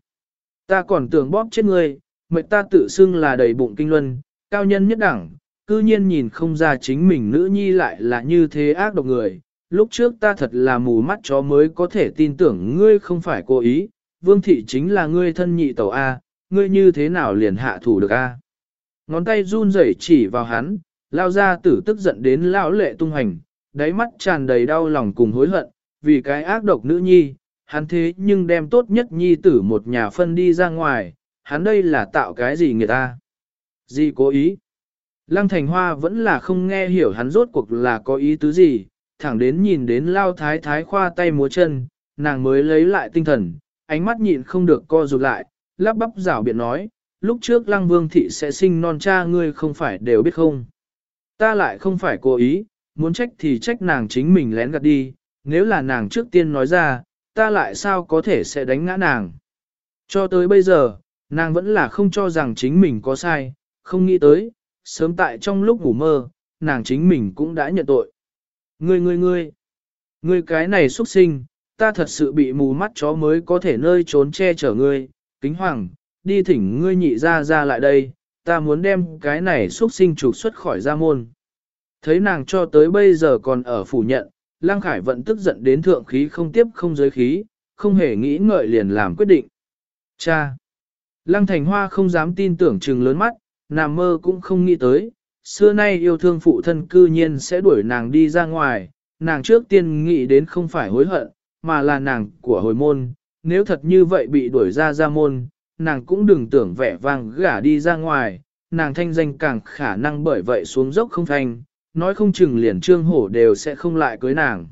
Ta còn tưởng bóp chết ngươi, mệnh ta tự xưng là đầy bụng kinh luân, cao nhân nhất đẳng, cư nhiên nhìn không ra chính mình nữ nhi lại là như thế ác độc người. Lúc trước ta thật là mù mắt chó mới có thể tin tưởng ngươi không phải cố ý, vương thị chính là ngươi thân nhị tẩu A, ngươi như thế nào liền hạ thủ được A. Ngón tay run rẩy chỉ vào hắn, lao ra tử tức giận đến lão lệ tung hành, đáy mắt tràn đầy đau lòng cùng hối hận, vì cái ác độc nữ nhi, hắn thế nhưng đem tốt nhất nhi tử một nhà phân đi ra ngoài, hắn đây là tạo cái gì người ta? Gì cố ý? Lăng Thành Hoa vẫn là không nghe hiểu hắn rốt cuộc là có ý tứ gì, thẳng đến nhìn đến lao thái thái khoa tay múa chân, nàng mới lấy lại tinh thần, ánh mắt nhịn không được co rụt lại, lắp bắp rảo biện nói, lúc trước Lăng Vương Thị sẽ sinh non cha ngươi không phải đều biết không? Ta lại không phải cố ý, muốn trách thì trách nàng chính mình lén gạt đi, nếu là nàng trước tiên nói ra, ta lại sao có thể sẽ đánh ngã nàng. Cho tới bây giờ, nàng vẫn là không cho rằng chính mình có sai, không nghĩ tới, sớm tại trong lúc ngủ mơ, nàng chính mình cũng đã nhận tội. Ngươi ngươi ngươi, ngươi cái này xuất sinh, ta thật sự bị mù mắt chó mới có thể nơi trốn che chở ngươi, kính hoàng, đi thỉnh ngươi nhị ra ra lại đây, ta muốn đem cái này xuất sinh trục xuất khỏi gia môn. Thấy nàng cho tới bây giờ còn ở phủ nhận, Lăng Khải vẫn tức giận đến thượng khí không tiếp không giới khí, không hề nghĩ ngợi liền làm quyết định. Cha! Lăng Thành Hoa không dám tin tưởng trừng lớn mắt, nằm mơ cũng không nghĩ tới, xưa nay yêu thương phụ thân cư nhiên sẽ đuổi nàng đi ra ngoài, nàng trước tiên nghĩ đến không phải hối hận, mà là nàng của hồi môn, nếu thật như vậy bị đuổi ra ra môn, nàng cũng đừng tưởng vẻ vang gả đi ra ngoài, nàng thanh danh càng khả năng bởi vậy xuống dốc không thành, nói không chừng liền trương hổ đều sẽ không lại cưới nàng.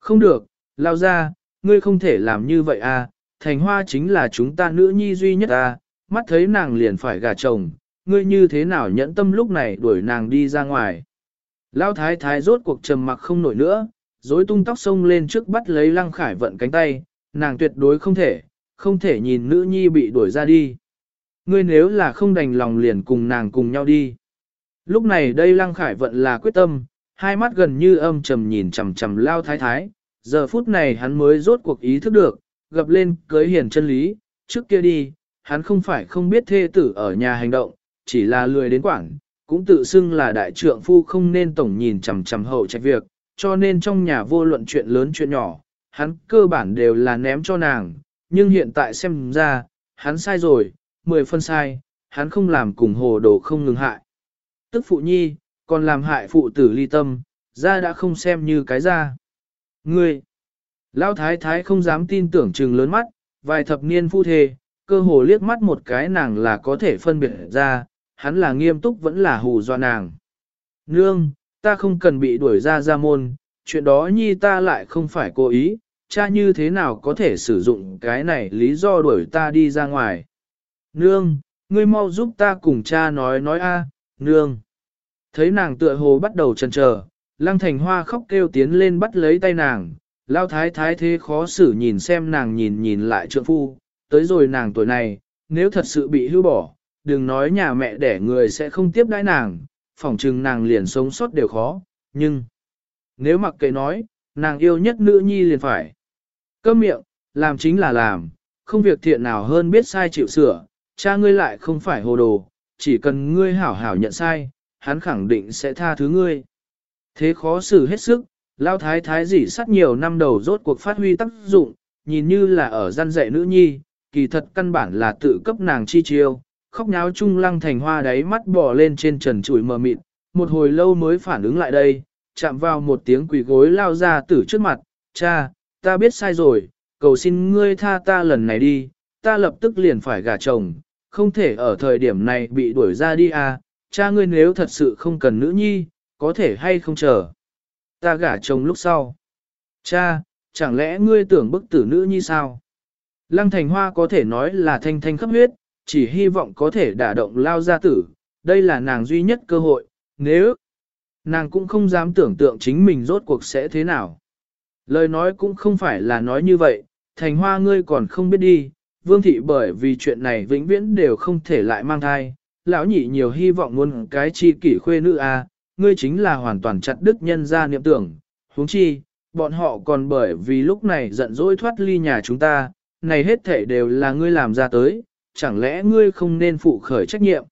Không được, lao ra, ngươi không thể làm như vậy à, thành hoa chính là chúng ta nữ nhi duy nhất à, mắt thấy nàng liền phải gả chồng, ngươi như thế nào nhẫn tâm lúc này đuổi nàng đi ra ngoài. Lao thái thái rốt cuộc trầm mặc không nổi nữa, dối tung tóc sông lên trước bắt lấy lăng khải vận cánh tay, nàng tuyệt đối không thể, không thể nhìn nữ nhi bị đuổi ra đi. Ngươi nếu là không đành lòng liền cùng nàng cùng nhau đi. Lúc này đây Lăng Khải vận là quyết tâm, hai mắt gần như âm trầm nhìn chằm chằm lao thái thái, giờ phút này hắn mới rốt cuộc ý thức được, gập lên cưới hiển chân lý, trước kia đi, hắn không phải không biết thê tử ở nhà hành động, chỉ là lười đến quảng, cũng tự xưng là đại trượng phu không nên tổng nhìn chằm chằm hậu trách việc, cho nên trong nhà vô luận chuyện lớn chuyện nhỏ, hắn cơ bản đều là ném cho nàng, nhưng hiện tại xem ra, hắn sai rồi, mười phân sai, hắn không làm cùng hồ đồ không ngừng hại. Tức phụ nhi, còn làm hại phụ tử ly tâm, ra đã không xem như cái ra. Ngươi, Lão thái thái không dám tin tưởng trừng lớn mắt, vài thập niên phu thề, cơ hồ liếc mắt một cái nàng là có thể phân biệt ra, hắn là nghiêm túc vẫn là hù do nàng. Nương, ta không cần bị đuổi ra ra môn, chuyện đó nhi ta lại không phải cố ý, cha như thế nào có thể sử dụng cái này lý do đuổi ta đi ra ngoài. Nương, ngươi mau giúp ta cùng cha nói nói a, nương. Thấy nàng tựa hồ bắt đầu chần chờ, lăng thành hoa khóc kêu tiến lên bắt lấy tay nàng, lao thái thái thế khó xử nhìn xem nàng nhìn nhìn lại trượng phu, tới rồi nàng tuổi này, nếu thật sự bị hưu bỏ, đừng nói nhà mẹ đẻ người sẽ không tiếp đãi nàng, phỏng chừng nàng liền sống sót đều khó, nhưng nếu mặc kệ nói, nàng yêu nhất nữ nhi liền phải. Cơm miệng, làm chính là làm, không việc thiện nào hơn biết sai chịu sửa, cha ngươi lại không phải hồ đồ, chỉ cần ngươi hảo hảo nhận sai, hắn khẳng định sẽ tha thứ ngươi. Thế khó xử hết sức, lao thái thái dỉ sắt nhiều năm đầu rốt cuộc phát huy tác dụng, nhìn như là ở gian dạy nữ nhi, kỳ thật căn bản là tự cấp nàng chi chiêu, khóc nháo chung lăng thành hoa đáy mắt bò lên trên trần trụi mờ mịt, một hồi lâu mới phản ứng lại đây, chạm vào một tiếng quỷ gối lao ra tử trước mặt, cha, ta biết sai rồi, cầu xin ngươi tha ta lần này đi, ta lập tức liền phải gả chồng, không thể ở thời điểm này bị đuổi ra đi à, cha ngươi nếu thật sự không cần nữ nhi, có thể hay không chờ. Ta gả chồng lúc sau. Cha, chẳng lẽ ngươi tưởng bức tử nữ nhi sao? Lăng thành hoa có thể nói là thanh thanh khắp huyết, chỉ hy vọng có thể đả động lao gia tử, đây là nàng duy nhất cơ hội, nếu nàng cũng không dám tưởng tượng chính mình rốt cuộc sẽ thế nào. Lời nói cũng không phải là nói như vậy, thành hoa ngươi còn không biết đi, vương thị bởi vì chuyện này vĩnh viễn đều không thể lại mang thai, lão nhị nhiều hy vọng muốn cái chi kỷ khuê nữ a, à, ngươi chính là hoàn toàn chặt đứt nhân ra niệm tưởng, huống chi, bọn họ còn bởi vì lúc này giận dỗi thoát ly nhà chúng ta, này hết thể đều là ngươi làm ra tới, chẳng lẽ ngươi không nên phụ khởi trách nhiệm?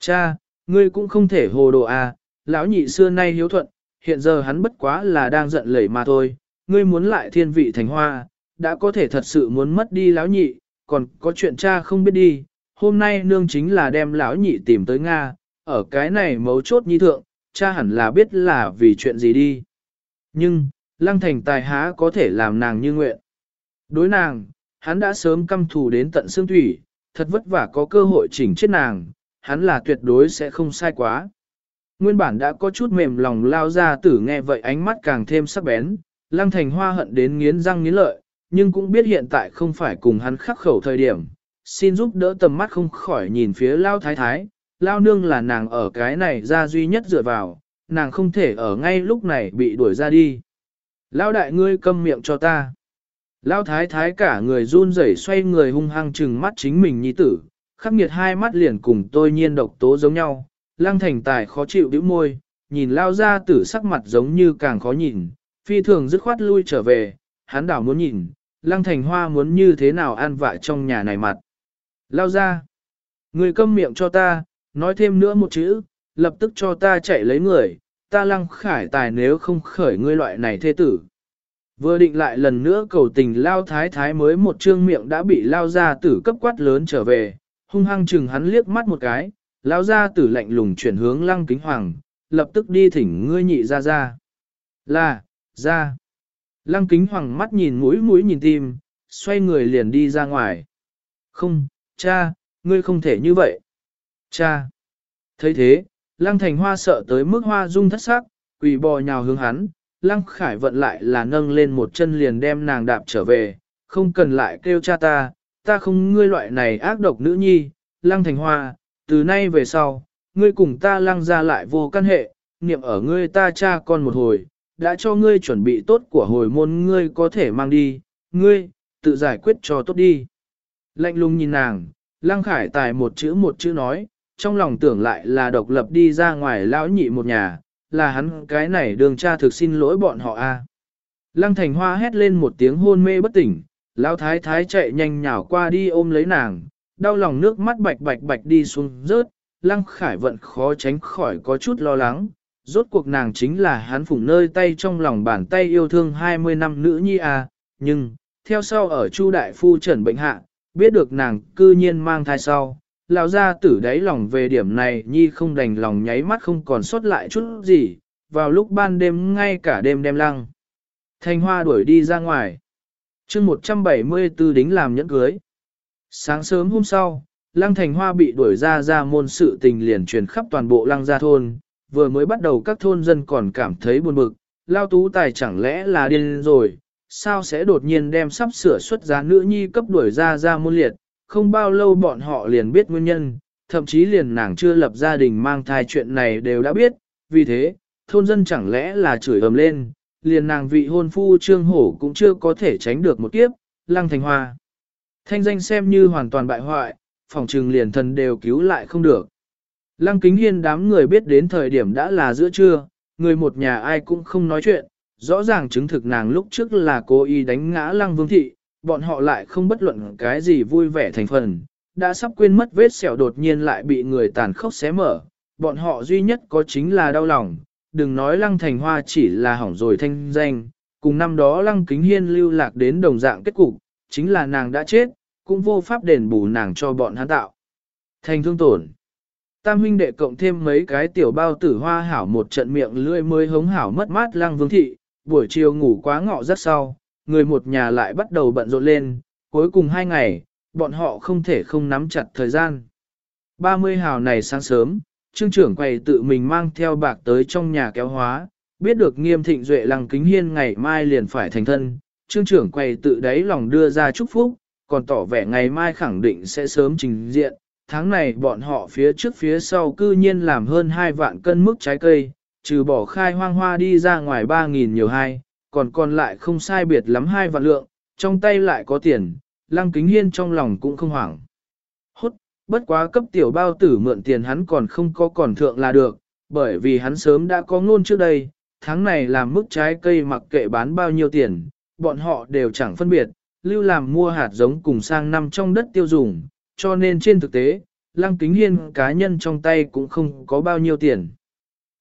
Cha, ngươi cũng không thể hồ đồ à, lão nhị xưa nay hiếu thuận, hiện giờ hắn bất quá là đang giận lẩy mà thôi, ngươi muốn lại thiên vị thành hoa, đã có thể thật sự muốn mất đi lão nhị, còn có chuyện cha không biết đi, hôm nay nương chính là đem lão nhị tìm tới Nga, ở cái này mấu chốt nhi thượng, cha hẳn là biết là vì chuyện gì đi. Nhưng, lăng thành tài há có thể làm nàng như nguyện. Đối nàng, hắn đã sớm căm thù đến tận xương thủy, thật vất vả có cơ hội chỉnh chết nàng, hắn là tuyệt đối sẽ không sai quá. Nguyên bản đã có chút mềm lòng lao ra tử nghe vậy ánh mắt càng thêm sắc bén, lăng thành hoa hận đến nghiến răng nghiến lợi, nhưng cũng biết hiện tại không phải cùng hắn khắc khẩu thời điểm, xin giúp đỡ tầm mắt không khỏi nhìn phía lao thái thái, lao nương là nàng ở cái này ra duy nhất dựa vào, nàng không thể ở ngay lúc này bị đuổi ra đi. Lao đại ngươi câm miệng cho ta. Lao thái thái cả người run rẩy xoay người hung hăng trừng mắt chính mình nhi tử, khắc nghiệt hai mắt liền cùng tôi nhiên độc tố giống nhau, lang thành tài khó chịu đĩu môi, nhìn lao ra tử sắc mặt giống như càng khó nhìn, phi thường dứt khoát lui trở về, hắn đảo muốn nhìn, lang thành hoa muốn như thế nào an vạ trong nhà này mặt. Lao ra, người câm miệng cho ta, nói thêm nữa một chữ, lập tức cho ta chạy lấy người, ta lăng khải tài nếu không khởi ngươi loại này thê tử. Vừa định lại lần nữa cầu tình lao thái thái mới một trương miệng đã bị lao ra tử cấp quát lớn trở về, hung hăng chừng hắn liếc mắt một cái, lao ra tử lạnh lùng chuyển hướng lăng kính hoàng, lập tức đi thỉnh ngươi nhị ra ra. Là, ra. Lăng kính hoàng mắt nhìn mũi mũi nhìn tim, xoay người liền đi ra ngoài. Không, cha, ngươi không thể như vậy. Cha. thấy thế, lăng thành hoa sợ tới mức hoa rung thất sắc, quỳ bò nhào hướng hắn, lăng khải vận lại là nâng lên một chân liền đem nàng đạp trở về, không cần lại kêu cha ta, ta không ngươi loại này ác độc nữ nhi, lăng thành hoa, từ nay về sau, ngươi cùng ta lăng ra lại vô căn hệ, niệm ở ngươi ta cha con một hồi, đã cho ngươi chuẩn bị tốt của hồi môn ngươi có thể mang đi, ngươi, tự giải quyết cho tốt đi. Lạnh lùng nhìn nàng, lăng khải tài một chữ một chữ nói, trong lòng tưởng lại là độc lập đi ra ngoài lão nhị một nhà, là hắn cái này đường cha thực xin lỗi bọn họ a. Lăng thành hoa hét lên một tiếng hôn mê bất tỉnh, lão thái thái chạy nhanh nhào qua đi ôm lấy nàng, đau lòng nước mắt bạch bạch bạch đi xuống rớt, lăng khải vận khó tránh khỏi có chút lo lắng, rốt cuộc nàng chính là hắn phụng nơi tay trong lòng bàn tay yêu thương 20 năm nữ nhi a. nhưng, theo sau ở Chu Đại Phu trần bệnh hạ, biết được nàng cư nhiên mang thai sau, lão gia tử đáy lòng về điểm này nhi không đành lòng nháy mắt không còn sót lại chút gì, vào lúc ban đêm ngay cả đêm đem lăng. Thanh hoa đuổi đi ra ngoài. chương 174 đính làm nhẫn cưới. Sáng sớm hôm sau, lăng thành hoa bị đuổi ra ra môn sự tình liền truyền khắp toàn bộ lăng gia thôn, vừa mới bắt đầu các thôn dân còn cảm thấy buồn bực, lao tú tài chẳng lẽ là điên rồi, sao sẽ đột nhiên đem sắp sửa xuất giá nữ nhi cấp đuổi ra ra môn liệt, không bao lâu bọn họ liền biết nguyên nhân, thậm chí liền nàng chưa lập gia đình mang thai chuyện này đều đã biết, vì thế, thôn dân chẳng lẽ là chửi ầm lên, liền nàng vị hôn phu trương hổ cũng chưa có thể tránh được một kiếp, lăng thành hoa. Thanh danh xem như hoàn toàn bại hoại, phòng trừng liền thần đều cứu lại không được. Lăng kính hiên đám người biết đến thời điểm đã là giữa trưa, người một nhà ai cũng không nói chuyện, rõ ràng chứng thực nàng lúc trước là cố ý đánh ngã lăng vương thị, bọn họ lại không bất luận cái gì vui vẻ thành phần, đã sắp quên mất vết sẹo đột nhiên lại bị người tàn khốc xé mở, bọn họ duy nhất có chính là đau lòng, đừng nói lăng thành hoa chỉ là hỏng rồi thanh danh, cùng năm đó lăng kính hiên lưu lạc đến đồng dạng kết cục, chính là nàng đã chết, cũng vô pháp đền bù nàng cho bọn hắn tạo. Thành thương tổn. Tam huynh đệ cộng thêm mấy cái tiểu bao tử hoa hảo một trận miệng lưỡi mới hống hảo mất mát lăng vương thị, buổi chiều ngủ quá ngọ rất sau, người một nhà lại bắt đầu bận rộn lên, cuối cùng hai ngày, bọn họ không thể không nắm chặt thời gian. 30 hào này sáng sớm, trương trưởng quầy tự mình mang theo bạc tới trong nhà kéo hóa, biết được nghiêm thịnh duệ lăng kính hiên ngày mai liền phải thành thân, trương trưởng quầy tự đáy lòng đưa ra chúc phúc, còn tỏ vẻ ngày mai khẳng định sẽ sớm trình diện. Tháng này bọn họ phía trước phía sau cư nhiên làm hơn 2 vạn cân mức trái cây, trừ bỏ khai hoang hoa đi ra ngoài 3.000 nhiều hai, còn còn lại không sai biệt lắm hai vạn lượng, trong tay lại có tiền, lăng kính hiên trong lòng cũng không hoảng. Hốt, bất quá cấp tiểu bao tử mượn tiền hắn còn không có còn thượng là được, bởi vì hắn sớm đã có ngôn trước đây, tháng này làm mức trái cây mặc kệ bán bao nhiêu tiền, bọn họ đều chẳng phân biệt, lưu làm mua hạt giống cùng sang năm trong đất tiêu dùng, cho nên trên thực tế, lăng kính hiên cá nhân trong tay cũng không có bao nhiêu tiền.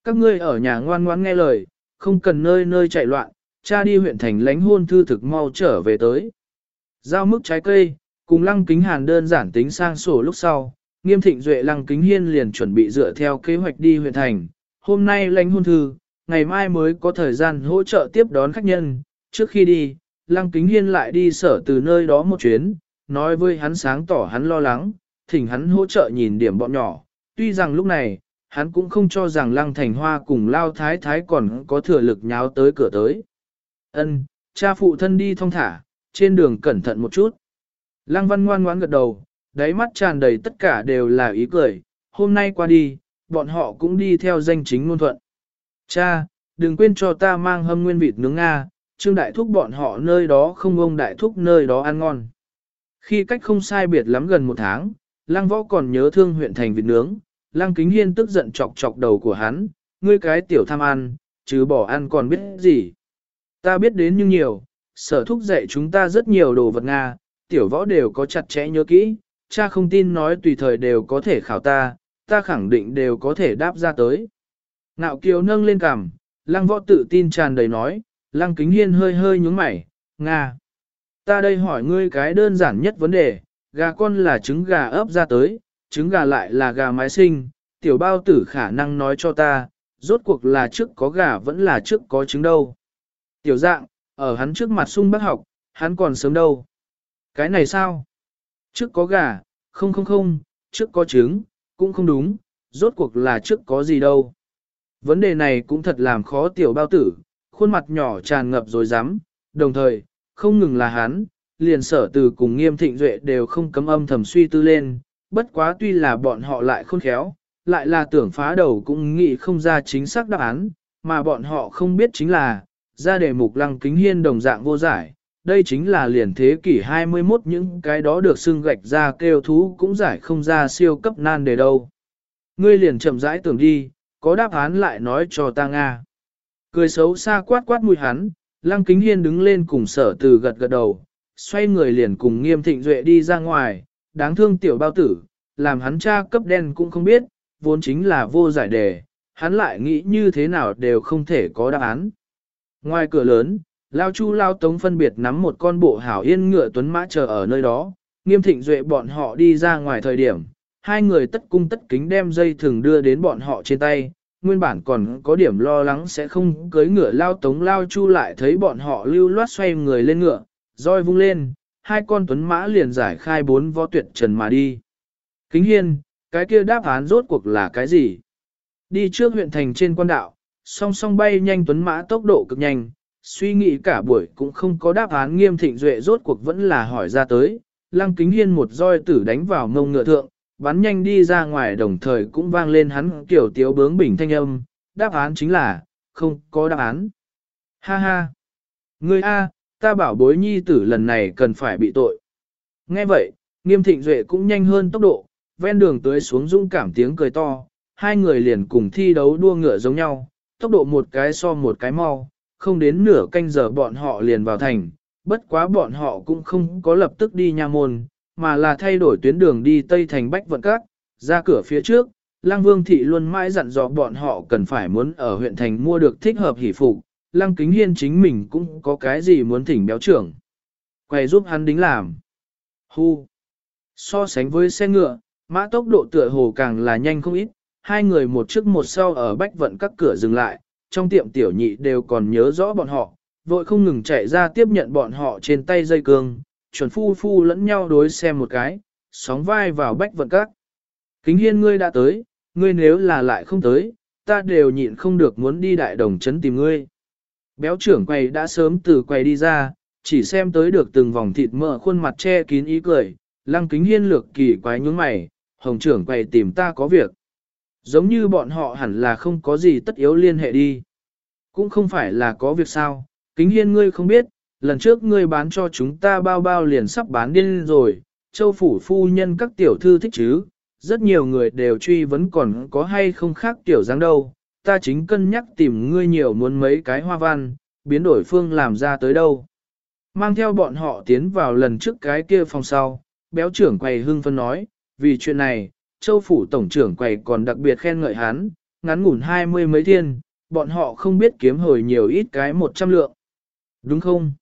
Các ngươi ở nhà ngoan ngoãn nghe lời, không cần nơi nơi chạy loạn, cha đi huyện thành lánh hôn thư thực mau trở về tới. Giao mức trái cây, cùng lăng kính hàn đơn giản tính sang sổ lúc sau, nghiêm thịnh duệ lăng kính hiên liền chuẩn bị dựa theo kế hoạch đi huyện thành. Hôm nay lánh hôn thư, ngày mai mới có thời gian hỗ trợ tiếp đón khách nhân, trước khi đi, lăng kính hiên lại đi sở từ nơi đó một chuyến, nói với hắn sáng tỏ hắn lo lắng, thỉnh hắn hỗ trợ nhìn điểm bọn nhỏ. Tuy rằng lúc này, hắn cũng không cho rằng lăng thành hoa cùng lao thái thái còn có thừa lực nháo tới cửa tới. Ân, cha phụ thân đi thong thả, trên đường cẩn thận một chút. Lăng văn ngoan ngoãn gật đầu, đáy mắt tràn đầy tất cả đều là ý cười, hôm nay qua đi, bọn họ cũng đi theo danh chính ngôn thuận. Cha, đừng quên cho ta mang hâm nguyên vịt nướng Nga, trương đại thúc bọn họ nơi đó không ông đại thúc nơi đó ăn ngon. Khi cách không sai biệt lắm gần một tháng, lăng võ còn nhớ thương huyện thành vịt nướng, lăng kính hiên tức giận chọc chọc đầu của hắn, ngươi cái tiểu tham ăn, chứ bỏ ăn còn biết gì. Ta biết đến nhưng nhiều, sở thúc dạy chúng ta rất nhiều đồ vật Nga, tiểu võ đều có chặt chẽ nhớ kỹ, cha không tin nói tùy thời đều có thể khảo ta, ta khẳng định đều có thể đáp ra tới. Nạo kiều nâng lên cằm, lăng võ tự tin tràn đầy nói, lăng kính hiên hơi hơi nhúng mày, Nga. Ta đây hỏi ngươi cái đơn giản nhất vấn đề, gà con là trứng gà ấp ra tới, trứng gà lại là gà mái sinh, tiểu bao tử khả năng nói cho ta, rốt cuộc là trước có gà vẫn là trước có trứng đâu. Tiểu dạng, ở hắn trước mặt sung bác học, hắn còn sớm đâu. Cái này sao? Trước có gà, không không không, trước có trứng, cũng không đúng, rốt cuộc là trước có gì đâu. Vấn đề này cũng thật làm khó tiểu bao tử, khuôn mặt nhỏ tràn ngập rồi dám, đồng thời, không ngừng là hắn, liền sở từ cùng nghiêm thịnh duệ đều không cấm âm thầm suy tư lên, bất quá tuy là bọn họ lại khôn khéo, lại là tưởng phá đầu cũng nghĩ không ra chính xác đáp án, mà bọn họ không biết chính là, ra đề mục lăng kính hiên đồng dạng vô giải, đây chính là liền thế kỷ 21 những cái đó được xưng gạch ra kêu thú cũng giải không ra siêu cấp nan đề đâu. Ngươi liền chậm rãi tưởng đi, có đáp án lại nói cho ta Nga. Cười xấu xa quát quát mùi hắn, lăng kính hiên đứng lên cùng sở từ gật gật đầu, xoay người liền cùng nghiêm thịnh duệ đi ra ngoài, đáng thương tiểu bao tử, làm hắn cha cấp đen cũng không biết, vốn chính là vô giải đề, hắn lại nghĩ như thế nào đều không thể có đáp án. Ngoài cửa lớn, Lao Chu Lao Tống phân biệt nắm một con bộ hảo yên ngựa tuấn mã chờ ở nơi đó, nghiêm thịnh duệ bọn họ đi ra ngoài thời điểm, hai người tất cung tất kính đem dây thường đưa đến bọn họ trên tay, nguyên bản còn có điểm lo lắng sẽ không cưới ngựa Lao Tống Lao Chu lại thấy bọn họ lưu loát xoay người lên ngựa, roi vung lên, hai con tuấn mã liền giải khai bốn võ tuyệt trần mà đi. Kính hiên, cái kia đáp án rốt cuộc là cái gì? Đi trước huyện thành trên quan đạo, song song bay nhanh tuấn mã tốc độ cực nhanh, suy nghĩ cả buổi cũng không có đáp án nghiêm thịnh duệ rốt cuộc vẫn là hỏi ra tới, lăng kính hiên một roi tử đánh vào mông ngựa thượng, bắn nhanh đi ra ngoài đồng thời cũng vang lên hắn kiểu tiếu bướng bình thanh âm, đáp án chính là, không có đáp án. Ha ha! Ngươi A, ta bảo bối nhi tử lần này cần phải bị tội. Nghe vậy, nghiêm thịnh duệ cũng nhanh hơn tốc độ, ven đường tới xuống dung cảm tiếng cười to, hai người liền cùng thi đấu đua ngựa giống nhau, tốc độ một cái so một cái mau, không đến nửa canh giờ bọn họ liền vào thành, bất quá bọn họ cũng không có lập tức đi nha môn, mà là thay đổi tuyến đường đi Tây Thành Bách Vận Các, ra cửa phía trước, Lăng Vương Thị luôn mãi dặn dò bọn họ cần phải muốn ở huyện thành mua được thích hợp hỷ phục, Lăng Kính Hiên chính mình cũng có cái gì muốn thỉnh béo trưởng. Quay giúp hắn đính làm. Hu. So sánh với xe ngựa, mã tốc độ tựa hồ càng là nhanh không ít, hai người một trước một sau ở Bách Vận các cửa dừng lại, trong tiệm tiểu nhị đều còn nhớ rõ bọn họ, vội không ngừng chạy ra tiếp nhận bọn họ trên tay dây cương, chuẩn phu phu lẫn nhau đối xem một cái, sóng vai vào Bách Vận các. Kính hiên ngươi đã tới, ngươi nếu là lại không tới, ta đều nhịn không được muốn đi đại đồng trấn tìm ngươi. Béo trưởng quầy đã sớm từ quầy đi ra, chỉ xem tới được từng vòng thịt mỡ khuôn mặt che kín ý cười, lăng kính hiên lược kỳ quái nhướng mày, hồng trưởng quầy tìm ta có việc. Giống như bọn họ hẳn là không có gì tất yếu liên hệ đi. Cũng không phải là có việc sao, kính hiên ngươi không biết, lần trước ngươi bán cho chúng ta bao bao liền sắp bán điên rồi, châu phủ phu nhân các tiểu thư thích chứ, rất nhiều người đều truy vấn còn có hay không khác tiểu dáng đâu, ta chính cân nhắc tìm ngươi nhiều muốn mấy cái hoa văn, biến đổi phương làm ra tới đâu. Mang theo bọn họ tiến vào lần trước cái kia phòng sau, béo trưởng quầy hưng phân nói, vì chuyện này, châu phủ tổng trưởng quầy còn đặc biệt khen ngợi hắn, ngắn ngủn hai mươi mấy thiên, bọn họ không biết kiếm hồi nhiều ít cái một trăm lượng. Đúng không?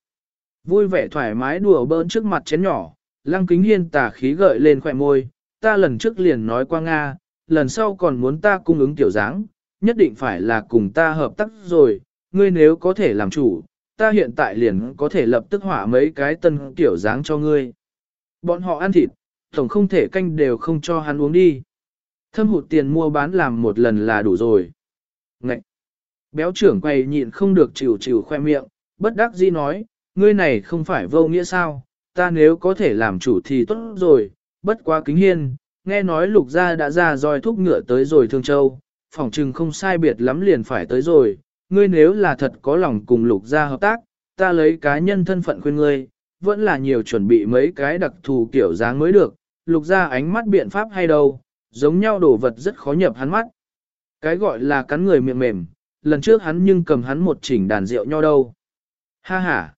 Vui vẻ thoải mái đùa bỡn trước mặt chén nhỏ, lăng kính hiên tà khí gợi lên khỏe môi, ta lần trước liền nói qua Nga, lần sau còn muốn ta cung ứng tiểu dáng, nhất định phải là cùng ta hợp tác rồi, ngươi nếu có thể làm chủ, ta hiện tại liền có thể lập tức hỏa mấy cái tân kiểu dáng cho ngươi. Bọn họ ăn thịt, tổng không thể canh đều không cho hắn uống đi. Thâm hụt tiền mua bán làm một lần là đủ rồi. Ngậy! Béo trưởng quay nhịn không được chịu chịu khoe miệng, bất đắc dĩ nói, ngươi này không phải vô nghĩa sao, ta nếu có thể làm chủ thì tốt rồi, bất quá kính hiên, nghe nói lục gia đã ra roi thúc ngựa tới rồi thương châu, phỏng chừng không sai biệt lắm liền phải tới rồi, ngươi nếu là thật có lòng cùng lục gia hợp tác, ta lấy cá nhân thân phận khuyên ngươi, vẫn là nhiều chuẩn bị mấy cái đặc thù kiểu dáng mới được, lục gia ánh mắt biện pháp hay đâu, giống nhau đồ vật rất khó nhập hắn mắt. Cái gọi là cắn người miệng mềm, lần trước hắn nhưng cầm hắn một chỉnh đàn rượu nho đâu. Ha ha!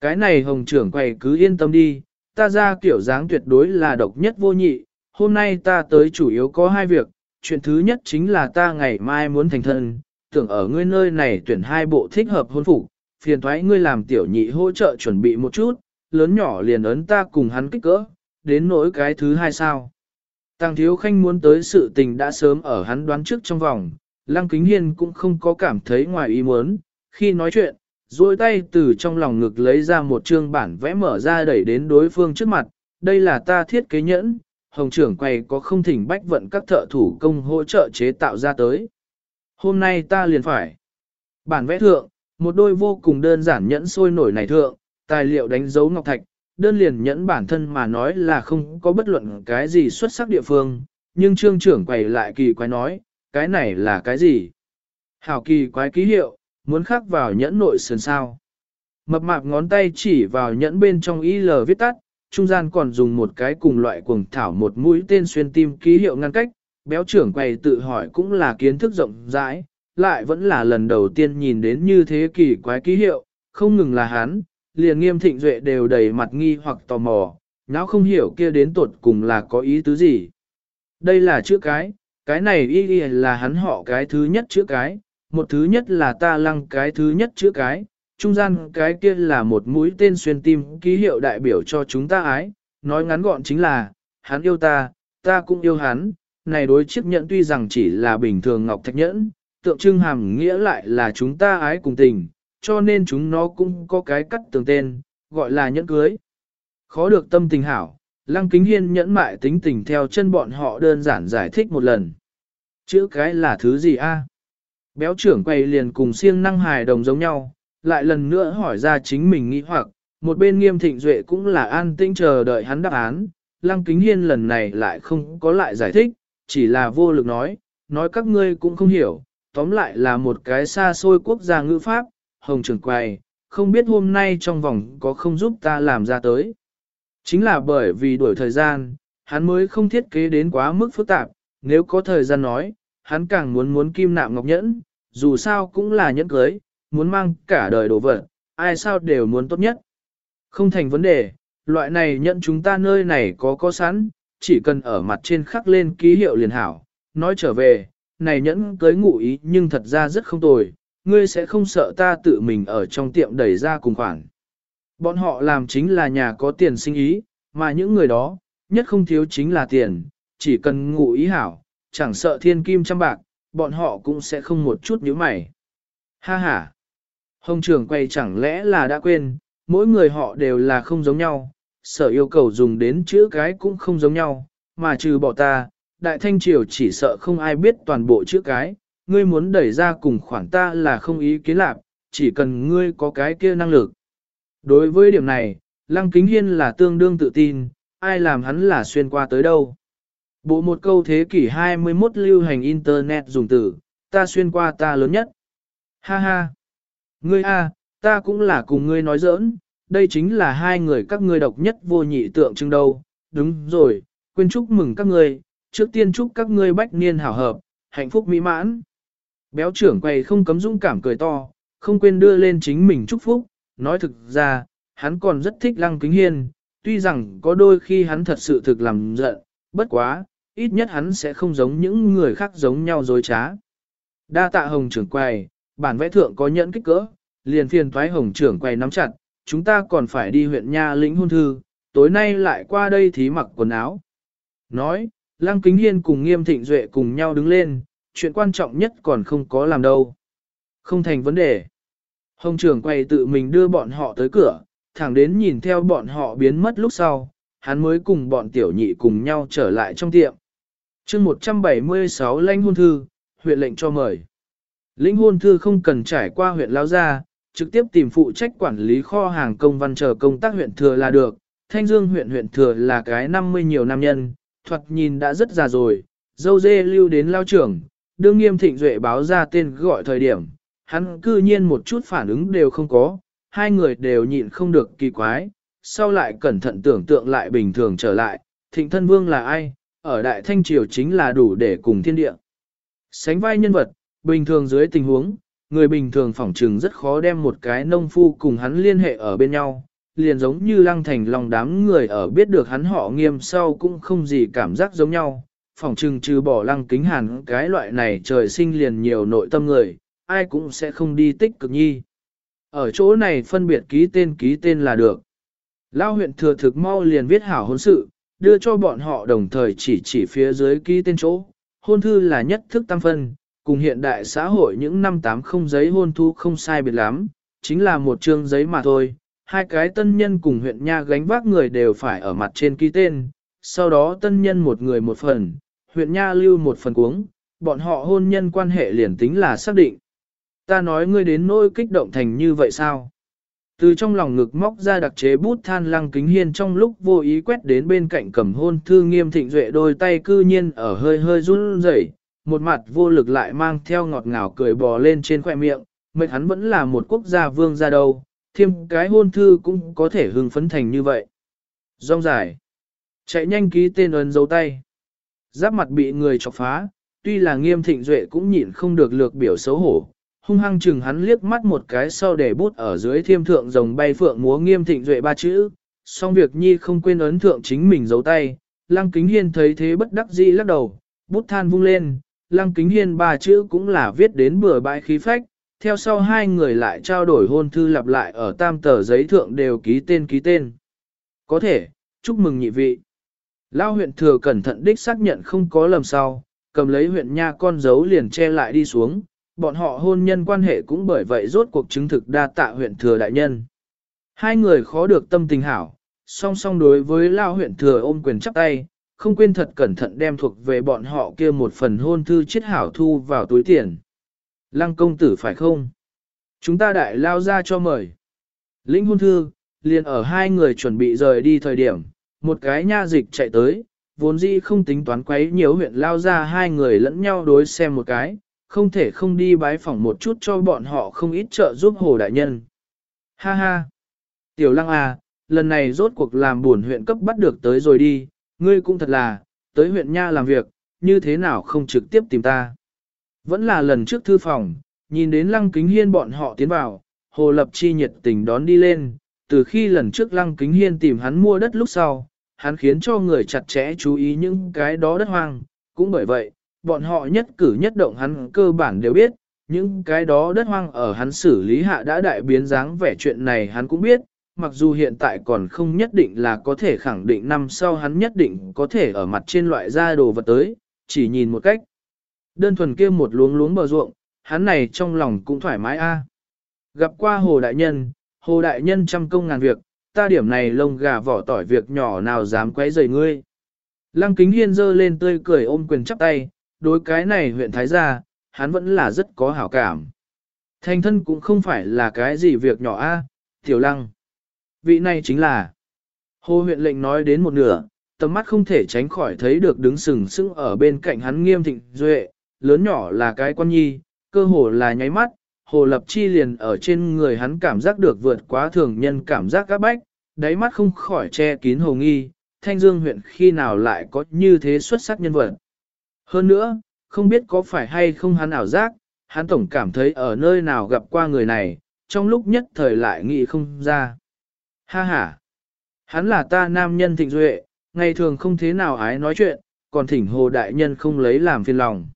Cái này hồng trưởng quầy cứ yên tâm đi, ta ra kiểu dáng tuyệt đối là độc nhất vô nhị, hôm nay ta tới chủ yếu có hai việc, chuyện thứ nhất chính là ta ngày mai muốn thành thân, tưởng ở ngươi nơi này tuyển hai bộ thích hợp hôn phục, phiền thoái ngươi làm tiểu nhị hỗ trợ chuẩn bị một chút, lớn nhỏ liền ấn ta cùng hắn kích cỡ, đến nỗi cái thứ hai sao. Tăng thiếu khanh muốn tới sự tình đã sớm ở hắn đoán trước trong vòng, lăng kính hiên cũng không có cảm thấy ngoài ý muốn, khi nói chuyện, duỗi tay từ trong lòng ngực lấy ra một chương bản vẽ mở ra đẩy đến đối phương trước mặt, đây là ta thiết kế nhẫn, hồng trưởng quầy có không thỉnh bách vận các thợ thủ công hỗ trợ chế tạo ra tới. Hôm nay ta liền phải. Bản vẽ thượng, một đôi vô cùng đơn giản nhẫn sôi nổi này thượng, tài liệu đánh dấu ngọc thạch, đơn liền nhẫn bản thân mà nói là không có bất luận cái gì xuất sắc địa phương, nhưng trương trưởng quầy lại kỳ quái nói, cái này là cái gì? Hảo kỳ quái ký hiệu, muốn khắc vào nhẫn nội sườn sao. Mập mạp ngón tay chỉ vào nhẫn bên trong IL viết tắt, trung gian còn dùng một cái cùng loại cuồng thảo một mũi tên xuyên tim ký hiệu ngăn cách, béo trưởng quầy tự hỏi cũng là kiến thức rộng rãi, lại vẫn là lần đầu tiên nhìn đến như thế kỳ quái ký hiệu, không ngừng là hắn, liền nghiêm thịnh duệ đều đầy mặt nghi hoặc tò mò, não không hiểu kia đến tột cùng là có ý tứ gì. Đây là chữ cái, cái này y là hắn họ cái thứ nhất chữ cái, một thứ nhất là ta lăng cái thứ nhất chữ cái, trung gian cái kia là một mũi tên xuyên tim ký hiệu đại biểu cho chúng ta ái, nói ngắn gọn chính là, hắn yêu ta, ta cũng yêu hắn, này đối chiếc nhẫn tuy rằng chỉ là bình thường ngọc thạch nhẫn, tượng trưng hàm nghĩa lại là chúng ta ái cùng tình, cho nên chúng nó cũng có cái cắt tường tên, gọi là nhẫn cưới. Khó được tâm tình hảo, lăng kính hiên nhẫn mại tính tình theo chân bọn họ đơn giản giải thích một lần. Chữ cái là thứ gì a? Béo trưởng quay liền cùng siêng năng hài đồng giống nhau, lại lần nữa hỏi ra chính mình nghĩ hoặc, một bên nghiêm thịnh duệ cũng là an tĩnh chờ đợi hắn đáp án, lăng kính hiên lần này lại không có lại giải thích, chỉ là vô lực nói, nói các ngươi cũng không hiểu, tóm lại là một cái xa xôi quốc gia ngữ pháp, hồng trưởng quay, không biết hôm nay trong vòng có không giúp ta làm ra tới. Chính là bởi vì đuổi thời gian, hắn mới không thiết kế đến quá mức phức tạp, nếu có thời gian nói, hắn càng muốn muốn kim nạm ngọc nhẫn, dù sao cũng là nhẫn cưới, muốn mang cả đời đồ vật, ai sao đều muốn tốt nhất. Không thành vấn đề, loại này nhận chúng ta nơi này có có sẵn, chỉ cần ở mặt trên khắc lên ký hiệu liền hảo. Nói trở về, này nhẫn cưới ngụ ý nhưng thật ra rất không tồi, ngươi sẽ không sợ ta tự mình ở trong tiệm đẩy ra cùng khoản. Bọn họ làm chính là nhà có tiền sinh ý, mà những người đó, nhất không thiếu chính là tiền, chỉ cần ngụ ý hảo, chẳng sợ thiên kim trăm bạc, bọn họ cũng sẽ không một chút nhíu mày. Ha ha! Hồng trưởng quay chẳng lẽ là đã quên, mỗi người họ đều là không giống nhau, sở yêu cầu dùng đến chữ cái cũng không giống nhau, mà trừ bỏ ta, đại thanh triều chỉ sợ không ai biết toàn bộ chữ cái, ngươi muốn đẩy ra cùng khoản ta là không ý kiến lạc, chỉ cần ngươi có cái kia năng lực. Đối với điểm này, Lăng Kính Hiên là tương đương tự tin, ai làm hắn là xuyên qua tới đâu. Bộ một câu thế kỷ 21 lưu hành Internet dùng từ, ta xuyên qua ta lớn nhất. Ha ha! Ngươi a, ta cũng là cùng ngươi nói giỡn, đây chính là hai người các ngươi độc nhất vô nhị tượng trưng đâu. Đúng rồi, quên chúc mừng các ngươi, trước tiên chúc các ngươi bách niên hảo hợp, hạnh phúc mỹ mãn. Béo trưởng quầy không cấm dũng cảm cười to, không quên đưa lên chính mình chúc phúc, nói thực ra, hắn còn rất thích lăng kính hiên, tuy rằng có đôi khi hắn thật sự thực làm giận, bất quá, ít nhất hắn sẽ không giống những người khác giống nhau dối trá. Đa tạ hồng trưởng quầy, bản vẽ thượng có nhẫn kích cỡ, liền phiền thoái hồng trưởng quay nắm chặt, chúng ta còn phải đi huyện nha lĩnh hôn thư, tối nay lại qua đây thí mặc quần áo. Nói, Lăng Kính Hiên cùng Nghiêm Thịnh Duệ cùng nhau đứng lên, chuyện quan trọng nhất còn không có làm đâu. Không thành vấn đề. Hồng trưởng quay tự mình đưa bọn họ tới cửa, thẳng đến nhìn theo bọn họ biến mất lúc sau, hắn mới cùng bọn tiểu nhị cùng nhau trở lại trong tiệm. chương 176 lãnh hôn thư, huyện lệnh cho mời. Lĩnh hôn thư không cần trải qua huyện lao gia, trực tiếp tìm phụ trách quản lý kho hàng công văn chờ công tác huyện thừa là được. Thanh Dương huyện huyện thừa là cái 50 nhiều nam nhân, thuật nhìn đã rất già rồi, dâu dê lưu đến lao trưởng, đương nghiêm thịnh duệ báo ra tên gọi thời điểm, hắn cư nhiên một chút phản ứng đều không có, hai người đều nhịn không được kỳ quái, sau lại cẩn thận tưởng tượng lại bình thường trở lại, thịnh thân vương là ai, ở đại thanh triều chính là đủ để cùng thiên địa. Sánh vai nhân vật, bình thường dưới tình huống, người bình thường phỏng trừng rất khó đem một cái nông phu cùng hắn liên hệ ở bên nhau, liền giống như lăng thành lòng đám người ở biết được hắn họ nghiêm sau cũng không gì cảm giác giống nhau, phỏng trừng trừ bỏ lăng kính hàn cái loại này trời sinh liền nhiều nội tâm người, ai cũng sẽ không đi tích cực nhi. Ở chỗ này phân biệt ký tên ký tên là được. Lao huyện thừa thực mau liền viết hảo hôn sự, đưa cho bọn họ đồng thời chỉ chỉ phía dưới ký tên chỗ. Hôn thư là nhất thức tam phân, cùng hiện đại xã hội những năm tám không giấy hôn thu không sai biệt lắm, chính là một chương giấy mà thôi. Hai cái tân nhân cùng huyện nha gánh vác người đều phải ở mặt trên ký tên, sau đó tân nhân một người một phần, huyện nha lưu một phần cuống, bọn họ hôn nhân quan hệ liền tính là xác định. Ta nói ngươi đến nỗi kích động thành như vậy sao? Từ trong lòng ngực móc ra đặc chế bút than lăng kính hiên trong lúc vô ý quét đến bên cạnh cầm hôn thư nghiêm thịnh duệ đôi tay cư nhiên ở hơi hơi run rẩy, một mặt vô lực lại mang theo ngọt ngào cười bò lên trên khoe miệng, mệt hắn vẫn là một quốc gia vương ra đâu, thêm cái hôn thư cũng có thể hưng phấn thành như vậy. Rong dài, chạy nhanh ký tên ấn dấu tay. Giáp mặt bị người chọc phá, tuy là nghiêm thịnh duệ cũng nhịn không được lược biểu xấu hổ, hung hăng chừng hắn liếc mắt một cái sau để bút ở dưới thiêm thượng rồng bay phượng múa nghiêm thịnh duệ ba chữ, xong việc nhi không quên ấn thượng chính mình giấu tay, lăng kính hiên thấy thế bất đắc dĩ lắc đầu, bút than vung lên, lăng kính hiên ba chữ cũng là viết đến bừa bãi khí phách, theo sau hai người lại trao đổi hôn thư lặp lại ở tam tờ giấy thượng đều ký tên ký tên. Có thể, chúc mừng nhị vị. Lao huyện thừa cẩn thận đích xác nhận không có lầm sau, cầm lấy huyện nha con dấu liền che lại đi xuống, bọn họ hôn nhân quan hệ cũng bởi vậy rốt cuộc chứng thực đa tạ huyện thừa đại nhân. Hai người khó được tâm tình hảo, song song đối với Lao huyện thừa ôm quyền chắp tay, không quên thật cẩn thận đem thuộc về bọn họ kia một phần hôn thư chiết hảo thu vào túi tiền. Lăng công tử phải không? Chúng ta đại lao ra cho mời. Lĩnh hôn thư, liền ở hai người chuẩn bị rời đi thời điểm, một cái nha dịch chạy tới, vốn dĩ không tính toán quấy nhiều huyện lao ra hai người lẫn nhau đối xem một cái, không thể không đi bái phỏng một chút cho bọn họ không ít trợ giúp hồ đại nhân. Ha ha! Tiểu lăng à, lần này rốt cuộc làm buồn huyện cấp bắt được tới rồi đi, ngươi cũng thật là, tới huyện nha làm việc, như thế nào không trực tiếp tìm ta. Vẫn là lần trước thư phòng, nhìn đến lăng kính hiên bọn họ tiến vào, hồ lập chi nhiệt tình đón đi lên, từ khi lần trước lăng kính hiên tìm hắn mua đất lúc sau, hắn khiến cho người chặt chẽ chú ý những cái đó đất hoang, cũng bởi vậy, bọn họ nhất cử nhất động hắn cơ bản đều biết, những cái đó đất hoang ở hắn xử lý hạ đã đại biến dáng vẻ chuyện này hắn cũng biết, mặc dù hiện tại còn không nhất định là có thể khẳng định năm sau hắn nhất định có thể ở mặt trên loại ra đồ vật tới, chỉ nhìn một cách. Đơn thuần kia một luống luống bờ ruộng, hắn này trong lòng cũng thoải mái a. Gặp qua Hồ Đại Nhân, Hồ Đại Nhân trăm công ngàn việc, ta điểm này lông gà vỏ tỏi việc nhỏ nào dám quấy rầy ngươi. Lăng kính hiên dơ lên tươi cười ôm quyền chắp tay, đối cái này huyện Thái Gia, hắn vẫn là rất có hảo cảm. Thành thân cũng không phải là cái gì việc nhỏ a, tiểu lăng. Vị này chính là, Hồ huyện lệnh nói đến một nửa, tầm mắt không thể tránh khỏi thấy được đứng sừng sững ở bên cạnh hắn nghiêm thịnh duệ, lớn nhỏ là cái quan nhi, cơ hồ là nháy mắt, hồ lập chi liền ở trên người hắn cảm giác được vượt quá thường nhân cảm giác các bách, đáy mắt không khỏi che kín hồ nghi, thanh dương huyện khi nào lại có như thế xuất sắc nhân vật. Hơn nữa, không biết có phải hay không hắn ảo giác, hắn tổng cảm thấy ở nơi nào gặp qua người này, trong lúc nhất thời lại nghĩ không ra. Ha ha! Hắn là ta nam nhân thịnh duệ, ngày thường không thế nào ái nói chuyện, còn thỉnh hồ đại nhân không lấy làm phiền lòng.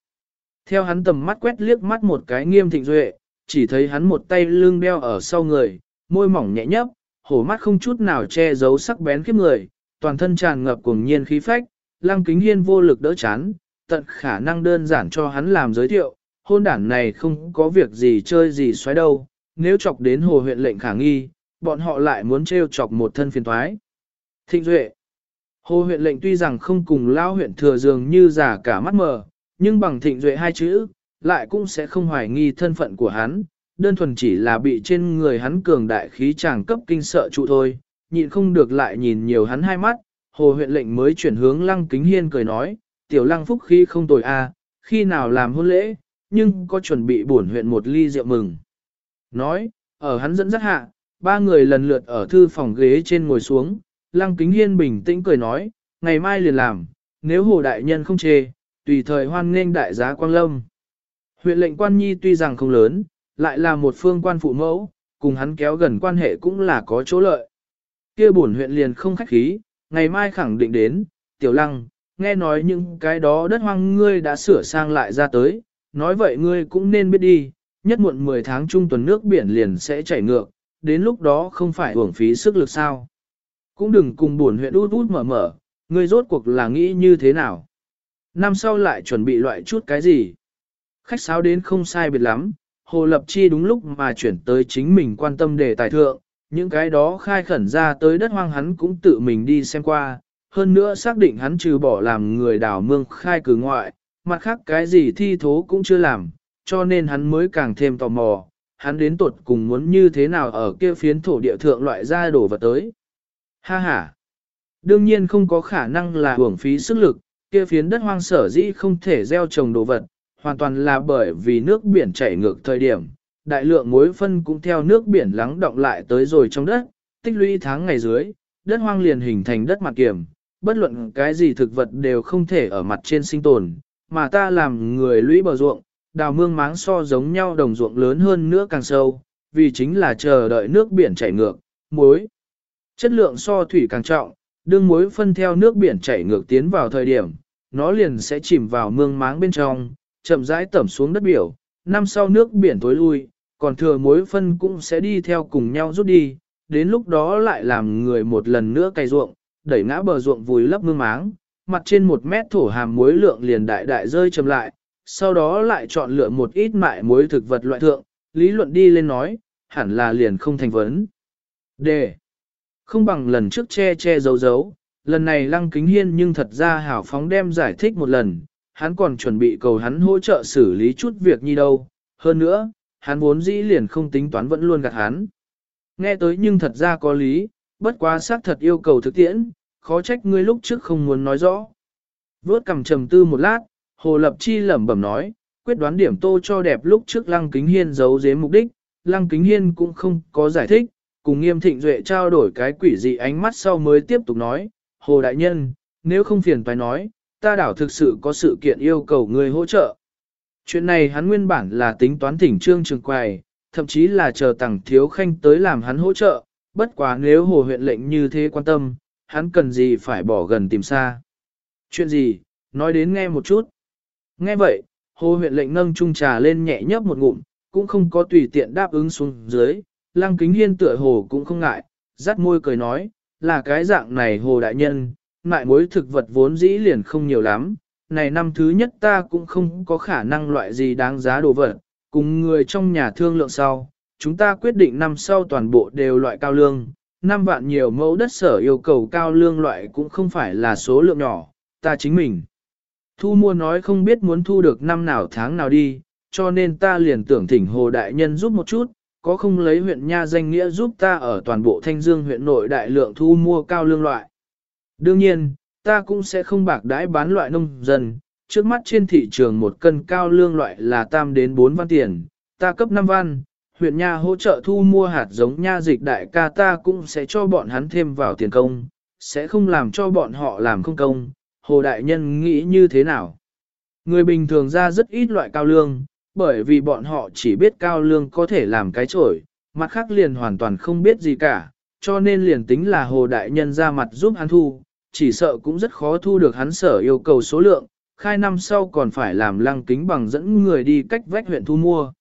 Theo hắn tầm mắt quét liếc mắt một cái nghiêm thịnh duệ, chỉ thấy hắn một tay lưng đeo ở sau người, môi mỏng nhẹ nhấp, hổ mắt không chút nào che giấu sắc bén khiếp người, toàn thân tràn ngập cuồng nhiên khí phách, lăng kính hiên vô lực đỡ chán, tận khả năng đơn giản cho hắn làm giới thiệu, hôn đản này không có việc gì chơi gì xoáy đâu, nếu chọc đến hồ huyện lệnh khả nghi, bọn họ lại muốn trêu chọc một thân phiền thoái. Thịnh Duệ Hồ huyện lệnh tuy rằng không cùng lao huyện thừa dường như giả cả mắt mờ, nhưng bằng thịnh duệ hai chữ, lại cũng sẽ không hoài nghi thân phận của hắn, đơn thuần chỉ là bị trên người hắn cường đại khí chàng cấp kinh sợ trụ thôi, nhịn không được lại nhìn nhiều hắn hai mắt, hồ huyện lệnh mới chuyển hướng lăng kính hiên cười nói, tiểu lăng phúc khi không tồi a, khi nào làm hôn lễ, nhưng có chuẩn bị bổn huyện một ly rượu mừng. Nói, ở hắn dẫn dắt hạ, ba người lần lượt ở thư phòng ghế trên ngồi xuống, lăng kính hiên bình tĩnh cười nói, ngày mai liền làm, nếu hồ đại nhân không chê, tùy thời hoan nghênh đại giá quang lâm. Huyện lệnh quan nhi tuy rằng không lớn, lại là một phương quan phụ mẫu, cùng hắn kéo gần quan hệ cũng là có chỗ lợi. Kia bổn huyện liền không khách khí, ngày mai khẳng định đến, tiểu lăng, nghe nói những cái đó đất hoang ngươi đã sửa sang lại ra tới, nói vậy ngươi cũng nên biết đi, nhất muộn 10 tháng trung tuần nước biển liền sẽ chảy ngược, đến lúc đó không phải uổng phí sức lực sao. Cũng đừng cùng buồn huyện út út mở mở, ngươi rốt cuộc là nghĩ như thế nào. Năm sau lại chuẩn bị loại chút cái gì. Khách sáo đến không sai biệt lắm, Hồ Lập Chi đúng lúc mà chuyển tới chính mình quan tâm đề tài thượng, những cái đó khai khẩn ra tới đất hoang hắn cũng tự mình đi xem qua, hơn nữa xác định hắn trừ bỏ làm người đảo mương khai cử ngoại, mặt khác cái gì thi thố cũng chưa làm, cho nên hắn mới càng thêm tò mò, hắn đến tuột cùng muốn như thế nào ở kia phiến thổ địa thượng loại ra đổ vật tới. Ha ha! Đương nhiên không có khả năng là hưởng phí sức lực, kia phiến đất hoang sở dĩ không thể gieo trồng đồ vật, hoàn toàn là bởi vì nước biển chảy ngược thời điểm, đại lượng muối phân cũng theo nước biển lắng động lại tới rồi trong đất, tích lũy tháng ngày dưới, đất hoang liền hình thành đất mặt kiểm, bất luận cái gì thực vật đều không thể ở mặt trên sinh tồn, mà ta làm người lũy bờ ruộng, đào mương máng so giống nhau đồng ruộng lớn hơn nữa càng sâu, vì chính là chờ đợi nước biển chảy ngược, muối. Chất lượng so thủy càng trọng, đương muối phân theo nước biển chảy ngược tiến vào thời điểm, nó liền sẽ chìm vào mương máng bên trong, chậm rãi tẩm xuống đất biểu, năm sau nước biển tối lui, còn thừa muối phân cũng sẽ đi theo cùng nhau rút đi, đến lúc đó lại làm người một lần nữa cày ruộng, đẩy ngã bờ ruộng vùi lấp mương máng, mặt trên một mét thổ hàm muối lượng liền đại đại rơi chậm lại, sau đó lại chọn lựa một ít mại muối thực vật loại thượng, lý luận đi lên nói, hẳn là liền không thành vấn. D. Không bằng lần trước che che giấu giấu, lần này lăng kính hiên nhưng thật ra hảo phóng đem giải thích một lần, hắn còn chuẩn bị cầu hắn hỗ trợ xử lý chút việc như đâu. Hơn nữa, hắn vốn dĩ liền không tính toán vẫn luôn gạt hắn. Nghe tới nhưng thật ra có lý, bất quá xác thật yêu cầu thực tiễn, khó trách ngươi lúc trước không muốn nói rõ. Vốt cầm trầm tư một lát, Hồ Lập Chi lẩm bẩm nói, quyết đoán điểm tô cho đẹp lúc trước Lăng Kính Hiên giấu giếm mục đích, Lăng Kính Hiên cũng không có giải thích, cùng nghiêm thịnh duệ trao đổi cái quỷ dị ánh mắt sau mới tiếp tục nói, Hồ Đại Nhân, nếu không phiền phải nói, ta đảo thực sự có sự kiện yêu cầu người hỗ trợ. Chuyện này hắn nguyên bản là tính toán thỉnh trương trường quầy, thậm chí là chờ tặng thiếu khanh tới làm hắn hỗ trợ, bất quá nếu hồ huyện lệnh như thế quan tâm, hắn cần gì phải bỏ gần tìm xa. Chuyện gì, nói đến nghe một chút. Nghe vậy, hồ huyện lệnh nâng chung trà lên nhẹ nhấp một ngụm, cũng không có tùy tiện đáp ứng xuống dưới, lăng kính hiên tựa hồ cũng không ngại, rắt môi cười nói, là cái dạng này hồ đại nhân, mại mối thực vật vốn dĩ liền không nhiều lắm, này năm thứ nhất ta cũng không có khả năng loại gì đáng giá đồ vật, cùng người trong nhà thương lượng sau, chúng ta quyết định năm sau toàn bộ đều loại cao lương, năm vạn nhiều mẫu đất sở yêu cầu cao lương loại cũng không phải là số lượng nhỏ, ta chính mình. Thu mua nói không biết muốn thu được năm nào tháng nào đi, cho nên ta liền tưởng thỉnh Hồ Đại Nhân giúp một chút, có không lấy huyện Nha danh nghĩa giúp ta ở toàn bộ Thanh Dương huyện nội đại lượng thu mua cao lương loại. Đương nhiên, ta cũng sẽ không bạc đãi bán loại nông dân, trước mắt trên thị trường một cân cao lương loại là tam đến 4 văn tiền, ta cấp 5 văn, huyện Nha hỗ trợ thu mua hạt giống Nha dịch đại ca ta cũng sẽ cho bọn hắn thêm vào tiền công, sẽ không làm cho bọn họ làm không công, Hồ Đại Nhân nghĩ như thế nào? Người bình thường ra rất ít loại cao lương, bởi vì bọn họ chỉ biết cao lương có thể làm cái trổi, mặt khác liền hoàn toàn không biết gì cả, cho nên liền tính là Hồ Đại Nhân ra mặt giúp hắn thu, chỉ sợ cũng rất khó thu được hắn sở yêu cầu số lượng, khai năm sau còn phải làm lăng kính bằng dẫn người đi cách vách huyện thu mua.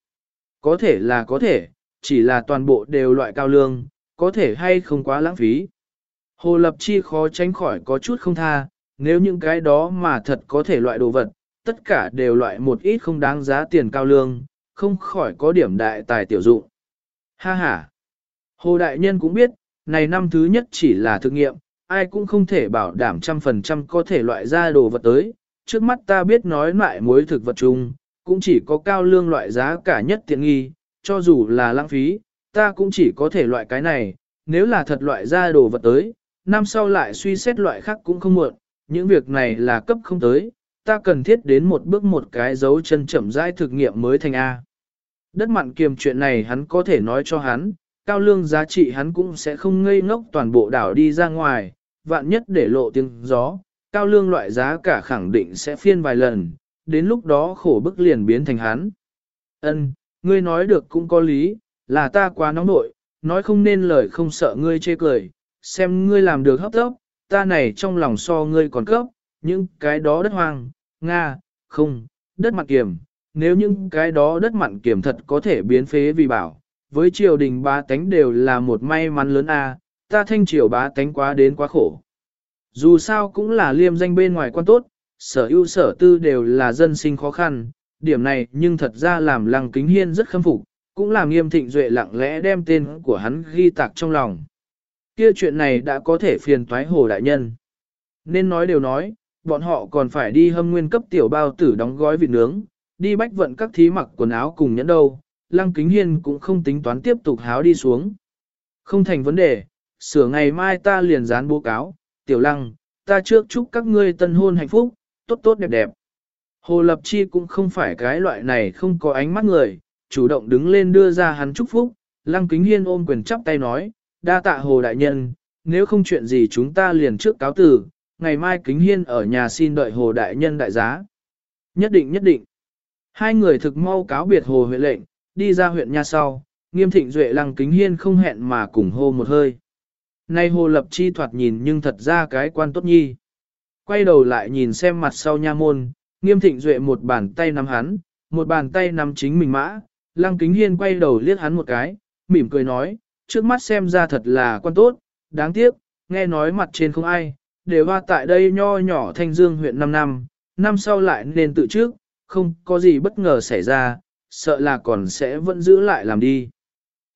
Có thể là có thể, chỉ là toàn bộ đều loại cao lương, có thể hay không quá lãng phí. Hồ Lập Chi khó tránh khỏi có chút không tha, nếu những cái đó mà thật có thể loại đồ vật, tất cả đều loại một ít không đáng giá tiền cao lương, không khỏi có điểm đại tài tiểu dụng. Ha ha! Hồ Đại Nhân cũng biết, này năm thứ nhất chỉ là thực nghiệm, ai cũng không thể bảo đảm trăm phần trăm có thể loại ra đồ vật tới. Trước mắt ta biết nói loại muối thực vật chung, cũng chỉ có cao lương loại giá cả nhất tiện nghi, cho dù là lãng phí, ta cũng chỉ có thể loại cái này, nếu là thật loại ra đồ vật tới, năm sau lại suy xét loại khác cũng không muộn, những việc này là cấp không tới, ta cần thiết đến một bước một cái dấu chân chậm rãi thực nghiệm mới thành A. Đất mặn kiềm chuyện này hắn có thể nói cho hắn, cao lương giá trị hắn cũng sẽ không ngây ngốc toàn bộ đảo đi ra ngoài, vạn nhất để lộ tiếng gió, cao lương loại giá cả khẳng định sẽ phiên vài lần, đến lúc đó khổ bức liền biến thành hắn. Ân, ngươi nói được cũng có lý, là ta quá nóng nội, nói không nên lời không sợ ngươi chê cười, xem ngươi làm được hấp tốc, ta này trong lòng so ngươi còn cấp, những cái đó đất hoang, Nga, không, đất mặn kiềm, nếu những cái đó đất mặn kiềm thật có thể biến phế vì bảo, với triều đình ba tánh đều là một may mắn lớn a, ta thanh triều bá tánh quá đến quá khổ. Dù sao cũng là liêm danh bên ngoài quan tốt, sở ưu sở tư đều là dân sinh khó khăn, điểm này nhưng thật ra làm lăng kính hiên rất khâm phục, cũng làm nghiêm thịnh duệ lặng lẽ đem tên của hắn ghi tạc trong lòng. Kia chuyện này đã có thể phiền toái hồ đại nhân. Nên nói đều nói, bọn họ còn phải đi hâm nguyên cấp tiểu bao tử đóng gói vịt nướng, đi bách vận các thí mặc quần áo cùng nhẫn đâu, lăng kính hiên cũng không tính toán tiếp tục háo đi xuống. Không thành vấn đề, sửa ngày mai ta liền dán bố cáo, tiểu lăng, ta trước chúc các ngươi tân hôn hạnh phúc, tốt tốt đẹp đẹp. Hồ Lập Chi cũng không phải cái loại này không có ánh mắt người, chủ động đứng lên đưa ra hắn chúc phúc, lăng kính hiên ôm quyền chắp tay nói, đa tạ Hồ Đại Nhân, nếu không chuyện gì chúng ta liền trước cáo tử, ngày mai kính hiên ở nhà xin đợi Hồ Đại Nhân đại giá. Nhất định nhất định. Hai người thực mau cáo biệt Hồ huyện lệnh, đi ra huyện nha sau, nghiêm thịnh duệ lăng kính hiên không hẹn mà cùng hô một hơi. Nay Hồ Lập Chi thoạt nhìn nhưng thật ra cái quan tốt nhi. Quay đầu lại nhìn xem mặt sau nha môn, nghiêm thịnh duệ một bàn tay nắm hắn, một bàn tay nắm chính mình mã, lăng kính hiên quay đầu liếc hắn một cái, mỉm cười nói, trước mắt xem ra thật là quan tốt, đáng tiếc, nghe nói mặt trên không ai, đều hoa tại đây nho nhỏ thanh dương huyện 5 năm, năm sau lại nên tự trước, không có gì bất ngờ xảy ra, sợ là còn sẽ vẫn giữ lại làm đi.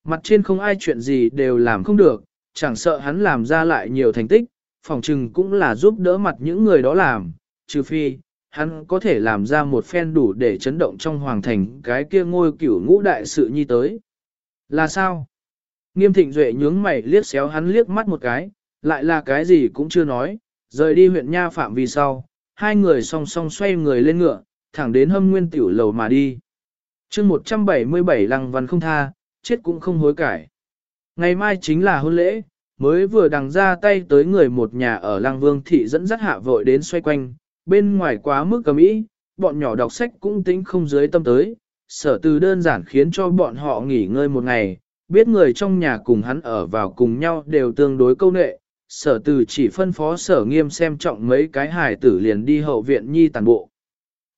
Mặt trên không ai chuyện gì đều làm không được, chẳng sợ hắn làm ra lại nhiều thành tích, phòng trừng cũng là giúp đỡ mặt những người đó làm, trừ phi, hắn có thể làm ra một phen đủ để chấn động trong hoàng thành cái kia ngôi cửu ngũ đại sự nhi tới. Là sao? Nghiêm thịnh duệ nhướng mày liếc xéo hắn liếc mắt một cái, lại là cái gì cũng chưa nói, rời đi huyện Nha Phạm vì sau, hai người song song xoay người lên ngựa, thẳng đến hâm nguyên tiểu lầu mà đi. chương 177 lăng văn không tha, chết cũng không hối cải. Ngày mai chính là hôn lễ, mới vừa đằng ra tay tới người một nhà ở lăng vương thị dẫn dắt hạ vội đến xoay quanh, bên ngoài quá mức cầm ý, bọn nhỏ đọc sách cũng tính không dưới tâm tới, sở từ đơn giản khiến cho bọn họ nghỉ ngơi một ngày, biết người trong nhà cùng hắn ở vào cùng nhau đều tương đối câu nệ, sở từ chỉ phân phó sở nghiêm xem trọng mấy cái hài tử liền đi hậu viện nhi tàn bộ.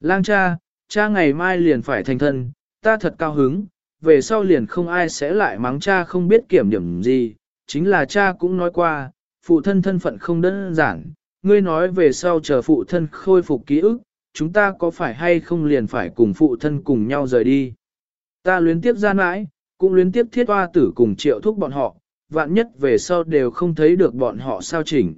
Lang cha, cha ngày mai liền phải thành thân, ta thật cao hứng, về sau liền không ai sẽ lại mắng cha không biết kiểm điểm gì, chính là cha cũng nói qua, phụ thân thân phận không đơn giản, ngươi nói về sau chờ phụ thân khôi phục ký ức, chúng ta có phải hay không liền phải cùng phụ thân cùng nhau rời đi. Ta luyến tiếp ra mãi, cũng luyến tiếp thiết hoa tử cùng triệu thúc bọn họ, vạn nhất về sau đều không thấy được bọn họ sao chỉnh.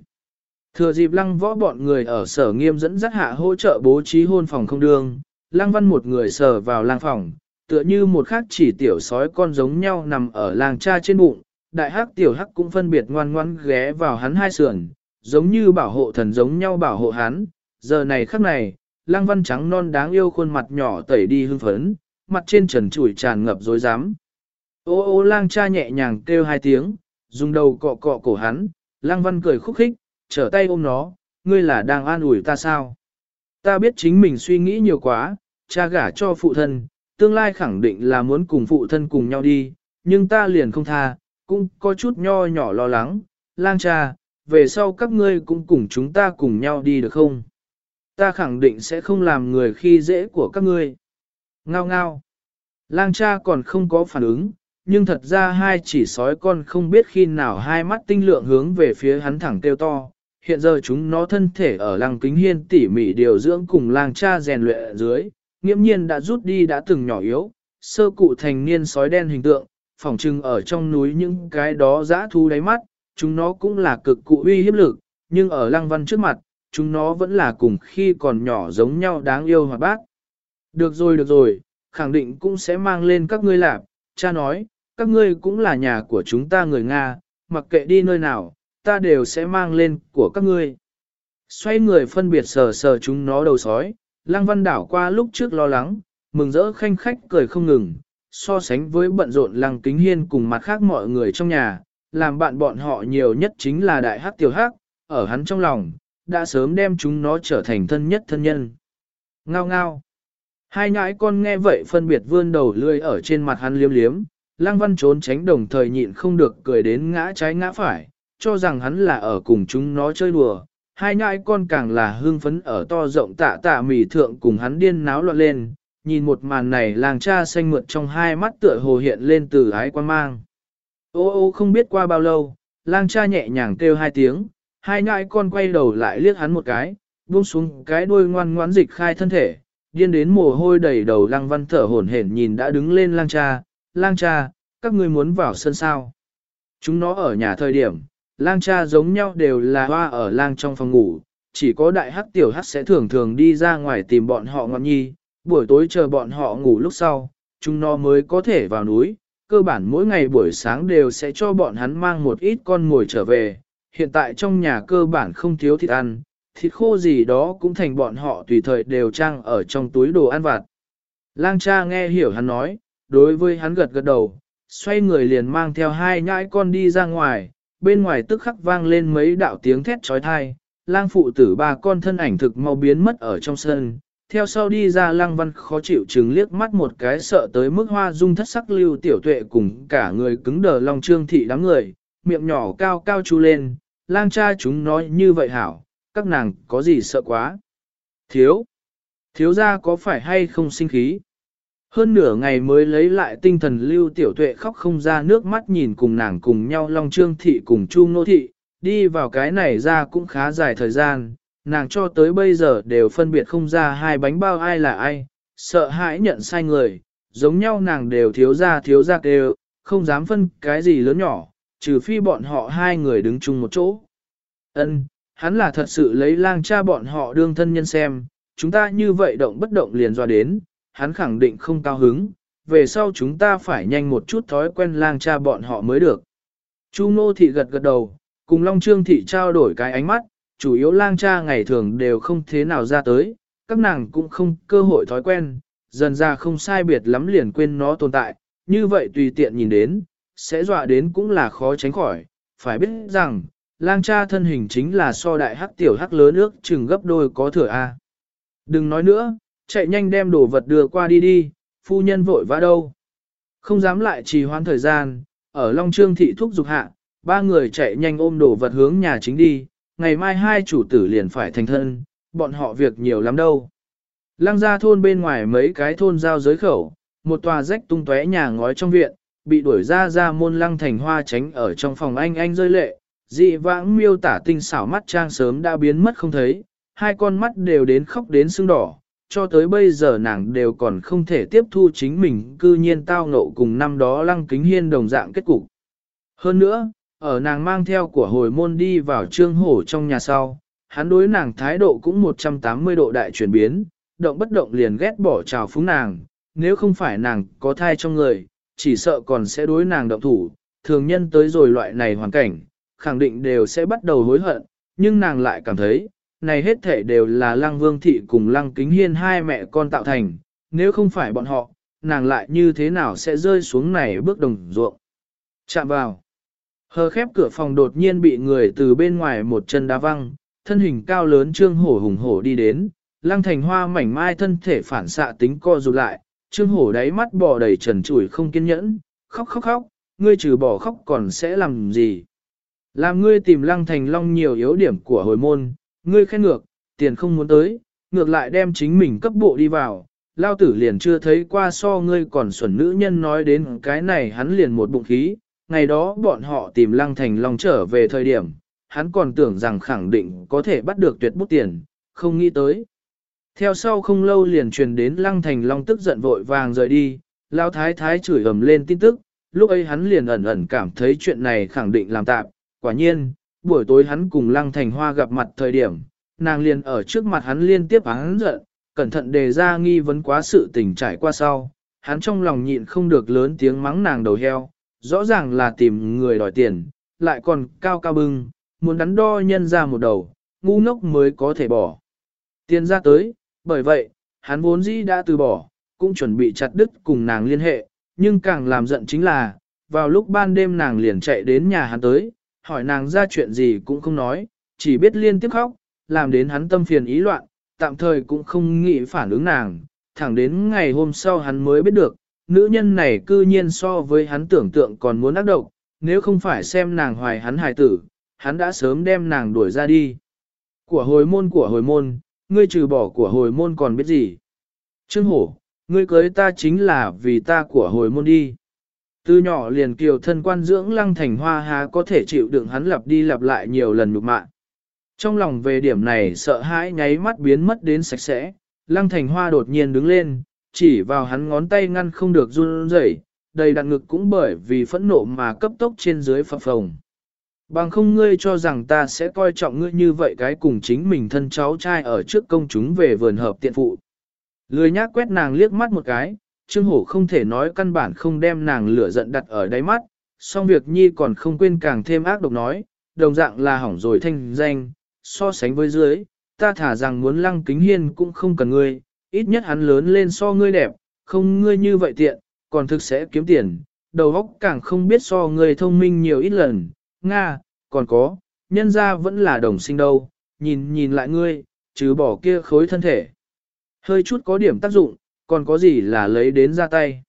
Thừa dịp lăng võ bọn người ở sở nghiêm dẫn dắt hạ hỗ trợ bố trí hôn phòng không đương, lăng văn một người sờ vào lang phòng, tựa như một khác chỉ tiểu sói con giống nhau nằm ở làng cha trên bụng, đại hắc tiểu hắc cũng phân biệt ngoan ngoan ghé vào hắn hai sườn, giống như bảo hộ thần giống nhau bảo hộ hắn, giờ này khắc này, lăng văn trắng non đáng yêu khuôn mặt nhỏ tẩy đi hưng phấn, mặt trên trần trụi tràn ngập dối rắm Ô ô lang cha nhẹ nhàng kêu hai tiếng, dùng đầu cọ cọ cổ hắn, lang văn cười khúc khích, trở tay ôm nó, ngươi là đang an ủi ta sao? Ta biết chính mình suy nghĩ nhiều quá, cha gả cho phụ thân, tương lai khẳng định là muốn cùng phụ thân cùng nhau đi, nhưng ta liền không tha, cũng có chút nho nhỏ lo lắng, lang cha, về sau các ngươi cũng cùng chúng ta cùng nhau đi được không? Ta khẳng định sẽ không làm người khi dễ của các ngươi. Ngao ngao. Lang cha còn không có phản ứng, nhưng thật ra hai chỉ sói con không biết khi nào hai mắt tinh lượng hướng về phía hắn thẳng kêu to. Hiện giờ chúng nó thân thể ở lăng kính hiên tỉ mỉ điều dưỡng cùng lang cha rèn luyện ở dưới, nghiễm nhiên đã rút đi đã từng nhỏ yếu, sơ cụ thành niên sói đen hình tượng, phỏng trừng ở trong núi những cái đó dã thu đáy mắt, chúng nó cũng là cực cụ uy hiếp lực, nhưng ở lăng văn trước mặt, chúng nó vẫn là cùng khi còn nhỏ giống nhau đáng yêu hoặc bác. Được rồi được rồi, khẳng định cũng sẽ mang lên các ngươi lạp, cha nói, các ngươi cũng là nhà của chúng ta người Nga, mặc kệ đi nơi nào, ta đều sẽ mang lên của các ngươi. Xoay người phân biệt sờ sờ chúng nó đầu sói, Lăng Văn đảo qua lúc trước lo lắng, mừng rỡ khanh khách cười không ngừng, so sánh với bận rộn Lăng Kính Hiên cùng mặt khác mọi người trong nhà, làm bạn bọn họ nhiều nhất chính là đại hắc tiểu hắc, ở hắn trong lòng, đã sớm đem chúng nó trở thành thân nhất thân nhân. Ngao ngao. Hai nhãi con nghe vậy phân biệt vươn đầu lươi ở trên mặt hắn liếm liếm, Lăng Văn trốn tránh đồng thời nhịn không được cười đến ngã trái ngã phải, cho rằng hắn là ở cùng chúng nó chơi đùa. Hai nhãi con càng là Hương phấn ở to rộng tạ tạ mỉ thượng cùng hắn điên náo loạn lên, nhìn một màn này làng cha xanh mượt trong hai mắt tựa hồ hiện lên từ ái quan mang. Ô ô không biết qua bao lâu, lang cha nhẹ nhàng kêu hai tiếng, hai nhãi con quay đầu lại liếc hắn một cái, buông xuống cái đuôi ngoan ngoãn dịch khai thân thể, điên đến mồ hôi đầy đầu lăng văn thở hổn hển nhìn đã đứng lên lang cha, lang cha, các ngươi muốn vào sân sao. Chúng nó ở nhà thời điểm, lang cha giống nhau đều là hoa ở lang trong phòng ngủ, chỉ có đại hắc tiểu hắc sẽ thường thường đi ra ngoài tìm bọn họ ngọn nhi, buổi tối chờ bọn họ ngủ lúc sau, chúng nó mới có thể vào núi, cơ bản mỗi ngày buổi sáng đều sẽ cho bọn hắn mang một ít con ngồi trở về, hiện tại trong nhà cơ bản không thiếu thịt ăn, thịt khô gì đó cũng thành bọn họ tùy thời đều trang ở trong túi đồ ăn vặt. Lang cha nghe hiểu hắn nói, đối với hắn gật gật đầu, xoay người liền mang theo hai nhãi con đi ra ngoài, bên ngoài tức khắc vang lên mấy đạo tiếng thét trói thai, lang phụ tử ba con thân ảnh thực mau biến mất ở trong sân. Theo sau đi ra lang văn khó chịu chừng liếc mắt một cái sợ tới mức hoa dung thất sắc lưu tiểu tuệ cùng cả người cứng đờ lòng trương thị đám người, miệng nhỏ cao cao chu lên, lang cha chúng nói như vậy hảo, các nàng có gì sợ quá. Thiếu, thiếu ra có phải hay không sinh khí? Hơn nửa ngày mới lấy lại tinh thần lưu tiểu tuệ khóc không ra nước mắt nhìn cùng nàng cùng nhau long trương thị cùng chu nô thị, đi vào cái này ra cũng khá dài thời gian, nàng cho tới bây giờ đều phân biệt không ra hai bánh bao ai là ai, sợ hãi nhận sai người, giống nhau nàng đều thiếu ra thiếu ra đều, không dám phân cái gì lớn nhỏ, trừ phi bọn họ hai người đứng chung một chỗ. Ân, hắn là thật sự lấy lang cha bọn họ đương thân nhân xem, chúng ta như vậy động bất động liền doa đến, hắn khẳng định không cao hứng, về sau chúng ta phải nhanh một chút thói quen lang cha bọn họ mới được. Chu Nô Thị gật gật đầu, cùng Long Trương Thị trao đổi cái ánh mắt, chủ yếu lang cha ngày thường đều không thế nào ra tới, các nàng cũng không cơ hội thói quen, dần ra không sai biệt lắm liền quên nó tồn tại, như vậy tùy tiện nhìn đến, sẽ dọa đến cũng là khó tránh khỏi, phải biết rằng, lang cha thân hình chính là so đại hắc tiểu hắc lớn ước chừng gấp đôi có thừa A. Đừng nói nữa, Chạy nhanh đem đồ vật đưa qua đi đi, phu nhân vội vã đâu. Không dám lại trì hoãn thời gian, ở Long Trương thị thúc dục hạ, ba người chạy nhanh ôm đồ vật hướng nhà chính đi, ngày mai hai chủ tử liền phải thành thân, bọn họ việc nhiều lắm đâu. Lăng ra thôn bên ngoài mấy cái thôn giao giới khẩu, một tòa rách tung tóe nhà ngói trong viện, bị đuổi ra ra môn lăng thành hoa tránh ở trong phòng anh anh rơi lệ, dị vãng miêu tả tinh xảo mắt trang sớm đã biến mất không thấy, hai con mắt đều đến khóc đến sưng đỏ, cho tới bây giờ nàng đều còn không thể tiếp thu chính mình cư nhiên tao ngộ cùng năm đó lăng kính hiên đồng dạng kết cục. Hơn nữa, ở nàng mang theo của hồi môn đi vào trương hổ trong nhà sau, hắn đối nàng thái độ cũng 180 độ đại chuyển biến, động bất động liền ghét bỏ trào phúng nàng, nếu không phải nàng có thai trong người, chỉ sợ còn sẽ đối nàng động thủ, thường nhân tới rồi loại này hoàn cảnh, khẳng định đều sẽ bắt đầu hối hận, nhưng nàng lại cảm thấy, này hết thể đều là lăng vương thị cùng lăng kính hiên hai mẹ con tạo thành, nếu không phải bọn họ, nàng lại như thế nào sẽ rơi xuống này bước đồng ruộng. Chạm vào. Hờ khép cửa phòng đột nhiên bị người từ bên ngoài một chân đá văng, thân hình cao lớn trương hổ hùng hổ đi đến, lăng thành hoa mảnh mai thân thể phản xạ tính co rụt lại, trương hổ đáy mắt bò đầy trần trụi không kiên nhẫn, khóc khóc khóc, ngươi trừ bỏ khóc còn sẽ làm gì. Làm ngươi tìm lăng thành long nhiều yếu điểm của hồi môn, ngươi khen ngược, tiền không muốn tới, ngược lại đem chính mình cấp bộ đi vào, lao tử liền chưa thấy qua so ngươi còn xuẩn nữ nhân nói đến cái này hắn liền một bụng khí, ngày đó bọn họ tìm lăng thành long trở về thời điểm, hắn còn tưởng rằng khẳng định có thể bắt được tuyệt bút tiền, không nghĩ tới. Theo sau không lâu liền truyền đến lăng thành long tức giận vội vàng rời đi, lao thái thái chửi ầm lên tin tức, lúc ấy hắn liền ẩn ẩn cảm thấy chuyện này khẳng định làm tạm, quả nhiên, buổi tối hắn cùng lăng thành hoa gặp mặt thời điểm, nàng liền ở trước mặt hắn liên tiếp hắn giận, cẩn thận đề ra nghi vấn quá sự tình trải qua sau, hắn trong lòng nhịn không được lớn tiếng mắng nàng đầu heo, rõ ràng là tìm người đòi tiền, lại còn cao cao bưng, muốn đắn đo nhân ra một đầu, ngu ngốc mới có thể bỏ. Tiền ra tới, bởi vậy, hắn vốn dĩ đã từ bỏ, cũng chuẩn bị chặt đứt cùng nàng liên hệ, nhưng càng làm giận chính là, vào lúc ban đêm nàng liền chạy đến nhà hắn tới, hỏi nàng ra chuyện gì cũng không nói, chỉ biết liên tiếp khóc, làm đến hắn tâm phiền ý loạn, tạm thời cũng không nghĩ phản ứng nàng, thẳng đến ngày hôm sau hắn mới biết được, nữ nhân này cư nhiên so với hắn tưởng tượng còn muốn ác độc, nếu không phải xem nàng hoài hắn hài tử, hắn đã sớm đem nàng đuổi ra đi. Của hồi môn của hồi môn, ngươi trừ bỏ của hồi môn còn biết gì? Trương hổ, ngươi cưới ta chính là vì ta của hồi môn đi. Từ nhỏ liền kiều thân quan dưỡng lăng thành hoa há có thể chịu đựng hắn lặp đi lặp lại nhiều lần nhục mạ. Trong lòng về điểm này sợ hãi nháy mắt biến mất đến sạch sẽ, lăng thành hoa đột nhiên đứng lên, chỉ vào hắn ngón tay ngăn không được run rẩy, đầy đặn ngực cũng bởi vì phẫn nộ mà cấp tốc trên dưới phập phồng. Bằng không ngươi cho rằng ta sẽ coi trọng ngươi như vậy cái cùng chính mình thân cháu trai ở trước công chúng về vườn hợp tiện phụ. Lười nhác quét nàng liếc mắt một cái, Trương Hổ không thể nói căn bản không đem nàng lửa giận đặt ở đáy mắt, song việc nhi còn không quên càng thêm ác độc nói, đồng dạng là hỏng rồi thanh danh, so sánh với dưới, ta thả rằng muốn lăng kính hiên cũng không cần ngươi, ít nhất hắn lớn lên so ngươi đẹp, không ngươi như vậy tiện, còn thực sẽ kiếm tiền, đầu óc càng không biết so ngươi thông minh nhiều ít lần, Nga, còn có, nhân ra vẫn là đồng sinh đâu, nhìn nhìn lại ngươi, chứ bỏ kia khối thân thể. Hơi chút có điểm tác dụng, còn có gì là lấy đến ra tay.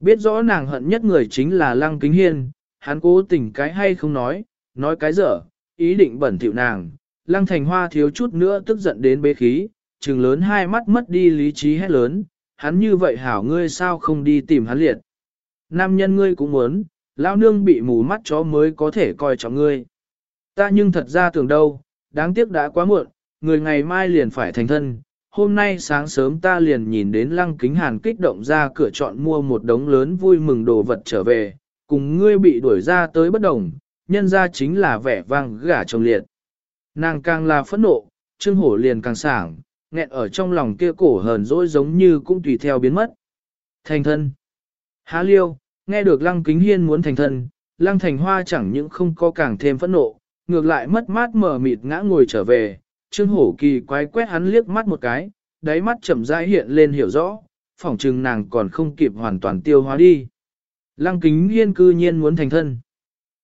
Biết rõ nàng hận nhất người chính là Lăng Kính Hiên, hắn cố tình cái hay không nói, nói cái dở, ý định bẩn thỉu nàng. Lăng Thành Hoa thiếu chút nữa tức giận đến bế khí, trừng lớn hai mắt mất đi lý trí hết lớn, hắn như vậy hảo ngươi sao không đi tìm hắn liệt. Nam nhân ngươi cũng muốn, lão nương bị mù mắt chó mới có thể coi trọng ngươi. Ta nhưng thật ra tưởng đâu, đáng tiếc đã quá muộn, người ngày mai liền phải thành thân, hôm nay sáng sớm ta liền nhìn đến lăng kính hàn kích động ra cửa chọn mua một đống lớn vui mừng đồ vật trở về, cùng ngươi bị đuổi ra tới bất đồng, nhân ra chính là vẻ vang gả chồng liệt. Nàng càng là phẫn nộ, trương hổ liền càng sảng, nghẹn ở trong lòng kia cổ hờn dỗi giống như cũng tùy theo biến mất. Thành thân. Há liêu, nghe được lăng kính hiên muốn thành thân, lăng thành hoa chẳng những không có càng thêm phẫn nộ, ngược lại mất mát mở mịt ngã ngồi trở về, Trương Hổ kỳ quái quét hắn liếc mắt một cái, đáy mắt chậm rãi hiện lên hiểu rõ, phỏng chừng nàng còn không kịp hoàn toàn tiêu hóa đi. Lăng kính hiên cư nhiên muốn thành thân.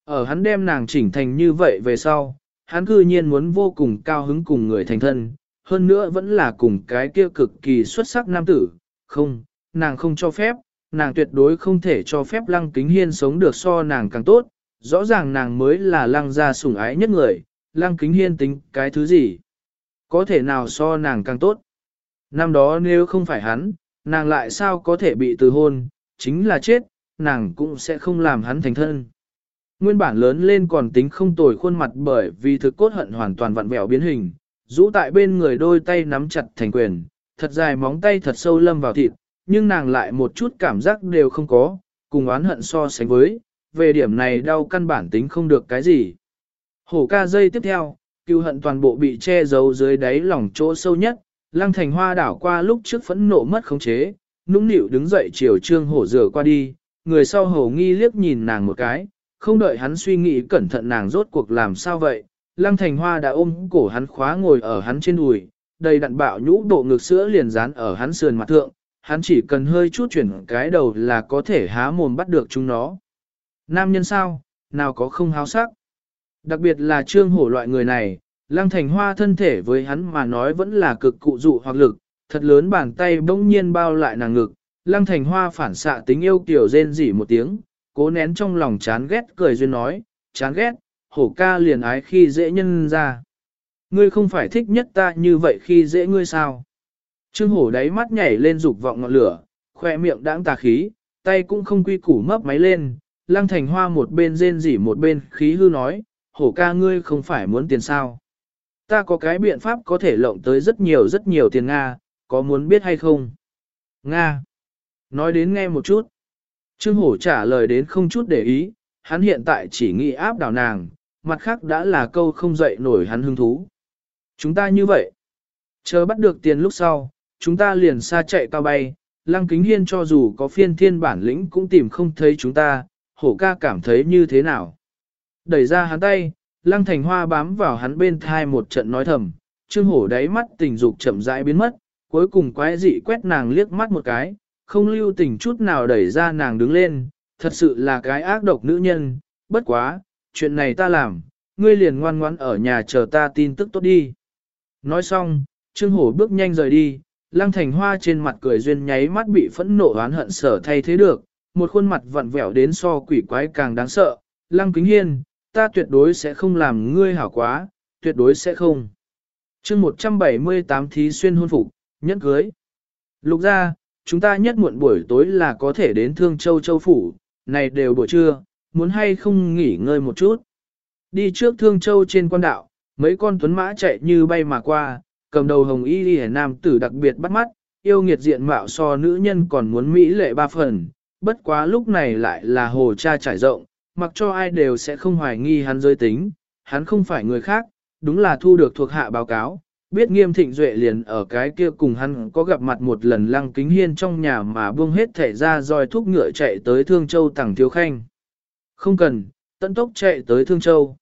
Ở hắn đem nàng chỉnh thành như vậy về sau, hắn cư nhiên muốn vô cùng cao hứng cùng người thành thân, hơn nữa vẫn là cùng cái kia cực kỳ xuất sắc nam tử, không, nàng không cho phép, nàng tuyệt đối không thể cho phép lăng kính hiên sống được so nàng càng tốt, rõ ràng nàng mới là lăng gia sủng ái nhất người, lăng kính hiên tính cái thứ gì, có thể nào so nàng càng tốt. Năm đó nếu không phải hắn, nàng lại sao có thể bị từ hôn, chính là chết, nàng cũng sẽ không làm hắn thành thân. Nguyên bản lớn lên còn tính không tồi khuôn mặt bởi vì thực cốt hận hoàn toàn vặn vẹo biến hình, rũ tại bên người đôi tay nắm chặt thành quyền, thật dài móng tay thật sâu lâm vào thịt, nhưng nàng lại một chút cảm giác đều không có, cùng oán hận so sánh với, về điểm này đau căn bản tính không được cái gì. Hổ ca dây tiếp theo, cựu hận toàn bộ bị che giấu dưới đáy lòng chỗ sâu nhất, lăng thành hoa đảo qua lúc trước phẫn nộ mất khống chế, nũng nịu đứng dậy chiều trương hổ rửa qua đi, người sau hổ nghi liếc nhìn nàng một cái, không đợi hắn suy nghĩ cẩn thận nàng rốt cuộc làm sao vậy, lăng thành hoa đã ôm cổ hắn khóa ngồi ở hắn trên đùi, đầy đặn bạo nhũ độ ngực sữa liền dán ở hắn sườn mặt thượng, hắn chỉ cần hơi chút chuyển cái đầu là có thể há mồm bắt được chúng nó. Nam nhân sao, nào có không háo sắc. Đặc biệt là trương hổ loại người này, lăng thành hoa thân thể với hắn mà nói vẫn là cực cụ dụ hoặc lực, thật lớn bàn tay bỗng nhiên bao lại nàng ngực, lăng thành hoa phản xạ tính yêu kiểu rên rỉ một tiếng, cố nén trong lòng chán ghét cười duyên nói, chán ghét, hổ ca liền ái khi dễ nhân ra. Ngươi không phải thích nhất ta như vậy khi dễ ngươi sao? Trương hổ đáy mắt nhảy lên dục vọng ngọn lửa, khoe miệng đãng tà khí, tay cũng không quy củ mấp máy lên, lăng thành hoa một bên rên rỉ một bên khí hư nói, hổ ca ngươi không phải muốn tiền sao. Ta có cái biện pháp có thể lộng tới rất nhiều rất nhiều tiền Nga, có muốn biết hay không? Nga. Nói đến nghe một chút. Trương hổ trả lời đến không chút để ý, hắn hiện tại chỉ nghĩ áp đảo nàng, mặt khác đã là câu không dậy nổi hắn hứng thú. Chúng ta như vậy. Chờ bắt được tiền lúc sau, chúng ta liền xa chạy cao bay, lăng kính hiên cho dù có phiên thiên bản lĩnh cũng tìm không thấy chúng ta, hổ ca cảm thấy như thế nào. Đẩy ra hắn tay, lăng thành hoa bám vào hắn bên thai một trận nói thầm, trương hổ đáy mắt tình dục chậm rãi biến mất, cuối cùng quái dị quét nàng liếc mắt một cái, không lưu tình chút nào đẩy ra nàng đứng lên, thật sự là cái ác độc nữ nhân, bất quá, chuyện này ta làm, ngươi liền ngoan ngoãn ở nhà chờ ta tin tức tốt đi. Nói xong, Trương Hổ bước nhanh rời đi, Lăng Thành Hoa trên mặt cười duyên nháy mắt bị phẫn nộ oán hận sở thay thế được, một khuôn mặt vặn vẹo đến so quỷ quái càng đáng sợ. Lăng Kính Hiên, ta tuyệt đối sẽ không làm ngươi hảo quá, tuyệt đối sẽ không. chương 178 thí xuyên hôn phục, nhẫn cưới. Lục ra, chúng ta nhất muộn buổi tối là có thể đến Thương Châu Châu Phủ, này đều buổi trưa, muốn hay không nghỉ ngơi một chút. Đi trước Thương Châu trên quan đạo, mấy con tuấn mã chạy như bay mà qua, cầm đầu hồng y đi nam tử đặc biệt bắt mắt, yêu nghiệt diện mạo so nữ nhân còn muốn mỹ lệ ba phần, bất quá lúc này lại là hồ cha trải rộng, mặc cho ai đều sẽ không hoài nghi hắn giới tính, hắn không phải người khác, đúng là thu được thuộc hạ báo cáo, biết nghiêm thịnh duệ liền ở cái kia cùng hắn có gặp mặt một lần lăng kính hiên trong nhà mà buông hết thể ra roi thúc ngựa chạy tới Thương Châu tặng thiếu khanh. Không cần, tận tốc chạy tới Thương Châu.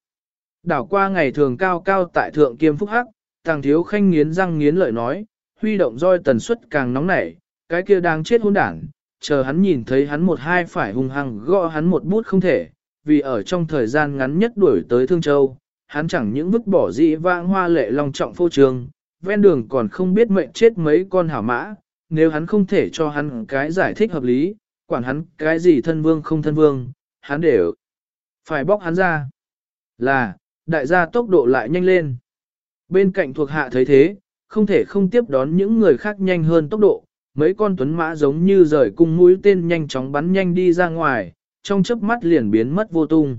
Đảo qua ngày thường cao cao tại thượng kiêm phúc hắc, tàng thiếu khanh nghiến răng nghiến lợi nói, huy động roi tần suất càng nóng nảy, cái kia đang chết hôn đảng, chờ hắn nhìn thấy hắn một hai phải hung hăng gõ hắn một bút không thể, vì ở trong thời gian ngắn nhất đuổi tới Thương Châu, hắn chẳng những vứt bỏ dị vãng hoa lệ long trọng phô trường, ven đường còn không biết mệnh chết mấy con hảo mã, nếu hắn không thể cho hắn cái giải thích hợp lý, quản hắn cái gì thân vương không thân vương, hắn đều phải bóc hắn ra. Là, đại gia tốc độ lại nhanh lên. Bên cạnh thuộc hạ thấy thế, không thể không tiếp đón những người khác nhanh hơn tốc độ, mấy con tuấn mã giống như rời cung mũi tên nhanh chóng bắn nhanh đi ra ngoài, trong chớp mắt liền biến mất vô tung.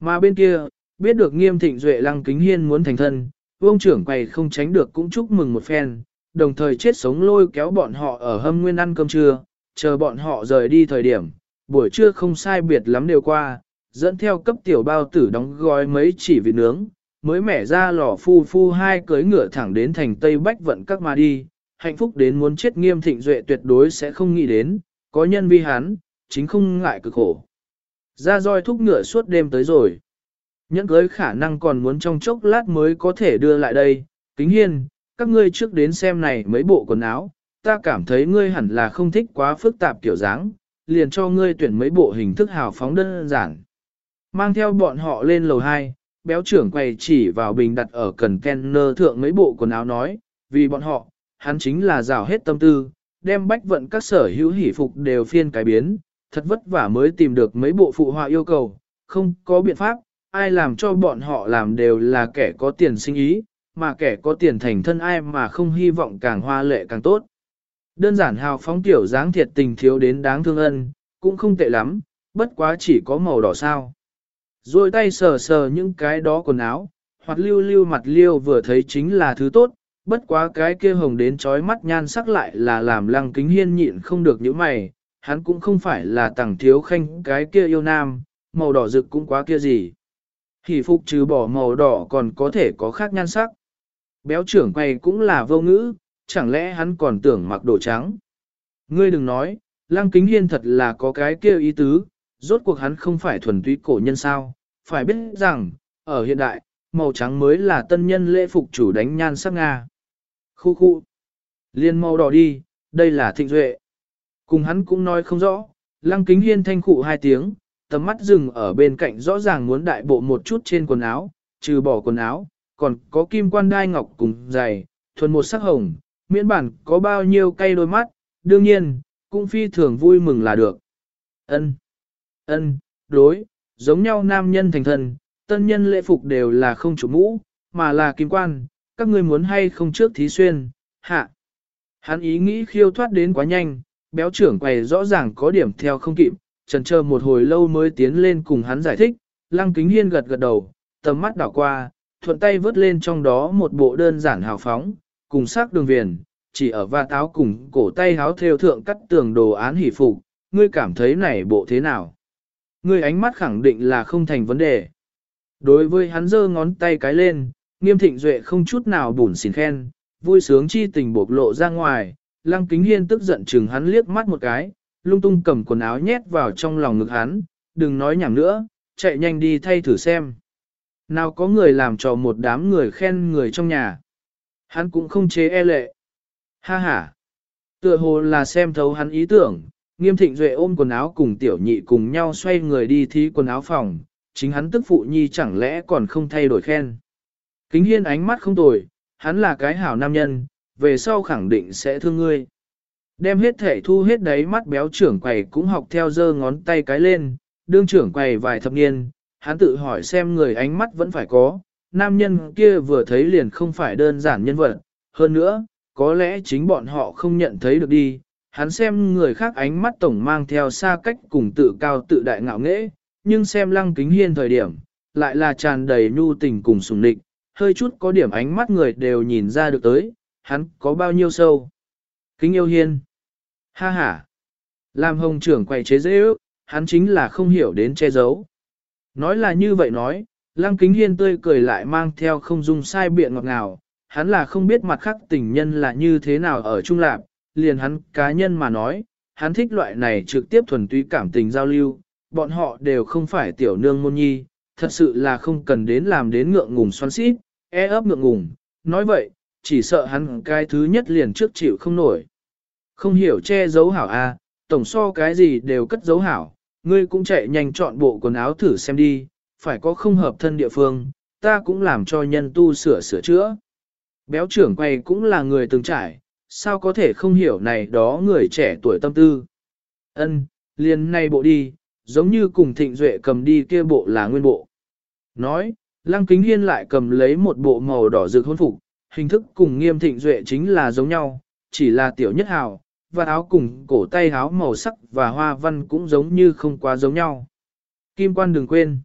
Mà bên kia, biết được nghiêm thịnh duệ lăng kính hiên muốn thành thân, vương trưởng quầy không tránh được cũng chúc mừng một phen, đồng thời chết sống lôi kéo bọn họ ở hâm nguyên ăn cơm trưa, chờ bọn họ rời đi thời điểm, buổi trưa không sai biệt lắm đều qua, dẫn theo cấp tiểu bao tử đóng gói mấy chỉ vịt nướng, mới mẻ ra lò phu phu hai cưới ngựa thẳng đến thành Tây Bách vận các mà đi, hạnh phúc đến muốn chết nghiêm thịnh duệ tuyệt đối sẽ không nghĩ đến, có nhân vi hắn, chính không ngại cực khổ. Ra roi thúc ngựa suốt đêm tới rồi. Nhẫn cưới khả năng còn muốn trong chốc lát mới có thể đưa lại đây, kính hiên, các ngươi trước đến xem này mấy bộ quần áo, ta cảm thấy ngươi hẳn là không thích quá phức tạp kiểu dáng, liền cho ngươi tuyển mấy bộ hình thức hào phóng đơn giản. Mang theo bọn họ lên lầu 2, béo trưởng quay chỉ vào bình đặt ở cần kenner thượng mấy bộ quần áo nói, vì bọn họ, hắn chính là rào hết tâm tư, đem bách vận các sở hữu hỷ phục đều phiên cái biến, thật vất vả mới tìm được mấy bộ phụ họa yêu cầu, không có biện pháp, ai làm cho bọn họ làm đều là kẻ có tiền sinh ý, mà kẻ có tiền thành thân ai mà không hy vọng càng hoa lệ càng tốt. Đơn giản hào phóng tiểu dáng thiệt tình thiếu đến đáng thương ân, cũng không tệ lắm, bất quá chỉ có màu đỏ sao. Rồi tay sờ sờ những cái đó quần áo, hoặc lưu lưu mặt liêu vừa thấy chính là thứ tốt, bất quá cái kia hồng đến trói mắt nhan sắc lại là làm lăng kính hiên nhịn không được những mày, hắn cũng không phải là tàng thiếu khanh cái kia yêu nam, màu đỏ rực cũng quá kia gì. Hỷ phục trừ bỏ màu đỏ còn có thể có khác nhan sắc. Béo trưởng quay cũng là vô ngữ, chẳng lẽ hắn còn tưởng mặc đồ trắng. Ngươi đừng nói, lăng kính hiên thật là có cái kia ý tứ, rốt cuộc hắn không phải thuần túy cổ nhân sao, phải biết rằng, ở hiện đại, màu trắng mới là tân nhân lễ phục chủ đánh nhan sắc Nga. Khu khu. Liên màu đỏ đi, đây là thịnh duệ. Cùng hắn cũng nói không rõ, lăng kính hiên thanh khụ hai tiếng, tầm mắt dừng ở bên cạnh rõ ràng muốn đại bộ một chút trên quần áo, trừ bỏ quần áo, còn có kim quan đai ngọc cùng giày, thuần một sắc hồng, miễn bản có bao nhiêu cây đôi mắt, đương nhiên, cũng phi thường vui mừng là được. Ân, ân, đối, giống nhau nam nhân thành thần, tân nhân lễ phục đều là không chủ mũ, mà là kim quan, các ngươi muốn hay không trước thí xuyên, hạ. Hắn ý nghĩ khiêu thoát đến quá nhanh, béo trưởng quầy rõ ràng có điểm theo không kịp, trần chờ một hồi lâu mới tiến lên cùng hắn giải thích, lăng kính hiên gật gật đầu, tầm mắt đảo qua, thuận tay vớt lên trong đó một bộ đơn giản hào phóng, cùng sắc đường viền, chỉ ở va táo cùng cổ tay háo theo thượng cắt tường đồ án hỷ phục, ngươi cảm thấy này bộ thế nào? Ngươi ánh mắt khẳng định là không thành vấn đề. Đối với hắn giơ ngón tay cái lên, nghiêm thịnh duệ không chút nào bùn xỉn khen, vui sướng chi tình bộc lộ ra ngoài, lăng kính hiên tức giận chừng hắn liếc mắt một cái, lung tung cầm quần áo nhét vào trong lòng ngực hắn, đừng nói nhảm nữa, chạy nhanh đi thay thử xem. Nào có người làm cho một đám người khen người trong nhà. Hắn cũng không chế e lệ. Ha ha. Tựa hồ là xem thấu hắn ý tưởng, nghiêm thịnh duệ ôm quần áo cùng tiểu nhị cùng nhau xoay người đi thí quần áo phòng, chính hắn tức phụ nhi chẳng lẽ còn không thay đổi khen. Kính hiên ánh mắt không tồi, hắn là cái hảo nam nhân, về sau khẳng định sẽ thương ngươi. Đem hết thể thu hết đấy mắt béo trưởng quầy cũng học theo dơ ngón tay cái lên, đương trưởng quầy vài thập niên, hắn tự hỏi xem người ánh mắt vẫn phải có, nam nhân kia vừa thấy liền không phải đơn giản nhân vật, hơn nữa, có lẽ chính bọn họ không nhận thấy được đi, hắn xem người khác ánh mắt tổng mang theo xa cách cùng tự cao tự đại ngạo nghễ, nhưng xem lăng kính hiên thời điểm, lại là tràn đầy nhu tình cùng sùng nịch, hơi chút có điểm ánh mắt người đều nhìn ra được tới, hắn có bao nhiêu sâu. Kính yêu hiên. Ha ha. Làm hồng trưởng quay chế dễ ước, hắn chính là không hiểu đến che giấu. Nói là như vậy nói, lăng kính hiên tươi cười lại mang theo không dung sai biện ngọt ngào, hắn là không biết mặt khác tình nhân là như thế nào ở Trung Lạp, liền hắn cá nhân mà nói, hắn thích loại này trực tiếp thuần túy cảm tình giao lưu, bọn họ đều không phải tiểu nương môn nhi, thật sự là không cần đến làm đến ngượng ngùng xoắn xít, e ấp ngượng ngùng, nói vậy, chỉ sợ hắn cái thứ nhất liền trước chịu không nổi. Không hiểu che giấu hảo a, à, tổng so cái gì đều cất giấu hảo, ngươi cũng chạy nhanh chọn bộ quần áo thử xem đi, phải có không hợp thân địa phương, ta cũng làm cho nhân tu sửa sửa chữa. Béo trưởng quay cũng là người từng trải, sao có thể không hiểu này đó người trẻ tuổi tâm tư. Ân, liền nay bộ đi, giống như cùng thịnh duệ cầm đi kia bộ là nguyên bộ. Nói, lăng kính hiên lại cầm lấy một bộ màu đỏ rực hôn phục, hình thức cùng nghiêm thịnh duệ chính là giống nhau, chỉ là tiểu nhất hào, và áo cùng cổ tay áo màu sắc và hoa văn cũng giống như không quá giống nhau. Kim quan đừng quên.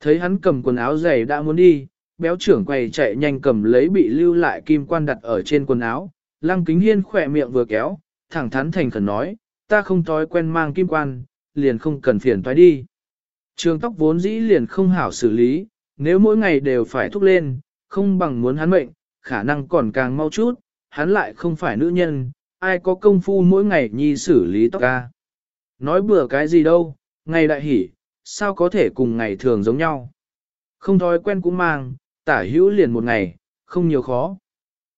Thấy hắn cầm quần áo dày đã muốn đi, béo trưởng quầy chạy nhanh cầm lấy bị lưu lại kim quan đặt ở trên quần áo. Lăng kính hiên khỏe miệng vừa kéo, thẳng thắn thành khẩn nói, ta không thói quen mang kim quan, liền không cần phiền toái đi. Trường tóc vốn dĩ liền không hảo xử lý, nếu mỗi ngày đều phải thúc lên, không bằng muốn hắn mệnh, khả năng còn càng mau chút, hắn lại không phải nữ nhân, ai có công phu mỗi ngày nhi xử lý tóc ca. Nói bừa cái gì đâu, ngày đại hỉ, sao có thể cùng ngày thường giống nhau. Không thói quen cũng mang, tả hữu liền một ngày, không nhiều khó.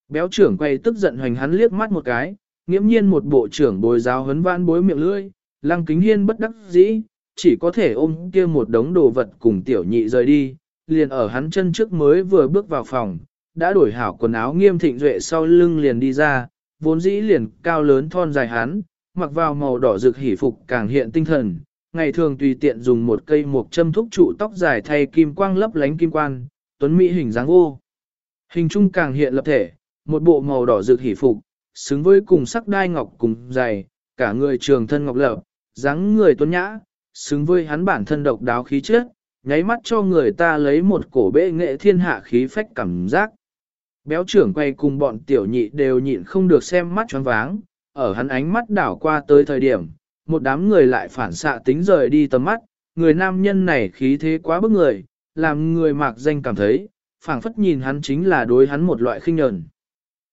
Béo trưởng quay tức giận hoành hắn liếc mắt một cái, nghiễm nhiên một bộ trưởng bồi giáo huấn vãn bối miệng lưỡi, lăng kính hiên bất đắc dĩ, chỉ có thể ôm kia một đống đồ vật cùng tiểu nhị rời đi, liền ở hắn chân trước mới vừa bước vào phòng, đã đổi hảo quần áo nghiêm thịnh duệ sau lưng liền đi ra, vốn dĩ liền cao lớn thon dài hắn, mặc vào màu đỏ rực hỉ phục càng hiện tinh thần, ngày thường tùy tiện dùng một cây mộc châm thúc trụ tóc dài thay kim quang lấp lánh kim quan, tuấn mỹ hình dáng vô. Hình trung càng hiện lập thể, một bộ màu đỏ rực hỉ phục, xứng với cùng sắc đai ngọc cùng dày, cả người trường thân ngọc lập, dáng người tuấn nhã, xứng với hắn bản thân độc đáo khí chất, nháy mắt cho người ta lấy một cổ bệ nghệ thiên hạ khí phách cảm giác. Béo trưởng quay cùng bọn tiểu nhị đều nhịn không được xem mắt choáng váng, ở hắn ánh mắt đảo qua tới thời điểm, một đám người lại phản xạ tính rời đi tầm mắt, người nam nhân này khí thế quá bức người, làm người mạc danh cảm thấy, phảng phất nhìn hắn chính là đối hắn một loại khinh nhẫn.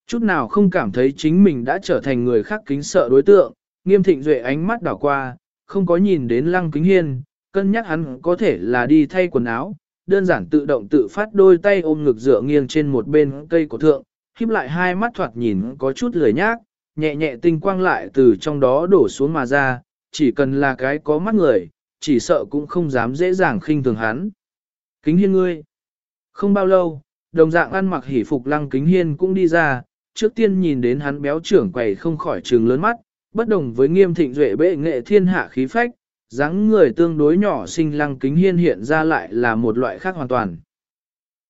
Chút nào không cảm thấy chính mình đã trở thành người khác kính sợ đối tượng, nghiêm thịnh duệ ánh mắt đảo qua, không có nhìn đến lăng kính hiên, cân nhắc hắn có thể là đi thay quần áo, đơn giản tự động tự phát đôi tay ôm ngực dựa nghiêng trên một bên cây cổ thượng, híp lại hai mắt thoạt nhìn có chút lười nhác, nhẹ nhẹ tinh quang lại từ trong đó đổ xuống mà ra, chỉ cần là cái có mắt người, chỉ sợ cũng không dám dễ dàng khinh thường hắn. Kính hiên ngươi. Không bao lâu, đồng dạng ăn mặc hỉ phục lăng kính hiên cũng đi ra, trước tiên nhìn đến hắn béo trưởng quầy không khỏi trừng lớn mắt, bất đồng với nghiêm thịnh duệ bệ nghệ thiên hạ khí phách, dáng người tương đối nhỏ sinh lăng kính hiên hiện ra lại là một loại khác hoàn toàn.